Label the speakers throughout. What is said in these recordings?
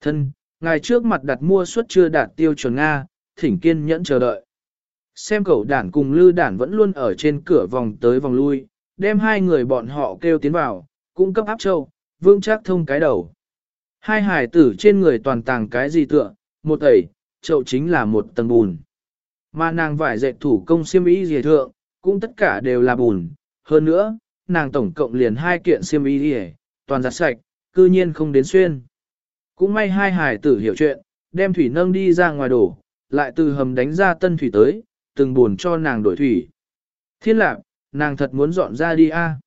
Speaker 1: Thân, ngài trước mặt đặt mua suất chưa đạt tiêu chuẩn Nga, thỉnh kiên nhẫn chờ đợi. Xem cậu đản cùng lư đản vẫn luôn ở trên cửa vòng tới vòng lui, đem hai người bọn họ kêu tiến vào, cung cấp áp châu, vương chắc thông cái đầu. Hai hải tử trên người toàn tàng cái gì tựa, một tẩy, chậu chính là một tầng bùn. Mà nàng vải dệt thủ công xiêm y dề thượng, cũng tất cả đều là bùn. Hơn nữa, nàng tổng cộng liền hai kiện xiêm y dề, toàn giặt sạch, cư nhiên không đến xuyên. Cũng may hai hải tử hiểu chuyện, đem thủy nâng đi ra ngoài đổ, lại từ hầm đánh ra tân thủy tới, từng buồn cho nàng đổi thủy. Thiên lạc, nàng thật muốn dọn ra đi a.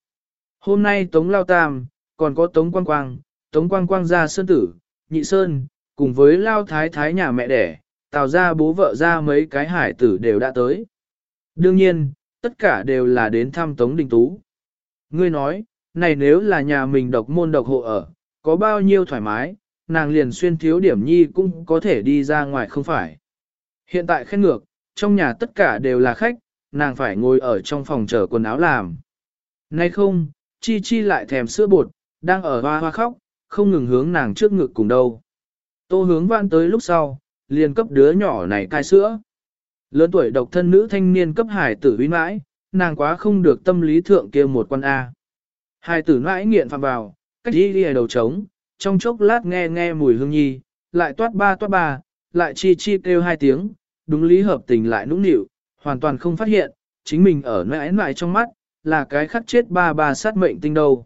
Speaker 1: Hôm nay Tống Lao Tam, còn có Tống Quang Quang, Tống Quang Quang ra Sơn Tử, Nhị Sơn, cùng với Lao Thái Thái nhà mẹ đẻ, tào ra bố vợ ra mấy cái hải tử đều đã tới. Đương nhiên, tất cả đều là đến thăm Tống Đình Tú. Ngươi nói, này nếu là nhà mình độc môn độc hộ ở, có bao nhiêu thoải mái, nàng liền xuyên thiếu điểm nhi cũng có thể đi ra ngoài không phải. Hiện tại khen ngược, trong nhà tất cả đều là khách, nàng phải ngồi ở trong phòng chờ quần áo làm. Nay không, Chi Chi lại thèm sữa bột, đang ở hoa hoa khóc, không ngừng hướng nàng trước ngực cùng đâu. Tô hướng vãn tới lúc sau, liền cấp đứa nhỏ này cai sữa. Lớn tuổi độc thân nữ thanh niên cấp hải tử uy mãi, nàng quá không được tâm lý thượng kia một quan A. Hải tử mãi nghiện phạm vào, cách đi đi đầu trống, trong chốc lát nghe nghe mùi hương nhi, lại toát ba toát ba, lại chi chi kêu hai tiếng, đúng lý hợp tình lại nũng nịu, hoàn toàn không phát hiện, chính mình ở nãi nãi trong mắt, là cái khắc chết ba ba sát mệnh tinh đâu.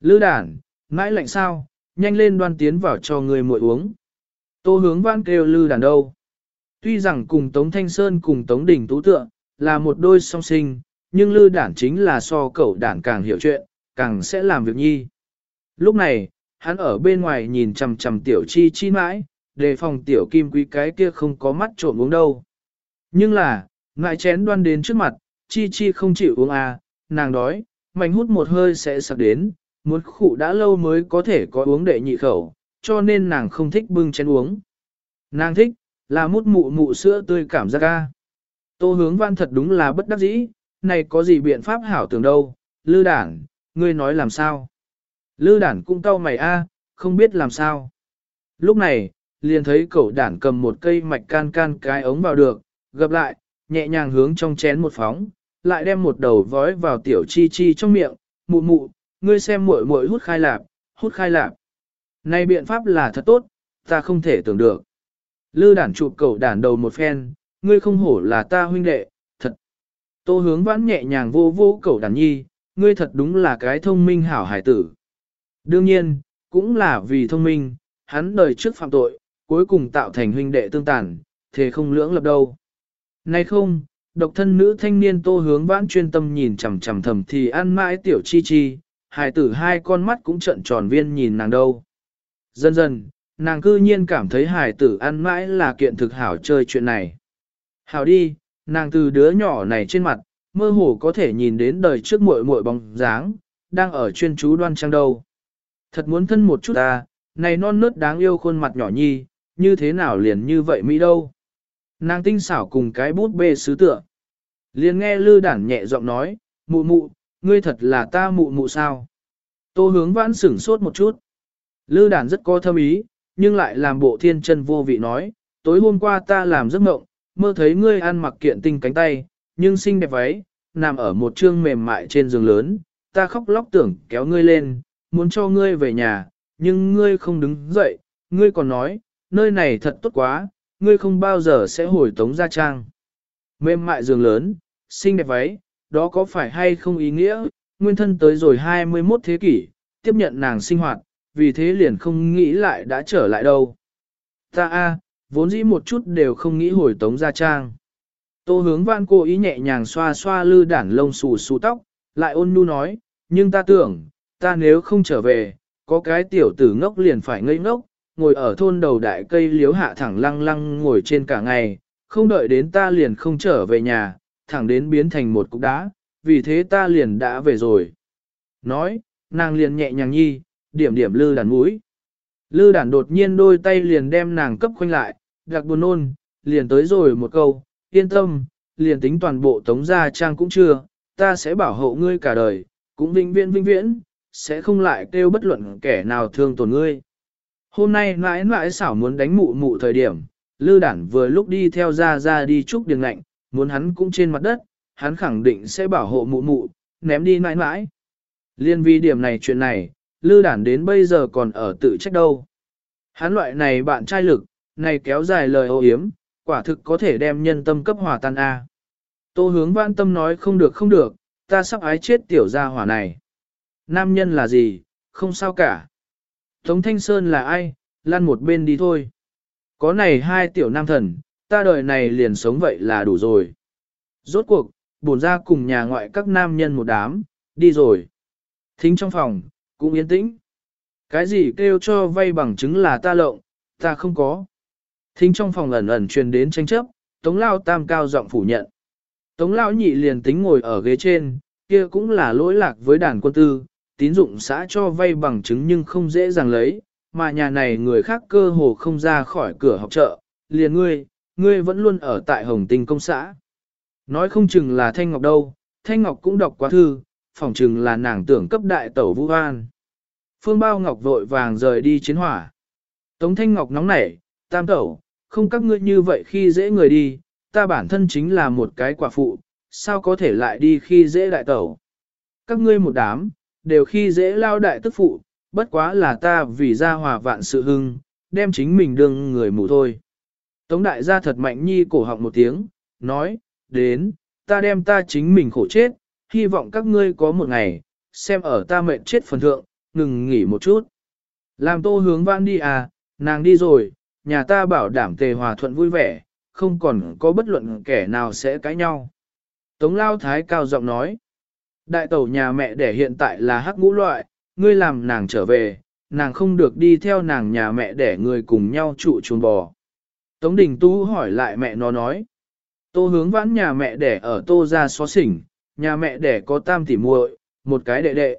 Speaker 1: Lư đản, nãi lạnh sao, nhanh lên đoan tiến vào cho người muội uống. Tô hướng văn kêu lư đản đâu. Tuy rằng cùng Tống Thanh Sơn cùng Tống Đình Tú Tượng, là một đôi song sinh, nhưng lư đản chính là so cậu đản càng hiểu chuyện, càng sẽ làm việc nhi. Lúc này, hắn ở bên ngoài nhìn chằm chằm tiểu chi chi mãi, đề phòng tiểu kim quý cái kia không có mắt trộm uống đâu. Nhưng là, ngại chén đoan đến trước mặt, chi chi không chịu uống à, nàng đói, mạnh hút một hơi sẽ sặc đến, muốn khụ đã lâu mới có thể có uống đệ nhị khẩu, cho nên nàng không thích bưng chén uống. Nàng thích, là mút mụ mụ sữa tươi cảm giác ca. Tô hướng văn thật đúng là bất đắc dĩ, này có gì biện pháp hảo tưởng đâu, lư Đảng, ngươi nói làm sao? Lư đản cũng cau mày a, không biết làm sao. Lúc này, liền thấy cậu đản cầm một cây mạch can can cái ống vào được, gập lại, nhẹ nhàng hướng trong chén một phóng, lại đem một đầu vói vào tiểu chi chi trong miệng, mụ mụ, ngươi xem muội muội hút khai lạp, hút khai lạp. Này biện pháp là thật tốt, ta không thể tưởng được. Lư đản chụp cậu đản đầu một phen, ngươi không hổ là ta huynh đệ, thật. Tô hướng vãn nhẹ nhàng vô vô cậu đản nhi, ngươi thật đúng là cái thông minh hảo hải tử. Đương nhiên, cũng là vì thông minh, hắn đời trước phạm tội, cuối cùng tạo thành huynh đệ tương tàn, thế không lưỡng lập đâu. Nay không, độc thân nữ thanh niên tô hướng vãn chuyên tâm nhìn chằm chằm thầm thì ăn mãi tiểu chi chi, hài tử hai con mắt cũng trận tròn viên nhìn nàng đâu. Dần dần, nàng cư nhiên cảm thấy hài tử ăn mãi là kiện thực hảo chơi chuyện này. Hảo đi, nàng từ đứa nhỏ này trên mặt, mơ hồ có thể nhìn đến đời trước muội muội bóng dáng, đang ở chuyên chú đoan trang đâu. Thật muốn thân một chút ta, này non nớt đáng yêu khuôn mặt nhỏ nhi, như thế nào liền như vậy Mỹ đâu. Nàng tinh xảo cùng cái bút bê sứ tựa. Liền nghe lư đản nhẹ giọng nói, mụ mụ, ngươi thật là ta mụ mụ sao. Tô hướng vãn sửng sốt một chút. Lư đản rất có thâm ý, nhưng lại làm bộ thiên chân vô vị nói, tối hôm qua ta làm giấc mộng, mơ thấy ngươi ăn mặc kiện tinh cánh tay, nhưng xinh đẹp váy, nằm ở một trương mềm mại trên giường lớn, ta khóc lóc tưởng kéo ngươi lên, muốn cho ngươi về nhà, nhưng ngươi không đứng dậy, ngươi còn nói, nơi này thật tốt quá, ngươi không bao giờ sẽ hồi tống gia trang. Mềm mại giường lớn, xinh đẹp váy, đó có phải hay không ý nghĩa, nguyên thân tới rồi 21 thế kỷ, tiếp nhận nàng sinh hoạt, vì thế liền không nghĩ lại đã trở lại đâu. Ta a, vốn dĩ một chút đều không nghĩ hồi tống gia trang. Tô hướng văn cô ý nhẹ nhàng xoa xoa lư đản lông xù xù tóc, lại ôn nhu nói, nhưng ta tưởng, ta nếu không trở về, có cái tiểu tử ngốc liền phải ngây ngốc, ngồi ở thôn đầu đại cây liếu hạ thẳng lăng lăng ngồi trên cả ngày, không đợi đến ta liền không trở về nhà, thẳng đến biến thành một cục đá, vì thế ta liền đã về rồi. Nói, nàng liền nhẹ nhàng nhi, điểm điểm lư đàn mũi. Lư đàn đột nhiên đôi tay liền đem nàng cấp khoanh lại, gạc buồn nôn, liền tới rồi một câu, yên tâm, liền tính toàn bộ tống gia trang cũng chưa, ta sẽ bảo hộ ngươi cả đời, cũng vinh viễn vinh viễn, sẽ không lại kêu bất luận kẻ nào thương tổn ngươi. Hôm nay mãi mãi xảo muốn đánh mụ mụ thời điểm, lư đản vừa lúc đi theo ra ra đi chúc điền lạnh, muốn hắn cũng trên mặt đất, hắn khẳng định sẽ bảo hộ mụ mụ, ném đi mãi mãi. Liên vi điểm này chuyện này, lư đản đến bây giờ còn ở tự trách đâu. Hắn loại này bạn trai lực, này kéo dài lời ô hiếm, quả thực có thể đem nhân tâm cấp hòa tan A. Tô hướng vãn tâm nói không được không được, ta sắp ái chết tiểu gia hỏa này. Nam nhân là gì, không sao cả. Tống Thanh Sơn là ai, lăn một bên đi thôi. Có này hai tiểu nam thần, ta đời này liền sống vậy là đủ rồi. Rốt cuộc, bổn ra cùng nhà ngoại các nam nhân một đám, đi rồi. Thính trong phòng, cũng yên tĩnh. Cái gì kêu cho vay bằng chứng là ta lộng, ta không có. Thính trong phòng ẩn ẩn truyền đến tranh chấp, Tống Lao Tam cao giọng phủ nhận. Tống Lao nhị liền tính ngồi ở ghế trên, kia cũng là lỗi lạc với đàn quân tư, tín dụng xã cho vay bằng chứng nhưng không dễ dàng lấy, mà nhà này người khác cơ hồ không ra khỏi cửa học chợ, liền ngươi, ngươi vẫn luôn ở tại Hồng Tinh công xã. Nói không chừng là Thanh Ngọc đâu, Thanh Ngọc cũng đọc quá thư, phỏng chừng là nàng tưởng cấp đại tẩu Vũ An. Phương Bao Ngọc vội vàng rời đi chiến hỏa. Tống Thanh Ngọc nóng nảy, tam tẩu, không các ngươi như vậy khi dễ người đi, ta bản thân chính là một cái quả phụ, sao có thể lại đi khi dễ đại tẩu. Các ngươi một đám, đều khi dễ lao đại tức phụ, bất quá là ta vì ra hòa vạn sự hưng, đem chính mình đương người mù thôi. Tống đại gia thật mạnh nhi cổ họng một tiếng, nói, đến, ta đem ta chính mình khổ chết, hy vọng các ngươi có một ngày, xem ở ta mệnh chết phần thượng, ngừng nghỉ một chút. Làm tô hướng vãn đi à, nàng đi rồi, nhà ta bảo đảm tề hòa thuận vui vẻ, không còn có bất luận kẻ nào sẽ cãi nhau. Tống lao thái cao giọng nói, đại tẩu nhà mẹ đẻ hiện tại là hắc ngũ loại, ngươi làm nàng trở về, nàng không được đi theo nàng nhà mẹ đẻ người cùng nhau trụ chuồng bò. Tống Đình Tú hỏi lại mẹ nó nói, tô hướng vãn nhà mẹ đẻ ở tô ra xó xỉnh, nhà mẹ đẻ có tam tỷ muội, một cái đệ đệ.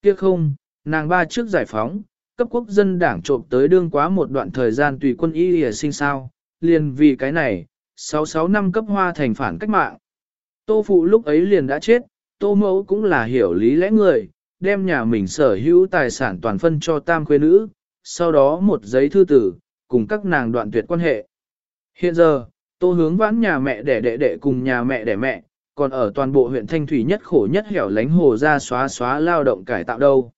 Speaker 1: Tiếc không, nàng ba trước giải phóng, cấp quốc dân đảng trộm tới đương quá một đoạn thời gian tùy quân y hề sinh sao, liền vì cái này, 66 năm cấp hoa thành phản cách mạng. Tô phụ lúc ấy liền đã chết, tô mẫu cũng là hiểu lý lẽ người, đem nhà mình sở hữu tài sản toàn phân cho tam khuê nữ, sau đó một giấy thư tử, cùng các nàng đoạn tuyệt quan hệ. Hiện giờ, tô hướng vãn nhà mẹ đẻ đệ đệ cùng nhà mẹ đẻ mẹ, còn ở toàn bộ huyện Thanh Thủy nhất khổ nhất hẻo lánh hồ ra xóa xóa lao động cải tạo đâu.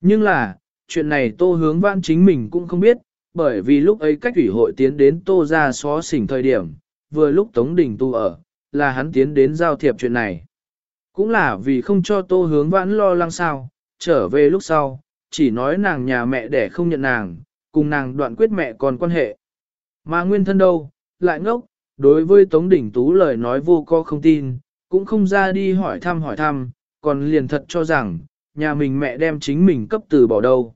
Speaker 1: Nhưng là, chuyện này tô hướng vãn chính mình cũng không biết, bởi vì lúc ấy cách ủy hội tiến đến tô ra xóa xỉnh thời điểm, vừa lúc Tống Đình tu ở, là hắn tiến đến giao thiệp chuyện này. Cũng là vì không cho tô hướng vãn lo lắng sao, trở về lúc sau, chỉ nói nàng nhà mẹ đẻ không nhận nàng, cùng nàng đoạn quyết mẹ còn quan hệ. Mà nguyên thân đâu, lại ngốc, đối với Tống Đình Tú lời nói vô co không tin, cũng không ra đi hỏi thăm hỏi thăm, còn liền thật cho rằng, nhà mình mẹ đem chính mình cấp từ bỏ đâu.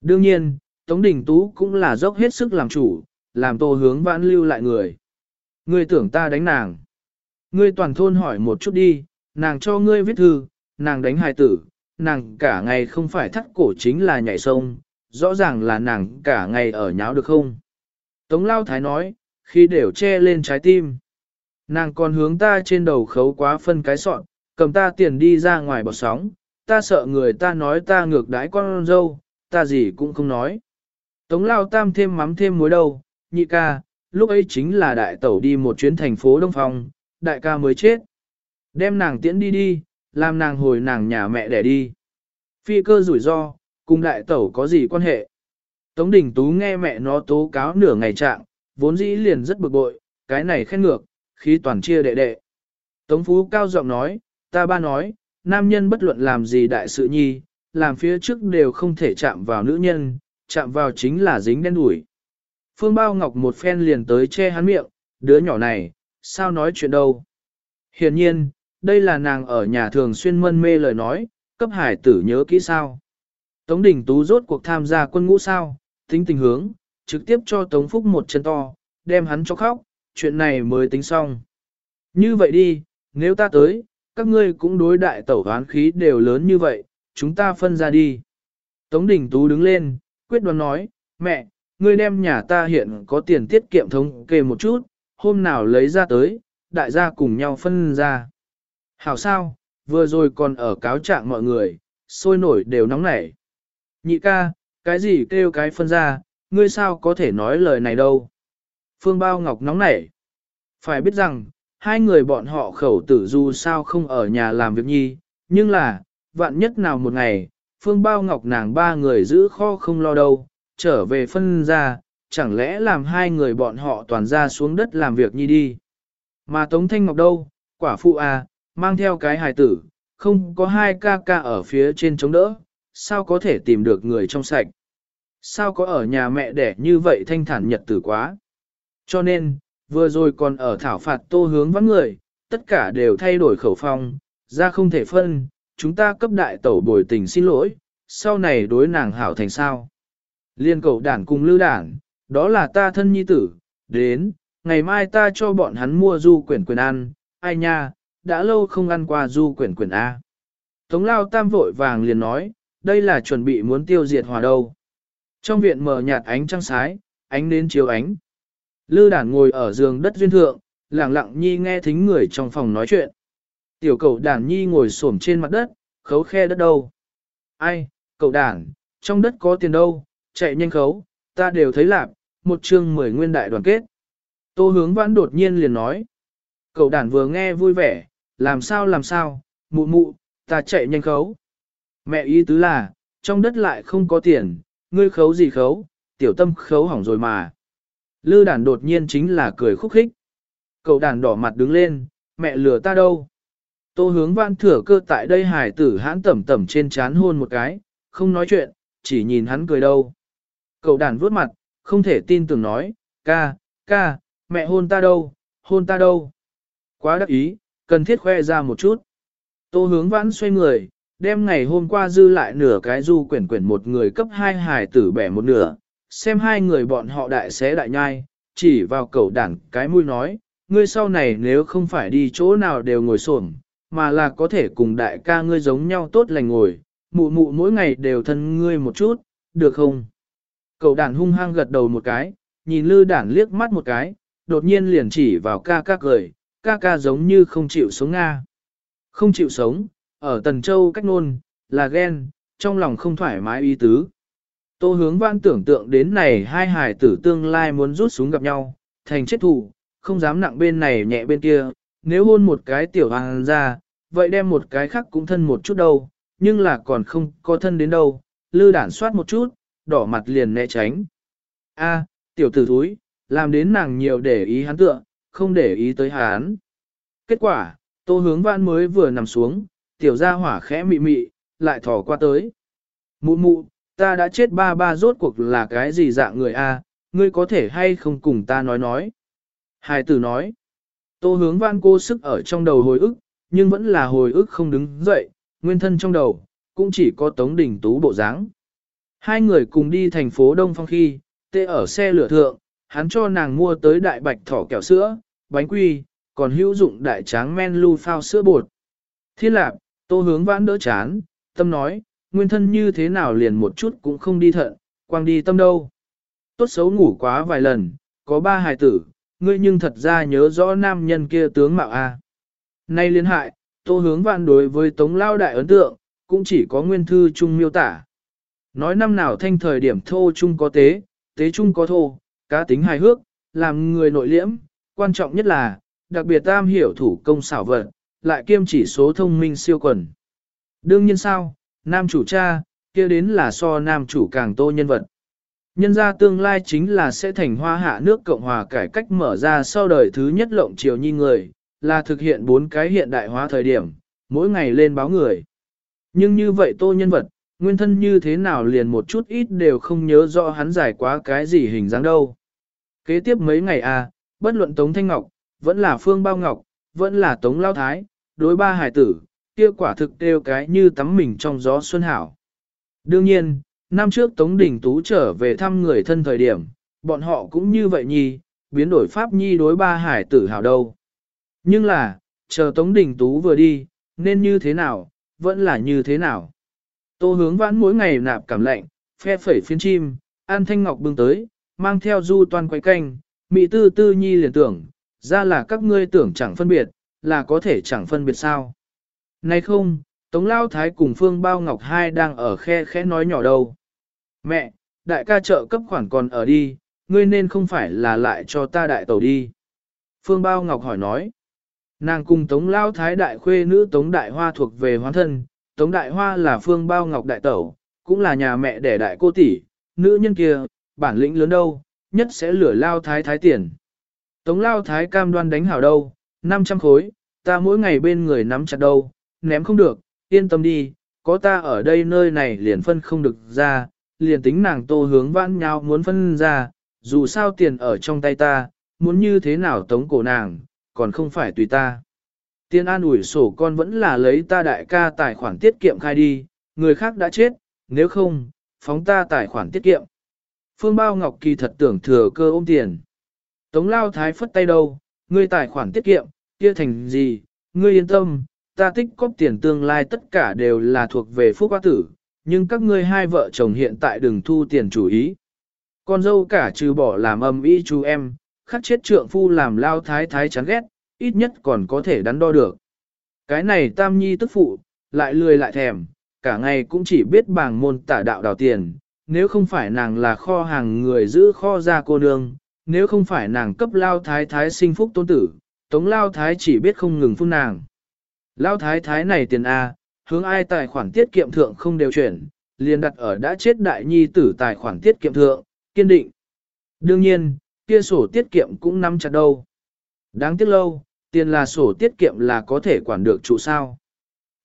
Speaker 1: Đương nhiên, Tống Đình Tú cũng là dốc hết sức làm chủ, làm tô hướng vãn lưu lại người. Ngươi tưởng ta đánh nàng. Ngươi toàn thôn hỏi một chút đi, nàng cho ngươi viết thư, nàng đánh hài tử, nàng cả ngày không phải thắt cổ chính là nhảy sông, rõ ràng là nàng cả ngày ở nháo được không. Tống Lao Thái nói, khi đều che lên trái tim. Nàng còn hướng ta trên đầu khấu quá phân cái sọn, cầm ta tiền đi ra ngoài bọt sóng, ta sợ người ta nói ta ngược đãi con dâu, ta gì cũng không nói. Tống lao tam thêm mắm thêm muối đâu, nhị ca, lúc ấy chính là đại tẩu đi một chuyến thành phố Đông Phong, đại ca mới chết. Đem nàng tiễn đi đi, làm nàng hồi nàng nhà mẹ để đi. Phi cơ rủi ro, cùng đại tẩu có gì quan hệ? Tống Đình Tú nghe mẹ nó tố cáo nửa ngày trạng, vốn dĩ liền rất bực bội, cái này khen ngược, khí toàn chia đệ đệ. Tống Phú cao giọng nói, ta ba nói, nam nhân bất luận làm gì đại sự nhi, làm phía trước đều không thể chạm vào nữ nhân, chạm vào chính là dính đen đuổi. Phương Bao Ngọc một phen liền tới che hắn miệng, đứa nhỏ này, sao nói chuyện đâu. Hiển nhiên, đây là nàng ở nhà thường xuyên mân mê lời nói, cấp hải tử nhớ kỹ sao. Tống Đình Tú rốt cuộc tham gia quân ngũ sao, tính tình hướng, trực tiếp cho Tống Phúc một chân to, đem hắn cho khóc, chuyện này mới tính xong. Như vậy đi, nếu ta tới, các ngươi cũng đối đại tẩu hoán khí đều lớn như vậy, chúng ta phân ra đi. Tống Đình Tú đứng lên, quyết đoán nói, mẹ, ngươi đem nhà ta hiện có tiền tiết kiệm thống kê một chút, hôm nào lấy ra tới, đại gia cùng nhau phân ra. Hảo sao, vừa rồi còn ở cáo trạng mọi người, sôi nổi đều nóng nảy. Nhị ca, Cái gì kêu cái phân ra, ngươi sao có thể nói lời này đâu. Phương Bao Ngọc nóng nảy. Phải biết rằng, hai người bọn họ khẩu tử dù sao không ở nhà làm việc nhi, nhưng là, vạn nhất nào một ngày, Phương Bao Ngọc nàng ba người giữ kho không lo đâu, trở về phân ra, chẳng lẽ làm hai người bọn họ toàn ra xuống đất làm việc nhi đi. Mà Tống Thanh Ngọc đâu, quả phụ à, mang theo cái hài tử, không có hai ca ca ở phía trên chống đỡ, sao có thể tìm được người trong sạch. Sao có ở nhà mẹ đẻ như vậy thanh thản nhật tử quá. Cho nên, vừa rồi còn ở thảo phạt tô hướng vắng người, tất cả đều thay đổi khẩu phong, ra không thể phân, chúng ta cấp đại tẩu bồi tình xin lỗi, sau này đối nàng hảo thành sao. Liên cầu đản cùng lưu đản, đó là ta thân nhi tử, đến, ngày mai ta cho bọn hắn mua du quyển quyền ăn, ai nha, đã lâu không ăn qua du quyển quyển A. Tống lao tam vội vàng liền nói, đây là chuẩn bị muốn tiêu diệt hòa đâu. Trong viện mở nhạt ánh trăng sái, ánh đến chiếu ánh. Lư đản ngồi ở giường đất duyên thượng, lặng lặng nhi nghe thính người trong phòng nói chuyện. Tiểu cậu đản nhi ngồi xổm trên mặt đất, khấu khe đất đâu. Ai, cậu đản, trong đất có tiền đâu, chạy nhanh khấu, ta đều thấy lạc, một chương mười nguyên đại đoàn kết. Tô hướng vãn đột nhiên liền nói. Cậu đàn vừa nghe vui vẻ, làm sao làm sao, mụ mụ, ta chạy nhanh khấu. Mẹ ý tứ là, trong đất lại không có tiền, ngươi khấu gì khấu, tiểu tâm khấu hỏng rồi mà. Lư đàn đột nhiên chính là cười khúc khích. Cậu đàn đỏ mặt đứng lên, mẹ lừa ta đâu. Tô hướng văn thừa cơ tại đây hải tử hãn tẩm tẩm trên chán hôn một cái, không nói chuyện, chỉ nhìn hắn cười đâu. Cậu đàn vuốt mặt, không thể tin tưởng nói, ca, ca, mẹ hôn ta đâu, hôn ta đâu. Quá đắc ý, cần thiết khoe ra một chút. Tô hướng vãn xoay người, đem ngày hôm qua dư lại nửa cái du quyển quyển một người cấp hai hải tử bẻ một nửa, xem hai người bọn họ đại xé đại nhai, chỉ vào cầu đảng cái mũi nói, ngươi sau này nếu không phải đi chỗ nào đều ngồi xổm, mà là có thể cùng đại ca ngươi giống nhau tốt lành ngồi, mụ mụ mỗi ngày đều thân ngươi một chút, được không? Cậu đàn hung hăng gật đầu một cái, nhìn lư đản liếc mắt một cái, đột nhiên liền chỉ vào ca ca cười, ca ca giống như không chịu sống Nga. Không chịu sống, ở Tần Châu cách nôn, là ghen, trong lòng không thoải mái ý tứ. Tô hướng văn tưởng tượng đến này hai hải tử tương lai muốn rút súng gặp nhau, thành chết thủ, không dám nặng bên này nhẹ bên kia, nếu hôn một cái tiểu hoàng ra, vậy đem một cái khác cũng thân một chút đâu, nhưng là còn không có thân đến đâu, lư đản soát một chút, đỏ mặt liền né tránh. A, tiểu tử thúi, làm đến nàng nhiều để ý hắn tựa, không để ý tới hắn. Kết quả, tô hướng văn mới vừa nằm xuống, tiểu gia hỏa khẽ mị mị, lại thò qua tới. Mụ mụ, ta đã chết ba ba rốt cuộc là cái gì dạng người a? ngươi có thể hay không cùng ta nói nói. Hai tử nói, tô hướng văn cô sức ở trong đầu hồi ức, nhưng vẫn là hồi ức không đứng dậy, nguyên thân trong đầu, cũng chỉ có tống đỉnh tú bộ dáng. Hai người cùng đi thành phố Đông Phong khi, tê ở xe lửa thượng, hắn cho nàng mua tới đại bạch thỏ kẹo sữa, bánh quy, còn hữu dụng đại tráng men lưu phao sữa bột. Thiên lạc, tô hướng vãn đỡ chán, tâm nói, nguyên thân như thế nào liền một chút cũng không đi thận, quang đi tâm đâu. Tốt xấu ngủ quá vài lần, có ba hài tử, ngươi nhưng thật ra nhớ rõ nam nhân kia tướng mạo A. Nay liên hại, tô hướng vạn đối với tống lao đại ấn tượng, cũng chỉ có nguyên thư chung miêu tả. Nói năm nào thanh thời điểm thô chung có tế, tế chung có thô, cá tính hài hước, làm người nội liễm, quan trọng nhất là, đặc biệt tam hiểu thủ công xảo vật, lại kiêm chỉ số thông minh siêu quần. Đương nhiên sao, nam chủ cha, kia đến là so nam chủ càng tô nhân vật. Nhân ra tương lai chính là sẽ thành hoa hạ nước Cộng hòa cải cách mở ra sau đời thứ nhất lộng triều nhi người, là thực hiện bốn cái hiện đại hóa thời điểm, mỗi ngày lên báo người. Nhưng như vậy tô nhân vật, nguyên thân như thế nào liền một chút ít đều không nhớ rõ hắn giải quá cái gì hình dáng đâu. Kế tiếp mấy ngày à, bất luận Tống Thanh Ngọc, vẫn là Phương Bao Ngọc, vẫn là Tống Lao Thái, đối ba hải tử, kia quả thực đều cái như tắm mình trong gió xuân hảo. Đương nhiên, năm trước Tống Đình Tú trở về thăm người thân thời điểm, bọn họ cũng như vậy nhi, biến đổi pháp nhi đối ba hải tử hảo đâu. Nhưng là, chờ Tống Đình Tú vừa đi, nên như thế nào, vẫn là như thế nào. Tô hướng vãn mỗi ngày nạp cảm lạnh, phe phẩy phiên chim, an thanh ngọc bưng tới, mang theo du toàn quay canh, mị tư tư nhi liền tưởng, ra là các ngươi tưởng chẳng phân biệt, là có thể chẳng phân biệt sao. Này không, Tống Lao Thái cùng Phương Bao Ngọc hai đang ở khe khẽ nói nhỏ đâu. Mẹ, đại ca trợ cấp khoản còn ở đi, ngươi nên không phải là lại cho ta đại tàu đi. Phương Bao Ngọc hỏi nói, nàng cùng Tống Lao Thái Đại Khuê nữ Tống Đại Hoa thuộc về hoán thân, Tống Đại Hoa là Phương Bao Ngọc Đại Tẩu, cũng là nhà mẹ đẻ đại cô tỷ, nữ nhân kia, bản lĩnh lớn đâu, nhất sẽ lửa Lao Thái Thái tiền. Tống Lao Thái cam đoan đánh hảo đâu, 500 khối, ta mỗi ngày bên người nắm chặt đâu, ném không được, yên tâm đi, có ta ở đây nơi này liền phân không được ra, liền tính nàng tô hướng vãn nhau muốn phân ra, dù sao tiền ở trong tay ta, muốn như thế nào tống cổ nàng, còn không phải tùy ta. Tiên an ủi sổ con vẫn là lấy ta đại ca tài khoản tiết kiệm khai đi, người khác đã chết, nếu không, phóng ta tài khoản tiết kiệm. Phương Bao Ngọc kỳ thật tưởng thừa cơ ôm tiền. Tống lao thái phất tay đâu, ngươi tài khoản tiết kiệm, kia thành gì, ngươi yên tâm, ta tích cóp tiền tương lai tất cả đều là thuộc về phúc hoa tử, nhưng các ngươi hai vợ chồng hiện tại đừng thu tiền chủ ý. Con dâu cả trừ bỏ làm âm ý chú em, khắc chết trượng phu làm lao thái thái chán ghét, ít nhất còn có thể đắn đo được. Cái này tam nhi tức phụ, lại lười lại thèm, cả ngày cũng chỉ biết bảng môn tả đạo đào tiền, nếu không phải nàng là kho hàng người giữ kho ra cô nương, nếu không phải nàng cấp lao thái thái sinh phúc tôn tử, tống lao thái chỉ biết không ngừng phun nàng. Lao thái thái này tiền A, hướng ai tài khoản tiết kiệm thượng không đều chuyển, liền đặt ở đã chết đại nhi tử tài khoản tiết kiệm thượng, kiên định. Đương nhiên, kia sổ tiết kiệm cũng nắm chặt đâu. Đáng tiếc lâu, tiền là sổ tiết kiệm là có thể quản được trụ sao.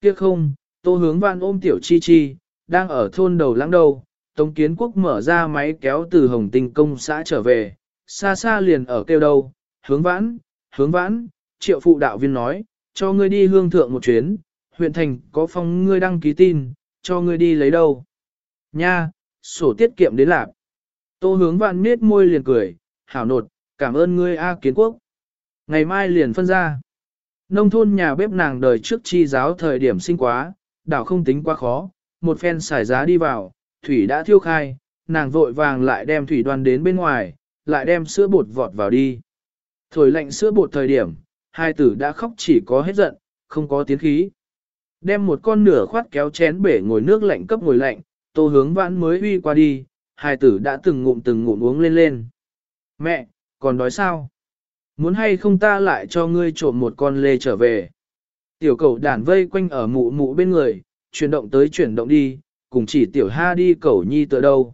Speaker 1: Kia không, tô hướng văn ôm tiểu chi chi, đang ở thôn đầu lãng đầu, Tống Kiến Quốc mở ra máy kéo từ Hồng Tinh công xã trở về, xa xa liền ở kêu đâu, hướng vãn, hướng vãn, triệu phụ đạo viên nói, cho ngươi đi hương thượng một chuyến, huyện thành có phong ngươi đăng ký tin, cho ngươi đi lấy đâu. Nha, sổ tiết kiệm đến lạc. Tô hướng vạn miết môi liền cười, hảo nột, cảm ơn ngươi A kiến quốc. Ngày mai liền phân ra. Nông thôn nhà bếp nàng đời trước chi giáo thời điểm sinh quá, đảo không tính quá khó, một phen xài giá đi vào, thủy đã thiêu khai, nàng vội vàng lại đem thủy đoan đến bên ngoài, lại đem sữa bột vọt vào đi. Thổi lạnh sữa bột thời điểm, hai tử đã khóc chỉ có hết giận, không có tiếng khí. Đem một con nửa khoát kéo chén bể ngồi nước lạnh cấp ngồi lạnh, tô hướng vãn mới uy qua đi, hai tử đã từng ngụm từng ngụm uống lên lên. Mẹ, còn đói sao? Muốn hay không ta lại cho ngươi trộm một con lê trở về? Tiểu cầu đàn vây quanh ở mụ mụ bên người, chuyển động tới chuyển động đi, cùng chỉ tiểu ha đi cầu nhi tựa đâu.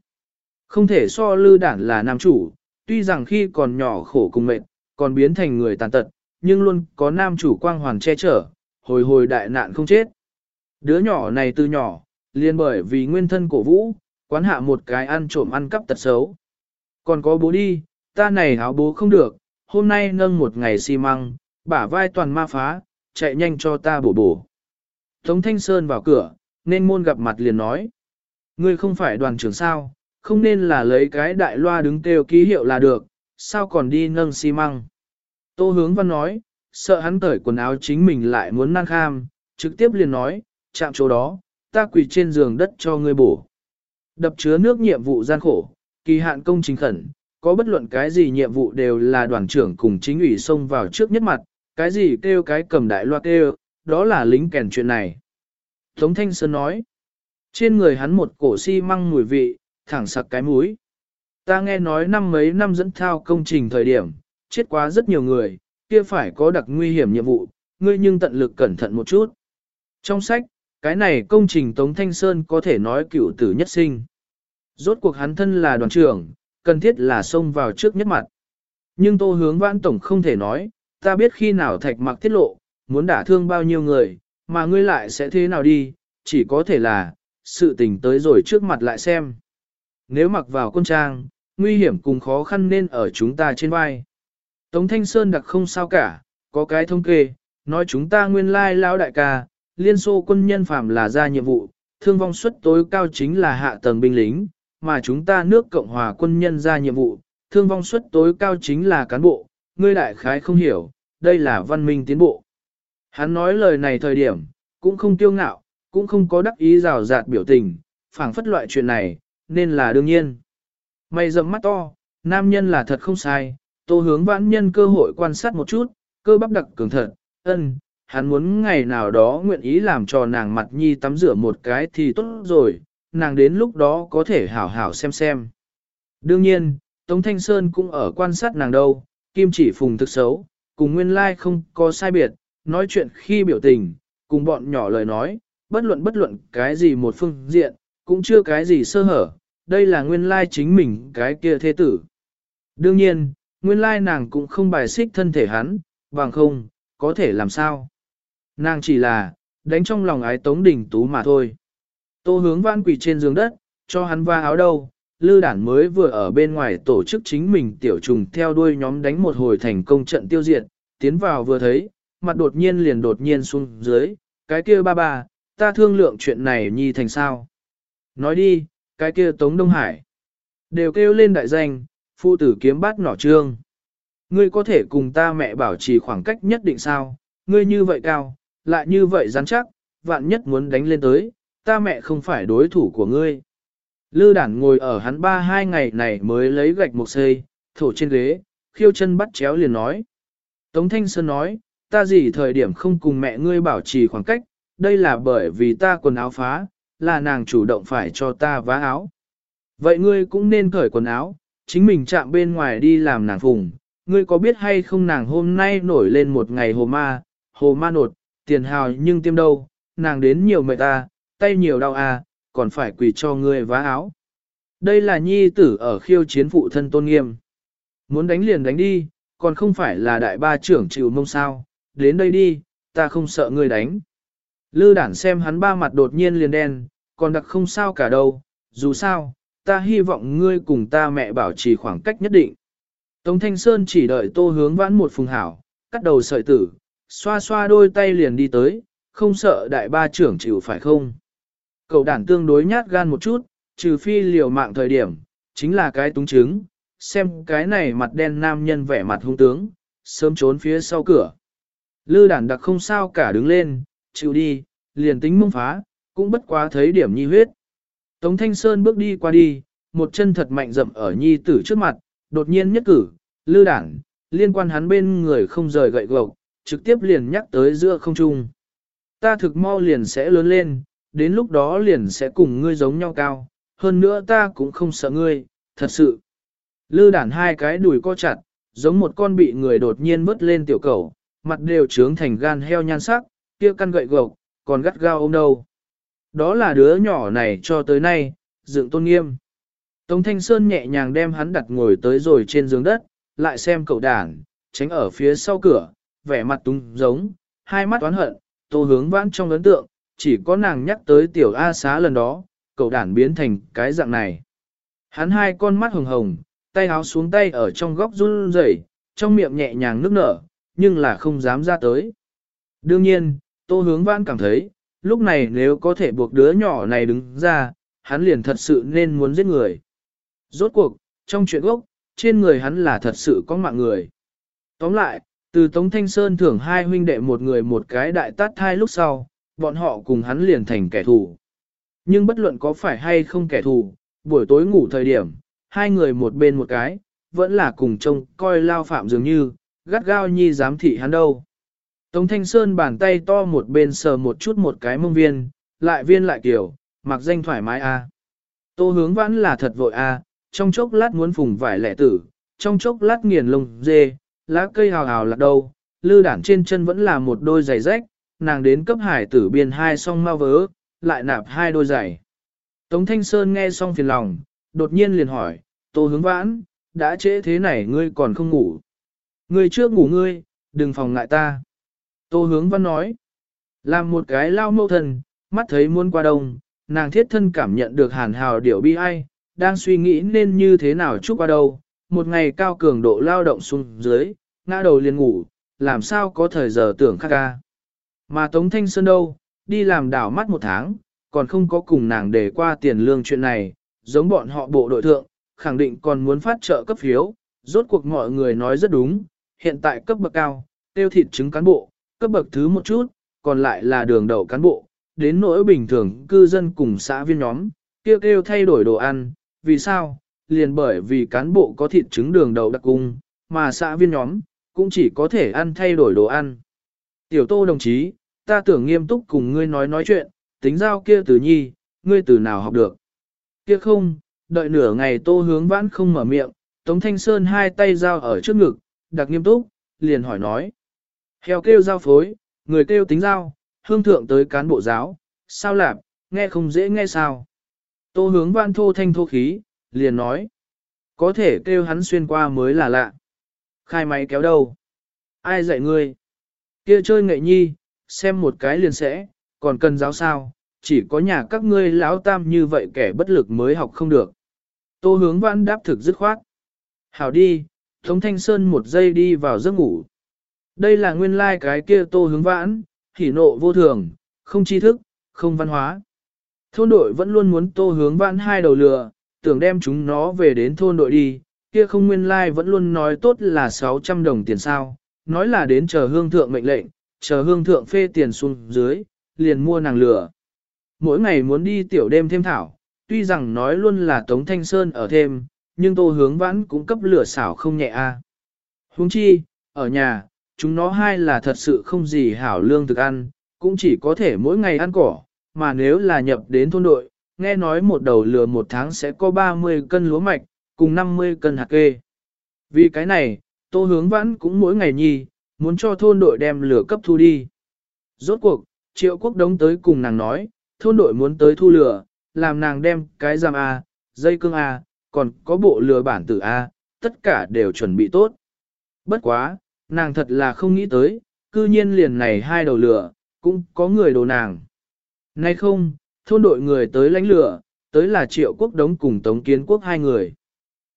Speaker 1: Không thể so lư đản là nam chủ, tuy rằng khi còn nhỏ khổ cùng mệt, còn biến thành người tàn tật, nhưng luôn có nam chủ quang hoàn che chở, hồi hồi đại nạn không chết. Đứa nhỏ này từ nhỏ, liền bởi vì nguyên thân cổ vũ, quán hạ một cái ăn trộm ăn cắp tật xấu. Còn có bố đi, ta này áo bố không được, hôm nay nâng một ngày xi măng, bả vai toàn ma phá, chạy nhanh cho ta bổ bổ. Tống Thanh Sơn vào cửa, nên môn gặp mặt liền nói. Ngươi không phải đoàn trưởng sao, không nên là lấy cái đại loa đứng kêu ký hiệu là được, sao còn đi nâng xi măng. Tô hướng văn nói, sợ hắn tởi quần áo chính mình lại muốn năng kham, trực tiếp liền nói, chạm chỗ đó, ta quỳ trên giường đất cho ngươi bổ. Đập chứa nước nhiệm vụ gian khổ, kỳ hạn công trình khẩn, có bất luận cái gì nhiệm vụ đều là đoàn trưởng cùng chính ủy xông vào trước nhất mặt, cái gì kêu cái cầm đại loa kêu, đó là lính kèn chuyện này. Tống Thanh Sơn nói, trên người hắn một cổ xi măng mùi vị, thẳng sặc cái mũi. Ta nghe nói năm mấy năm dẫn thao công trình thời điểm, chết quá rất nhiều người, kia phải có đặc nguy hiểm nhiệm vụ, ngươi nhưng tận lực cẩn thận một chút. Trong sách, cái này công trình Tống Thanh Sơn có thể nói cựu tử nhất sinh. Rốt cuộc hắn thân là đoàn trưởng, cần thiết là xông vào trước nhất mặt. Nhưng tô hướng vãn tổng không thể nói, ta biết khi nào thạch mặc tiết lộ, muốn đả thương bao nhiêu người, mà ngươi lại sẽ thế nào đi, chỉ có thể là, sự tình tới rồi trước mặt lại xem. Nếu mặc vào quân trang, nguy hiểm cùng khó khăn nên ở chúng ta trên vai. Tống Thanh Sơn đặc không sao cả, có cái thông kê, nói chúng ta nguyên lai lão đại ca, liên xô quân nhân phạm là ra nhiệm vụ, thương vong suất tối cao chính là hạ tầng binh lính, mà chúng ta nước Cộng hòa quân nhân ra nhiệm vụ, thương vong suất tối cao chính là cán bộ, ngươi đại khái không hiểu, đây là văn minh tiến bộ. Hắn nói lời này thời điểm, cũng không tiêu ngạo, cũng không có đắc ý rào rạt biểu tình, phảng phất loại chuyện này, nên là đương nhiên. Mày rậm mắt to, nam nhân là thật không sai, tô hướng vãn nhân cơ hội quan sát một chút, cơ bắp đặc cường thật, ân, hắn muốn ngày nào đó nguyện ý làm cho nàng mặt nhi tắm rửa một cái thì tốt rồi, nàng đến lúc đó có thể hảo hảo xem xem. Đương nhiên, Tống Thanh Sơn cũng ở quan sát nàng đâu, kim chỉ phùng thực xấu, cùng nguyên lai không có sai biệt, nói chuyện khi biểu tình, cùng bọn nhỏ lời nói, bất luận bất luận cái gì một phương diện, cũng chưa cái gì sơ hở, đây là nguyên lai chính mình cái kia thế tử. Đương nhiên, nguyên lai nàng cũng không bài xích thân thể hắn, bằng không, có thể làm sao. Nàng chỉ là, đánh trong lòng ái tống đỉnh tú mà thôi. Tô hướng văn quỳ trên giường đất, cho hắn va áo đâu, lư đản mới vừa ở bên ngoài tổ chức chính mình tiểu trùng theo đuôi nhóm đánh một hồi thành công trận tiêu diệt, tiến vào vừa thấy, mặt đột nhiên liền đột nhiên xuống dưới, cái kia ba ba, ta thương lượng chuyện này nhi thành sao. Nói đi, cái kia Tống Đông Hải, đều kêu lên đại danh, phụ tử kiếm bát nỏ trương. Ngươi có thể cùng ta mẹ bảo trì khoảng cách nhất định sao, ngươi như vậy cao, lại như vậy rắn chắc, vạn nhất muốn đánh lên tới, ta mẹ không phải đối thủ của ngươi. Lư đản ngồi ở hắn ba hai ngày này mới lấy gạch một xây, thổ trên ghế, khiêu chân bắt chéo liền nói. Tống Thanh Sơn nói, ta gì thời điểm không cùng mẹ ngươi bảo trì khoảng cách, đây là bởi vì ta quần áo phá, là nàng chủ động phải cho ta vá áo. Vậy ngươi cũng nên cởi quần áo, chính mình chạm bên ngoài đi làm nàng phùng, ngươi có biết hay không nàng hôm nay nổi lên một ngày hồ ma, hồ ma nột, tiền hào nhưng tiêm đâu, nàng đến nhiều mệt ta, tay nhiều đau à, còn phải quỳ cho ngươi vá áo. Đây là nhi tử ở khiêu chiến phụ thân tôn nghiêm. Muốn đánh liền đánh đi, còn không phải là đại ba trưởng chịu mông sao, đến đây đi, ta không sợ ngươi đánh. Lư đản xem hắn ba mặt đột nhiên liền đen, còn đặc không sao cả đâu, dù sao, ta hy vọng ngươi cùng ta mẹ bảo trì khoảng cách nhất định. Tống Thanh Sơn chỉ đợi tô hướng vãn một phùng hảo, cắt đầu sợi tử, xoa xoa đôi tay liền đi tới, không sợ đại ba trưởng chịu phải không. Cậu đản tương đối nhát gan một chút, trừ phi liều mạng thời điểm, chính là cái túng chứng, xem cái này mặt đen nam nhân vẻ mặt hung tướng, sớm trốn phía sau cửa. Lư đản đặc không sao cả đứng lên, chịu đi, liền tính mông phá, cũng bất quá thấy điểm nhi huyết. Tống Thanh Sơn bước đi qua đi, một chân thật mạnh dậm ở nhi tử trước mặt, đột nhiên nhất cử, lư đảng, liên quan hắn bên người không rời gậy gộc, trực tiếp liền nhắc tới giữa không trung. Ta thực mau liền sẽ lớn lên, đến lúc đó liền sẽ cùng ngươi giống nhau cao, hơn nữa ta cũng không sợ ngươi, thật sự. Lư đản hai cái đùi co chặt, giống một con bị người đột nhiên vứt lên tiểu cầu, mặt đều trướng thành gan heo nhan sắc, kia căn gậy gộc, còn gắt gao ôm đâu. Đó là đứa nhỏ này cho tới nay, dựng tôn nghiêm. Tống Thanh Sơn nhẹ nhàng đem hắn đặt ngồi tới rồi trên giường đất, lại xem cậu đàn, tránh ở phía sau cửa, vẻ mặt túng giống, hai mắt toán hận, tô hướng vãn trong ấn tượng, chỉ có nàng nhắc tới tiểu A xá lần đó, cậu đàn biến thành cái dạng này. Hắn hai con mắt hồng hồng, tay áo xuống tay ở trong góc run rẩy, trong miệng nhẹ nhàng nước nở, nhưng là không dám ra tới. Đương nhiên, tô hướng vãn cảm thấy, lúc này nếu có thể buộc đứa nhỏ này đứng ra, hắn liền thật sự nên muốn giết người. Rốt cuộc, trong chuyện gốc, trên người hắn là thật sự có mạng người. Tóm lại, từ Tống Thanh Sơn thưởng hai huynh đệ một người một cái đại tát thai lúc sau, bọn họ cùng hắn liền thành kẻ thù. Nhưng bất luận có phải hay không kẻ thù, buổi tối ngủ thời điểm, hai người một bên một cái, vẫn là cùng trông coi lao phạm dường như, gắt gao nhi giám thị hắn đâu. Tống Thanh Sơn bàn tay to một bên sờ một chút một cái mông viên, lại viên lại kiểu, mặc danh thoải mái a. Tô hướng vãn là thật vội a, trong chốc lát muốn phùng vải lẻ tử, trong chốc lát nghiền lông dê, lá cây hào hào lạc đâu, lư đản trên chân vẫn là một đôi giày rách, nàng đến cấp hải tử biên hai song mau vớ, lại nạp hai đôi giày. Tống Thanh Sơn nghe xong phiền lòng, đột nhiên liền hỏi, tô hướng vãn, đã trễ thế này ngươi còn không ngủ. Ngươi trước ngủ ngươi, đừng phòng ngại ta. Tô hướng văn nói, làm một cái lao mâu thần, mắt thấy muôn qua đông, nàng thiết thân cảm nhận được hàn hào điểu bi ai, đang suy nghĩ nên như thế nào chúc qua đâu, một ngày cao cường độ lao động xuống dưới, ngã đầu liền ngủ, làm sao có thời giờ tưởng khác ca. Mà Tống Thanh Sơn đâu, đi làm đảo mắt một tháng, còn không có cùng nàng để qua tiền lương chuyện này, giống bọn họ bộ đội thượng, khẳng định còn muốn phát trợ cấp phiếu, rốt cuộc mọi người nói rất đúng, hiện tại cấp bậc cao, tiêu thịt trứng cán bộ, cấp bậc thứ một chút, còn lại là đường đậu cán bộ, đến nỗi bình thường cư dân cùng xã viên nhóm, kêu kêu thay đổi đồ ăn, vì sao? Liền bởi vì cán bộ có thịt trứng đường đầu đặc cung, mà xã viên nhóm, cũng chỉ có thể ăn thay đổi đồ ăn. Tiểu tô đồng chí, ta tưởng nghiêm túc cùng ngươi nói nói chuyện, tính giao kia từ nhi, ngươi từ nào học được. Kia không, đợi nửa ngày tô hướng vãn không mở miệng, Tống Thanh Sơn hai tay giao ở trước ngực, đặc nghiêm túc, liền hỏi nói. Heo kêu giao phối, người kêu tính giao, hương thượng tới cán bộ giáo, sao lạp, nghe không dễ nghe sao. Tô hướng vãn thô thanh thô khí, liền nói. Có thể kêu hắn xuyên qua mới là lạ. Khai máy kéo đâu? Ai dạy ngươi? Kia chơi nghệ nhi, xem một cái liền sẽ, còn cần giáo sao, chỉ có nhà các ngươi lão tam như vậy kẻ bất lực mới học không được. Tô hướng vãn đáp thực dứt khoát. Hảo đi, Tống Thanh Sơn một giây đi vào giấc ngủ. Đây là nguyên lai like cái kia tô hướng vãn, hỉ nộ vô thường, không tri thức, không văn hóa. Thôn đội vẫn luôn muốn tô hướng vãn hai đầu lừa, tưởng đem chúng nó về đến thôn đội đi, kia không nguyên lai like vẫn luôn nói tốt là 600 đồng tiền sao, nói là đến chờ hương thượng mệnh lệnh, chờ hương thượng phê tiền xuống dưới, liền mua nàng lửa. Mỗi ngày muốn đi tiểu đêm thêm thảo, tuy rằng nói luôn là Tống Thanh Sơn ở thêm, nhưng tô hướng vãn cũng cấp lửa xảo không nhẹ a. À. Huống chi, ở nhà, chúng nó hai là thật sự không gì hảo lương thực ăn, cũng chỉ có thể mỗi ngày ăn cỏ, mà nếu là nhập đến thôn đội, nghe nói một đầu lừa một tháng sẽ có 30 cân lúa mạch, cùng 50 cân hạt kê. Vì cái này, tô hướng vãn cũng mỗi ngày nhi, muốn cho thôn đội đem lửa cấp thu đi. Rốt cuộc, triệu quốc đống tới cùng nàng nói, thôn đội muốn tới thu lửa, làm nàng đem cái giam A, dây cương A, còn có bộ lừa bản tử A, tất cả đều chuẩn bị tốt. Bất quá, nàng thật là không nghĩ tới, cư nhiên liền này hai đầu lửa, cũng có người đồ nàng. Nay không, thôn đội người tới lãnh lửa, tới là triệu quốc đống cùng tống kiến quốc hai người.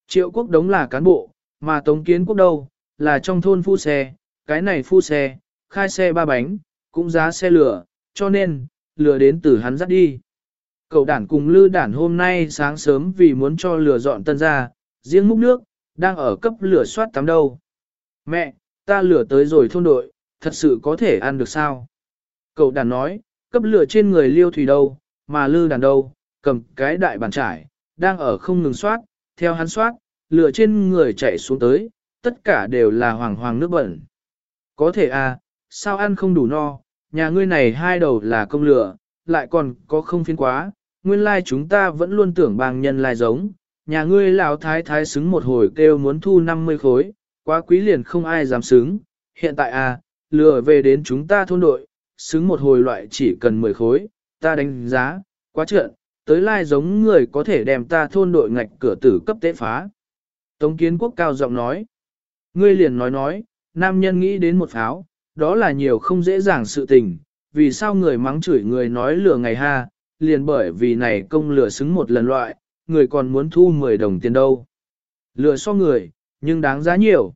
Speaker 1: Triệu quốc đống là cán bộ, mà tống kiến quốc đâu, là trong thôn phu xe, cái này phu xe, khai xe ba bánh, cũng giá xe lửa, cho nên, lửa đến từ hắn dắt đi. Cậu đản cùng lư đản hôm nay sáng sớm vì muốn cho lửa dọn tân ra, riêng múc nước, đang ở cấp lửa soát tắm đâu. Mẹ, ta lửa tới rồi thôn đội, thật sự có thể ăn được sao? Cậu đản nói, cấp lửa trên người liêu thủy đâu, mà lư đàn đâu, cầm cái đại bàn trải, đang ở không ngừng soát, theo hắn soát, lửa trên người chạy xuống tới, tất cả đều là hoàng hoàng nước bẩn. Có thể à, sao ăn không đủ no, nhà ngươi này hai đầu là công lửa, lại còn có không phiên quá, nguyên lai like chúng ta vẫn luôn tưởng bang nhân lai giống, nhà ngươi lão thái thái xứng một hồi kêu muốn thu 50 khối, quá quý liền không ai dám xứng, hiện tại à, lừa về đến chúng ta thôn đội, xứng một hồi loại chỉ cần 10 khối, ta đánh giá, quá trượn, tới lai giống người có thể đem ta thôn đội ngạch cửa tử cấp tế phá. Tống kiến quốc cao giọng nói, ngươi liền nói nói, nam nhân nghĩ đến một pháo, đó là nhiều không dễ dàng sự tình, vì sao người mắng chửi người nói lừa ngày ha, liền bởi vì này công lừa xứng một lần loại, người còn muốn thu 10 đồng tiền đâu. Lừa so người, nhưng đáng giá nhiều.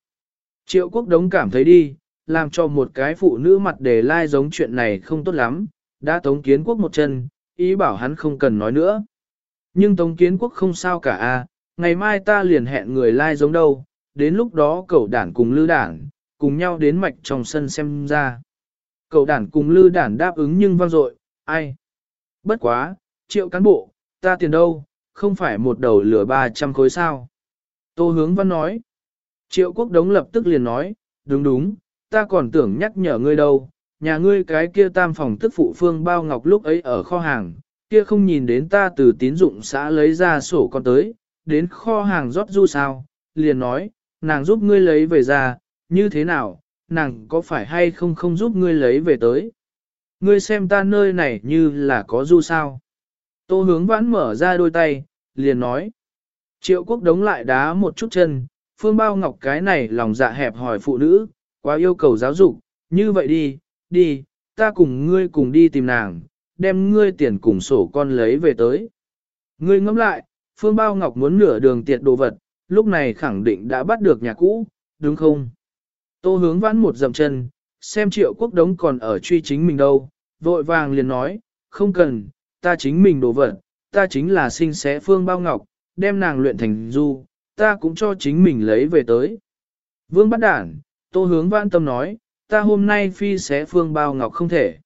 Speaker 1: Triệu quốc đống cảm thấy đi, làm cho một cái phụ nữ mặt để lai giống chuyện này không tốt lắm, đã tống kiến quốc một chân, ý bảo hắn không cần nói nữa. Nhưng tống kiến quốc không sao cả a ngày mai ta liền hẹn người lai giống đâu, đến lúc đó cậu đản cùng lư đản, cùng nhau đến mạch trong sân xem ra. Cậu đản cùng lư đản đáp ứng nhưng vang dội, ai? Bất quá, triệu cán bộ, ta tiền đâu, không phải một đầu lửa 300 khối sao. Tô hướng văn nói. Triệu quốc đống lập tức liền nói, đúng đúng, ta còn tưởng nhắc nhở ngươi đâu, nhà ngươi cái kia tam phòng tức phụ phương bao ngọc lúc ấy ở kho hàng, kia không nhìn đến ta từ tín dụng xã lấy ra sổ con tới, đến kho hàng rót du sao, liền nói, nàng giúp ngươi lấy về ra, như thế nào, nàng có phải hay không không giúp ngươi lấy về tới. Ngươi xem ta nơi này như là có du sao. Tô hướng vãn mở ra đôi tay, liền nói. Triệu quốc đống lại đá một chút chân, phương bao ngọc cái này lòng dạ hẹp hỏi phụ nữ, quá yêu cầu giáo dục, như vậy đi, đi, ta cùng ngươi cùng đi tìm nàng, đem ngươi tiền cùng sổ con lấy về tới. Ngươi ngẫm lại, phương bao ngọc muốn nửa đường tiệt đồ vật, lúc này khẳng định đã bắt được nhà cũ, đúng không? Tô hướng vãn một dậm chân, xem triệu quốc đống còn ở truy chính mình đâu, vội vàng liền nói, không cần, ta chính mình đổ vật, ta chính là sinh xé phương bao ngọc, đem nàng luyện thành du, ta cũng cho chính mình lấy về tới. Vương bắt đản, tô hướng vãn tâm nói, ta hôm nay phi xé phương bao ngọc không thể.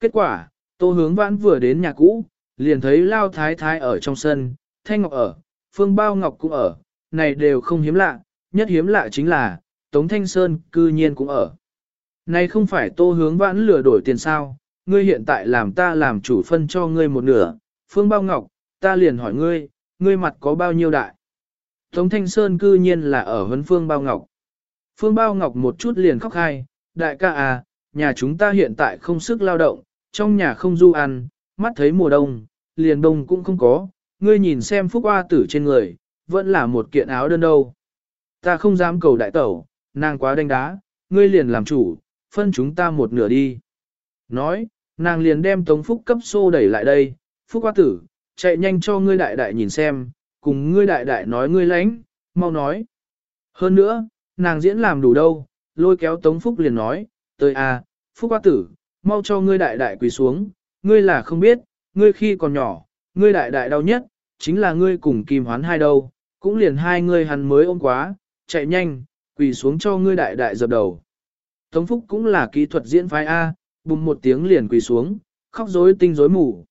Speaker 1: Kết quả, tô hướng vãn vừa đến nhà cũ, liền thấy lao thái thái ở trong sân, thanh ngọc ở, phương bao ngọc cũng ở, này đều không hiếm lạ, nhất hiếm lạ chính là, Tống Thanh Sơn cư nhiên cũng ở. Này không phải tô hướng vãn lừa đổi tiền sao, ngươi hiện tại làm ta làm chủ phân cho ngươi một nửa, Phương Bao Ngọc, ta liền hỏi ngươi, ngươi mặt có bao nhiêu đại. Tống Thanh Sơn cư nhiên là ở huấn phương bao ngọc. Phương bao ngọc một chút liền khóc hai, đại ca à, nhà chúng ta hiện tại không sức lao động, trong nhà không du ăn, mắt thấy mùa đông, liền đông cũng không có, ngươi nhìn xem phúc hoa tử trên người, vẫn là một kiện áo đơn đâu. Ta không dám cầu đại tẩu, nàng quá đánh đá, ngươi liền làm chủ, phân chúng ta một nửa đi. Nói, nàng liền đem Tống Phúc cấp xô đẩy lại đây, Phúc hoa tử, chạy nhanh cho ngươi đại đại nhìn xem, cùng ngươi đại đại nói ngươi lánh, mau nói. Hơn nữa, nàng diễn làm đủ đâu, lôi kéo Tống Phúc liền nói, tới à, Phúc hoa tử, mau cho ngươi đại đại quỳ xuống, ngươi là không biết, ngươi khi còn nhỏ, ngươi đại đại đau nhất, chính là ngươi cùng kim hoán hai đâu, cũng liền hai ngươi hắn mới ôm quá, chạy nhanh, quỳ xuống cho ngươi đại đại dập đầu. Tống Phúc cũng là kỹ thuật diễn phái A, bùng một tiếng liền quỳ xuống, khóc rối tinh rối mù.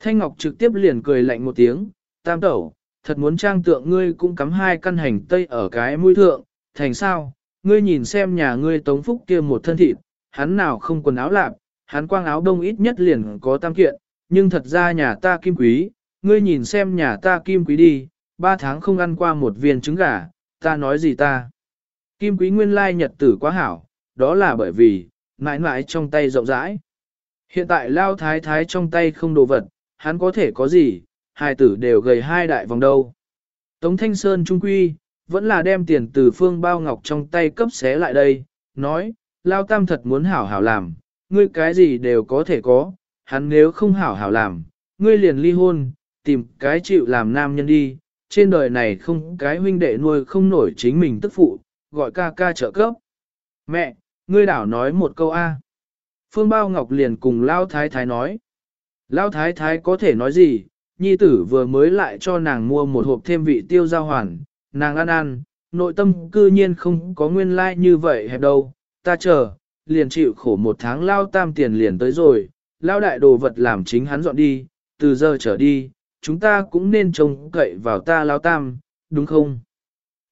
Speaker 1: Thanh Ngọc trực tiếp liền cười lạnh một tiếng, tam tẩu, thật muốn trang tượng ngươi cũng cắm hai căn hành tây ở cái mũi thượng, thành sao, ngươi nhìn xem nhà ngươi Tống Phúc kia một thân thịt, hắn nào không quần áo lạp, hắn quang áo đông ít nhất liền có tam kiện, nhưng thật ra nhà ta kim quý, ngươi nhìn xem nhà ta kim quý đi, ba tháng không ăn qua một viên trứng gà, ta nói gì ta. Kim quý nguyên lai nhật tử quá hảo, đó là bởi vì, mãi mãi trong tay rộng rãi. Hiện tại lao thái thái trong tay không đồ vật, hắn có thể có gì, hai tử đều gầy hai đại vòng đâu. Tống Thanh Sơn Trung Quy, vẫn là đem tiền từ phương bao ngọc trong tay cấp xé lại đây, nói, lao tam thật muốn hảo hảo làm, ngươi cái gì đều có thể có, hắn nếu không hảo hảo làm, ngươi liền ly hôn, tìm cái chịu làm nam nhân đi, trên đời này không cái huynh đệ nuôi không nổi chính mình tức phụ, gọi ca ca trợ cấp. Mẹ, ngươi đảo nói một câu A. Phương Bao Ngọc liền cùng Lao Thái Thái nói. Lao Thái Thái có thể nói gì, nhi tử vừa mới lại cho nàng mua một hộp thêm vị tiêu giao hoàn, nàng ăn ăn, nội tâm cư nhiên không có nguyên lai like như vậy hẹp đâu, ta chờ, liền chịu khổ một tháng lao tam tiền liền tới rồi, lao đại đồ vật làm chính hắn dọn đi, từ giờ trở đi, chúng ta cũng nên trông cậy vào ta lao tam, đúng không?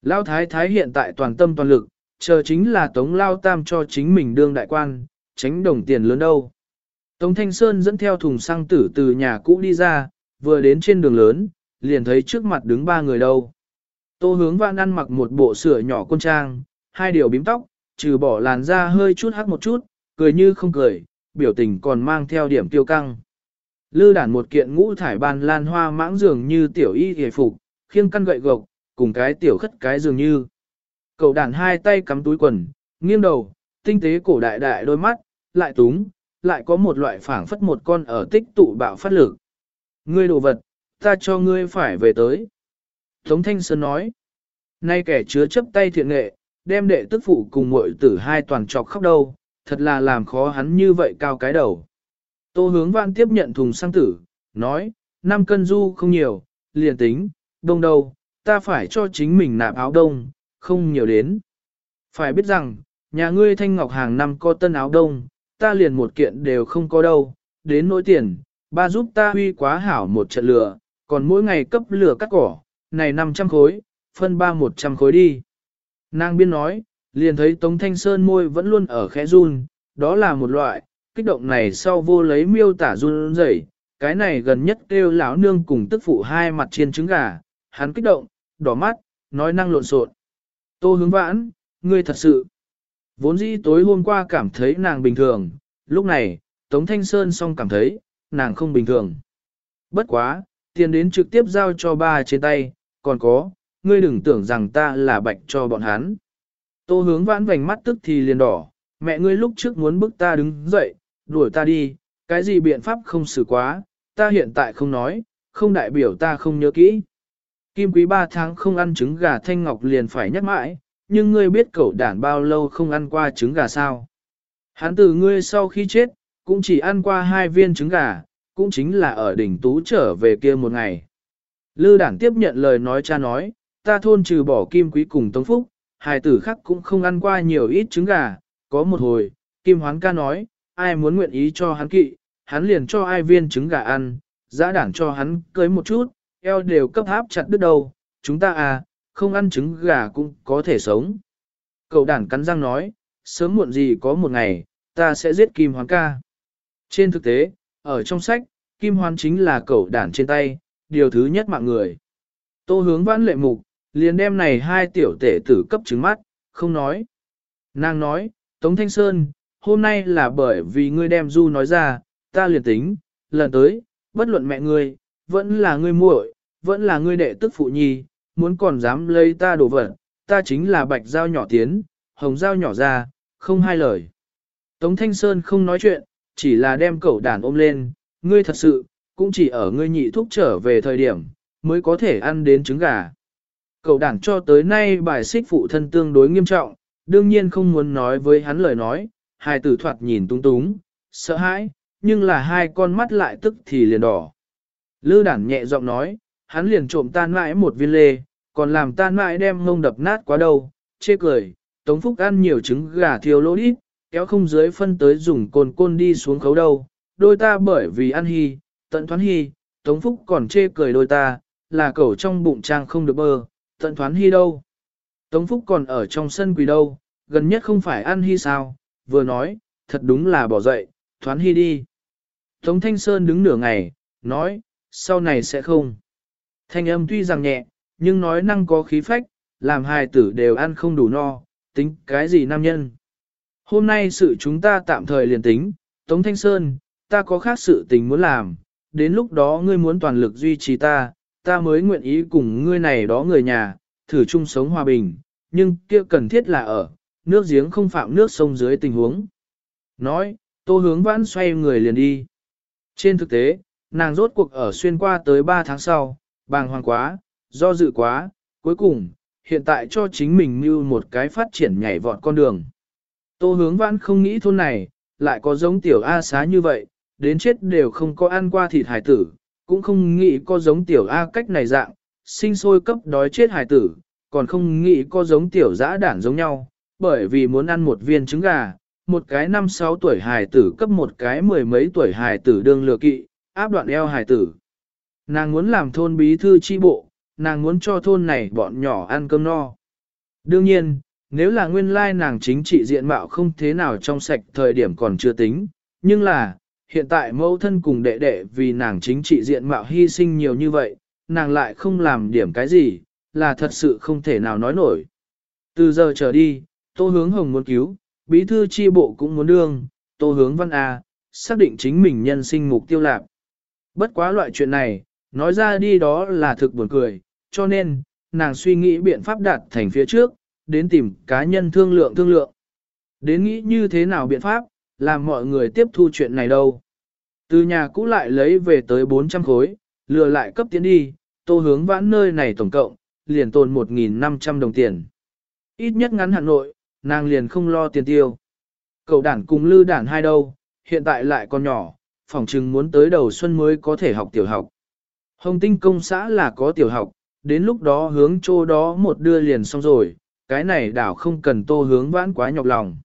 Speaker 1: Lao thái thái hiện tại toàn tâm toàn lực, chờ chính là tống lao tam cho chính mình đương đại quan, tránh đồng tiền lớn đâu. Tống Thanh Sơn dẫn theo thùng xăng tử từ nhà cũ đi ra, vừa đến trên đường lớn, liền thấy trước mặt đứng ba người đâu. Tô hướng vạn ăn mặc một bộ sửa nhỏ con trang, hai điều bím tóc, trừ bỏ làn da hơi chút hắc một chút, cười như không cười, biểu tình còn mang theo điểm tiêu căng. Lư đản một kiện ngũ thải ban lan hoa mãng dường như tiểu y hề phục, khiêng căn gậy gộc, cùng cái tiểu khất cái dường như. Cậu đàn hai tay cắm túi quần, nghiêng đầu, tinh tế cổ đại đại đôi mắt, lại túng, lại có một loại phảng phất một con ở tích tụ bạo phát lực. Ngươi đồ vật, ta cho ngươi phải về tới. Tống Thanh Sơn nói, nay kẻ chứa chấp tay thiện nghệ, đem đệ tức phụ cùng muội tử hai toàn trọc khóc đâu, thật là làm khó hắn như vậy cao cái đầu. Tô hướng vạn tiếp nhận thùng sang tử, nói, 5 cân du không nhiều, liền tính, đông đâu, ta phải cho chính mình nạp áo đông, không nhiều đến. Phải biết rằng, nhà ngươi thanh ngọc hàng năm có tân áo đông, ta liền một kiện đều không có đâu, đến nỗi tiền, ba giúp ta huy quá hảo một trận lửa, còn mỗi ngày cấp lửa cắt cỏ, này 500 khối, phân ba 100 khối đi. Nàng biên nói, liền thấy Tống Thanh Sơn môi vẫn luôn ở khẽ run, đó là một loại, kích động này sau vô lấy miêu tả run rẩy, cái này gần nhất kêu lão nương cùng tức phụ hai mặt trên trứng gà, hắn kích động, đỏ mắt, nói năng lộn xộn. Tô hướng vãn, ngươi thật sự. Vốn dĩ tối hôm qua cảm thấy nàng bình thường, lúc này, Tống Thanh Sơn song cảm thấy, nàng không bình thường. Bất quá, tiền đến trực tiếp giao cho ba trên tay, còn có, ngươi đừng tưởng rằng ta là bạch cho bọn hắn. Tô hướng vãn vành mắt tức thì liền đỏ, mẹ ngươi lúc trước muốn bức ta đứng dậy, đuổi ta đi, cái gì biện pháp không xử quá, ta hiện tại không nói, không đại biểu ta không nhớ kỹ. Kim quý ba tháng không ăn trứng gà thanh ngọc liền phải nhắc mãi, nhưng ngươi biết cậu đản bao lâu không ăn qua trứng gà sao. Hắn từ ngươi sau khi chết, cũng chỉ ăn qua hai viên trứng gà, cũng chính là ở đỉnh tú trở về kia một ngày. Lư đản tiếp nhận lời nói cha nói, ta thôn trừ bỏ kim quý cùng tống phúc, hài tử khác cũng không ăn qua nhiều ít trứng gà, có một hồi, kim hoán ca nói, ai muốn nguyện ý cho hắn kỵ, hắn liền cho ai viên trứng gà ăn, giã đản cho hắn cưới một chút, eo đều cấp áp chặt đứt đầu, chúng ta à, không ăn trứng gà cũng có thể sống. Cậu đản cắn răng nói, sớm muộn gì có một ngày, ta sẽ giết kim hoán ca. Trên thực tế, ở trong sách, kim hoán chính là cậu đản trên tay, điều thứ nhất mạng người. Tô hướng vãn lệ mục, liền đem này hai tiểu tể tử cấp trứng mắt, không nói. Nàng nói, Tống Thanh Sơn, hôm nay là bởi vì ngươi đem du nói ra, ta liền tính, lần tới, bất luận mẹ ngươi, vẫn là ngươi muội, vẫn là ngươi đệ tức phụ nhi, muốn còn dám lấy ta đổ vật, ta chính là bạch dao nhỏ tiến, hồng dao nhỏ ra, không hai lời. Tống Thanh Sơn không nói chuyện, chỉ là đem cậu đàn ôm lên, ngươi thật sự, cũng chỉ ở ngươi nhị thúc trở về thời điểm, mới có thể ăn đến trứng gà. Cậu đàn cho tới nay bài xích phụ thân tương đối nghiêm trọng, đương nhiên không muốn nói với hắn lời nói, hai tử thoạt nhìn tung túng, sợ hãi, nhưng là hai con mắt lại tức thì liền đỏ. Lư đản nhẹ giọng nói, hắn liền trộm tan mãi một viên lê, còn làm tan mãi đem ngông đập nát quá đâu, chê cười, Tống Phúc ăn nhiều trứng gà thiêu lỗ đít, kéo không dưới phân tới dùng cồn côn đi xuống khấu đâu, đôi ta bởi vì ăn hy, tận thoán hy, Tống Phúc còn chê cười đôi ta, là cẩu trong bụng trang không được bơ, tận thoán hy đâu. Tống Phúc còn ở trong sân quỳ đâu, gần nhất không phải ăn hy sao, vừa nói, thật đúng là bỏ dậy, thoán hy đi. Tống Thanh Sơn đứng nửa ngày, nói, sau này sẽ không. Thanh âm tuy rằng nhẹ, nhưng nói năng có khí phách, làm hài tử đều ăn không đủ no, tính cái gì nam nhân. Hôm nay sự chúng ta tạm thời liền tính, Tống Thanh Sơn, ta có khác sự tình muốn làm, đến lúc đó ngươi muốn toàn lực duy trì ta, ta mới nguyện ý cùng ngươi này đó người nhà, thử chung sống hòa bình, nhưng kia cần thiết là ở, nước giếng không phạm nước sông dưới tình huống. Nói, tô hướng vãn xoay người liền đi. Trên thực tế, nàng rốt cuộc ở xuyên qua tới 3 tháng sau, bàng hoàng quá, do dự quá, cuối cùng, hiện tại cho chính mình mưu một cái phát triển nhảy vọt con đường. Tô hướng vãn không nghĩ thôn này, lại có giống tiểu A xá như vậy, đến chết đều không có ăn qua thịt hải tử, cũng không nghĩ có giống tiểu A cách này dạng, sinh sôi cấp đói chết hải tử, còn không nghĩ có giống tiểu dã đản giống nhau, bởi vì muốn ăn một viên trứng gà, một cái năm sáu tuổi hài tử cấp một cái mười mấy tuổi hài tử đương lừa kỵ, áp đoạn eo Hải tử. Nàng muốn làm thôn bí thư chi bộ, nàng muốn cho thôn này bọn nhỏ ăn cơm no. Đương nhiên, nếu là nguyên lai nàng chính trị diện mạo không thế nào trong sạch thời điểm còn chưa tính, nhưng là, hiện tại mẫu thân cùng đệ đệ vì nàng chính trị diện mạo hy sinh nhiều như vậy, nàng lại không làm điểm cái gì, là thật sự không thể nào nói nổi. Từ giờ trở đi, Tô Hướng Hồng muốn cứu, bí thư chi bộ cũng muốn đương, Tô Hướng Văn A, xác định chính mình nhân sinh mục tiêu lạc. Bất quá loại chuyện này, nói ra đi đó là thực buồn cười, cho nên, nàng suy nghĩ biện pháp đạt thành phía trước, đến tìm cá nhân thương lượng thương lượng. Đến nghĩ như thế nào biện pháp, làm mọi người tiếp thu chuyện này đâu. Từ nhà cũ lại lấy về tới 400 khối, lừa lại cấp tiến đi, tô hướng vãn nơi này tổng cộng, liền tồn 1.500 đồng tiền. Ít nhất ngắn hà nội, nàng liền không lo tiền tiêu. Cậu đản cùng lư đản hai đâu, hiện tại lại còn nhỏ, phỏng chừng muốn tới đầu xuân mới có thể học tiểu học. Hồng tinh công xã là có tiểu học, đến lúc đó hướng chỗ đó một đưa liền xong rồi, cái này đảo không cần tô hướng vãn quá nhọc lòng.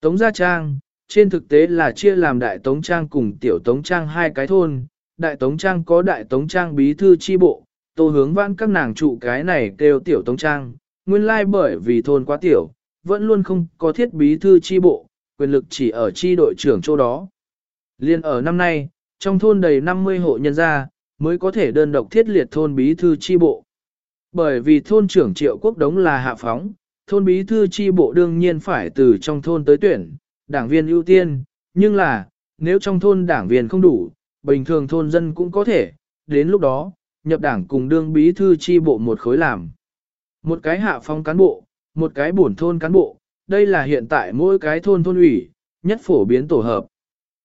Speaker 1: Tống Gia Trang, trên thực tế là chia làm Đại Tống Trang cùng Tiểu Tống Trang hai cái thôn, Đại Tống Trang có Đại Tống Trang bí thư chi bộ, tô hướng vãn các nàng trụ cái này kêu Tiểu Tống Trang, nguyên lai bởi vì thôn quá tiểu, vẫn luôn không có thiết bí thư chi bộ, quyền lực chỉ ở chi đội trưởng chỗ đó. Liên ở năm nay, trong thôn đầy 50 hộ nhân gia, mới có thể đơn độc thiết liệt thôn bí thư chi bộ. Bởi vì thôn trưởng triệu quốc đống là hạ phóng, thôn bí thư chi bộ đương nhiên phải từ trong thôn tới tuyển, đảng viên ưu tiên, nhưng là, nếu trong thôn đảng viên không đủ, bình thường thôn dân cũng có thể, đến lúc đó, nhập đảng cùng đương bí thư chi bộ một khối làm. Một cái hạ phóng cán bộ, một cái bổn thôn cán bộ, đây là hiện tại mỗi cái thôn thôn ủy, nhất phổ biến tổ hợp.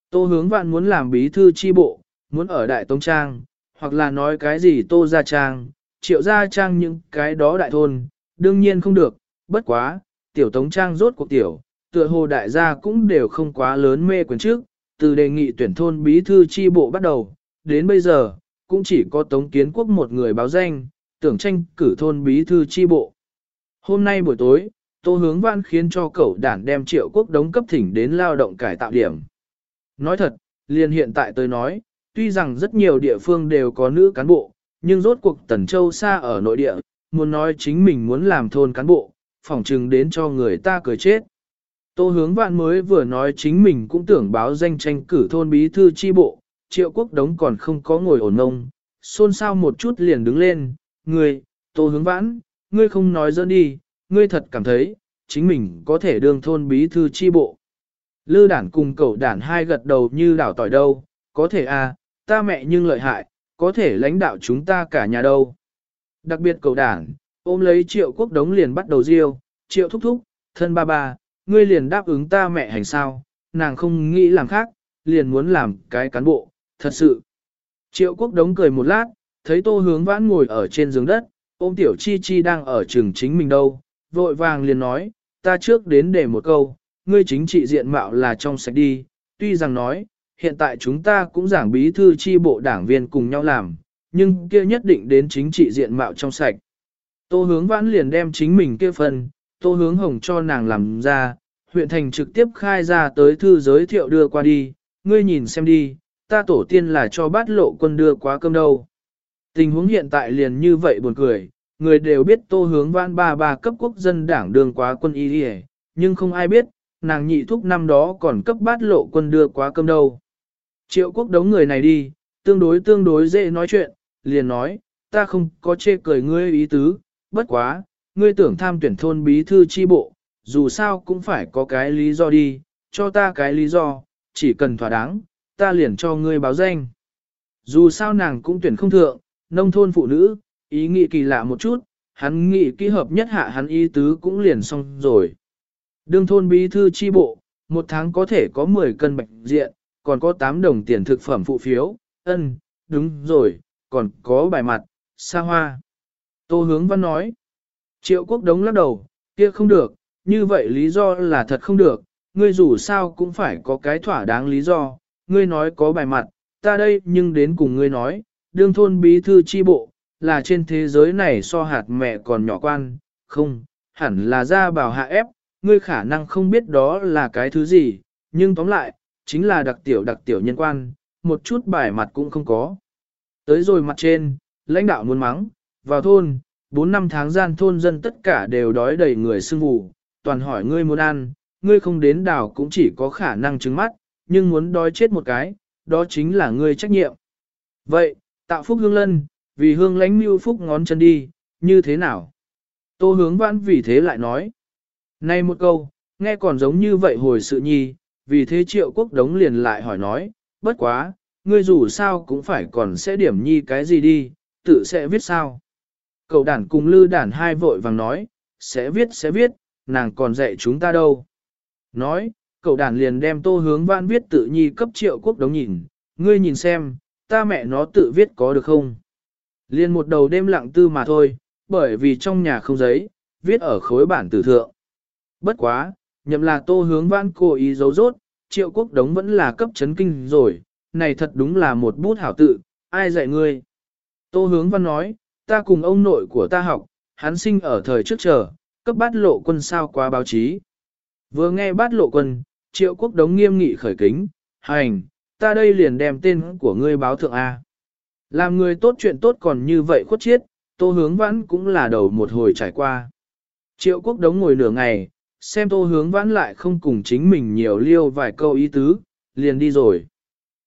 Speaker 1: Tô hướng vạn muốn làm bí thư chi bộ, muốn ở Đại Tông Trang, hoặc là nói cái gì Tô Gia Trang, Triệu Gia Trang những cái đó đại thôn, đương nhiên không được, bất quá, tiểu Tống Trang rốt cuộc tiểu, tựa hồ đại gia cũng đều không quá lớn mê quyền trước, từ đề nghị tuyển thôn bí thư chi bộ bắt đầu, đến bây giờ, cũng chỉ có Tống Kiến Quốc một người báo danh, tưởng tranh cử thôn bí thư chi bộ. Hôm nay buổi tối, Tô Hướng Văn khiến cho cậu đản đem triệu quốc đống cấp thỉnh đến lao động cải tạo điểm. Nói thật, liền hiện tại tôi nói, tuy rằng rất nhiều địa phương đều có nữ cán bộ, nhưng rốt cuộc Tần Châu xa ở nội địa, muốn nói chính mình muốn làm thôn cán bộ, phỏng chừng đến cho người ta cười chết. Tô hướng vạn mới vừa nói chính mình cũng tưởng báo danh tranh cử thôn bí thư chi bộ, triệu quốc đống còn không có ngồi ổn ngông, xôn xao một chút liền đứng lên, người, Tô hướng vãn, ngươi không nói dẫn đi, ngươi thật cảm thấy, chính mình có thể đương thôn bí thư chi bộ. Lư đản cùng cậu đản hai gật đầu như đảo tỏi đâu, có thể à, ta mẹ nhưng lợi hại, có thể lãnh đạo chúng ta cả nhà đâu. Đặc biệt cậu đản, ôm lấy triệu quốc đống liền bắt đầu riêu, triệu thúc thúc, thân ba ba, ngươi liền đáp ứng ta mẹ hành sao, nàng không nghĩ làm khác, liền muốn làm cái cán bộ, thật sự. Triệu quốc đống cười một lát, thấy tô hướng vãn ngồi ở trên giường đất, ôm tiểu chi chi đang ở trường chính mình đâu, vội vàng liền nói, ta trước đến để một câu, ngươi chính trị diện mạo là trong sạch đi, tuy rằng nói, hiện tại chúng ta cũng giảng bí thư chi bộ đảng viên cùng nhau làm, nhưng kia nhất định đến chính trị diện mạo trong sạch. Tô hướng vãn liền đem chính mình kia phần, tô hướng hồng cho nàng làm ra, huyện thành trực tiếp khai ra tới thư giới thiệu đưa qua đi, ngươi nhìn xem đi, ta tổ tiên là cho bát lộ quân đưa quá cơm đâu. Tình huống hiện tại liền như vậy buồn cười, người đều biết tô hướng vãn ba ba cấp quốc dân đảng đường quá quân y đi nhưng không ai biết, nàng nhị thúc năm đó còn cấp bát lộ quân đưa quá cơm đâu. Triệu quốc đống người này đi, tương đối tương đối dễ nói chuyện, liền nói, ta không có chê cười ngươi ý tứ, bất quá, ngươi tưởng tham tuyển thôn bí thư chi bộ, dù sao cũng phải có cái lý do đi, cho ta cái lý do, chỉ cần thỏa đáng, ta liền cho ngươi báo danh. Dù sao nàng cũng tuyển không thượng, nông thôn phụ nữ, ý nghĩ kỳ lạ một chút, hắn nghĩ kỹ hợp nhất hạ hắn ý tứ cũng liền xong rồi. Đương thôn bí thư chi bộ, một tháng có thể có 10 cân bạch diện, còn có 8 đồng tiền thực phẩm phụ phiếu, ân, đúng rồi, còn có bài mặt, xa hoa. Tô hướng văn nói, triệu quốc đống lắc đầu, kia không được, như vậy lý do là thật không được, ngươi dù sao cũng phải có cái thỏa đáng lý do, ngươi nói có bài mặt, ta đây nhưng đến cùng ngươi nói, đương thôn bí thư chi bộ, là trên thế giới này so hạt mẹ còn nhỏ quan, không, hẳn là ra bảo hạ ép, ngươi khả năng không biết đó là cái thứ gì, nhưng tóm lại, chính là đặc tiểu đặc tiểu nhân quan, một chút bài mặt cũng không có. Tới rồi mặt trên, lãnh đạo muốn mắng, vào thôn, 4 năm tháng gian thôn dân tất cả đều đói đầy người sưng vụ, toàn hỏi ngươi muốn ăn, ngươi không đến đảo cũng chỉ có khả năng trứng mắt, nhưng muốn đói chết một cái, đó chính là ngươi trách nhiệm. Vậy, tạo phúc hương lân, vì hương lánh mưu phúc ngón chân đi, như thế nào? Tô hướng vãn vì thế lại nói nay một câu, nghe còn giống như vậy hồi sự nhi, vì thế triệu quốc đống liền lại hỏi nói, bất quá, ngươi dù sao cũng phải còn sẽ điểm nhi cái gì đi, tự sẽ viết sao. Cậu đản cùng lư đản hai vội vàng nói, sẽ viết sẽ viết, nàng còn dạy chúng ta đâu. Nói, cậu đản liền đem tô hướng văn viết tự nhi cấp triệu quốc đống nhìn, ngươi nhìn xem, ta mẹ nó tự viết có được không? Liền một đầu đêm lặng tư mà thôi, bởi vì trong nhà không giấy, viết ở khối bản tử thượng. Bất quá, nhậm là tô hướng văn cố ý giấu rốt, triệu quốc đống vẫn là cấp chấn kinh rồi, này thật đúng là một bút hảo tự, ai dạy ngươi? Tô hướng văn nói, ta cùng ông nội của ta học, hắn sinh ở thời trước chờ, cấp bát lộ quân sao qua báo chí. Vừa nghe bát lộ quân, triệu quốc đống nghiêm nghị khởi kính, hành, ta đây liền đem tên của ngươi báo thượng A. Làm người tốt chuyện tốt còn như vậy khuất chiết, tô hướng vãn cũng là đầu một hồi trải qua. Triệu quốc đống ngồi nửa ngày, xem tô hướng vãn lại không cùng chính mình nhiều liêu vài câu ý tứ, liền đi rồi.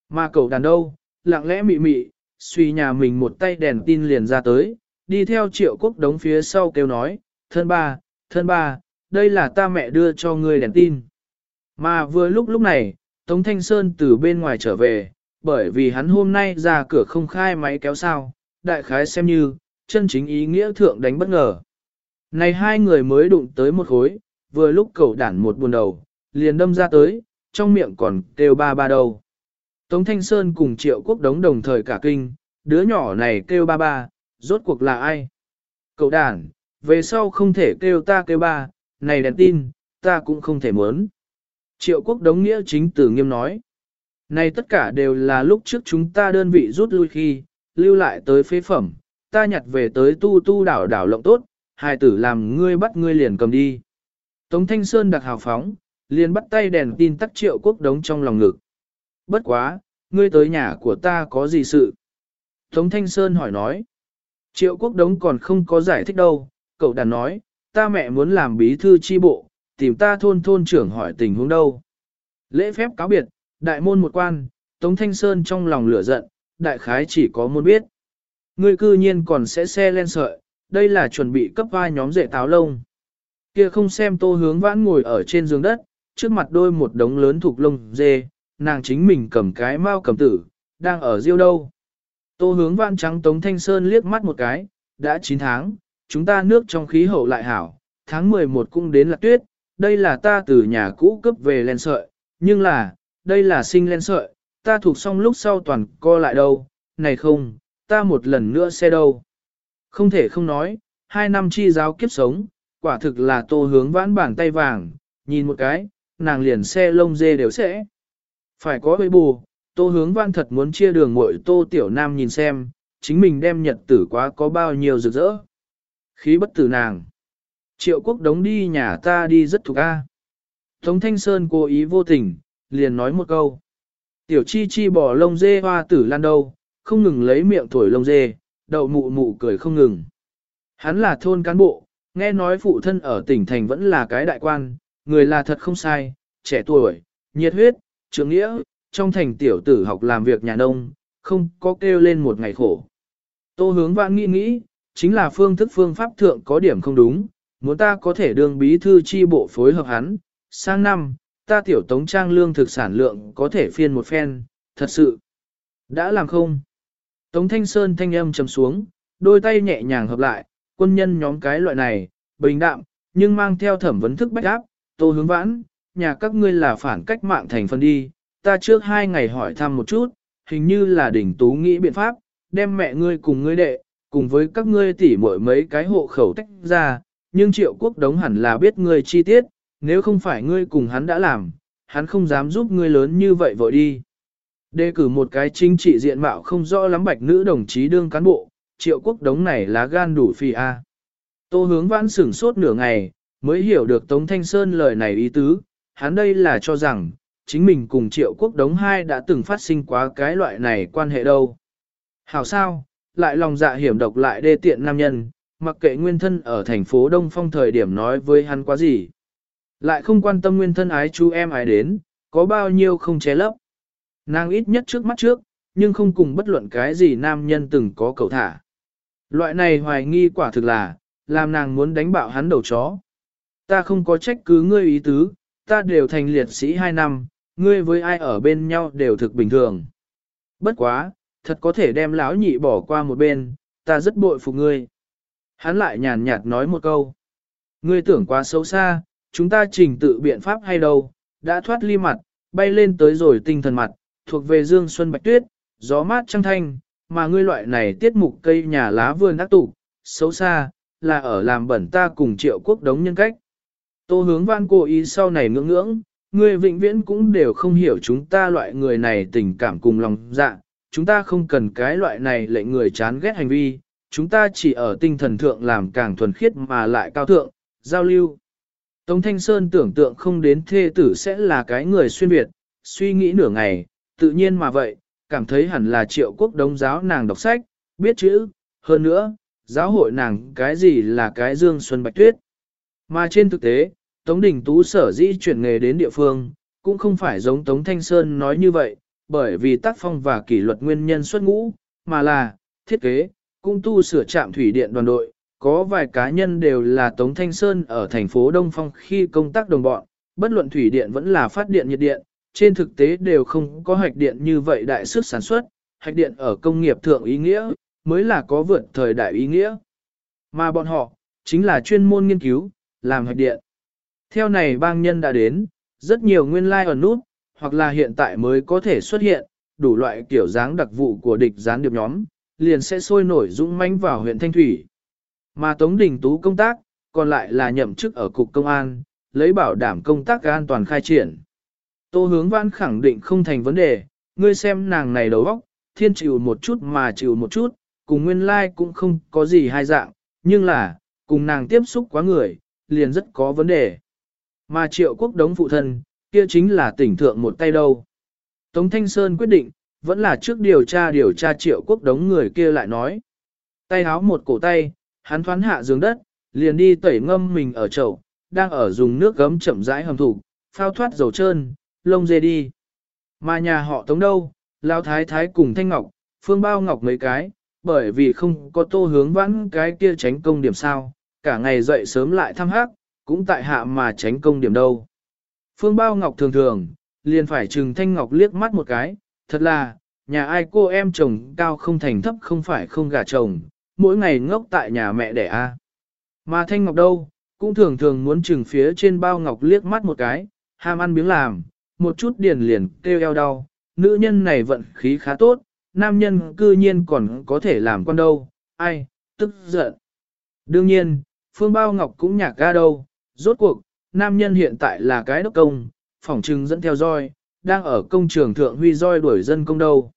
Speaker 1: Mà cậu đàn đâu, lặng lẽ mị mị, suy nhà mình một tay đèn tin liền ra tới, đi theo triệu quốc đống phía sau kêu nói, thân ba, thân ba, đây là ta mẹ đưa cho ngươi đèn tin. Mà vừa lúc lúc này, Tống Thanh Sơn từ bên ngoài trở về, bởi vì hắn hôm nay ra cửa không khai máy kéo sao, đại khái xem như, chân chính ý nghĩa thượng đánh bất ngờ. Này hai người mới đụng tới một khối, vừa lúc cậu đản một buồn đầu, liền đâm ra tới, trong miệng còn kêu ba ba đầu. Tống Thanh Sơn cùng triệu quốc đống đồng thời cả kinh, đứa nhỏ này kêu ba ba, rốt cuộc là ai? Cậu đản, về sau không thể kêu ta kêu ba, này đèn tin, ta cũng không thể muốn. Triệu quốc đống nghĩa chính tử nghiêm nói. Này tất cả đều là lúc trước chúng ta đơn vị rút lui khi, lưu lại tới phế phẩm, ta nhặt về tới tu tu đảo đảo lộng tốt, hài tử làm ngươi bắt ngươi liền cầm đi. Tống Thanh Sơn đặc hào phóng, liền bắt tay đèn tin tắt triệu quốc đống trong lòng ngực. Bất quá, ngươi tới nhà của ta có gì sự? Tống Thanh Sơn hỏi nói. Triệu quốc đống còn không có giải thích đâu, cậu đàn nói, ta mẹ muốn làm bí thư chi bộ, tìm ta thôn thôn trưởng hỏi tình huống đâu. Lễ phép cáo biệt, đại môn một quan, Tống Thanh Sơn trong lòng lửa giận, đại khái chỉ có muốn biết. Ngươi cư nhiên còn sẽ xe lên sợi, đây là chuẩn bị cấp vai nhóm rễ táo lông. Kia không xem tô hướng vãn ngồi ở trên giường đất, trước mặt đôi một đống lớn thuộc lông dê, nàng chính mình cầm cái mau cầm tử, đang ở riêu đâu. Tô hướng vãn trắng Tống Thanh Sơn liếc mắt một cái, đã 9 tháng, chúng ta nước trong khí hậu lại hảo, tháng 11 cũng đến là tuyết, đây là ta từ nhà cũ cấp về len sợi, nhưng là, đây là sinh len sợi, ta thuộc xong lúc sau toàn co lại đâu, này không, ta một lần nữa xe đâu. Không thể không nói, hai năm chi giáo kiếp sống, quả thực là tô hướng vãn bàn tay vàng, nhìn một cái, nàng liền xe lông dê đều sẽ. Phải có bê bù, tô hướng vãn thật muốn chia đường mội tô tiểu nam nhìn xem, chính mình đem nhật tử quá có bao nhiêu rực rỡ. Khí bất tử nàng. Triệu quốc đống đi nhà ta đi rất thuộc a. Tống Thanh Sơn cố ý vô tình, liền nói một câu. Tiểu chi chi bỏ lông dê hoa tử lan đâu, không ngừng lấy miệng thổi lông dê, đậu mụ mụ cười không ngừng. Hắn là thôn cán bộ, nghe nói phụ thân ở tỉnh thành vẫn là cái đại quan, người là thật không sai, trẻ tuổi, nhiệt huyết, trưởng nghĩa, trong thành tiểu tử học làm việc nhà nông, không có kêu lên một ngày khổ. Tô hướng vạn nghĩ nghĩ, chính là phương thức phương pháp thượng có điểm không đúng, muốn ta có thể đương bí thư chi bộ phối hợp hắn, sang năm, ta tiểu tống trang lương thực sản lượng có thể phiên một phen, thật sự. Đã làm không? Tống Thanh Sơn thanh âm trầm xuống, đôi tay nhẹ nhàng hợp lại, quân nhân nhóm cái loại này, bình đạm, nhưng mang theo thẩm vấn thức bách áp, tô hướng vãn, nhà các ngươi là phản cách mạng thành phần đi, ta trước hai ngày hỏi thăm một chút, hình như là đỉnh tú nghĩ biện pháp, đem mẹ ngươi cùng ngươi đệ, cùng với các ngươi tỉ mỗi mấy cái hộ khẩu tách ra, nhưng triệu quốc đống hẳn là biết ngươi chi tiết, nếu không phải ngươi cùng hắn đã làm, hắn không dám giúp ngươi lớn như vậy vội đi. Đề cử một cái chính trị diện mạo không rõ lắm bạch nữ đồng chí đương cán bộ, triệu quốc đống này lá gan đủ phi a. Tô hướng vãn sửng sốt nửa ngày, mới hiểu được Tống Thanh Sơn lời này ý tứ, hắn đây là cho rằng, chính mình cùng triệu quốc đống hai đã từng phát sinh quá cái loại này quan hệ đâu. Hảo sao, lại lòng dạ hiểm độc lại đê tiện nam nhân, mặc kệ nguyên thân ở thành phố Đông Phong thời điểm nói với hắn quá gì. Lại không quan tâm nguyên thân ái chú em ái đến, có bao nhiêu không che lấp. Nàng ít nhất trước mắt trước, nhưng không cùng bất luận cái gì nam nhân từng có cầu thả. Loại này hoài nghi quả thực là, làm nàng muốn đánh bạo hắn đầu chó. Ta không có trách cứ ngươi ý tứ, ta đều thành liệt sĩ hai năm, ngươi với ai ở bên nhau đều thực bình thường. Bất quá, thật có thể đem lão nhị bỏ qua một bên, ta rất bội phục ngươi. Hắn lại nhàn nhạt nói một câu. Ngươi tưởng quá xấu xa, chúng ta trình tự biện pháp hay đâu, đã thoát ly mặt, bay lên tới rồi tinh thần mặt, thuộc về dương xuân bạch tuyết, gió mát trăng thanh, mà ngươi loại này tiết mục cây nhà lá vườn ác tụ, xấu xa, là ở làm bẩn ta cùng triệu quốc đống nhân cách. Tô hướng văn cố ý sau này ngưỡng ngưỡng, ngươi vĩnh viễn cũng đều không hiểu chúng ta loại người này tình cảm cùng lòng dạ, chúng ta không cần cái loại này lệnh người chán ghét hành vi, chúng ta chỉ ở tinh thần thượng làm càng thuần khiết mà lại cao thượng, giao lưu. Tống Thanh Sơn tưởng tượng không đến thê tử sẽ là cái người xuyên Việt, suy nghĩ nửa ngày, tự nhiên mà vậy, cảm thấy hẳn là triệu quốc đống giáo nàng đọc sách, biết chữ, hơn nữa, giáo hội nàng cái gì là cái dương xuân bạch tuyết. Mà trên thực tế, Tống Đình Tú sở dĩ chuyển nghề đến địa phương, cũng không phải giống Tống Thanh Sơn nói như vậy, bởi vì tác phong và kỷ luật nguyên nhân xuất ngũ, mà là, thiết kế, cung tu sửa trạm thủy điện đoàn đội, có vài cá nhân đều là Tống Thanh Sơn ở thành phố Đông Phong khi công tác đồng bọn, bất luận thủy điện vẫn là phát điện nhiệt điện, trên thực tế đều không có hạch điện như vậy đại sức sản xuất, hạch điện ở công nghiệp thượng ý nghĩa, mới là có vượt thời đại ý nghĩa. Mà bọn họ, chính là chuyên môn nghiên cứu, làm hạch điện. Theo này bang nhân đã đến, rất nhiều nguyên lai like ở nút, hoặc là hiện tại mới có thể xuất hiện, đủ loại kiểu dáng đặc vụ của địch gián điệp nhóm, liền sẽ sôi nổi dũng mãnh vào huyện Thanh Thủy. Mà Tống Đình Tú công tác, còn lại là nhậm chức ở Cục Công an, lấy bảo đảm công tác an toàn khai triển. Tô hướng văn khẳng định không thành vấn đề, ngươi xem nàng này đầu óc, thiên chịu một chút mà chịu một chút, cùng nguyên lai like cũng không có gì hai dạng, nhưng là, cùng nàng tiếp xúc quá người, liền rất có vấn đề. Mà triệu quốc đống phụ thân, kia chính là tỉnh thượng một tay đâu. Tống Thanh Sơn quyết định, vẫn là trước điều tra điều tra triệu quốc đống người kia lại nói. Tay háo một cổ tay, hắn thoán hạ giường đất, liền đi tẩy ngâm mình ở chậu, đang ở dùng nước gấm chậm rãi hầm thủ, phao thoát dầu trơn, lông dê đi. Mà nhà họ tống đâu, lao thái thái cùng thanh ngọc, phương bao ngọc mấy cái, bởi vì không có tô hướng vãn cái kia tránh công điểm sao, cả ngày dậy sớm lại thăm hát, cũng tại hạ mà tránh công điểm đâu. Phương Bao Ngọc thường thường, liền phải trừng Thanh Ngọc liếc mắt một cái, thật là, nhà ai cô em chồng cao không thành thấp không phải không gả chồng, mỗi ngày ngốc tại nhà mẹ đẻ a. Mà Thanh Ngọc đâu, cũng thường thường muốn trừng phía trên Bao Ngọc liếc mắt một cái, ham ăn miếng làm, một chút điền liền kêu eo đau, nữ nhân này vận khí khá tốt, nam nhân cư nhiên còn có thể làm con đâu, ai, tức giận. Đương nhiên, Phương Bao Ngọc cũng nhạc ga đâu, rốt cuộc, nam nhân hiện tại là cái đốc công, phỏng trừng dẫn theo roi, đang ở công trường thượng huy roi đuổi dân công đâu.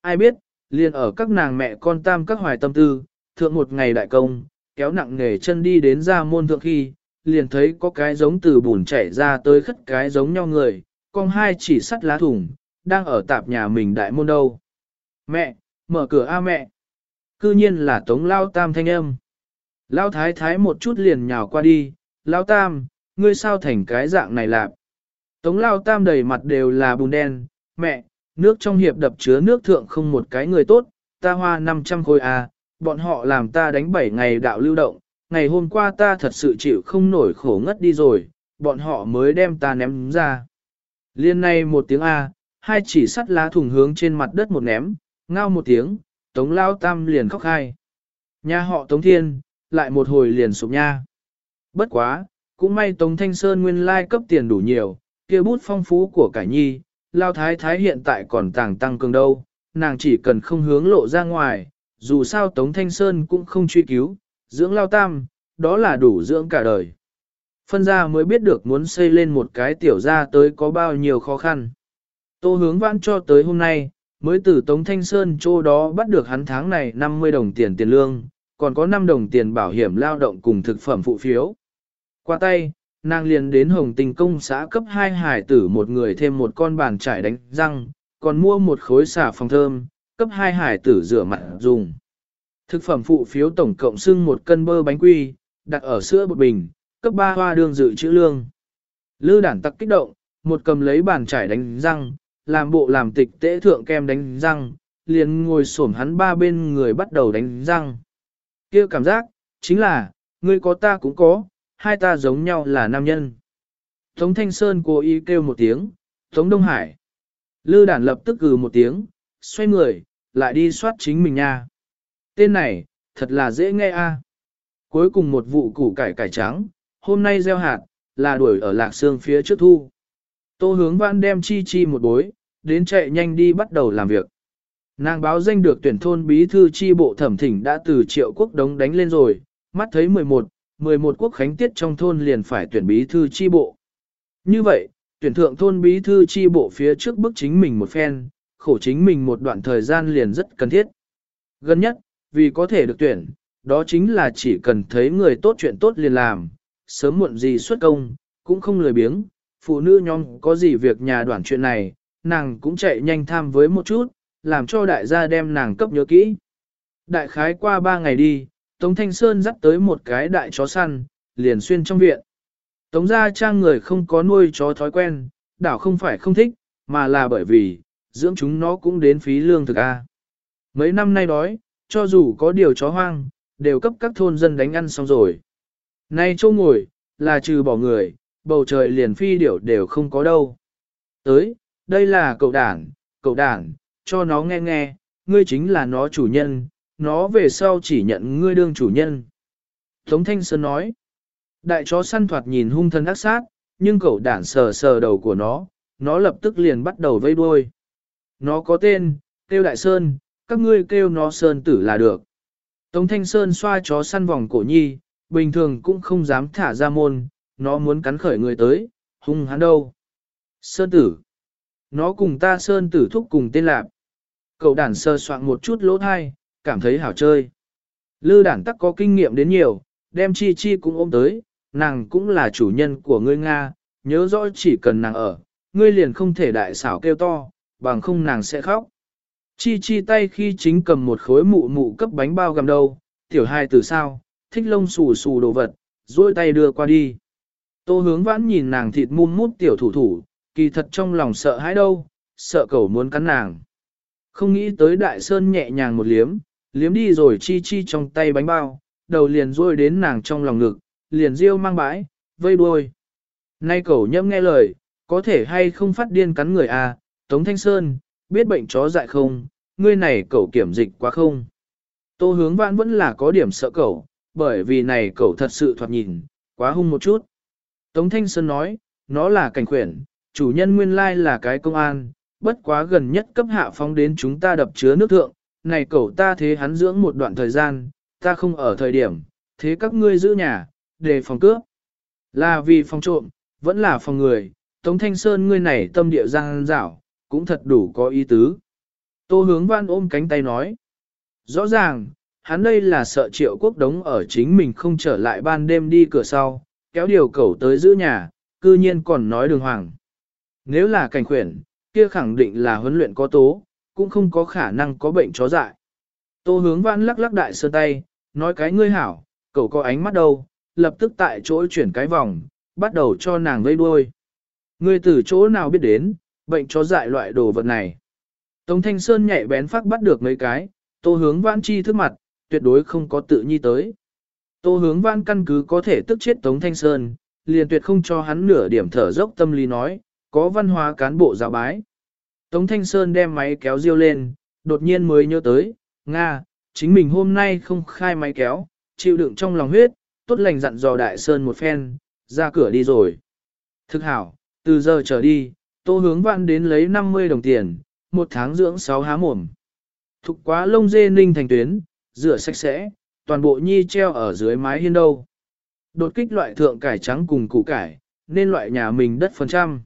Speaker 1: Ai biết, liền ở các nàng mẹ con tam các hoài tâm tư, thượng một ngày đại công, kéo nặng nghề chân đi đến ra môn thượng khi, liền thấy có cái giống từ bùn chảy ra tới khất cái giống nhau người, con hai chỉ sắt lá thùng, đang ở tạp nhà mình đại môn đâu. Mẹ, mở cửa a mẹ. Cư nhiên là tống lao tam thanh âm. Lao thái thái một chút liền nhào qua đi, lao tam, ngươi sao thành cái dạng này lạp. Tống lao tam đầy mặt đều là bùn đen, mẹ, nước trong hiệp đập chứa nước thượng không một cái người tốt, ta hoa 500 khối a, bọn họ làm ta đánh 7 ngày đạo lưu động, ngày hôm qua ta thật sự chịu không nổi khổ ngất đi rồi, bọn họ mới đem ta ném ra. Liên này một tiếng A, hai chỉ sắt lá thùng hướng trên mặt đất một ném, ngao một tiếng, tống lao tam liền khóc hai. Nhà họ tống thiên, lại một hồi liền sụp nha. Bất quá, cũng may tống thanh sơn nguyên lai cấp tiền đủ nhiều, kia bút phong phú của cải nhi, lao thái thái hiện tại còn tàng tăng cường đâu, nàng chỉ cần không hướng lộ ra ngoài, dù sao tống thanh sơn cũng không truy cứu, dưỡng lao tam, đó là đủ dưỡng cả đời. Phân ra mới biết được muốn xây lên một cái tiểu gia tới có bao nhiêu khó khăn. Tô hướng vãn cho tới hôm nay, mới từ Tống Thanh Sơn chỗ đó bắt được hắn tháng này 50 đồng tiền tiền lương, còn có 5 đồng tiền bảo hiểm lao động cùng thực phẩm phụ phiếu. Qua tay, nàng liền đến Hồng Tình công xã cấp 2 hải tử một người thêm một con bàn trải đánh răng, còn mua một khối xả phòng thơm, cấp 2 hải tử rửa mặt dùng. Thực phẩm phụ phiếu tổng cộng xưng một cân bơ bánh quy, đặt ở sữa bột bình, cấp 3 hoa đương dự chữ lương. Lư đản tặc kích động, một cầm lấy bàn trải đánh răng, làm bộ làm tịch tễ thượng kem đánh răng, liền ngồi xổm hắn ba bên người bắt đầu đánh răng. kia cảm giác, chính là, ngươi có ta cũng có, hai ta giống nhau là nam nhân. Tống Thanh Sơn cố ý kêu một tiếng, Tống Đông Hải. Lư đản lập tức gừ một tiếng, xoay người, lại đi soát chính mình nha. Tên này, thật là dễ nghe a. Cuối cùng một vụ củ cải cải trắng, hôm nay gieo hạt, là đuổi ở lạc xương phía trước thu. Tô hướng văn đem chi chi một bối, đến chạy nhanh đi bắt đầu làm việc. Nàng báo danh được tuyển thôn bí thư chi bộ thẩm thỉnh đã từ triệu quốc đống đánh lên rồi, mắt thấy 11, 11 quốc khánh tiết trong thôn liền phải tuyển bí thư chi bộ. Như vậy, tuyển thượng thôn bí thư chi bộ phía trước bức chính mình một phen, khổ chính mình một đoạn thời gian liền rất cần thiết. Gần nhất, vì có thể được tuyển, đó chính là chỉ cần thấy người tốt chuyện tốt liền làm, sớm muộn gì xuất công, cũng không lười biếng, phụ nữ nhóm có gì việc nhà đoạn chuyện này, nàng cũng chạy nhanh tham với một chút, làm cho đại gia đem nàng cấp nhớ kỹ. Đại khái qua ba ngày đi, Tống Thanh Sơn dắt tới một cái đại chó săn, liền xuyên trong viện. Tống gia trang người không có nuôi chó thói quen, đảo không phải không thích, mà là bởi vì, dưỡng chúng nó cũng đến phí lương thực a. Mấy năm nay đói, cho dù có điều chó hoang, đều cấp các thôn dân đánh ăn xong rồi. Nay châu ngồi, là trừ bỏ người, bầu trời liền phi điểu đều không có đâu. Tới, đây là cậu đảng, cậu đảng, cho nó nghe nghe, ngươi chính là nó chủ nhân, nó về sau chỉ nhận ngươi đương chủ nhân. Tống Thanh Sơn nói, đại chó săn thoạt nhìn hung thân ác sát, nhưng cậu đảng sờ sờ đầu của nó, nó lập tức liền bắt đầu vây đuôi. Nó có tên, kêu Đại Sơn, các ngươi kêu nó Sơn tử là được. Tống Thanh Sơn xoa chó săn vòng cổ nhi, bình thường cũng không dám thả ra môn, nó muốn cắn khởi người tới, hung hắn đâu. Sơn tử. Nó cùng ta Sơn tử thúc cùng tên lạp Cậu đàn sơ soạn một chút lỗ thai, cảm thấy hảo chơi. Lư đản tắc có kinh nghiệm đến nhiều, đem chi chi cũng ôm tới, nàng cũng là chủ nhân của ngươi Nga, nhớ rõ chỉ cần nàng ở, ngươi liền không thể đại xảo kêu to, bằng không nàng sẽ khóc. Chi chi tay khi chính cầm một khối mụ mụ cấp bánh bao gầm đâu, tiểu hai từ sao, thích lông xù xù đồ vật, duỗi tay đưa qua đi. Tô hướng vãn nhìn nàng thịt mum mút tiểu thủ thủ, kỳ thật trong lòng sợ hãi đâu, sợ cậu muốn cắn nàng. Không nghĩ tới đại sơn nhẹ nhàng một liếm, liếm đi rồi chi chi trong tay bánh bao, đầu liền rôi đến nàng trong lòng ngực, liền riêu mang bãi, vây đuôi. Nay cẩu nhâm nghe lời, có thể hay không phát điên cắn người à, Tống Thanh Sơn, biết bệnh chó dại không, ngươi này cẩu kiểm dịch quá không. Tô hướng vãn vẫn là có điểm sợ cẩu, bởi vì này cậu thật sự thoạt nhìn, quá hung một chút. Tống Thanh Sơn nói, nó là cảnh quyển, chủ nhân nguyên lai là cái công an, bất quá gần nhất cấp hạ phóng đến chúng ta đập chứa nước thượng, này cậu ta thế hắn dưỡng một đoạn thời gian, ta không ở thời điểm, thế các ngươi giữ nhà, để phòng cướp. Là vì phòng trộm, vẫn là phòng người, Tống Thanh Sơn ngươi này tâm địa giang dảo, cũng thật đủ có ý tứ. Tô hướng văn ôm cánh tay nói. Rõ ràng, hắn đây là sợ triệu quốc đống ở chính mình không trở lại ban đêm đi cửa sau, kéo điều cầu tới giữ nhà, cư nhiên còn nói đường hoàng. Nếu là cảnh khuyển, kia khẳng định là huấn luyện có tố, cũng không có khả năng có bệnh chó dại. Tô hướng văn lắc lắc đại sơ tay, nói cái ngươi hảo, cậu có ánh mắt đâu, lập tức tại chỗ chuyển cái vòng, bắt đầu cho nàng vây đuôi. Ngươi từ chỗ nào biết đến, bệnh chó dại loại đồ vật này. Tống Thanh Sơn nhạy bén phát bắt được mấy cái, tô hướng vãn chi thức mặt, tuyệt đối không có tự nhi tới. Tô hướng văn căn cứ có thể tức chết Tống Thanh Sơn, liền tuyệt không cho hắn nửa điểm thở dốc tâm lý nói, có văn hóa cán bộ giáo bái. Tống Thanh Sơn đem máy kéo riêu lên, đột nhiên mới nhớ tới, Nga, chính mình hôm nay không khai máy kéo, chịu đựng trong lòng huyết, tốt lành dặn dò Đại Sơn một phen, ra cửa đi rồi. Thực hảo, từ giờ trở đi, tô hướng vạn đến lấy 50 đồng tiền, một tháng dưỡng 6 há mồm. Thục quá lông dê ninh thành tuyến, rửa sạch sẽ, toàn bộ nhi treo ở dưới mái hiên đâu. Đột kích loại thượng cải trắng cùng củ cải, nên loại nhà mình đất phần trăm.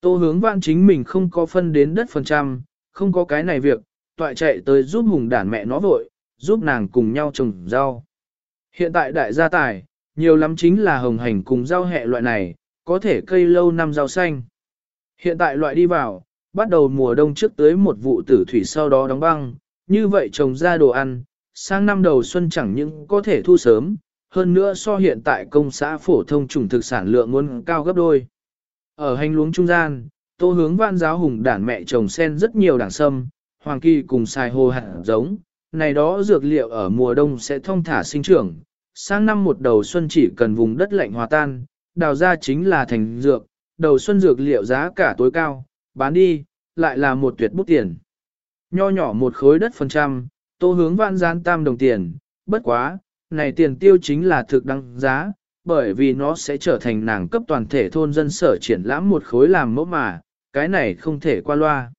Speaker 1: Tô hướng vạn chính mình không có phân đến đất phần trăm, không có cái này việc, toại chạy tới giúp hùng đản mẹ nó vội, giúp nàng cùng nhau trồng rau. Hiện tại đại gia tài, nhiều lắm chính là hồng hành cùng rau hẹ loại này, có thể cây lâu năm rau xanh. Hiện tại loại đi vào, bắt đầu mùa đông trước tới một vụ tử thủy sau đó đóng băng, như vậy trồng ra đồ ăn, sang năm đầu xuân chẳng những có thể thu sớm, hơn nữa so hiện tại công xã phổ thông trùng thực sản lượng muốn cao gấp đôi. Ở hành luống trung gian, tô hướng văn giáo hùng đản mẹ trồng sen rất nhiều đảng sâm, hoàng kỳ cùng xài hồ hạt giống, này đó dược liệu ở mùa đông sẽ thông thả sinh trưởng, sang năm một đầu xuân chỉ cần vùng đất lạnh hòa tan, đào ra chính là thành dược, đầu xuân dược liệu giá cả tối cao, bán đi, lại là một tuyệt bút tiền. Nho nhỏ một khối đất phần trăm, tô hướng Vãn gian tam đồng tiền, bất quá, này tiền tiêu chính là thực đăng giá, bởi vì nó sẽ trở thành nàng cấp toàn thể thôn dân sở triển lãm một khối làm mẫu mà, cái này không thể qua loa.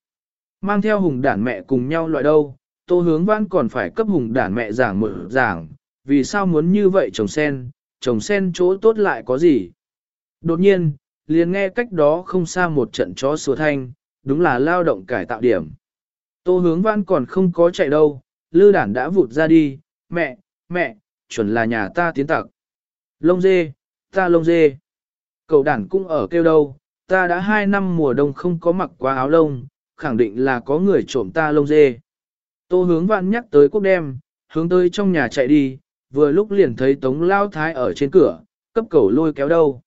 Speaker 1: Mang theo hùng đản mẹ cùng nhau loại đâu, tô hướng Vãn còn phải cấp hùng đản mẹ giảng một giảng, vì sao muốn như vậy trồng sen, trồng sen chỗ tốt lại có gì. Đột nhiên, liền nghe cách đó không xa một trận chó sủa thanh, đúng là lao động cải tạo điểm. Tô hướng Vãn còn không có chạy đâu, lư đản đã vụt ra đi, mẹ, mẹ, chuẩn là nhà ta tiến tặc. Lông dê, ta lông dê. Cậu đản cũng ở kêu đâu, ta đã hai năm mùa đông không có mặc quá áo lông, khẳng định là có người trộm ta lông dê. Tô hướng vạn nhắc tới quốc đem, hướng tới trong nhà chạy đi, vừa lúc liền thấy tống lao thái ở trên cửa, cấp cầu lôi kéo đâu.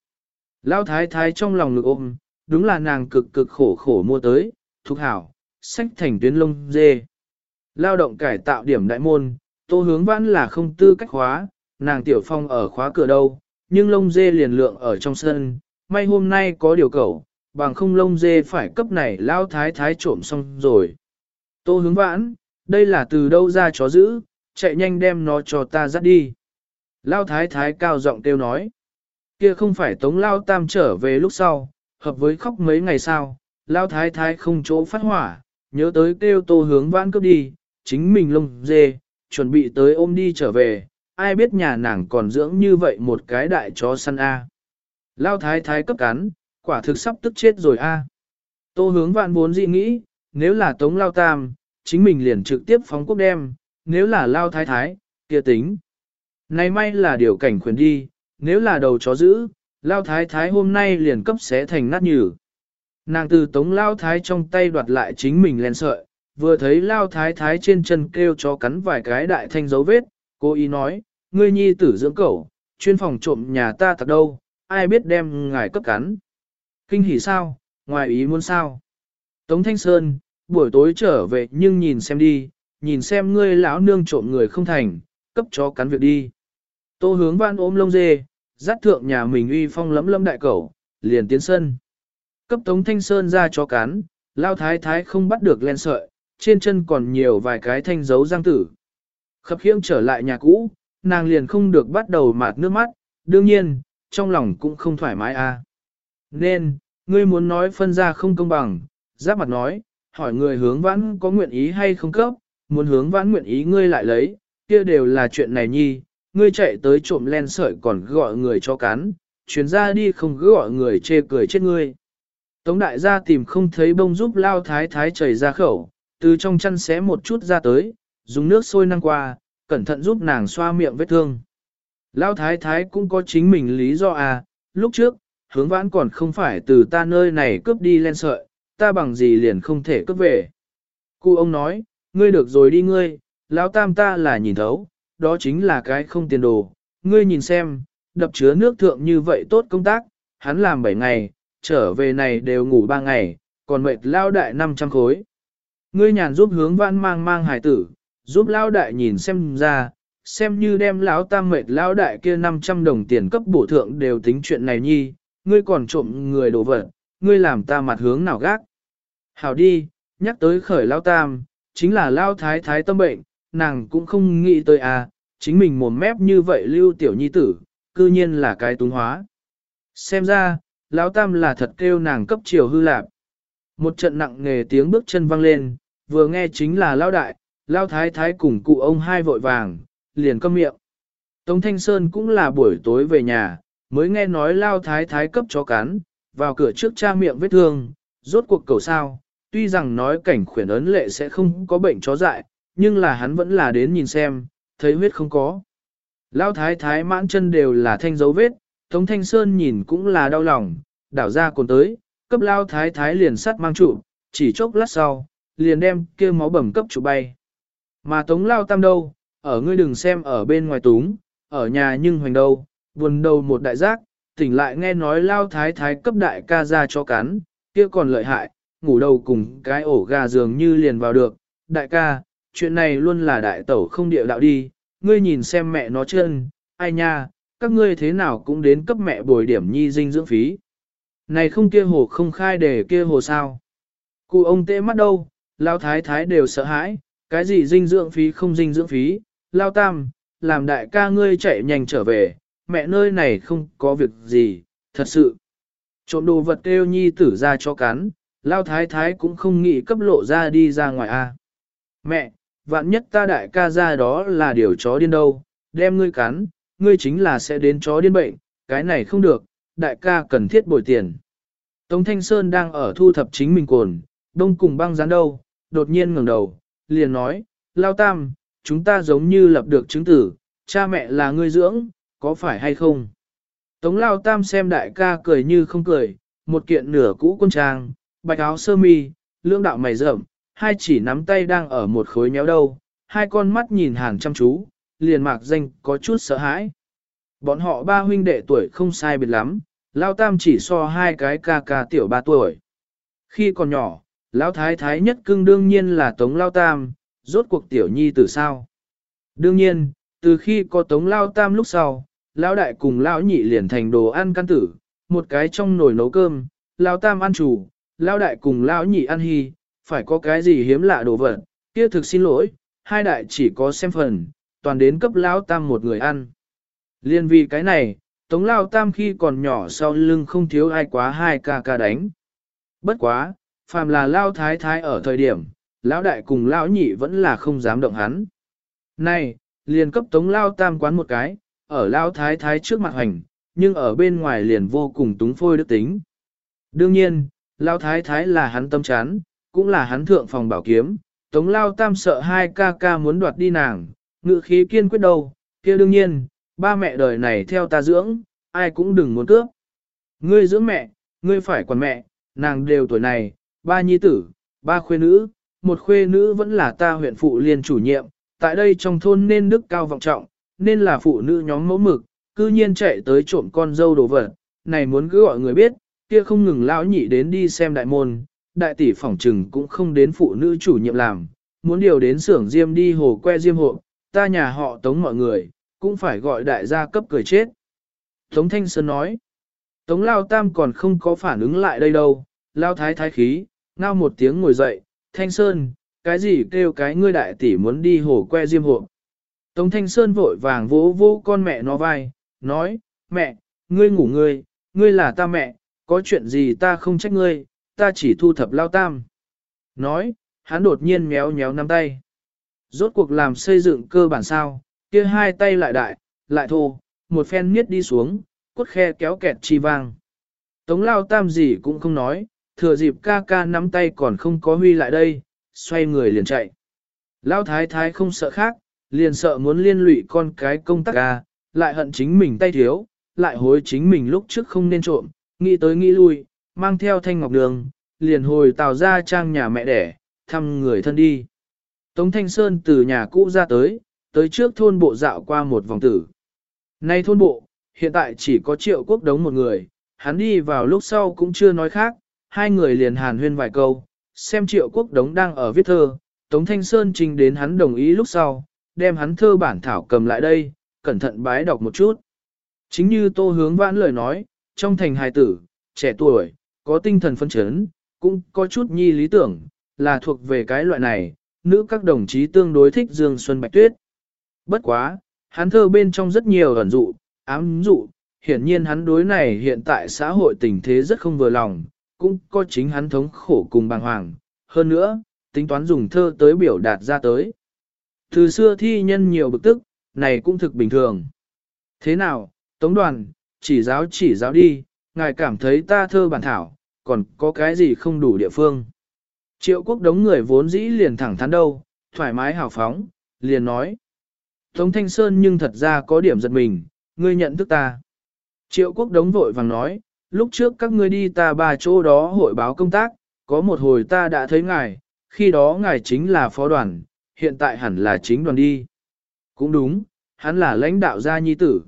Speaker 1: Lao thái thái trong lòng ngực ôm, đúng là nàng cực cực khổ khổ mua tới, thúc hảo, sách thành tuyến lông dê. Lao động cải tạo điểm đại môn, tô hướng vãn là không tư cách khóa, nàng tiểu phong ở khóa cửa đâu, nhưng lông dê liền lượng ở trong sân, may hôm nay có điều cầu, bằng không lông dê phải cấp này lao thái thái trộm xong rồi. Tô hướng vãn, đây là từ đâu ra chó giữ, chạy nhanh đem nó cho ta dắt đi. Lao thái thái cao giọng kêu nói, kia không phải tống lao tam trở về lúc sau, hợp với khóc mấy ngày sau, lao thái thái không chỗ phát hỏa, nhớ tới kêu tô hướng vãn cướp đi, chính mình lông dê, chuẩn bị tới ôm đi trở về, ai biết nhà nàng còn dưỡng như vậy một cái đại chó săn A. Lao thái thái cấp cắn, quả thực sắp tức chết rồi A. Tô hướng vạn vốn dị nghĩ, nếu là tống lao tam, chính mình liền trực tiếp phóng quốc đem, nếu là lao thái thái, kia tính. Này may là điều cảnh khuyến đi, nếu là đầu chó giữ, lao thái thái hôm nay liền cấp xé thành nát nhừ. Nàng từ tống lao thái trong tay đoạt lại chính mình len sợi, vừa thấy lao thái thái trên chân kêu chó cắn vài cái đại thanh dấu vết, cô ý nói, ngươi nhi tử dưỡng cẩu, chuyên phòng trộm nhà ta thật đâu, ai biết đem ngài cấp cắn. Kinh hỉ sao, ngoài ý muốn sao. Tống Thanh Sơn, buổi tối trở về nhưng nhìn xem đi, nhìn xem ngươi lão nương trộm người không thành, cấp chó cắn việc đi. Tô hướng văn ôm lông dê, dắt thượng nhà mình uy phong lấm lấm đại cẩu, liền tiến sân. Cấp tống thanh sơn ra chó cắn, lao thái thái không bắt được len sợi, trên chân còn nhiều vài cái thanh dấu răng tử. Khập khiễng trở lại nhà cũ, nàng liền không được bắt đầu mạt nước mắt, đương nhiên, trong lòng cũng không thoải mái a. À. Nên, ngươi muốn nói phân ra không công bằng, giáp mặt nói, hỏi người hướng vãn có nguyện ý hay không cấp, muốn hướng vãn nguyện ý ngươi lại lấy, kia đều là chuyện này nhi, ngươi chạy tới trộm len sợi còn gọi người cho cắn, chuyến ra đi không cứ gọi người chê cười chết ngươi. Tống đại gia tìm không thấy bông giúp lao thái thái chảy ra khẩu, từ trong chăn xé một chút ra tới, dùng nước sôi năng qua, cẩn thận giúp nàng xoa miệng vết thương. Lão thái thái cũng có chính mình lý do à, lúc trước, hướng vãn còn không phải từ ta nơi này cướp đi len sợi, ta bằng gì liền không thể cướp về. Cụ ông nói, ngươi được rồi đi ngươi, lão tam ta là nhìn thấu, đó chính là cái không tiền đồ, ngươi nhìn xem, đập chứa nước thượng như vậy tốt công tác, hắn làm 7 ngày, trở về này đều ngủ 3 ngày, còn mệt lao đại 500 khối. Ngươi nhàn giúp hướng vãn mang mang hải tử, giúp Lão đại nhìn xem ra, xem như đem lão tam mệt lão đại kia 500 đồng tiền cấp bổ thượng đều tính chuyện này nhi, ngươi còn trộm người đổ vật, ngươi làm ta mặt hướng nào gác. Hảo đi, nhắc tới khởi Lão tam, chính là Lão thái thái tâm bệnh, nàng cũng không nghĩ tới à, chính mình mồm mép như vậy lưu tiểu nhi tử, cư nhiên là cái túng hóa. Xem ra, lão tam là thật kêu nàng cấp chiều hư lạp. Một trận nặng nghề tiếng bước chân vang lên, vừa nghe chính là lao đại, lao thái thái cùng cụ ông hai vội vàng, liền câm miệng. Tống Thanh Sơn cũng là buổi tối về nhà, mới nghe nói lao thái thái cấp chó cắn, vào cửa trước cha miệng vết thương, rốt cuộc cầu sao, tuy rằng nói cảnh khuyển ấn lệ sẽ không có bệnh chó dại, nhưng là hắn vẫn là đến nhìn xem, thấy huyết không có. Lao thái thái mãn chân đều là thanh dấu vết, Tống Thanh Sơn nhìn cũng là đau lòng, đảo ra còn tới, cấp lao thái thái liền sắt mang trụ, chỉ chốc lát sau, liền đem kia máu bầm cấp trụ bay. Mà Tống lao tam đâu, ở ngươi đừng xem ở bên ngoài túng, ở nhà nhưng hoành đâu, buồn đầu một đại giác, tỉnh lại nghe nói lao thái thái cấp đại ca ra cho cắn, kia còn lợi hại, ngủ đầu cùng cái ổ gà dường như liền vào được, đại ca, chuyện này luôn là đại tẩu không địa đạo đi, ngươi nhìn xem mẹ nó chân, ai nha, các ngươi thế nào cũng đến cấp mẹ bồi điểm nhi dinh dưỡng phí. Này không kia hồ không khai để kia hồ sao. Cụ ông tệ mắt đâu, lao thái thái đều sợ hãi, cái gì dinh dưỡng phí không dinh dưỡng phí, lao tam, làm đại ca ngươi chạy nhanh trở về, mẹ nơi này không có việc gì, thật sự. Trộm đồ vật kêu nhi tử ra cho cắn, lao thái thái cũng không nghĩ cấp lộ ra đi ra ngoài a. Mẹ, vạn nhất ta đại ca ra đó là điều chó điên đâu, đem ngươi cắn, ngươi chính là sẽ đến chó điên bệnh, cái này không được, đại ca cần thiết bồi tiền. Tống Thanh Sơn đang ở thu thập chính mình cồn, đông cùng băng rán đâu, đột nhiên ngẩng đầu, liền nói, Lao Tam, chúng ta giống như lập được chứng tử, cha mẹ là ngươi dưỡng, có phải hay không? Tống Lao Tam xem đại ca cười như không cười, một kiện nửa cũ quân trang, bạch áo sơ mi, lưỡng đạo mày rậm, hai chỉ nắm tay đang ở một khối nhéo đâu, hai con mắt nhìn hàng chăm chú, liền mạc danh có chút sợ hãi. Bọn họ ba huynh đệ tuổi không sai biệt lắm, Lao Tam chỉ so hai cái ca ca tiểu ba tuổi. Khi còn nhỏ, Lão Thái Thái nhất cưng đương nhiên là Tống Lao Tam, rốt cuộc tiểu nhi từ sao. Đương nhiên, từ khi có Tống Lao Tam lúc sau, Lão Đại cùng Lão Nhị liền thành đồ ăn căn tử, một cái trong nồi nấu cơm, Lão Tam ăn chủ, Lão Đại cùng Lão Nhị ăn hy, phải có cái gì hiếm lạ đồ vật, kia thực xin lỗi, hai đại chỉ có xem phần, toàn đến cấp Lão Tam một người ăn. Liên vì cái này, Tống Lao Tam khi còn nhỏ sau lưng không thiếu ai quá hai ca ca đánh. Bất quá, phàm là Lao Thái Thái ở thời điểm, Lão Đại cùng Lão Nhị vẫn là không dám động hắn. Này, liền cấp Tống Lao Tam quán một cái, ở Lao Thái Thái trước mặt hành, nhưng ở bên ngoài liền vô cùng túng phôi đức tính. Đương nhiên, Lao Thái Thái là hắn tâm chán, cũng là hắn thượng phòng bảo kiếm, Tống Lao Tam sợ hai ca ca muốn đoạt đi nàng, ngự khí kiên quyết đâu, kia đương nhiên, ba mẹ đời này theo ta dưỡng, ai cũng đừng muốn cướp. Ngươi dưỡng mẹ, ngươi phải quản mẹ, nàng đều tuổi này, ba nhi tử, ba khuê nữ, một khuê nữ vẫn là ta huyện phụ liên chủ nhiệm, tại đây trong thôn nên đức cao vọng trọng, nên là phụ nữ nhóm mẫu mực, cư nhiên chạy tới trộm con dâu đồ vật, này muốn cứ gọi người biết, kia không ngừng lão nhị đến đi xem đại môn, đại tỷ phỏng trừng cũng không đến phụ nữ chủ nhiệm làm, muốn điều đến xưởng diêm đi hồ que diêm hộ, ta nhà họ tống mọi người, cũng phải gọi đại gia cấp cười chết. Tống Thanh Sơn nói, Tống Lao Tam còn không có phản ứng lại đây đâu, Lao Thái thái khí, ngao một tiếng ngồi dậy, Thanh Sơn, cái gì kêu cái ngươi đại tỷ muốn đi hồ que diêm hộ. Tống Thanh Sơn vội vàng vỗ vỗ con mẹ nó vai, nói, mẹ, ngươi ngủ ngươi, ngươi là ta mẹ, có chuyện gì ta không trách ngươi, ta chỉ thu thập lao tam. Nói, hắn đột nhiên méo méo nắm tay. Rốt cuộc làm xây dựng cơ bản sao, kia hai tay lại đại, lại thô, một phen miết đi xuống, cốt khe kéo kẹt chi vang. Tống lao tam gì cũng không nói, thừa dịp ca ca nắm tay còn không có huy lại đây, xoay người liền chạy. Lao thái thái không sợ khác, liền sợ muốn liên lụy con cái công tác ca, lại hận chính mình tay thiếu, lại hối chính mình lúc trước không nên trộm, nghĩ tới nghĩ lui, mang theo thanh ngọc đường, liền hồi tào ra trang nhà mẹ đẻ, thăm người thân đi. Tống Thanh Sơn từ nhà cũ ra tới, tới trước thôn bộ dạo qua một vòng tử. Nay thôn bộ, hiện tại chỉ có triệu quốc đống một người, hắn đi vào lúc sau cũng chưa nói khác, hai người liền hàn huyên vài câu, xem triệu quốc đống đang ở viết thơ, Tống Thanh Sơn trình đến hắn đồng ý lúc sau, đem hắn thơ bản thảo cầm lại đây, cẩn thận bái đọc một chút. Chính như tô hướng vãn lời nói, trong thành hài tử, trẻ tuổi, có tinh thần phân chấn, cũng có chút nhi lý tưởng, là thuộc về cái loại này, nữ các đồng chí tương đối thích Dương Xuân Bạch Tuyết. Bất quá, hắn thơ bên trong rất nhiều ẩn dụ, ám dụ, hiển nhiên hắn đối này hiện tại xã hội tình thế rất không vừa lòng, cũng có chính hắn thống khổ cùng bàng hoàng. Hơn nữa, tính toán dùng thơ tới biểu đạt ra tới. Từ xưa thi nhân nhiều bực tức, này cũng thực bình thường. Thế nào, Tống đoàn, chỉ giáo chỉ giáo đi, ngài cảm thấy ta thơ bản thảo, còn có cái gì không đủ địa phương. Triệu quốc đống người vốn dĩ liền thẳng thắn đâu, thoải mái hào phóng, liền nói. Tống Thanh Sơn nhưng thật ra có điểm giật mình, ngươi nhận thức ta. Triệu quốc đống vội vàng nói, lúc trước các ngươi đi ta ba chỗ đó hội báo công tác, có một hồi ta đã thấy ngài, khi đó ngài chính là phó đoàn, hiện tại hẳn là chính đoàn đi. Cũng đúng, hắn là lãnh đạo gia nhi tử.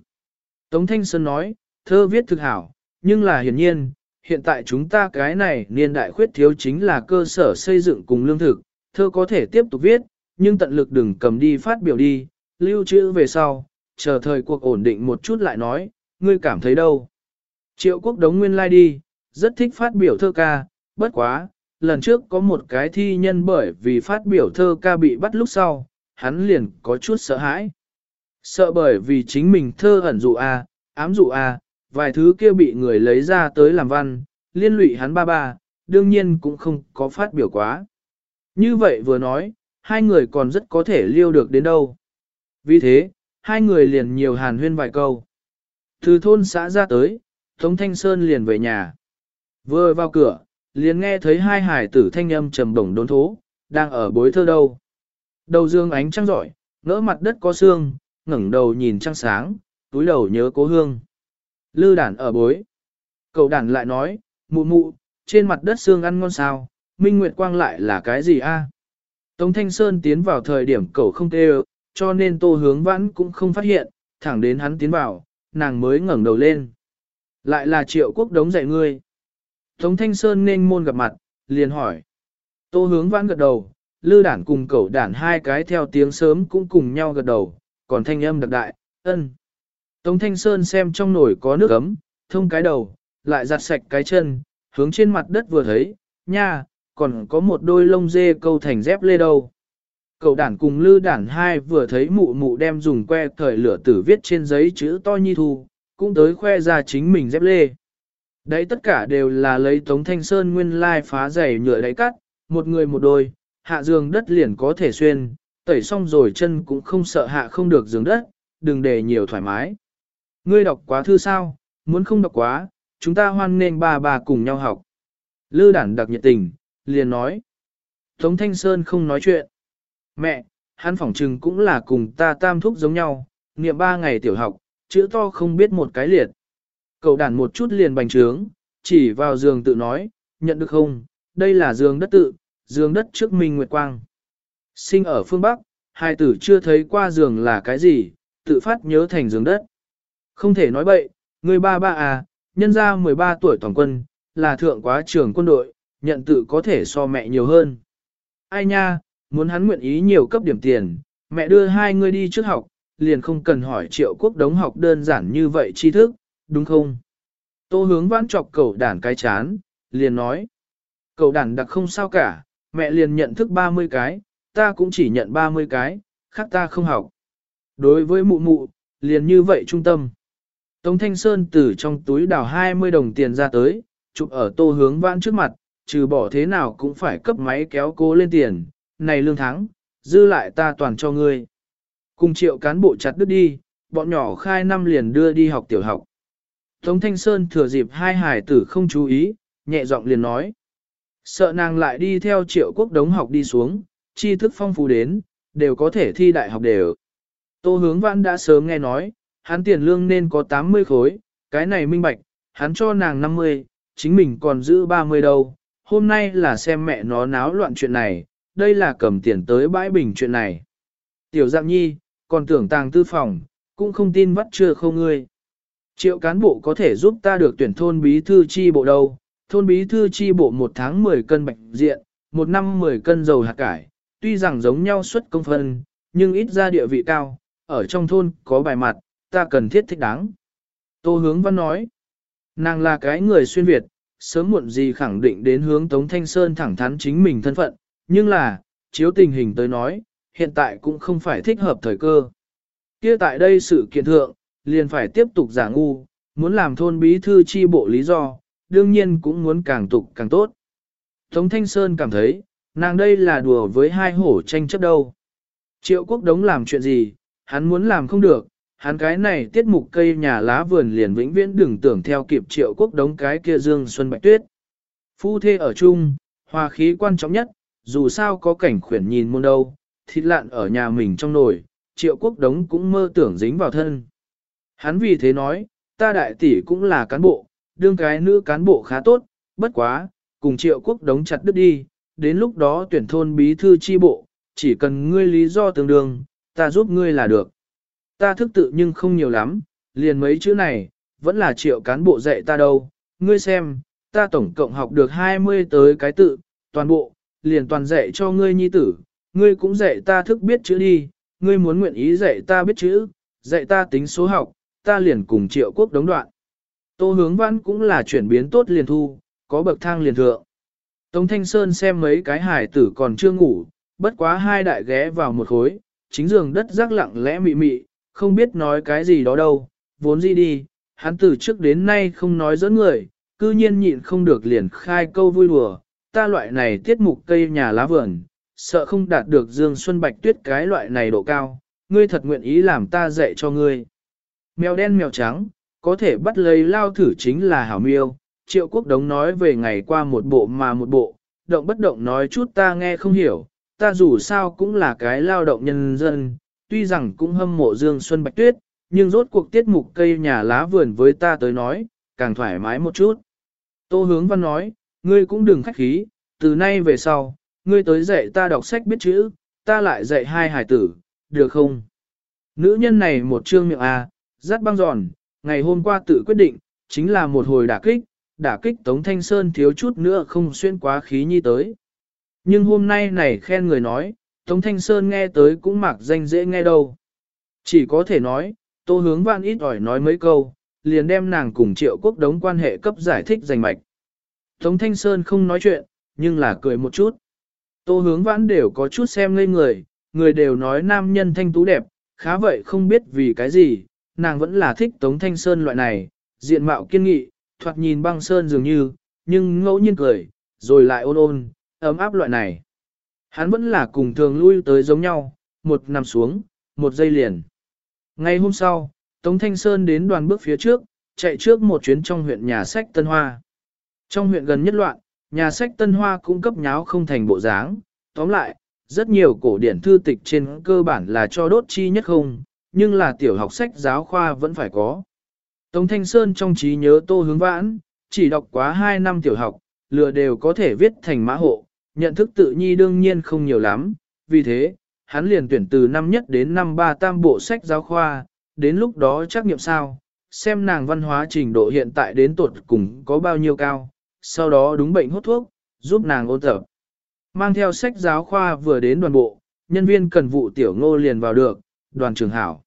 Speaker 1: Tống Thanh Sơn nói, thơ viết thực hảo, nhưng là hiển nhiên, hiện tại chúng ta cái này niên đại khuyết thiếu chính là cơ sở xây dựng cùng lương thực, thơ có thể tiếp tục viết, nhưng tận lực đừng cầm đi phát biểu đi, lưu trữ về sau, chờ thời cuộc ổn định một chút lại nói, ngươi cảm thấy đâu. Triệu quốc đống nguyên lai like đi, rất thích phát biểu thơ ca, bất quá, lần trước có một cái thi nhân bởi vì phát biểu thơ ca bị bắt lúc sau, hắn liền có chút sợ hãi. Sợ bởi vì chính mình thơ ẩn dụ a, ám dụ a, vài thứ kia bị người lấy ra tới làm văn, liên lụy hắn ba ba, đương nhiên cũng không có phát biểu quá. Như vậy vừa nói, hai người còn rất có thể liêu được đến đâu. Vì thế, hai người liền nhiều hàn huyên vài câu. Từ thôn xã ra tới, Tống Thanh Sơn liền về nhà. Vừa vào cửa, liền nghe thấy hai hải tử thanh âm trầm bổng đốn thố, đang ở bối thơ đâu. Đầu dương ánh trăng rọi, ngỡ mặt đất có xương, ngẩng đầu nhìn trăng sáng, túi đầu nhớ cố hương. Lư đản ở bối. Cậu đản lại nói, mụ mụ, trên mặt đất xương ăn ngon sao, Minh Nguyệt Quang lại là cái gì a? Tống Thanh Sơn tiến vào thời điểm cậu không tê cho nên tô hướng vãn cũng không phát hiện, thẳng đến hắn tiến vào, nàng mới ngẩng đầu lên. Lại là triệu quốc đống dạy ngươi. Tống Thanh Sơn nên môn gặp mặt, liền hỏi. Tô hướng vãn gật đầu, lư đản cùng cậu đản hai cái theo tiếng sớm cũng cùng nhau gật đầu, còn thanh âm đặc đại, ân. Tống Thanh Sơn xem trong nồi có nước ấm, thông cái đầu, lại giặt sạch cái chân, hướng trên mặt đất vừa thấy, nha, còn có một đôi lông dê câu thành dép lê đâu. Cậu đản cùng lư đản hai vừa thấy mụ mụ đem dùng que thời lửa tử viết trên giấy chữ to nhi thu, cũng tới khoe ra chính mình dép lê. Đấy tất cả đều là lấy Tống Thanh Sơn nguyên lai phá giày nhựa đáy cắt, một người một đôi, hạ giường đất liền có thể xuyên, tẩy xong rồi chân cũng không sợ hạ không được giường đất, đừng để nhiều thoải mái. Ngươi đọc quá thư sao, muốn không đọc quá, chúng ta hoan nên bà bà cùng nhau học. Lư đản đặc nhiệt tình, liền nói. Tống Thanh Sơn không nói chuyện. Mẹ, hắn phỏng trừng cũng là cùng ta tam thúc giống nhau, niệm ba ngày tiểu học, chữ to không biết một cái liệt. Cậu đàn một chút liền bành trướng, chỉ vào giường tự nói, nhận được không, đây là giường đất tự, giường đất trước Minh Nguyệt Quang. Sinh ở phương Bắc, hai tử chưa thấy qua giường là cái gì, tự phát nhớ thành giường đất. Không thể nói bậy, người ba ba à, nhân ra 13 tuổi toàn quân, là thượng quá trưởng quân đội, nhận tự có thể so mẹ nhiều hơn. Ai nha, muốn hắn nguyện ý nhiều cấp điểm tiền, mẹ đưa hai người đi trước học, liền không cần hỏi triệu quốc đống học đơn giản như vậy tri thức, đúng không? Tô hướng vãn chọc cậu đản cái chán, liền nói. Cậu đản đặc không sao cả, mẹ liền nhận thức 30 cái, ta cũng chỉ nhận 30 cái, khác ta không học. Đối với mụ mụ, liền như vậy trung tâm. Tống Thanh Sơn từ trong túi đào 20 đồng tiền ra tới, chụp ở tô hướng vãn trước mặt, trừ bỏ thế nào cũng phải cấp máy kéo cố lên tiền, này lương tháng dư lại ta toàn cho ngươi. Cùng triệu cán bộ chặt đứt đi, bọn nhỏ khai năm liền đưa đi học tiểu học. Tống Thanh Sơn thừa dịp hai hải tử không chú ý, nhẹ giọng liền nói. Sợ nàng lại đi theo triệu quốc đống học đi xuống, tri thức phong phú đến, đều có thể thi đại học đều. Tô hướng văn đã sớm nghe nói, hắn tiền lương nên có 80 khối, cái này minh bạch, hắn cho nàng 50, chính mình còn giữ 30 đâu. Hôm nay là xem mẹ nó náo loạn chuyện này, đây là cầm tiền tới bãi bình chuyện này. Tiểu dạng nhi, còn tưởng tàng tư phòng, cũng không tin vắt chưa không ngươi. Triệu cán bộ có thể giúp ta được tuyển thôn bí thư chi bộ đâu, thôn bí thư chi bộ một tháng 10 cân bạch diện, một năm 10 cân dầu hạt cải, tuy rằng giống nhau suất công phân, nhưng ít ra địa vị cao, ở trong thôn có bài mặt, ta cần thiết thích đáng. Tô hướng văn nói, nàng là cái người xuyên Việt, sớm muộn gì khẳng định đến hướng Tống Thanh Sơn thẳng thắn chính mình thân phận, nhưng là, chiếu tình hình tới nói, hiện tại cũng không phải thích hợp thời cơ. Kia tại đây sự kiện thượng, liền phải tiếp tục giả ngu, muốn làm thôn bí thư chi bộ lý do, đương nhiên cũng muốn càng tục càng tốt. Tống Thanh Sơn cảm thấy, nàng đây là đùa với hai hổ tranh chấp đâu. Triệu quốc đống làm chuyện gì, hắn muốn làm không được, hắn cái này tiết mục cây nhà lá vườn liền vĩnh viễn đừng tưởng theo kịp triệu quốc đống cái kia dương xuân bạch tuyết. Phu thê ở chung, hòa khí quan trọng nhất, dù sao có cảnh khuyển nhìn môn đâu, thịt lạn ở nhà mình trong nồi, triệu quốc đống cũng mơ tưởng dính vào thân. Hắn vì thế nói, ta đại tỷ cũng là cán bộ, đương cái nữ cán bộ khá tốt, bất quá, cùng triệu quốc đống chặt đứt đi, đến lúc đó tuyển thôn bí thư chi bộ, chỉ cần ngươi lý do tương đương, ta giúp ngươi là được. Ta thức tự nhưng không nhiều lắm, liền mấy chữ này, vẫn là triệu cán bộ dạy ta đâu, ngươi xem, ta tổng cộng học được 20 tới cái tự, toàn bộ, liền toàn dạy cho ngươi nhi tử, ngươi cũng dạy ta thức biết chữ đi, ngươi muốn nguyện ý dạy ta biết chữ, dạy ta tính số học, ta liền cùng triệu quốc đống đoạn. Tô hướng văn cũng là chuyển biến tốt liền thu, có bậc thang liền thượng. Tống Thanh Sơn xem mấy cái hải tử còn chưa ngủ, bất quá hai đại ghé vào một khối, chính giường đất rác lặng lẽ mị mị, không biết nói cái gì đó đâu, vốn gì đi, hắn từ trước đến nay không nói dẫn người, cư nhiên nhịn không được liền khai câu vui đùa, ta loại này tiết mục cây nhà lá vườn, sợ không đạt được Dương Xuân Bạch Tuyết cái loại này độ cao, ngươi thật nguyện ý làm ta dạy cho ngươi. Mèo đen mèo trắng, có thể bắt lấy lao thử chính là hảo miêu, triệu quốc đống nói về ngày qua một bộ mà một bộ, động bất động nói chút ta nghe không hiểu, ta dù sao cũng là cái lao động nhân dân, tuy rằng cũng hâm mộ Dương Xuân Bạch Tuyết, nhưng rốt cuộc tiết mục cây nhà lá vườn với ta tới nói, càng thoải mái một chút. Tô hướng văn nói, ngươi cũng đừng khách khí, từ nay về sau, ngươi tới dạy ta đọc sách biết chữ, ta lại dạy hai hải tử, được không? Nữ nhân này một trương miệng à, rất băng giòn, ngày hôm qua tự quyết định, chính là một hồi đả kích, đả kích Tống Thanh Sơn thiếu chút nữa không xuyên quá khí nhi tới. Nhưng hôm nay này khen người nói, Tống Thanh Sơn nghe tới cũng mặc danh dễ nghe đâu. Chỉ có thể nói, tô hướng vạn ít ỏi nói mấy câu, liền đem nàng cùng triệu quốc đống quan hệ cấp giải thích giành mạch. Tống Thanh Sơn không nói chuyện, nhưng là cười một chút. Tô hướng vãn đều có chút xem ngây người, người đều nói nam nhân thanh tú đẹp, khá vậy không biết vì cái gì, nàng vẫn là thích Tống Thanh Sơn loại này, diện mạo kiên nghị, thoạt nhìn băng sơn dường như, nhưng ngẫu nhiên cười, rồi lại ôn ôn, ấm áp loại này. Hắn vẫn là cùng thường lui tới giống nhau, một nằm xuống, một giây liền. Ngày hôm sau, Tống Thanh Sơn đến đoàn bước phía trước, chạy trước một chuyến trong huyện nhà sách Tân Hoa. Trong huyện gần nhất loạn, nhà sách Tân Hoa cung cấp nháo không thành bộ dáng. Tóm lại, rất nhiều cổ điển thư tịch trên cơ bản là cho đốt chi nhất không, nhưng là tiểu học sách giáo khoa vẫn phải có. Tống Thanh Sơn trong trí nhớ tô hướng vãn, chỉ đọc quá 2 năm tiểu học, lừa đều có thể viết thành mã hộ, nhận thức tự nhi đương nhiên không nhiều lắm, vì thế, hắn liền tuyển từ năm nhất đến năm ba tam bộ sách giáo khoa, đến lúc đó trắc nghiệm sao, xem nàng văn hóa trình độ hiện tại đến tuột cùng có bao nhiêu cao, sau đó đúng bệnh hút thuốc, giúp nàng ôn tập. Mang theo sách giáo khoa vừa đến đoàn bộ, nhân viên cần vụ tiểu ngô liền vào được, đoàn trường hảo.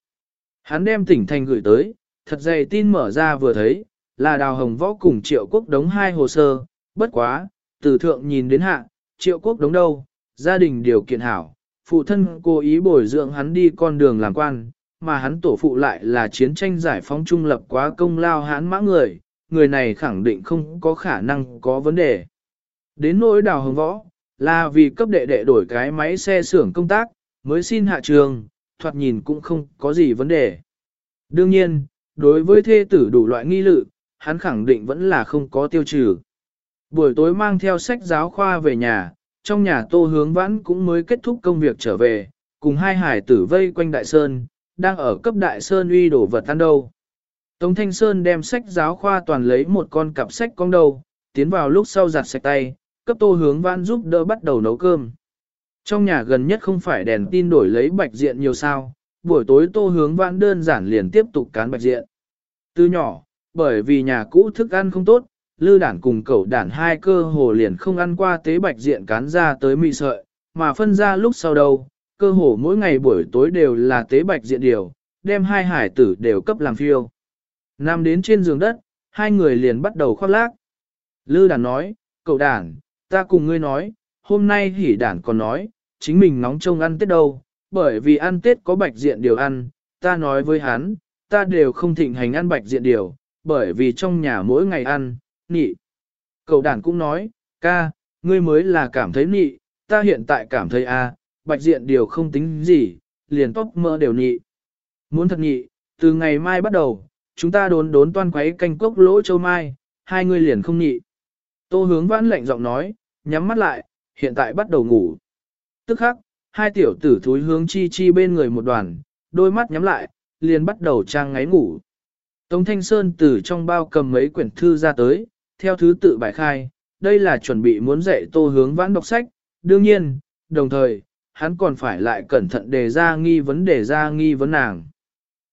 Speaker 1: Hắn đem tỉnh thành gửi tới, thật dày tin mở ra vừa thấy, là đào hồng võ cùng triệu quốc đống hai hồ sơ, bất quá, từ thượng nhìn đến hạ, triệu quốc đống đâu, gia đình điều kiện hảo, phụ thân cố ý bồi dưỡng hắn đi con đường làm quan, mà hắn tổ phụ lại là chiến tranh giải phóng trung lập quá công lao hãn mã người, người này khẳng định không có khả năng có vấn đề. Đến nỗi đào hồng võ, là vì cấp đệ đệ đổi cái máy xe xưởng công tác, mới xin hạ trường, thoạt nhìn cũng không có gì vấn đề. Đương nhiên, đối với thê tử đủ loại nghi lự, hắn khẳng định vẫn là không có tiêu trừ. Buổi tối mang theo sách giáo khoa về nhà, trong nhà tô hướng vãn cũng mới kết thúc công việc trở về, cùng hai hải tử vây quanh đại sơn, đang ở cấp đại sơn uy đổ vật ăn đâu. Tống Thanh Sơn đem sách giáo khoa toàn lấy một con cặp sách con đầu, tiến vào lúc sau giặt sạch tay, cấp tô hướng vãn giúp đỡ bắt đầu nấu cơm. Trong nhà gần nhất không phải đèn tin đổi lấy bạch diện nhiều sao, buổi tối tô hướng vãn đơn giản liền tiếp tục cán bạch diện. Từ nhỏ, bởi vì nhà cũ thức ăn không tốt, lư đản cùng cẩu đản hai cơ hồ liền không ăn qua tế bạch diện cán ra tới mị sợi, mà phân ra lúc sau đâu, cơ hồ mỗi ngày buổi tối đều là tế bạch diện điều, đem hai hải tử đều cấp làm phiêu. Nằm đến trên giường đất, hai người liền bắt đầu khoác lác. Lư đàn nói, cậu đàn, ta cùng ngươi nói, hôm nay hỉ đàn còn nói, chính mình nóng trông ăn tết đâu, bởi vì ăn tết có bạch diện điều ăn, ta nói với hắn, ta đều không thịnh hành ăn bạch diện điều, bởi vì trong nhà mỗi ngày ăn, nị. Cậu đàn cũng nói, ca, ngươi mới là cảm thấy nị, ta hiện tại cảm thấy a, bạch diện điều không tính gì, liền tóc mơ đều nị. Muốn thật nị, từ ngày mai bắt đầu, chúng ta đốn đốn toan quấy canh cốc lỗ châu mai, hai người liền không nhị Tô hướng vãn lạnh giọng nói, nhắm mắt lại, hiện tại bắt đầu ngủ. Tức khắc, hai tiểu tử thúi hướng chi chi bên người một đoàn, đôi mắt nhắm lại, liền bắt đầu trang ngáy ngủ. Tống Thanh Sơn từ trong bao cầm mấy quyển thư ra tới, theo thứ tự bài khai, đây là chuẩn bị muốn dạy tô hướng vãn đọc sách, đương nhiên, đồng thời, hắn còn phải lại cẩn thận đề ra nghi vấn đề ra nghi vấn nàng.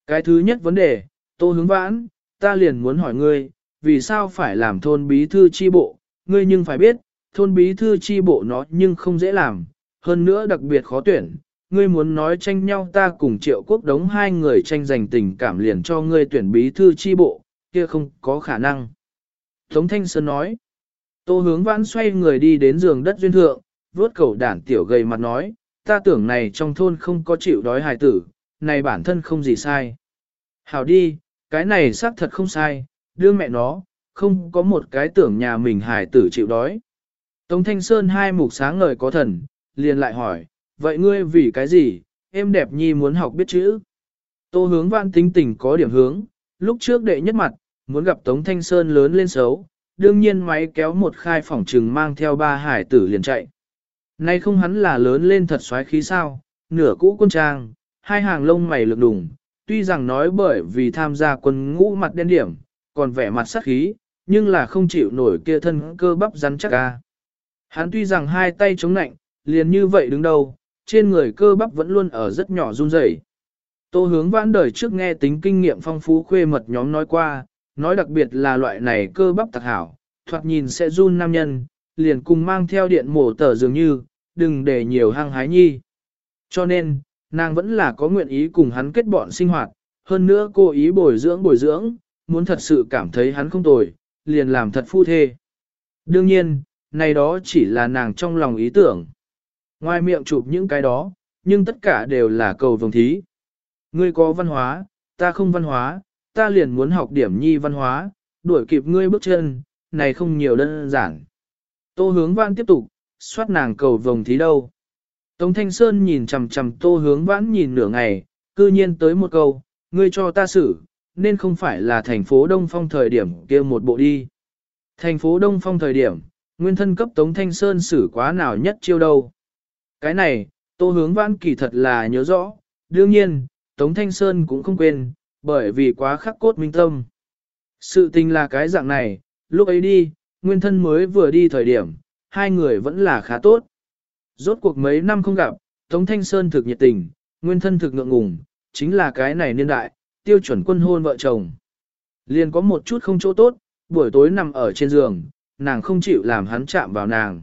Speaker 1: Cái thứ nhất vấn đề, tô hướng vãn, ta liền muốn hỏi ngươi, vì sao phải làm thôn bí thư chi bộ, ngươi nhưng phải biết, thôn bí thư chi bộ nó nhưng không dễ làm, hơn nữa đặc biệt khó tuyển, ngươi muốn nói tranh nhau ta cùng triệu quốc đống hai người tranh giành tình cảm liền cho ngươi tuyển bí thư chi bộ, kia không có khả năng. Tống Thanh Sơn nói, tô hướng vãn xoay người đi đến giường đất duyên thượng, vuốt cầu đản tiểu gầy mặt nói, ta tưởng này trong thôn không có chịu đói hài tử, này bản thân không gì sai. Hảo đi, cái này xác thật không sai, đưa mẹ nó, không có một cái tưởng nhà mình hài tử chịu đói. Tống Thanh Sơn hai mục sáng ngời có thần, liền lại hỏi, vậy ngươi vì cái gì, em đẹp nhi muốn học biết chữ. Tô hướng văn tính tình có điểm hướng, lúc trước đệ nhất mặt, muốn gặp Tống Thanh Sơn lớn lên xấu, đương nhiên máy kéo một khai phòng trừng mang theo ba hải tử liền chạy. Nay không hắn là lớn lên thật xoáy khí sao, nửa cũ quân trang, hai hàng lông mày lực đùng, tuy rằng nói bởi vì tham gia quân ngũ mặt đen điểm, còn vẻ mặt sắc khí, nhưng là không chịu nổi kia thân cơ bắp rắn chắc ca. Hắn tuy rằng hai tay chống nạnh, liền như vậy đứng đầu, trên người cơ bắp vẫn luôn ở rất nhỏ run rẩy. Tô hướng vãn đời trước nghe tính kinh nghiệm phong phú khuê mật nhóm nói qua, nói đặc biệt là loại này cơ bắp tạc hảo, thoạt nhìn sẽ run nam nhân, liền cùng mang theo điện mổ tờ dường như, đừng để nhiều hăng hái nhi. Cho nên, nàng vẫn là có nguyện ý cùng hắn kết bọn sinh hoạt, hơn nữa cô ý bồi dưỡng bồi dưỡng, muốn thật sự cảm thấy hắn không tồi, liền làm thật phu thê. Đương nhiên, này đó chỉ là nàng trong lòng ý tưởng. Ngoài miệng chụp những cái đó, nhưng tất cả đều là cầu vồng thí. Ngươi có văn hóa, ta không văn hóa, ta liền muốn học điểm nhi văn hóa, đuổi kịp ngươi bước chân, này không nhiều đơn giản. Tô hướng văn tiếp tục, xoát nàng cầu vồng thí đâu. Tống Thanh Sơn nhìn chằm chằm tô hướng vãn nhìn nửa ngày, cư nhiên tới một câu, ngươi cho ta xử, nên không phải là thành phố Đông Phong thời điểm kia một bộ đi. Thành phố Đông Phong thời điểm, nguyên thân cấp Tống Thanh Sơn xử quá nào nhất chiêu đâu. Cái này, tô hướng vãn kỳ thật là nhớ rõ, đương nhiên, Tống Thanh Sơn cũng không quên, bởi vì quá khắc cốt minh tâm. Sự tình là cái dạng này, lúc ấy đi, nguyên thân mới vừa đi thời điểm, hai người vẫn là khá tốt. Rốt cuộc mấy năm không gặp, Tống Thanh Sơn thực nhiệt tình, nguyên thân thực ngượng ngùng, chính là cái này niên đại, tiêu chuẩn quân hôn vợ chồng. Liền có một chút không chỗ tốt, buổi tối nằm ở trên giường, nàng không chịu làm hắn chạm vào nàng.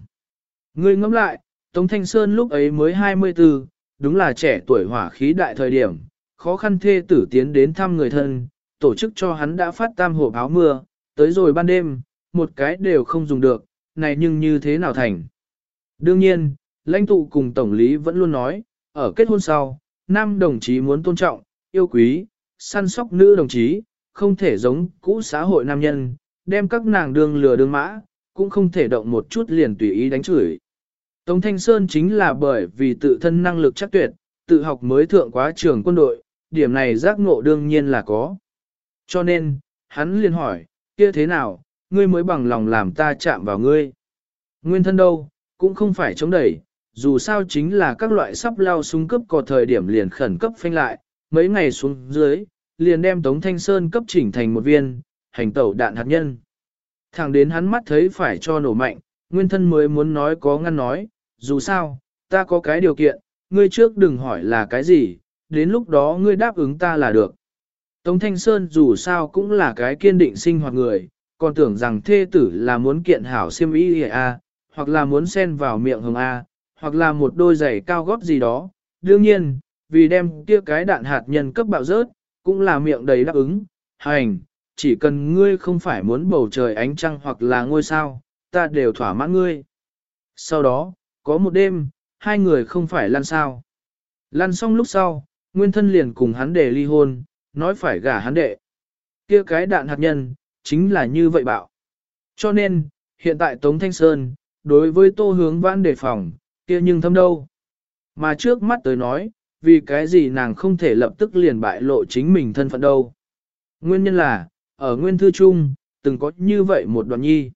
Speaker 1: Ngươi ngẫm lại, Tống Thanh Sơn lúc ấy mới 24, đúng là trẻ tuổi hỏa khí đại thời điểm, khó khăn thê tử tiến đến thăm người thân, tổ chức cho hắn đã phát tam hộp áo mưa, tới rồi ban đêm, một cái đều không dùng được, này nhưng như thế nào thành. Đương nhiên, lãnh tụ cùng tổng lý vẫn luôn nói, ở kết hôn sau, nam đồng chí muốn tôn trọng, yêu quý, săn sóc nữ đồng chí, không thể giống cũ xã hội nam nhân, đem các nàng đường lừa đường mã, cũng không thể động một chút liền tùy ý đánh chửi. Tống Thanh Sơn chính là bởi vì tự thân năng lực chắc tuyệt, tự học mới thượng quá trường quân đội, điểm này giác ngộ đương nhiên là có. Cho nên, hắn liền hỏi, kia thế nào, ngươi mới bằng lòng làm ta chạm vào ngươi. Nguyên thân đâu, cũng không phải chống đẩy, dù sao chính là các loại sắp lao súng cấp có thời điểm liền khẩn cấp phanh lại, mấy ngày xuống dưới, liền đem Tống Thanh Sơn cấp chỉnh thành một viên, hành tẩu đạn hạt nhân. Thẳng đến hắn mắt thấy phải cho nổ mạnh, nguyên thân mới muốn nói có ngăn nói, dù sao, ta có cái điều kiện, ngươi trước đừng hỏi là cái gì, đến lúc đó ngươi đáp ứng ta là được. Tống Thanh Sơn dù sao cũng là cái kiên định sinh hoạt người, còn tưởng rằng thê tử là muốn kiện hảo siêm ý a, à, hoặc là muốn xen vào miệng hồng a, hoặc là một đôi giày cao gót gì đó. Đương nhiên, vì đem kia cái đạn hạt nhân cấp bạo rớt, cũng là miệng đầy đáp ứng, hành, chỉ cần ngươi không phải muốn bầu trời ánh trăng hoặc là ngôi sao, ta đều thỏa mãn ngươi. Sau đó, có một đêm, hai người không phải lăn sao. Lăn xong lúc sau, nguyên thân liền cùng hắn để ly hôn, nói phải gả hắn đệ. kia cái đạn hạt nhân, chính là như vậy bạo. Cho nên, hiện tại Tống Thanh Sơn, đối với tô hướng vãn đề phòng, kia nhưng thâm đâu. Mà trước mắt tới nói, vì cái gì nàng không thể lập tức liền bại lộ chính mình thân phận đâu. Nguyên nhân là, ở nguyên thư trung từng có như vậy một đoạn nhi.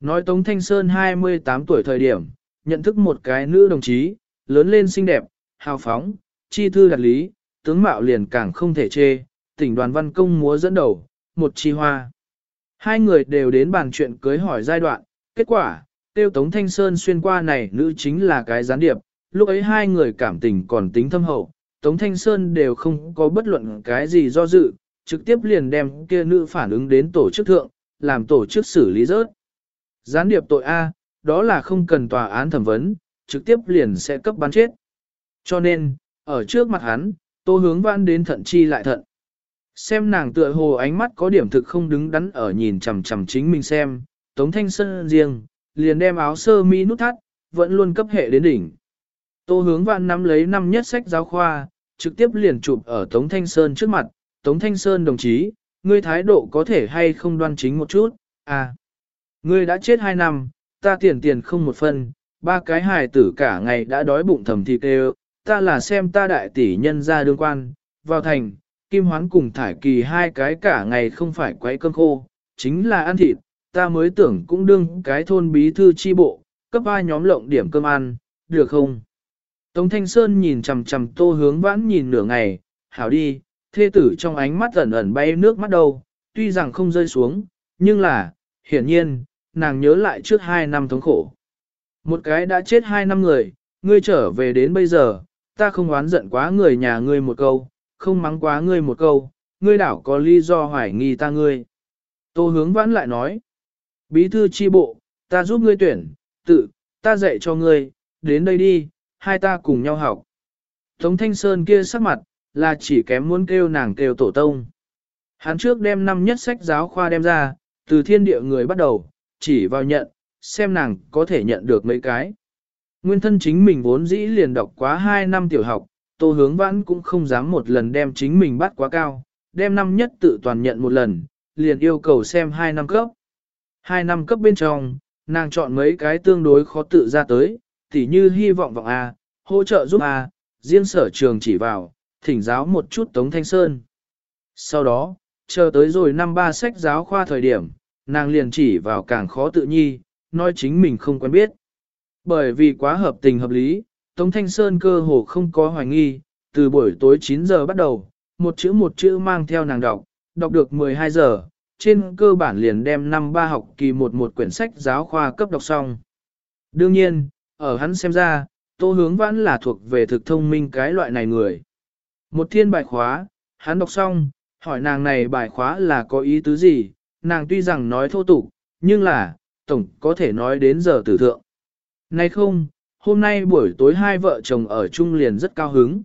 Speaker 1: Nói Tống Thanh Sơn 28 tuổi thời điểm, nhận thức một cái nữ đồng chí, lớn lên xinh đẹp, hào phóng, chi thư đặt lý, tướng mạo liền càng không thể chê, tỉnh đoàn văn công múa dẫn đầu, một chi hoa. Hai người đều đến bàn chuyện cưới hỏi giai đoạn, kết quả, tiêu Tống Thanh Sơn xuyên qua này nữ chính là cái gián điệp, lúc ấy hai người cảm tình còn tính thâm hậu, Tống Thanh Sơn đều không có bất luận cái gì do dự, trực tiếp liền đem kia nữ phản ứng đến tổ chức thượng, làm tổ chức xử lý rớt. Gián điệp tội A, đó là không cần tòa án thẩm vấn, trực tiếp liền sẽ cấp bán chết. Cho nên, ở trước mặt hắn, tô hướng vãn đến thận chi lại thận. Xem nàng tựa hồ ánh mắt có điểm thực không đứng đắn ở nhìn chằm chằm chính mình xem, Tống Thanh Sơn riêng, liền đem áo sơ mi nút thắt, vẫn luôn cấp hệ đến đỉnh. Tô hướng vạn nắm lấy năm nhất sách giáo khoa, trực tiếp liền chụp ở Tống Thanh Sơn trước mặt, Tống Thanh Sơn đồng chí, ngươi thái độ có thể hay không đoan chính một chút, à, ngươi đã chết hai năm, ta tiền tiền không một phân, ba cái hài tử cả ngày đã đói bụng thầm thịt đều, ta là xem ta đại tỷ nhân ra đương quan, vào thành, kim hoán cùng thải kỳ hai cái cả ngày không phải quấy cơm khô, chính là ăn thịt, ta mới tưởng cũng đương cái thôn bí thư chi bộ, cấp ai nhóm lộng điểm cơm ăn, được không? Tống Thanh Sơn nhìn chằm chằm tô hướng vãn nhìn nửa ngày, hảo đi, thê tử trong ánh mắt ẩn ẩn bay nước mắt đầu, tuy rằng không rơi xuống, nhưng là, hiển nhiên, nàng nhớ lại trước hai năm thống khổ. Một cái đã chết hai năm người, ngươi trở về đến bây giờ, ta không oán giận quá người nhà ngươi một câu, không mắng quá ngươi một câu, ngươi đảo có lý do hoài nghi ta ngươi. Tô hướng vãn lại nói, bí thư chi bộ, ta giúp ngươi tuyển, tự, ta dạy cho ngươi, đến đây đi, hai ta cùng nhau học. Tống Thanh Sơn kia sắc mặt, là chỉ kém muốn kêu nàng kêu tổ tông. Hắn trước đem năm nhất sách giáo khoa đem ra, từ thiên địa người bắt đầu, chỉ vào nhận, xem nàng có thể nhận được mấy cái. Nguyên thân chính mình vốn dĩ liền đọc quá 2 năm tiểu học, tô hướng vãn cũng không dám một lần đem chính mình bắt quá cao, đem năm nhất tự toàn nhận một lần, liền yêu cầu xem 2 năm cấp hai năm cấp bên trong, nàng chọn mấy cái tương đối khó tự ra tới, tỉ như hy vọng vọng A, hỗ trợ giúp A, riêng sở trường chỉ vào, thỉnh giáo một chút Tống Thanh Sơn. Sau đó, chờ tới rồi năm ba sách giáo khoa thời điểm, nàng liền chỉ vào càng khó tự nhi, nói chính mình không quen biết. Bởi vì quá hợp tình hợp lý, Tống Thanh Sơn cơ hồ không có hoài nghi, từ buổi tối 9 giờ bắt đầu, một chữ một chữ mang theo nàng đọc, đọc được 12 giờ, trên cơ bản liền đem năm ba học kỳ một một quyển sách giáo khoa cấp đọc xong. Đương nhiên, ở hắn xem ra, tô hướng vãn là thuộc về thực thông minh cái loại này người. Một thiên bài khóa, hắn đọc xong, hỏi nàng này bài khóa là có ý tứ gì, nàng tuy rằng nói thô tục, nhưng là, tổng có thể nói đến giờ tử thượng. Nay không, hôm nay buổi tối hai vợ chồng ở chung liền rất cao hứng.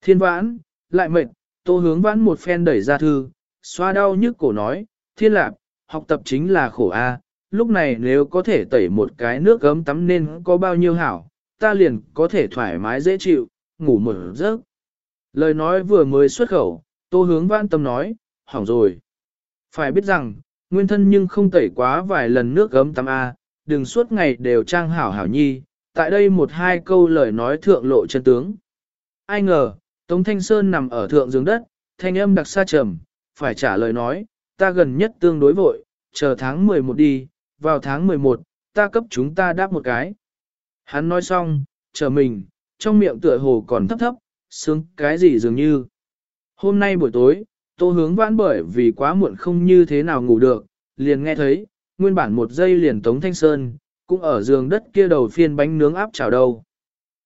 Speaker 1: Thiên vãn, lại mệt, tô hướng vãn một phen đẩy ra thư, xoa đau nhức cổ nói, thiên lạc, học tập chính là khổ a. lúc này nếu có thể tẩy một cái nước gấm tắm nên có bao nhiêu hảo, ta liền có thể thoải mái dễ chịu, ngủ một giấc. Lời nói vừa mới xuất khẩu, tô hướng vãn tâm nói, hỏng rồi. Phải biết rằng, nguyên thân nhưng không tẩy quá vài lần nước gấm tắm A, đừng suốt ngày đều trang hảo hảo nhi, tại đây một hai câu lời nói thượng lộ chân tướng. Ai ngờ, Tống Thanh Sơn nằm ở thượng giường đất, thanh âm đặc xa trầm, phải trả lời nói, ta gần nhất tương đối vội, chờ tháng 11 đi, vào tháng 11, ta cấp chúng ta đáp một cái. Hắn nói xong, chờ mình, trong miệng tựa hồ còn thấp thấp, sướng cái gì dường như. Hôm nay buổi tối, tô hướng vãn bởi vì quá muộn không như thế nào ngủ được, liền nghe thấy, nguyên bản một giây liền Tống Thanh Sơn, cũng ở giường đất kia đầu phiên bánh nướng áp chảo đầu.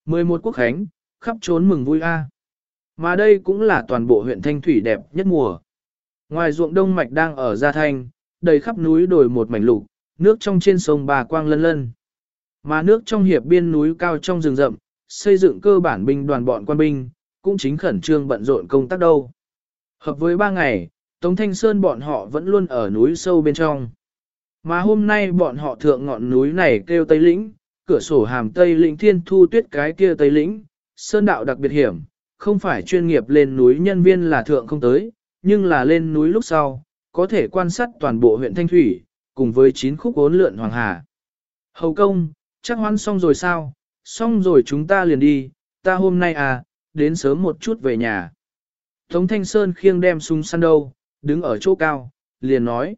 Speaker 1: 11 quốc khánh, khắp trốn mừng vui a. Mà đây cũng là toàn bộ huyện Thanh Thủy đẹp nhất mùa. Ngoài ruộng đông mạch đang ở Gia Thanh, đầy khắp núi đồi một mảnh lục, nước trong trên sông bà quang lân lân. Mà nước trong hiệp biên núi cao trong rừng rậm, xây dựng cơ bản binh đoàn bọn quan binh, cũng chính khẩn trương bận rộn công tác đâu. Hợp với ba ngày, Tống Thanh Sơn bọn họ vẫn luôn ở núi sâu bên trong. Mà hôm nay bọn họ thượng ngọn núi này kêu Tây Lĩnh, cửa sổ hàm Tây Lĩnh thiên thu tuyết cái kia Tây Lĩnh, sơn đạo đặc biệt hiểm, không phải chuyên nghiệp lên núi nhân viên là thượng không tới, nhưng là lên núi lúc sau, có thể quan sát toàn bộ huyện Thanh Thủy, cùng với chín khúc bốn lượn Hoàng Hà. Hầu công, chắc hoan xong rồi sao, xong rồi chúng ta liền đi, ta hôm nay à, đến sớm một chút về nhà. Tống Thanh Sơn khiêng đem súng săn đâu, đứng ở chỗ cao, liền nói.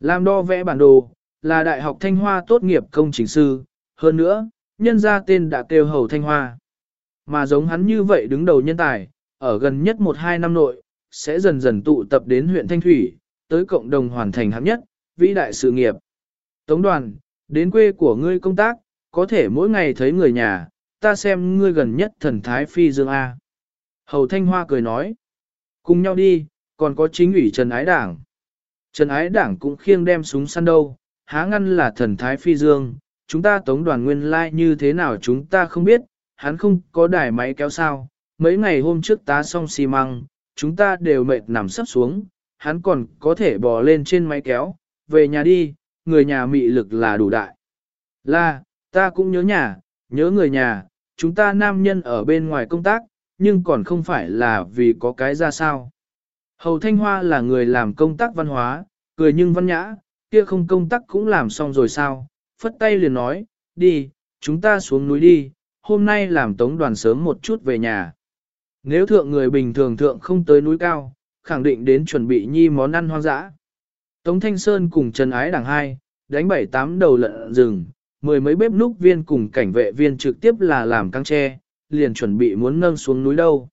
Speaker 1: Làm đo vẽ bản đồ, là Đại học Thanh Hoa tốt nghiệp công trình sư, hơn nữa, nhân ra tên đã kêu Hầu Thanh Hoa. Mà giống hắn như vậy đứng đầu nhân tài, ở gần nhất 1-2 năm nội, sẽ dần dần tụ tập đến huyện Thanh Thủy, tới cộng đồng hoàn thành hạng nhất, vĩ đại sự nghiệp. Tống đoàn, đến quê của ngươi công tác, có thể mỗi ngày thấy người nhà, ta xem ngươi gần nhất thần thái phi dương A. Hầu Thanh Hoa cười nói, cùng nhau đi, còn có chính ủy Trần Ái Đảng. Trần Ái Đảng cũng khiêng đem súng săn đâu, há ngăn là thần thái phi dương, chúng ta tống đoàn nguyên lai like như thế nào chúng ta không biết, hắn không có đài máy kéo sao, mấy ngày hôm trước tá xong xi măng, chúng ta đều mệt nằm sắp xuống, hắn còn có thể bò lên trên máy kéo, về nhà đi, người nhà mị lực là đủ đại. Là, ta cũng nhớ nhà, nhớ người nhà, chúng ta nam nhân ở bên ngoài công tác, nhưng còn không phải là vì có cái ra sao. Hầu Thanh Hoa là người làm công tác văn hóa, cười nhưng văn nhã, kia không công tác cũng làm xong rồi sao, phất tay liền nói, đi, chúng ta xuống núi đi, hôm nay làm tống đoàn sớm một chút về nhà. Nếu thượng người bình thường thượng không tới núi cao, khẳng định đến chuẩn bị nhi món ăn hoang dã. Tống Thanh Sơn cùng Trần Ái Đảng hai, đánh bảy tám đầu lợn rừng, mười mấy bếp núc viên cùng cảnh vệ viên trực tiếp là làm căng tre, liền chuẩn bị muốn nâng xuống núi đâu.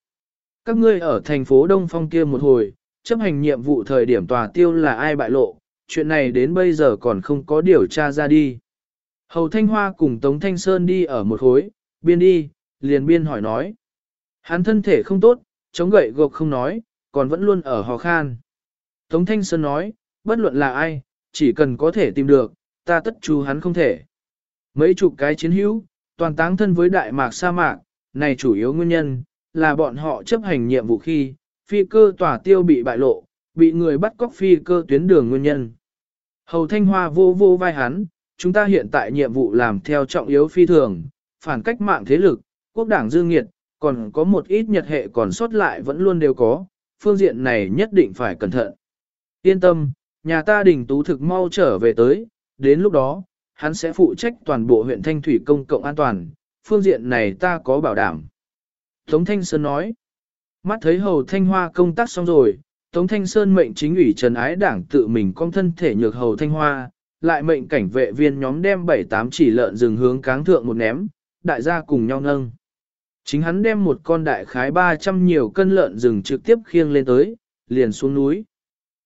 Speaker 1: Các ngươi ở thành phố Đông Phong kia một hồi, chấp hành nhiệm vụ thời điểm tòa tiêu là ai bại lộ, chuyện này đến bây giờ còn không có điều tra ra đi. Hầu Thanh Hoa cùng Tống Thanh Sơn đi ở một khối, biên đi, liền biên hỏi nói. Hắn thân thể không tốt, chống gậy gộc không nói, còn vẫn luôn ở hò khan. Tống Thanh Sơn nói, bất luận là ai, chỉ cần có thể tìm được, ta tất chú hắn không thể. Mấy chục cái chiến hữu, toàn táng thân với Đại Mạc sa mạc, này chủ yếu nguyên nhân, là bọn họ chấp hành nhiệm vụ khi, phi cơ tỏa tiêu bị bại lộ, bị người bắt cóc phi cơ tuyến đường nguyên nhân. Hầu Thanh Hoa vô vô vai hắn, chúng ta hiện tại nhiệm vụ làm theo trọng yếu phi thường, phản cách mạng thế lực, quốc đảng dương nghiệt, còn có một ít nhật hệ còn sót lại vẫn luôn đều có, phương diện này nhất định phải cẩn thận. Yên tâm, nhà ta đình tú thực mau trở về tới, đến lúc đó, hắn sẽ phụ trách toàn bộ huyện Thanh Thủy công cộng an toàn, phương diện này ta có bảo đảm. Tống Thanh Sơn nói, mắt thấy hầu Thanh Hoa công tác xong rồi, Tống Thanh Sơn mệnh chính ủy trần ái đảng tự mình con thân thể nhược hầu Thanh Hoa, lại mệnh cảnh vệ viên nhóm đem 7-8 chỉ lợn rừng hướng cáng thượng một ném, đại gia cùng nhau nâng. Chính hắn đem một con đại khái 300 nhiều cân lợn rừng trực tiếp khiêng lên tới, liền xuống núi.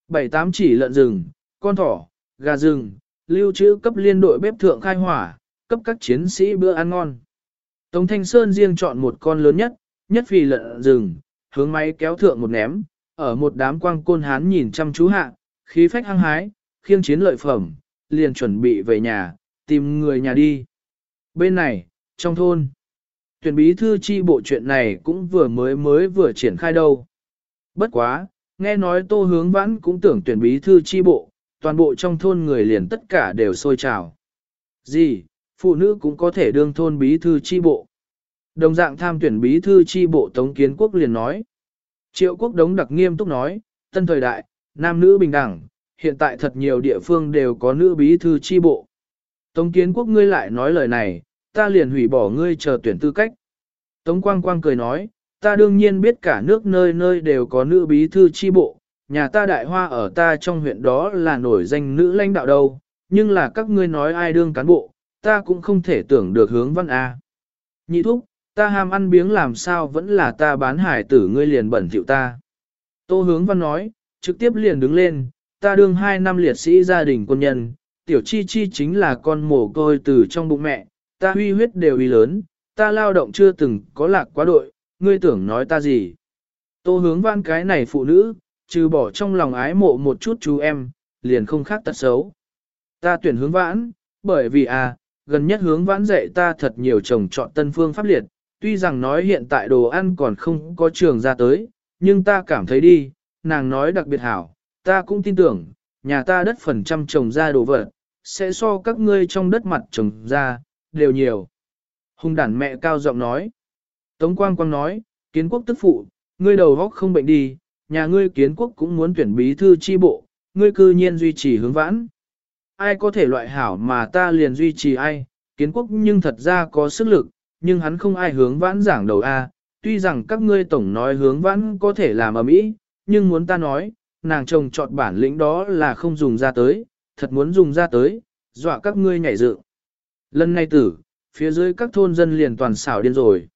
Speaker 1: 7-8 chỉ lợn rừng, con thỏ, gà rừng, lưu trữ cấp liên đội bếp thượng khai hỏa, cấp các chiến sĩ bữa ăn ngon. Tống Thanh Sơn riêng chọn một con lớn nhất, nhất vì lợn rừng, hướng máy kéo thượng một ném, ở một đám quang côn hán nhìn chăm chú hạ, khí phách hăng hái, khiêng chiến lợi phẩm, liền chuẩn bị về nhà, tìm người nhà đi. Bên này, trong thôn. Tuyển bí thư chi bộ chuyện này cũng vừa mới mới vừa triển khai đâu. Bất quá, nghe nói tô hướng vãn cũng tưởng tuyển bí thư chi bộ, toàn bộ trong thôn người liền tất cả đều sôi trào. Gì, phụ nữ cũng có thể đương thôn bí thư chi bộ. Đồng dạng tham tuyển bí thư chi bộ Tống Kiến Quốc liền nói. Triệu Quốc Đống đặc nghiêm túc nói, tân thời đại, nam nữ bình đẳng, hiện tại thật nhiều địa phương đều có nữ bí thư chi bộ. Tống Kiến Quốc ngươi lại nói lời này, ta liền hủy bỏ ngươi chờ tuyển tư cách. Tống Quang Quang cười nói, ta đương nhiên biết cả nước nơi nơi đều có nữ bí thư chi bộ, nhà ta đại hoa ở ta trong huyện đó là nổi danh nữ lãnh đạo đâu, nhưng là các ngươi nói ai đương cán bộ, ta cũng không thể tưởng được hướng văn A. Nhị thúc, ta ham ăn biếng làm sao vẫn là ta bán hải tử ngươi liền bẩn thỉu ta. Tô hướng văn nói, trực tiếp liền đứng lên, ta đương hai năm liệt sĩ gia đình quân nhân, tiểu chi chi chính là con mồ côi từ trong bụng mẹ, ta huy huyết đều uy lớn, ta lao động chưa từng có lạc quá đội, ngươi tưởng nói ta gì. Tô hướng văn cái này phụ nữ, trừ bỏ trong lòng ái mộ một chút chú em, liền không khác tật xấu. Ta tuyển hướng vãn, bởi vì à, gần nhất hướng vãn dạy ta thật nhiều chồng chọn tân phương pháp liệt, tuy rằng nói hiện tại đồ ăn còn không có trường ra tới, nhưng ta cảm thấy đi, nàng nói đặc biệt hảo, ta cũng tin tưởng, nhà ta đất phần trăm trồng ra đồ vật, sẽ so các ngươi trong đất mặt trồng ra, đều nhiều. Hùng đản mẹ cao giọng nói. Tống Quang Quang nói, kiến quốc tức phụ, ngươi đầu góc không bệnh đi, nhà ngươi kiến quốc cũng muốn tuyển bí thư chi bộ, ngươi cư nhiên duy trì hướng vãn. Ai có thể loại hảo mà ta liền duy trì ai, kiến quốc nhưng thật ra có sức lực, nhưng hắn không ai hướng vãn giảng đầu A, tuy rằng các ngươi tổng nói hướng vãn có thể làm ở mỹ, nhưng muốn ta nói, nàng chồng chọn bản lĩnh đó là không dùng ra tới, thật muốn dùng ra tới, dọa các ngươi nhảy dựng. Lần này tử, phía dưới các thôn dân liền toàn xảo điên rồi.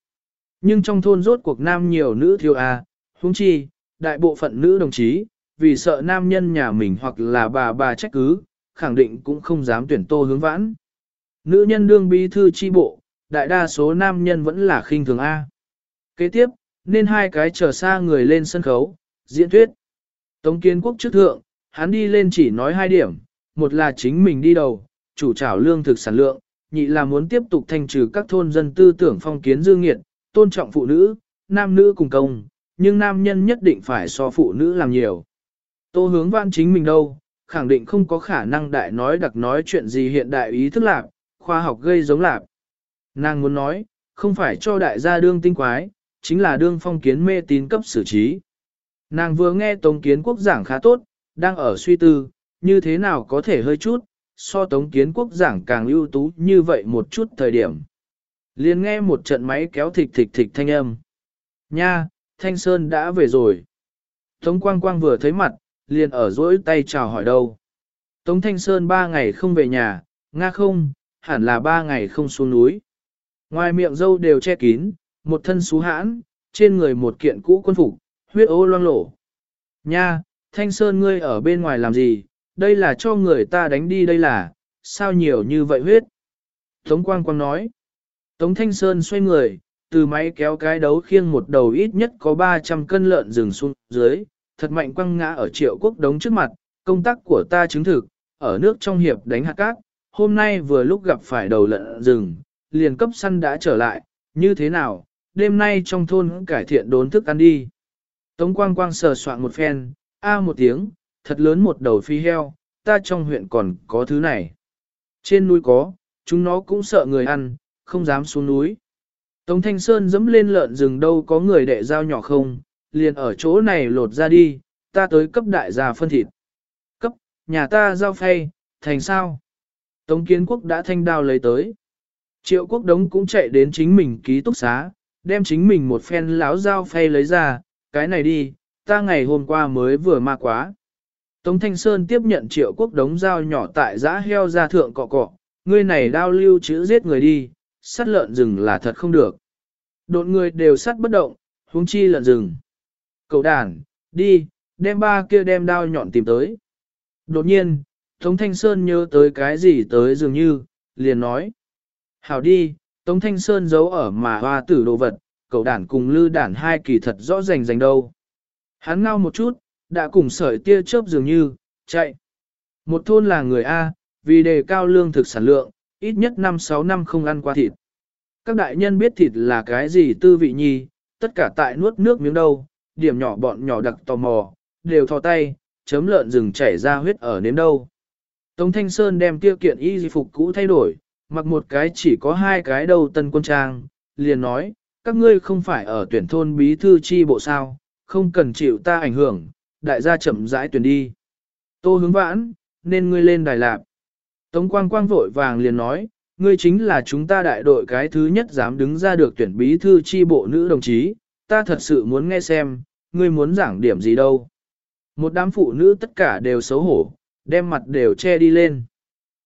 Speaker 1: Nhưng trong thôn rốt cuộc nam nhiều nữ thiếu A, huống chi, đại bộ phận nữ đồng chí, vì sợ nam nhân nhà mình hoặc là bà bà trách cứ, khẳng định cũng không dám tuyển tô hướng vãn. Nữ nhân đương bí thư chi bộ, đại đa số nam nhân vẫn là khinh thường A. Kế tiếp, nên hai cái trở xa người lên sân khấu, diễn thuyết. Tống kiến quốc trước thượng, hắn đi lên chỉ nói hai điểm, một là chính mình đi đầu, chủ trảo lương thực sản lượng, nhị là muốn tiếp tục thanh trừ các thôn dân tư tưởng phong kiến dương nghiệt, tôn trọng phụ nữ, nam nữ cùng công, nhưng nam nhân nhất định phải so phụ nữ làm nhiều. Tô hướng văn chính mình đâu, khẳng định không có khả năng đại nói đặc nói chuyện gì hiện đại ý thức lạc, khoa học gây giống lạc. Nàng muốn nói, không phải cho đại gia đương tinh quái, chính là đương phong kiến mê tín cấp xử trí. Nàng vừa nghe Tống Kiến Quốc giảng khá tốt, đang ở suy tư, như thế nào có thể hơi chút, so Tống Kiến Quốc giảng càng ưu tú như vậy một chút thời điểm. liền nghe một trận máy kéo thịch thịch thịch thanh âm. Nha, Thanh Sơn đã về rồi. Tống Quang Quang vừa thấy mặt, liền ở dỗi tay chào hỏi đâu. Tống Thanh Sơn ba ngày không về nhà, nga không, hẳn là ba ngày không xuống núi. Ngoài miệng dâu đều che kín, một thân xú hãn, trên người một kiện cũ quân phục, huyết ô loang lổ. Nha, Thanh Sơn ngươi ở bên ngoài làm gì, đây là cho người ta đánh đi đây là, sao nhiều như vậy huyết? Tống Quang Quang nói. Tống Thanh Sơn xoay người, từ máy kéo cái đấu khiêng một đầu ít nhất có 300 cân lợn rừng xuống dưới, thật mạnh quăng ngã ở triệu quốc đống trước mặt, công tác của ta chứng thực, ở nước trong hiệp đánh hạt cát, hôm nay vừa lúc gặp phải đầu lợn rừng, liền cấp săn đã trở lại, như thế nào, đêm nay trong thôn cải thiện đốn thức ăn đi. Tống quang quang sờ soạn một phen, a một tiếng, thật lớn một đầu phi heo, ta trong huyện còn có thứ này. Trên núi có, chúng nó cũng sợ người ăn, không dám xuống núi. Tống Thanh Sơn dẫm lên lợn rừng đâu có người đệ dao nhỏ không, liền ở chỗ này lột ra đi, ta tới cấp đại gia phân thịt. Cấp, nhà ta giao phay, thành sao? Tống Kiến Quốc đã thanh đao lấy tới. Triệu Quốc Đống cũng chạy đến chính mình ký túc xá, đem chính mình một phen láo dao phay lấy ra, cái này đi, ta ngày hôm qua mới vừa ma quá. Tống Thanh Sơn tiếp nhận Triệu Quốc Đống dao nhỏ tại giã heo ra thượng cọ cọ, ngươi này đao lưu chữ giết người đi, sát lợn rừng là thật không được. Đột người đều sát bất động, huống chi lợn rừng. Cậu đàn, đi, đem ba kia đem đao nhọn tìm tới. Đột nhiên, Tống Thanh Sơn nhớ tới cái gì tới dường như, liền nói. Hảo đi, Tống Thanh Sơn giấu ở mà hoa tử đồ vật, cậu đàn cùng lư đàn hai kỳ thật rõ rành rành đâu. Hắn ngao một chút, đã cùng sợi tia chớp dường như, chạy. Một thôn là người A, vì đề cao lương thực sản lượng, ít nhất 5-6 năm không ăn qua thịt. Các đại nhân biết thịt là cái gì tư vị nhi, tất cả tại nuốt nước miếng đâu, điểm nhỏ bọn nhỏ đặc tò mò, đều thò tay, chấm lợn rừng chảy ra huyết ở nếm đâu. Tống Thanh Sơn đem tiêu kiện y phục cũ thay đổi, mặc một cái chỉ có hai cái đầu tân quân trang, liền nói, các ngươi không phải ở tuyển thôn bí thư chi bộ sao, không cần chịu ta ảnh hưởng, đại gia chậm rãi tuyển đi. Tô hướng vãn, nên ngươi lên đài lạp. Tống quang quang vội vàng liền nói, ngươi chính là chúng ta đại đội cái thứ nhất dám đứng ra được tuyển bí thư chi bộ nữ đồng chí, ta thật sự muốn nghe xem, ngươi muốn giảng điểm gì đâu. Một đám phụ nữ tất cả đều xấu hổ, đem mặt đều che đi lên.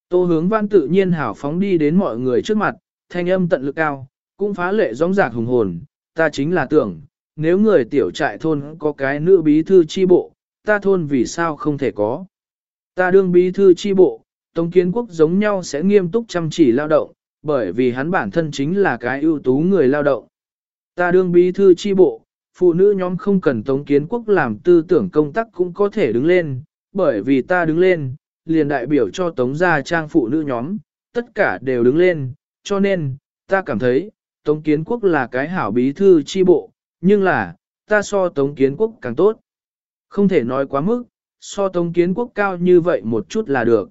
Speaker 1: Tô hướng văn tự nhiên hảo phóng đi đến mọi người trước mặt, thanh âm tận lực cao, cũng phá lệ rong rạc hùng hồn, ta chính là tưởng, nếu người tiểu trại thôn có cái nữ bí thư chi bộ, ta thôn vì sao không thể có. Ta đương bí thư chi bộ, Tống Kiến Quốc giống nhau sẽ nghiêm túc chăm chỉ lao động, bởi vì hắn bản thân chính là cái ưu tú người lao động. Ta đương bí thư chi bộ, phụ nữ nhóm không cần Tống Kiến Quốc làm tư tưởng công tác cũng có thể đứng lên, bởi vì ta đứng lên, liền đại biểu cho Tống gia trang phụ nữ nhóm, tất cả đều đứng lên, cho nên, ta cảm thấy, Tống Kiến Quốc là cái hảo bí thư chi bộ, nhưng là, ta so Tống Kiến Quốc càng tốt. Không thể nói quá mức, so Tống Kiến Quốc cao như vậy một chút là được.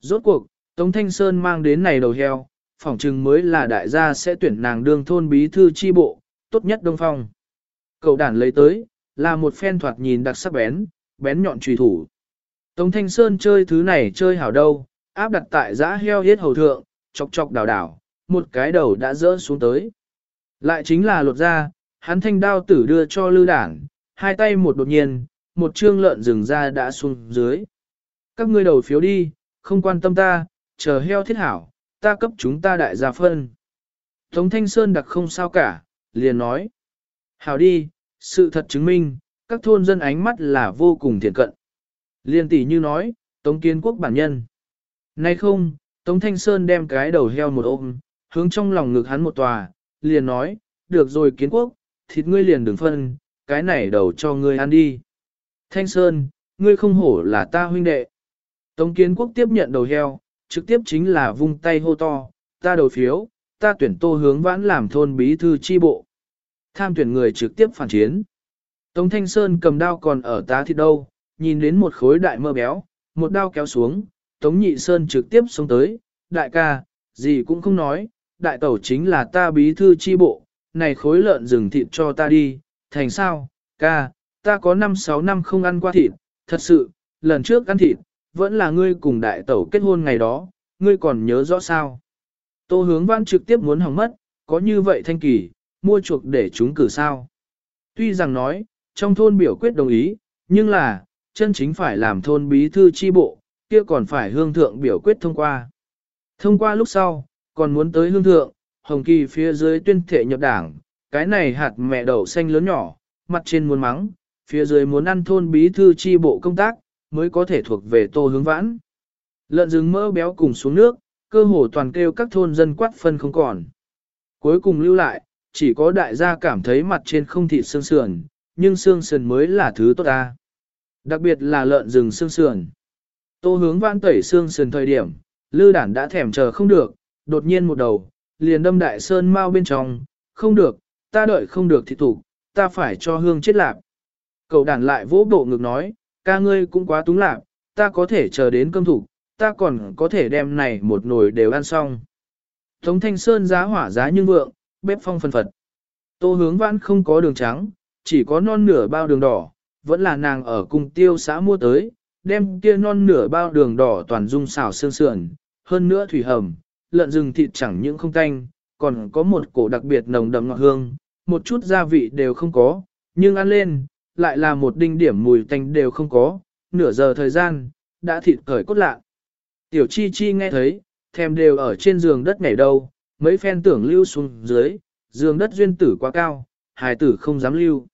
Speaker 1: Rốt cuộc, Tống Thanh Sơn mang đến này đầu heo, phỏng chừng mới là đại gia sẽ tuyển nàng đương thôn bí thư chi bộ, tốt nhất Đông Phong. Cậu đản lấy tới, là một phen thoạt nhìn đặc sắc bén, bén nhọn trùy thủ. Tống Thanh Sơn chơi thứ này chơi hảo đâu, áp đặt tại giã heo hết hầu thượng, chọc chọc đảo đảo, một cái đầu đã rỡ xuống tới. Lại chính là lột ra, hắn thanh đao tử đưa cho lư đảng, hai tay một đột nhiên, một trương lợn rừng ra đã xuống dưới. Các ngươi đầu phiếu đi, không quan tâm ta, chờ heo thiết hảo, ta cấp chúng ta đại gia phân. Tống Thanh Sơn đặc không sao cả, liền nói. Hảo đi, sự thật chứng minh, các thôn dân ánh mắt là vô cùng thiện cận. Liên tỷ như nói, Tống Kiến Quốc bản nhân. Nay không, Tống Thanh Sơn đem cái đầu heo một ôm, hướng trong lòng ngực hắn một tòa, liền nói, được rồi Kiến Quốc, thịt ngươi liền đừng phân, cái này đầu cho ngươi ăn đi. Thanh Sơn, ngươi không hổ là ta huynh đệ. Tống Kiến Quốc tiếp nhận đầu heo, trực tiếp chính là vung tay hô to, ta đầu phiếu, ta tuyển tô hướng vãn làm thôn bí thư chi bộ. Tham tuyển người trực tiếp phản chiến. Tống Thanh Sơn cầm đao còn ở tá thịt đâu, nhìn đến một khối đại mơ béo, một đao kéo xuống, Tống Nhị Sơn trực tiếp xuống tới, đại ca, gì cũng không nói, đại tẩu chính là ta bí thư chi bộ, này khối lợn rừng thịt cho ta đi, thành sao, ca, ta có 5-6 năm không ăn qua thịt, thật sự, lần trước ăn thịt, vẫn là ngươi cùng đại tẩu kết hôn ngày đó, ngươi còn nhớ rõ sao. Tô hướng văn trực tiếp muốn hỏng mất, có như vậy thanh kỳ, mua chuộc để chúng cử sao. Tuy rằng nói, trong thôn biểu quyết đồng ý, nhưng là, chân chính phải làm thôn bí thư chi bộ, kia còn phải hương thượng biểu quyết thông qua. Thông qua lúc sau, còn muốn tới hương thượng, hồng kỳ phía dưới tuyên thể nhập đảng, cái này hạt mẹ đậu xanh lớn nhỏ, mặt trên muốn mắng, phía dưới muốn ăn thôn bí thư chi bộ công tác, mới có thể thuộc về tô hướng vãn. Lợn rừng mỡ béo cùng xuống nước, cơ hồ toàn kêu các thôn dân quát phân không còn. Cuối cùng lưu lại, chỉ có đại gia cảm thấy mặt trên không thịt xương sườn, nhưng xương sườn mới là thứ tốt ta. Đặc biệt là lợn rừng xương sườn. Tô hướng vãn tẩy xương sườn thời điểm, lư đản đã thèm chờ không được, đột nhiên một đầu, liền đâm đại sơn mau bên trong, không được, ta đợi không được thì thủ, ta phải cho hương chết lạp. Cậu đàn lại vỗ bộ ngực nói, ca ngươi cũng quá túng lạc, ta có thể chờ đến cơm thủ, ta còn có thể đem này một nồi đều ăn xong. Tống thanh sơn giá hỏa giá nhưng vượng, bếp phong phân phật. Tô hướng vãn không có đường trắng, chỉ có non nửa bao đường đỏ, vẫn là nàng ở cùng tiêu xã mua tới, đem kia non nửa bao đường đỏ toàn dung xào xương sườn, hơn nữa thủy hầm, lợn rừng thịt chẳng những không tanh, còn có một cổ đặc biệt nồng đậm ngọt hương, một chút gia vị đều không có, nhưng ăn lên, lại là một đinh điểm mùi tanh đều không có, nửa giờ thời gian, đã thịt cởi cốt lạ. Tiểu chi chi nghe thấy, thèm đều ở trên giường đất nhảy đâu, mấy phen tưởng lưu xuống dưới, giường đất duyên tử quá cao, hài tử không dám lưu.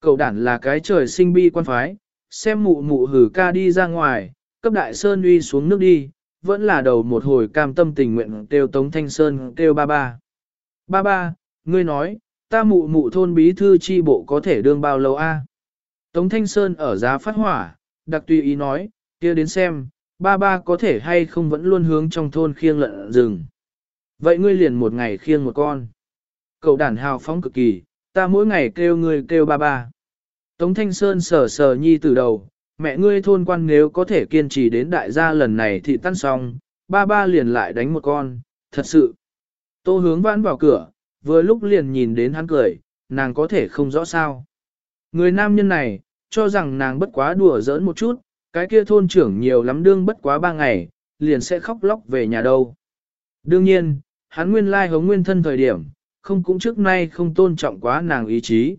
Speaker 1: Cậu đản là cái trời sinh bi quan phái, xem mụ mụ hử ca đi ra ngoài, cấp đại sơn uy xuống nước đi, vẫn là đầu một hồi cam tâm tình nguyện kêu Tống Thanh Sơn kêu ba ba. Ba ba, ngươi nói, ta mụ mụ thôn bí thư chi bộ có thể đương bao lâu a? Tống Thanh Sơn ở giá phát hỏa, đặc tùy ý nói, kia đến xem, ba ba có thể hay không vẫn luôn hướng trong thôn khiêng lợn rừng. Vậy ngươi liền một ngày khiêng một con. Cậu đàn hào phóng cực kỳ, ta mỗi ngày kêu ngươi kêu ba ba. Tống Thanh Sơn sờ sờ nhi từ đầu, mẹ ngươi thôn quan nếu có thể kiên trì đến đại gia lần này thì tan xong, ba ba liền lại đánh một con, thật sự. Tô hướng vãn vào cửa, vừa lúc liền nhìn đến hắn cười, nàng có thể không rõ sao. Người nam nhân này, cho rằng nàng bất quá đùa giỡn một chút, cái kia thôn trưởng nhiều lắm đương bất quá ba ngày, liền sẽ khóc lóc về nhà đâu. Đương nhiên, hắn nguyên lai hống nguyên thân thời điểm, không cũng trước nay không tôn trọng quá nàng ý chí.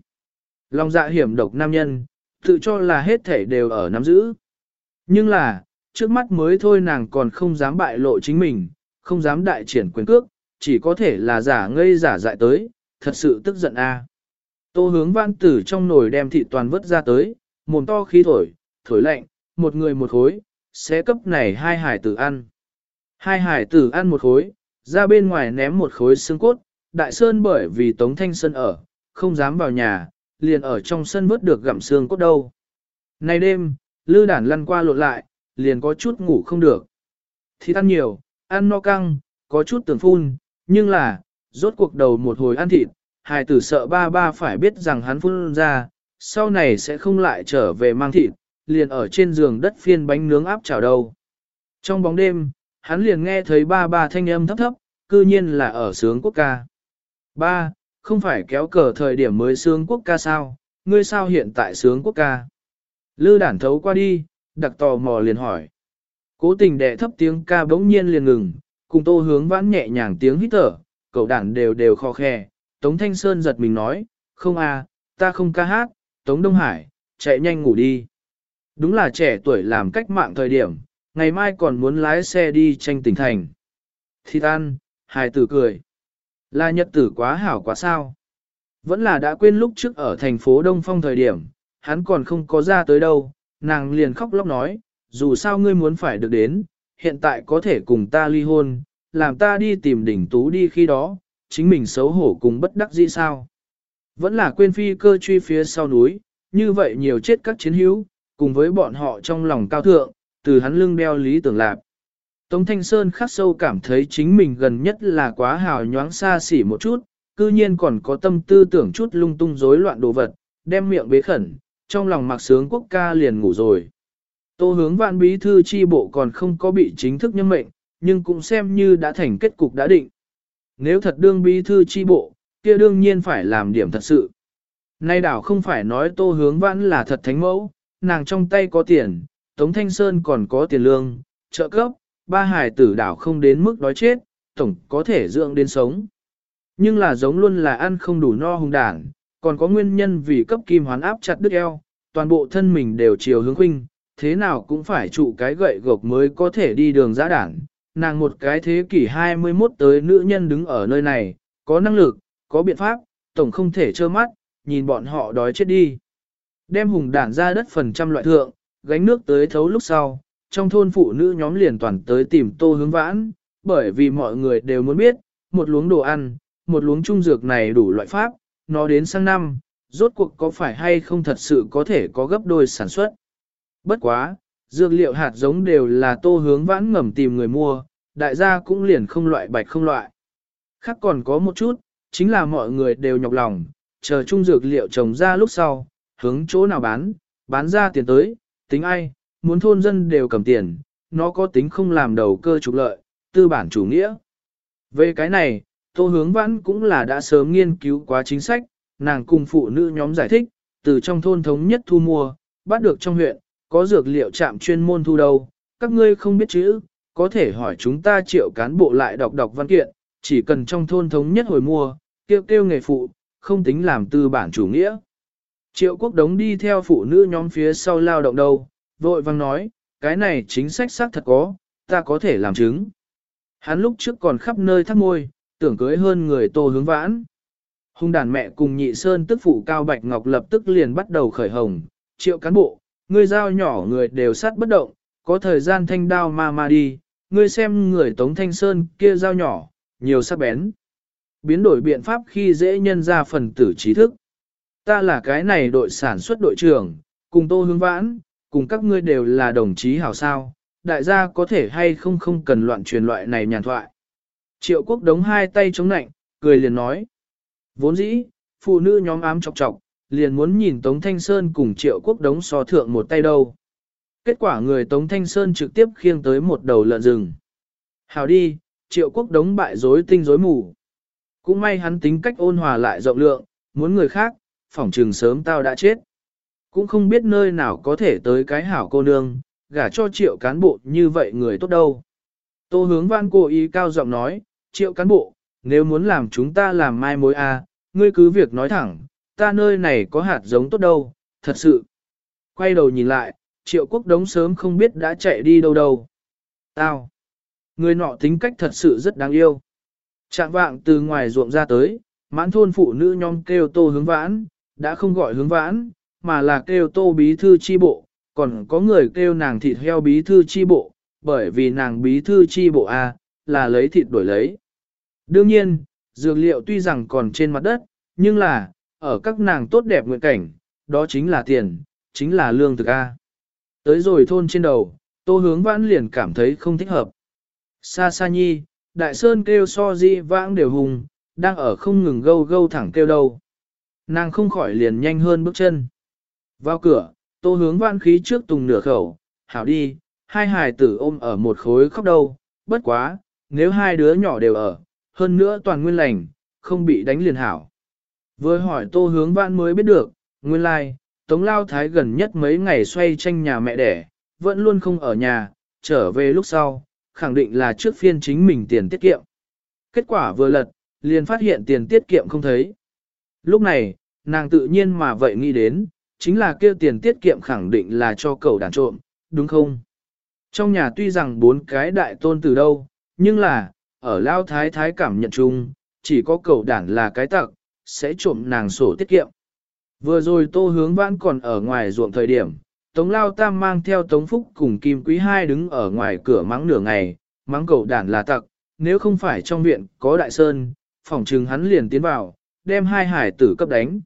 Speaker 1: Lòng dạ hiểm độc nam nhân, tự cho là hết thể đều ở nắm giữ. Nhưng là, trước mắt mới thôi nàng còn không dám bại lộ chính mình, không dám đại triển quyền cước, chỉ có thể là giả ngây giả dại tới, thật sự tức giận a. Tô hướng văn tử trong nồi đem thị toàn vớt ra tới, mồm to khí thổi, thổi lạnh, một người một khối, sẽ cấp này hai hải tử ăn. Hai hải tử ăn một khối, ra bên ngoài ném một khối xương cốt, đại sơn bởi vì Tống Thanh Sơn ở, không dám vào nhà, liền ở trong sân vớt được gặm xương cốt đâu. Nay đêm, lư đản lăn qua lộn lại, liền có chút ngủ không được. Thịt ăn nhiều, ăn no căng, có chút tưởng phun, nhưng là, rốt cuộc đầu một hồi ăn thịt, hài tử sợ ba ba phải biết rằng hắn phun ra, sau này sẽ không lại trở về mang thịt, liền ở trên giường đất phiên bánh nướng áp chảo đầu. Trong bóng đêm, hắn liền nghe thấy ba ba thanh âm thấp thấp, cư nhiên là ở sướng quốc ca. Ba, không phải kéo cờ thời điểm mới sướng quốc ca sao, ngươi sao hiện tại sướng quốc ca. Lư đản thấu qua đi, đặc tò mò liền hỏi. Cố tình đệ thấp tiếng ca bỗng nhiên liền ngừng, cùng tô hướng vãn nhẹ nhàng tiếng hít thở, cậu đản đều đều khó khe. Tống Thanh Sơn giật mình nói, không à, ta không ca hát, Tống Đông Hải, chạy nhanh ngủ đi. Đúng là trẻ tuổi làm cách mạng thời điểm, ngày mai còn muốn lái xe đi tranh tỉnh thành. Thì tan, hài tử cười. Là nhật tử quá hảo quá sao. Vẫn là đã quên lúc trước ở thành phố Đông Phong thời điểm, hắn còn không có ra tới đâu, nàng liền khóc lóc nói, dù sao ngươi muốn phải được đến, hiện tại có thể cùng ta ly hôn, làm ta đi tìm đỉnh tú đi khi đó, chính mình xấu hổ cùng bất đắc dĩ sao. Vẫn là quên phi cơ truy phía sau núi, như vậy nhiều chết các chiến hữu, cùng với bọn họ trong lòng cao thượng, từ hắn lưng đeo lý tưởng lạp. Tống Thanh Sơn khắc sâu cảm thấy chính mình gần nhất là quá hào nhoáng xa xỉ một chút, cư nhiên còn có tâm tư tưởng chút lung tung rối loạn đồ vật, đem miệng bế khẩn, trong lòng mặc sướng quốc ca liền ngủ rồi. Tô hướng vạn bí thư chi bộ còn không có bị chính thức nhân mệnh, nhưng cũng xem như đã thành kết cục đã định. Nếu thật đương bí thư chi bộ, kia đương nhiên phải làm điểm thật sự. Nay đảo không phải nói tô hướng vãn là thật thánh mẫu, nàng trong tay có tiền, Tống Thanh Sơn còn có tiền lương, trợ cấp, ba hải tử đảo không đến mức đói chết, tổng có thể dưỡng đến sống. Nhưng là giống luôn là ăn không đủ no hùng đảng, còn có nguyên nhân vì cấp kim hoán áp chặt đứt eo, toàn bộ thân mình đều chiều hướng huynh, thế nào cũng phải trụ cái gậy gộc mới có thể đi đường giã đảng. Nàng một cái thế kỷ 21 tới nữ nhân đứng ở nơi này, có năng lực, có biện pháp, tổng không thể trơ mắt, nhìn bọn họ đói chết đi. Đem hùng đản ra đất phần trăm loại thượng, gánh nước tới thấu lúc sau, trong thôn phụ nữ nhóm liền toàn tới tìm tô hướng vãn, bởi vì mọi người đều muốn biết, một luống đồ ăn, một luống trung dược này đủ loại pháp, nó đến sang năm, rốt cuộc có phải hay không thật sự có thể có gấp đôi sản xuất. Bất quá, dược liệu hạt giống đều là tô hướng vãn ngầm tìm người mua, đại gia cũng liền không loại bạch không loại. Khác còn có một chút, chính là mọi người đều nhọc lòng, chờ trung dược liệu trồng ra lúc sau, hướng chỗ nào bán, bán ra tiền tới, tính ai, muốn thôn dân đều cầm tiền, nó có tính không làm đầu cơ trục lợi, tư bản chủ nghĩa. Về cái này, Tô Hướng Vãn cũng là đã sớm nghiên cứu quá chính sách, nàng cùng phụ nữ nhóm giải thích, từ trong thôn thống nhất thu mua, bắt được trong huyện, có dược liệu trạm chuyên môn thu đâu, các ngươi không biết chữ, có thể hỏi chúng ta triệu cán bộ lại đọc đọc văn kiện, chỉ cần trong thôn thống nhất hồi mua, kêu kêu nghề phụ, không tính làm tư bản chủ nghĩa. Triệu quốc đống đi theo phụ nữ nhóm phía sau lao động đâu, vội vang nói, cái này chính sách xác thật có, ta có thể làm chứng. Hắn lúc trước còn khắp nơi thắt môi, tưởng cưới hơn người tô hướng vãn. Hùng đàn mẹ cùng nhị sơn tức phụ cao bạch ngọc lập tức liền bắt đầu khởi hồng, triệu cán bộ, ngươi giao nhỏ người đều sát bất động, có thời gian thanh đao ma ma đi, ngươi xem người tống thanh sơn kia giao nhỏ, nhiều sắc bén. Biến đổi biện pháp khi dễ nhân ra phần tử trí thức. Ta là cái này đội sản xuất đội trưởng, cùng tô hướng vãn, cùng các ngươi đều là đồng chí hảo sao, đại gia có thể hay không không cần loạn truyền loại này nhàn thoại. Triệu quốc đống hai tay chống nạnh, cười liền nói. Vốn dĩ, phụ nữ nhóm ám chọc chọc, liền muốn nhìn Tống Thanh Sơn cùng triệu quốc đống so thượng một tay đâu. Kết quả người Tống Thanh Sơn trực tiếp khiêng tới một đầu lợn rừng. Hào đi, triệu quốc đống bại rối tinh rối mù. Cũng may hắn tính cách ôn hòa lại rộng lượng, muốn người khác, phỏng trừng sớm tao đã chết. Cũng không biết nơi nào có thể tới cái hảo cô nương, gả cho triệu cán bộ như vậy người tốt đâu. Tô hướng văn cô ý cao giọng nói, triệu cán bộ, nếu muốn làm chúng ta làm mai mối a, à, ngươi cứ việc nói thẳng, ta nơi này có hạt giống tốt đâu, thật sự. Quay đầu nhìn lại, triệu quốc đống sớm không biết đã chạy đi đâu đâu. Tao. Người nọ tính cách thật sự rất đáng yêu. Chạm vạng từ ngoài ruộng ra tới, mãn thôn phụ nữ nhóm kêu tô hướng vãn, đã không gọi hướng vãn, mà là kêu tô bí thư chi bộ, còn có người kêu nàng thịt heo bí thư chi bộ, bởi vì nàng bí thư chi bộ A, là lấy thịt đổi lấy. Đương nhiên, dược liệu tuy rằng còn trên mặt đất, nhưng là, ở các nàng tốt đẹp nguyện cảnh, đó chính là tiền, chính là lương thực A. Tới rồi thôn trên đầu, tô hướng vãn liền cảm thấy không thích hợp. Sa sa nhi, đại sơn kêu so di vãng đều hùng, đang ở không ngừng gâu gâu thẳng kêu đâu. Nàng không khỏi liền nhanh hơn bước chân. Vào cửa, tô hướng văn khí trước tùng nửa khẩu, hảo đi, hai hài tử ôm ở một khối khóc đâu, bất quá, nếu hai đứa nhỏ đều ở, hơn nữa toàn nguyên lành, không bị đánh liền hảo. Vừa hỏi tô hướng văn mới biết được, nguyên lai, like, Tống Lao Thái gần nhất mấy ngày xoay tranh nhà mẹ đẻ, vẫn luôn không ở nhà, trở về lúc sau, khẳng định là trước phiên chính mình tiền tiết kiệm. Kết quả vừa lật, liền phát hiện tiền tiết kiệm không thấy. Lúc này, nàng tự nhiên mà vậy nghĩ đến, chính là kêu tiền tiết kiệm khẳng định là cho cậu đàn trộm, đúng không? Trong nhà tuy rằng bốn cái đại tôn từ đâu, nhưng là, ở Lao Thái Thái cảm nhận chung, chỉ có cậu đàn là cái tặc, sẽ trộm nàng sổ tiết kiệm. Vừa rồi tô hướng vãn còn ở ngoài ruộng thời điểm, Tống Lao Tam mang theo Tống Phúc cùng Kim Quý Hai đứng ở ngoài cửa mắng nửa ngày, mắng cậu đàn là tặc, nếu không phải trong viện có Đại Sơn, phòng trừng hắn liền tiến vào, đem hai hải tử cấp đánh.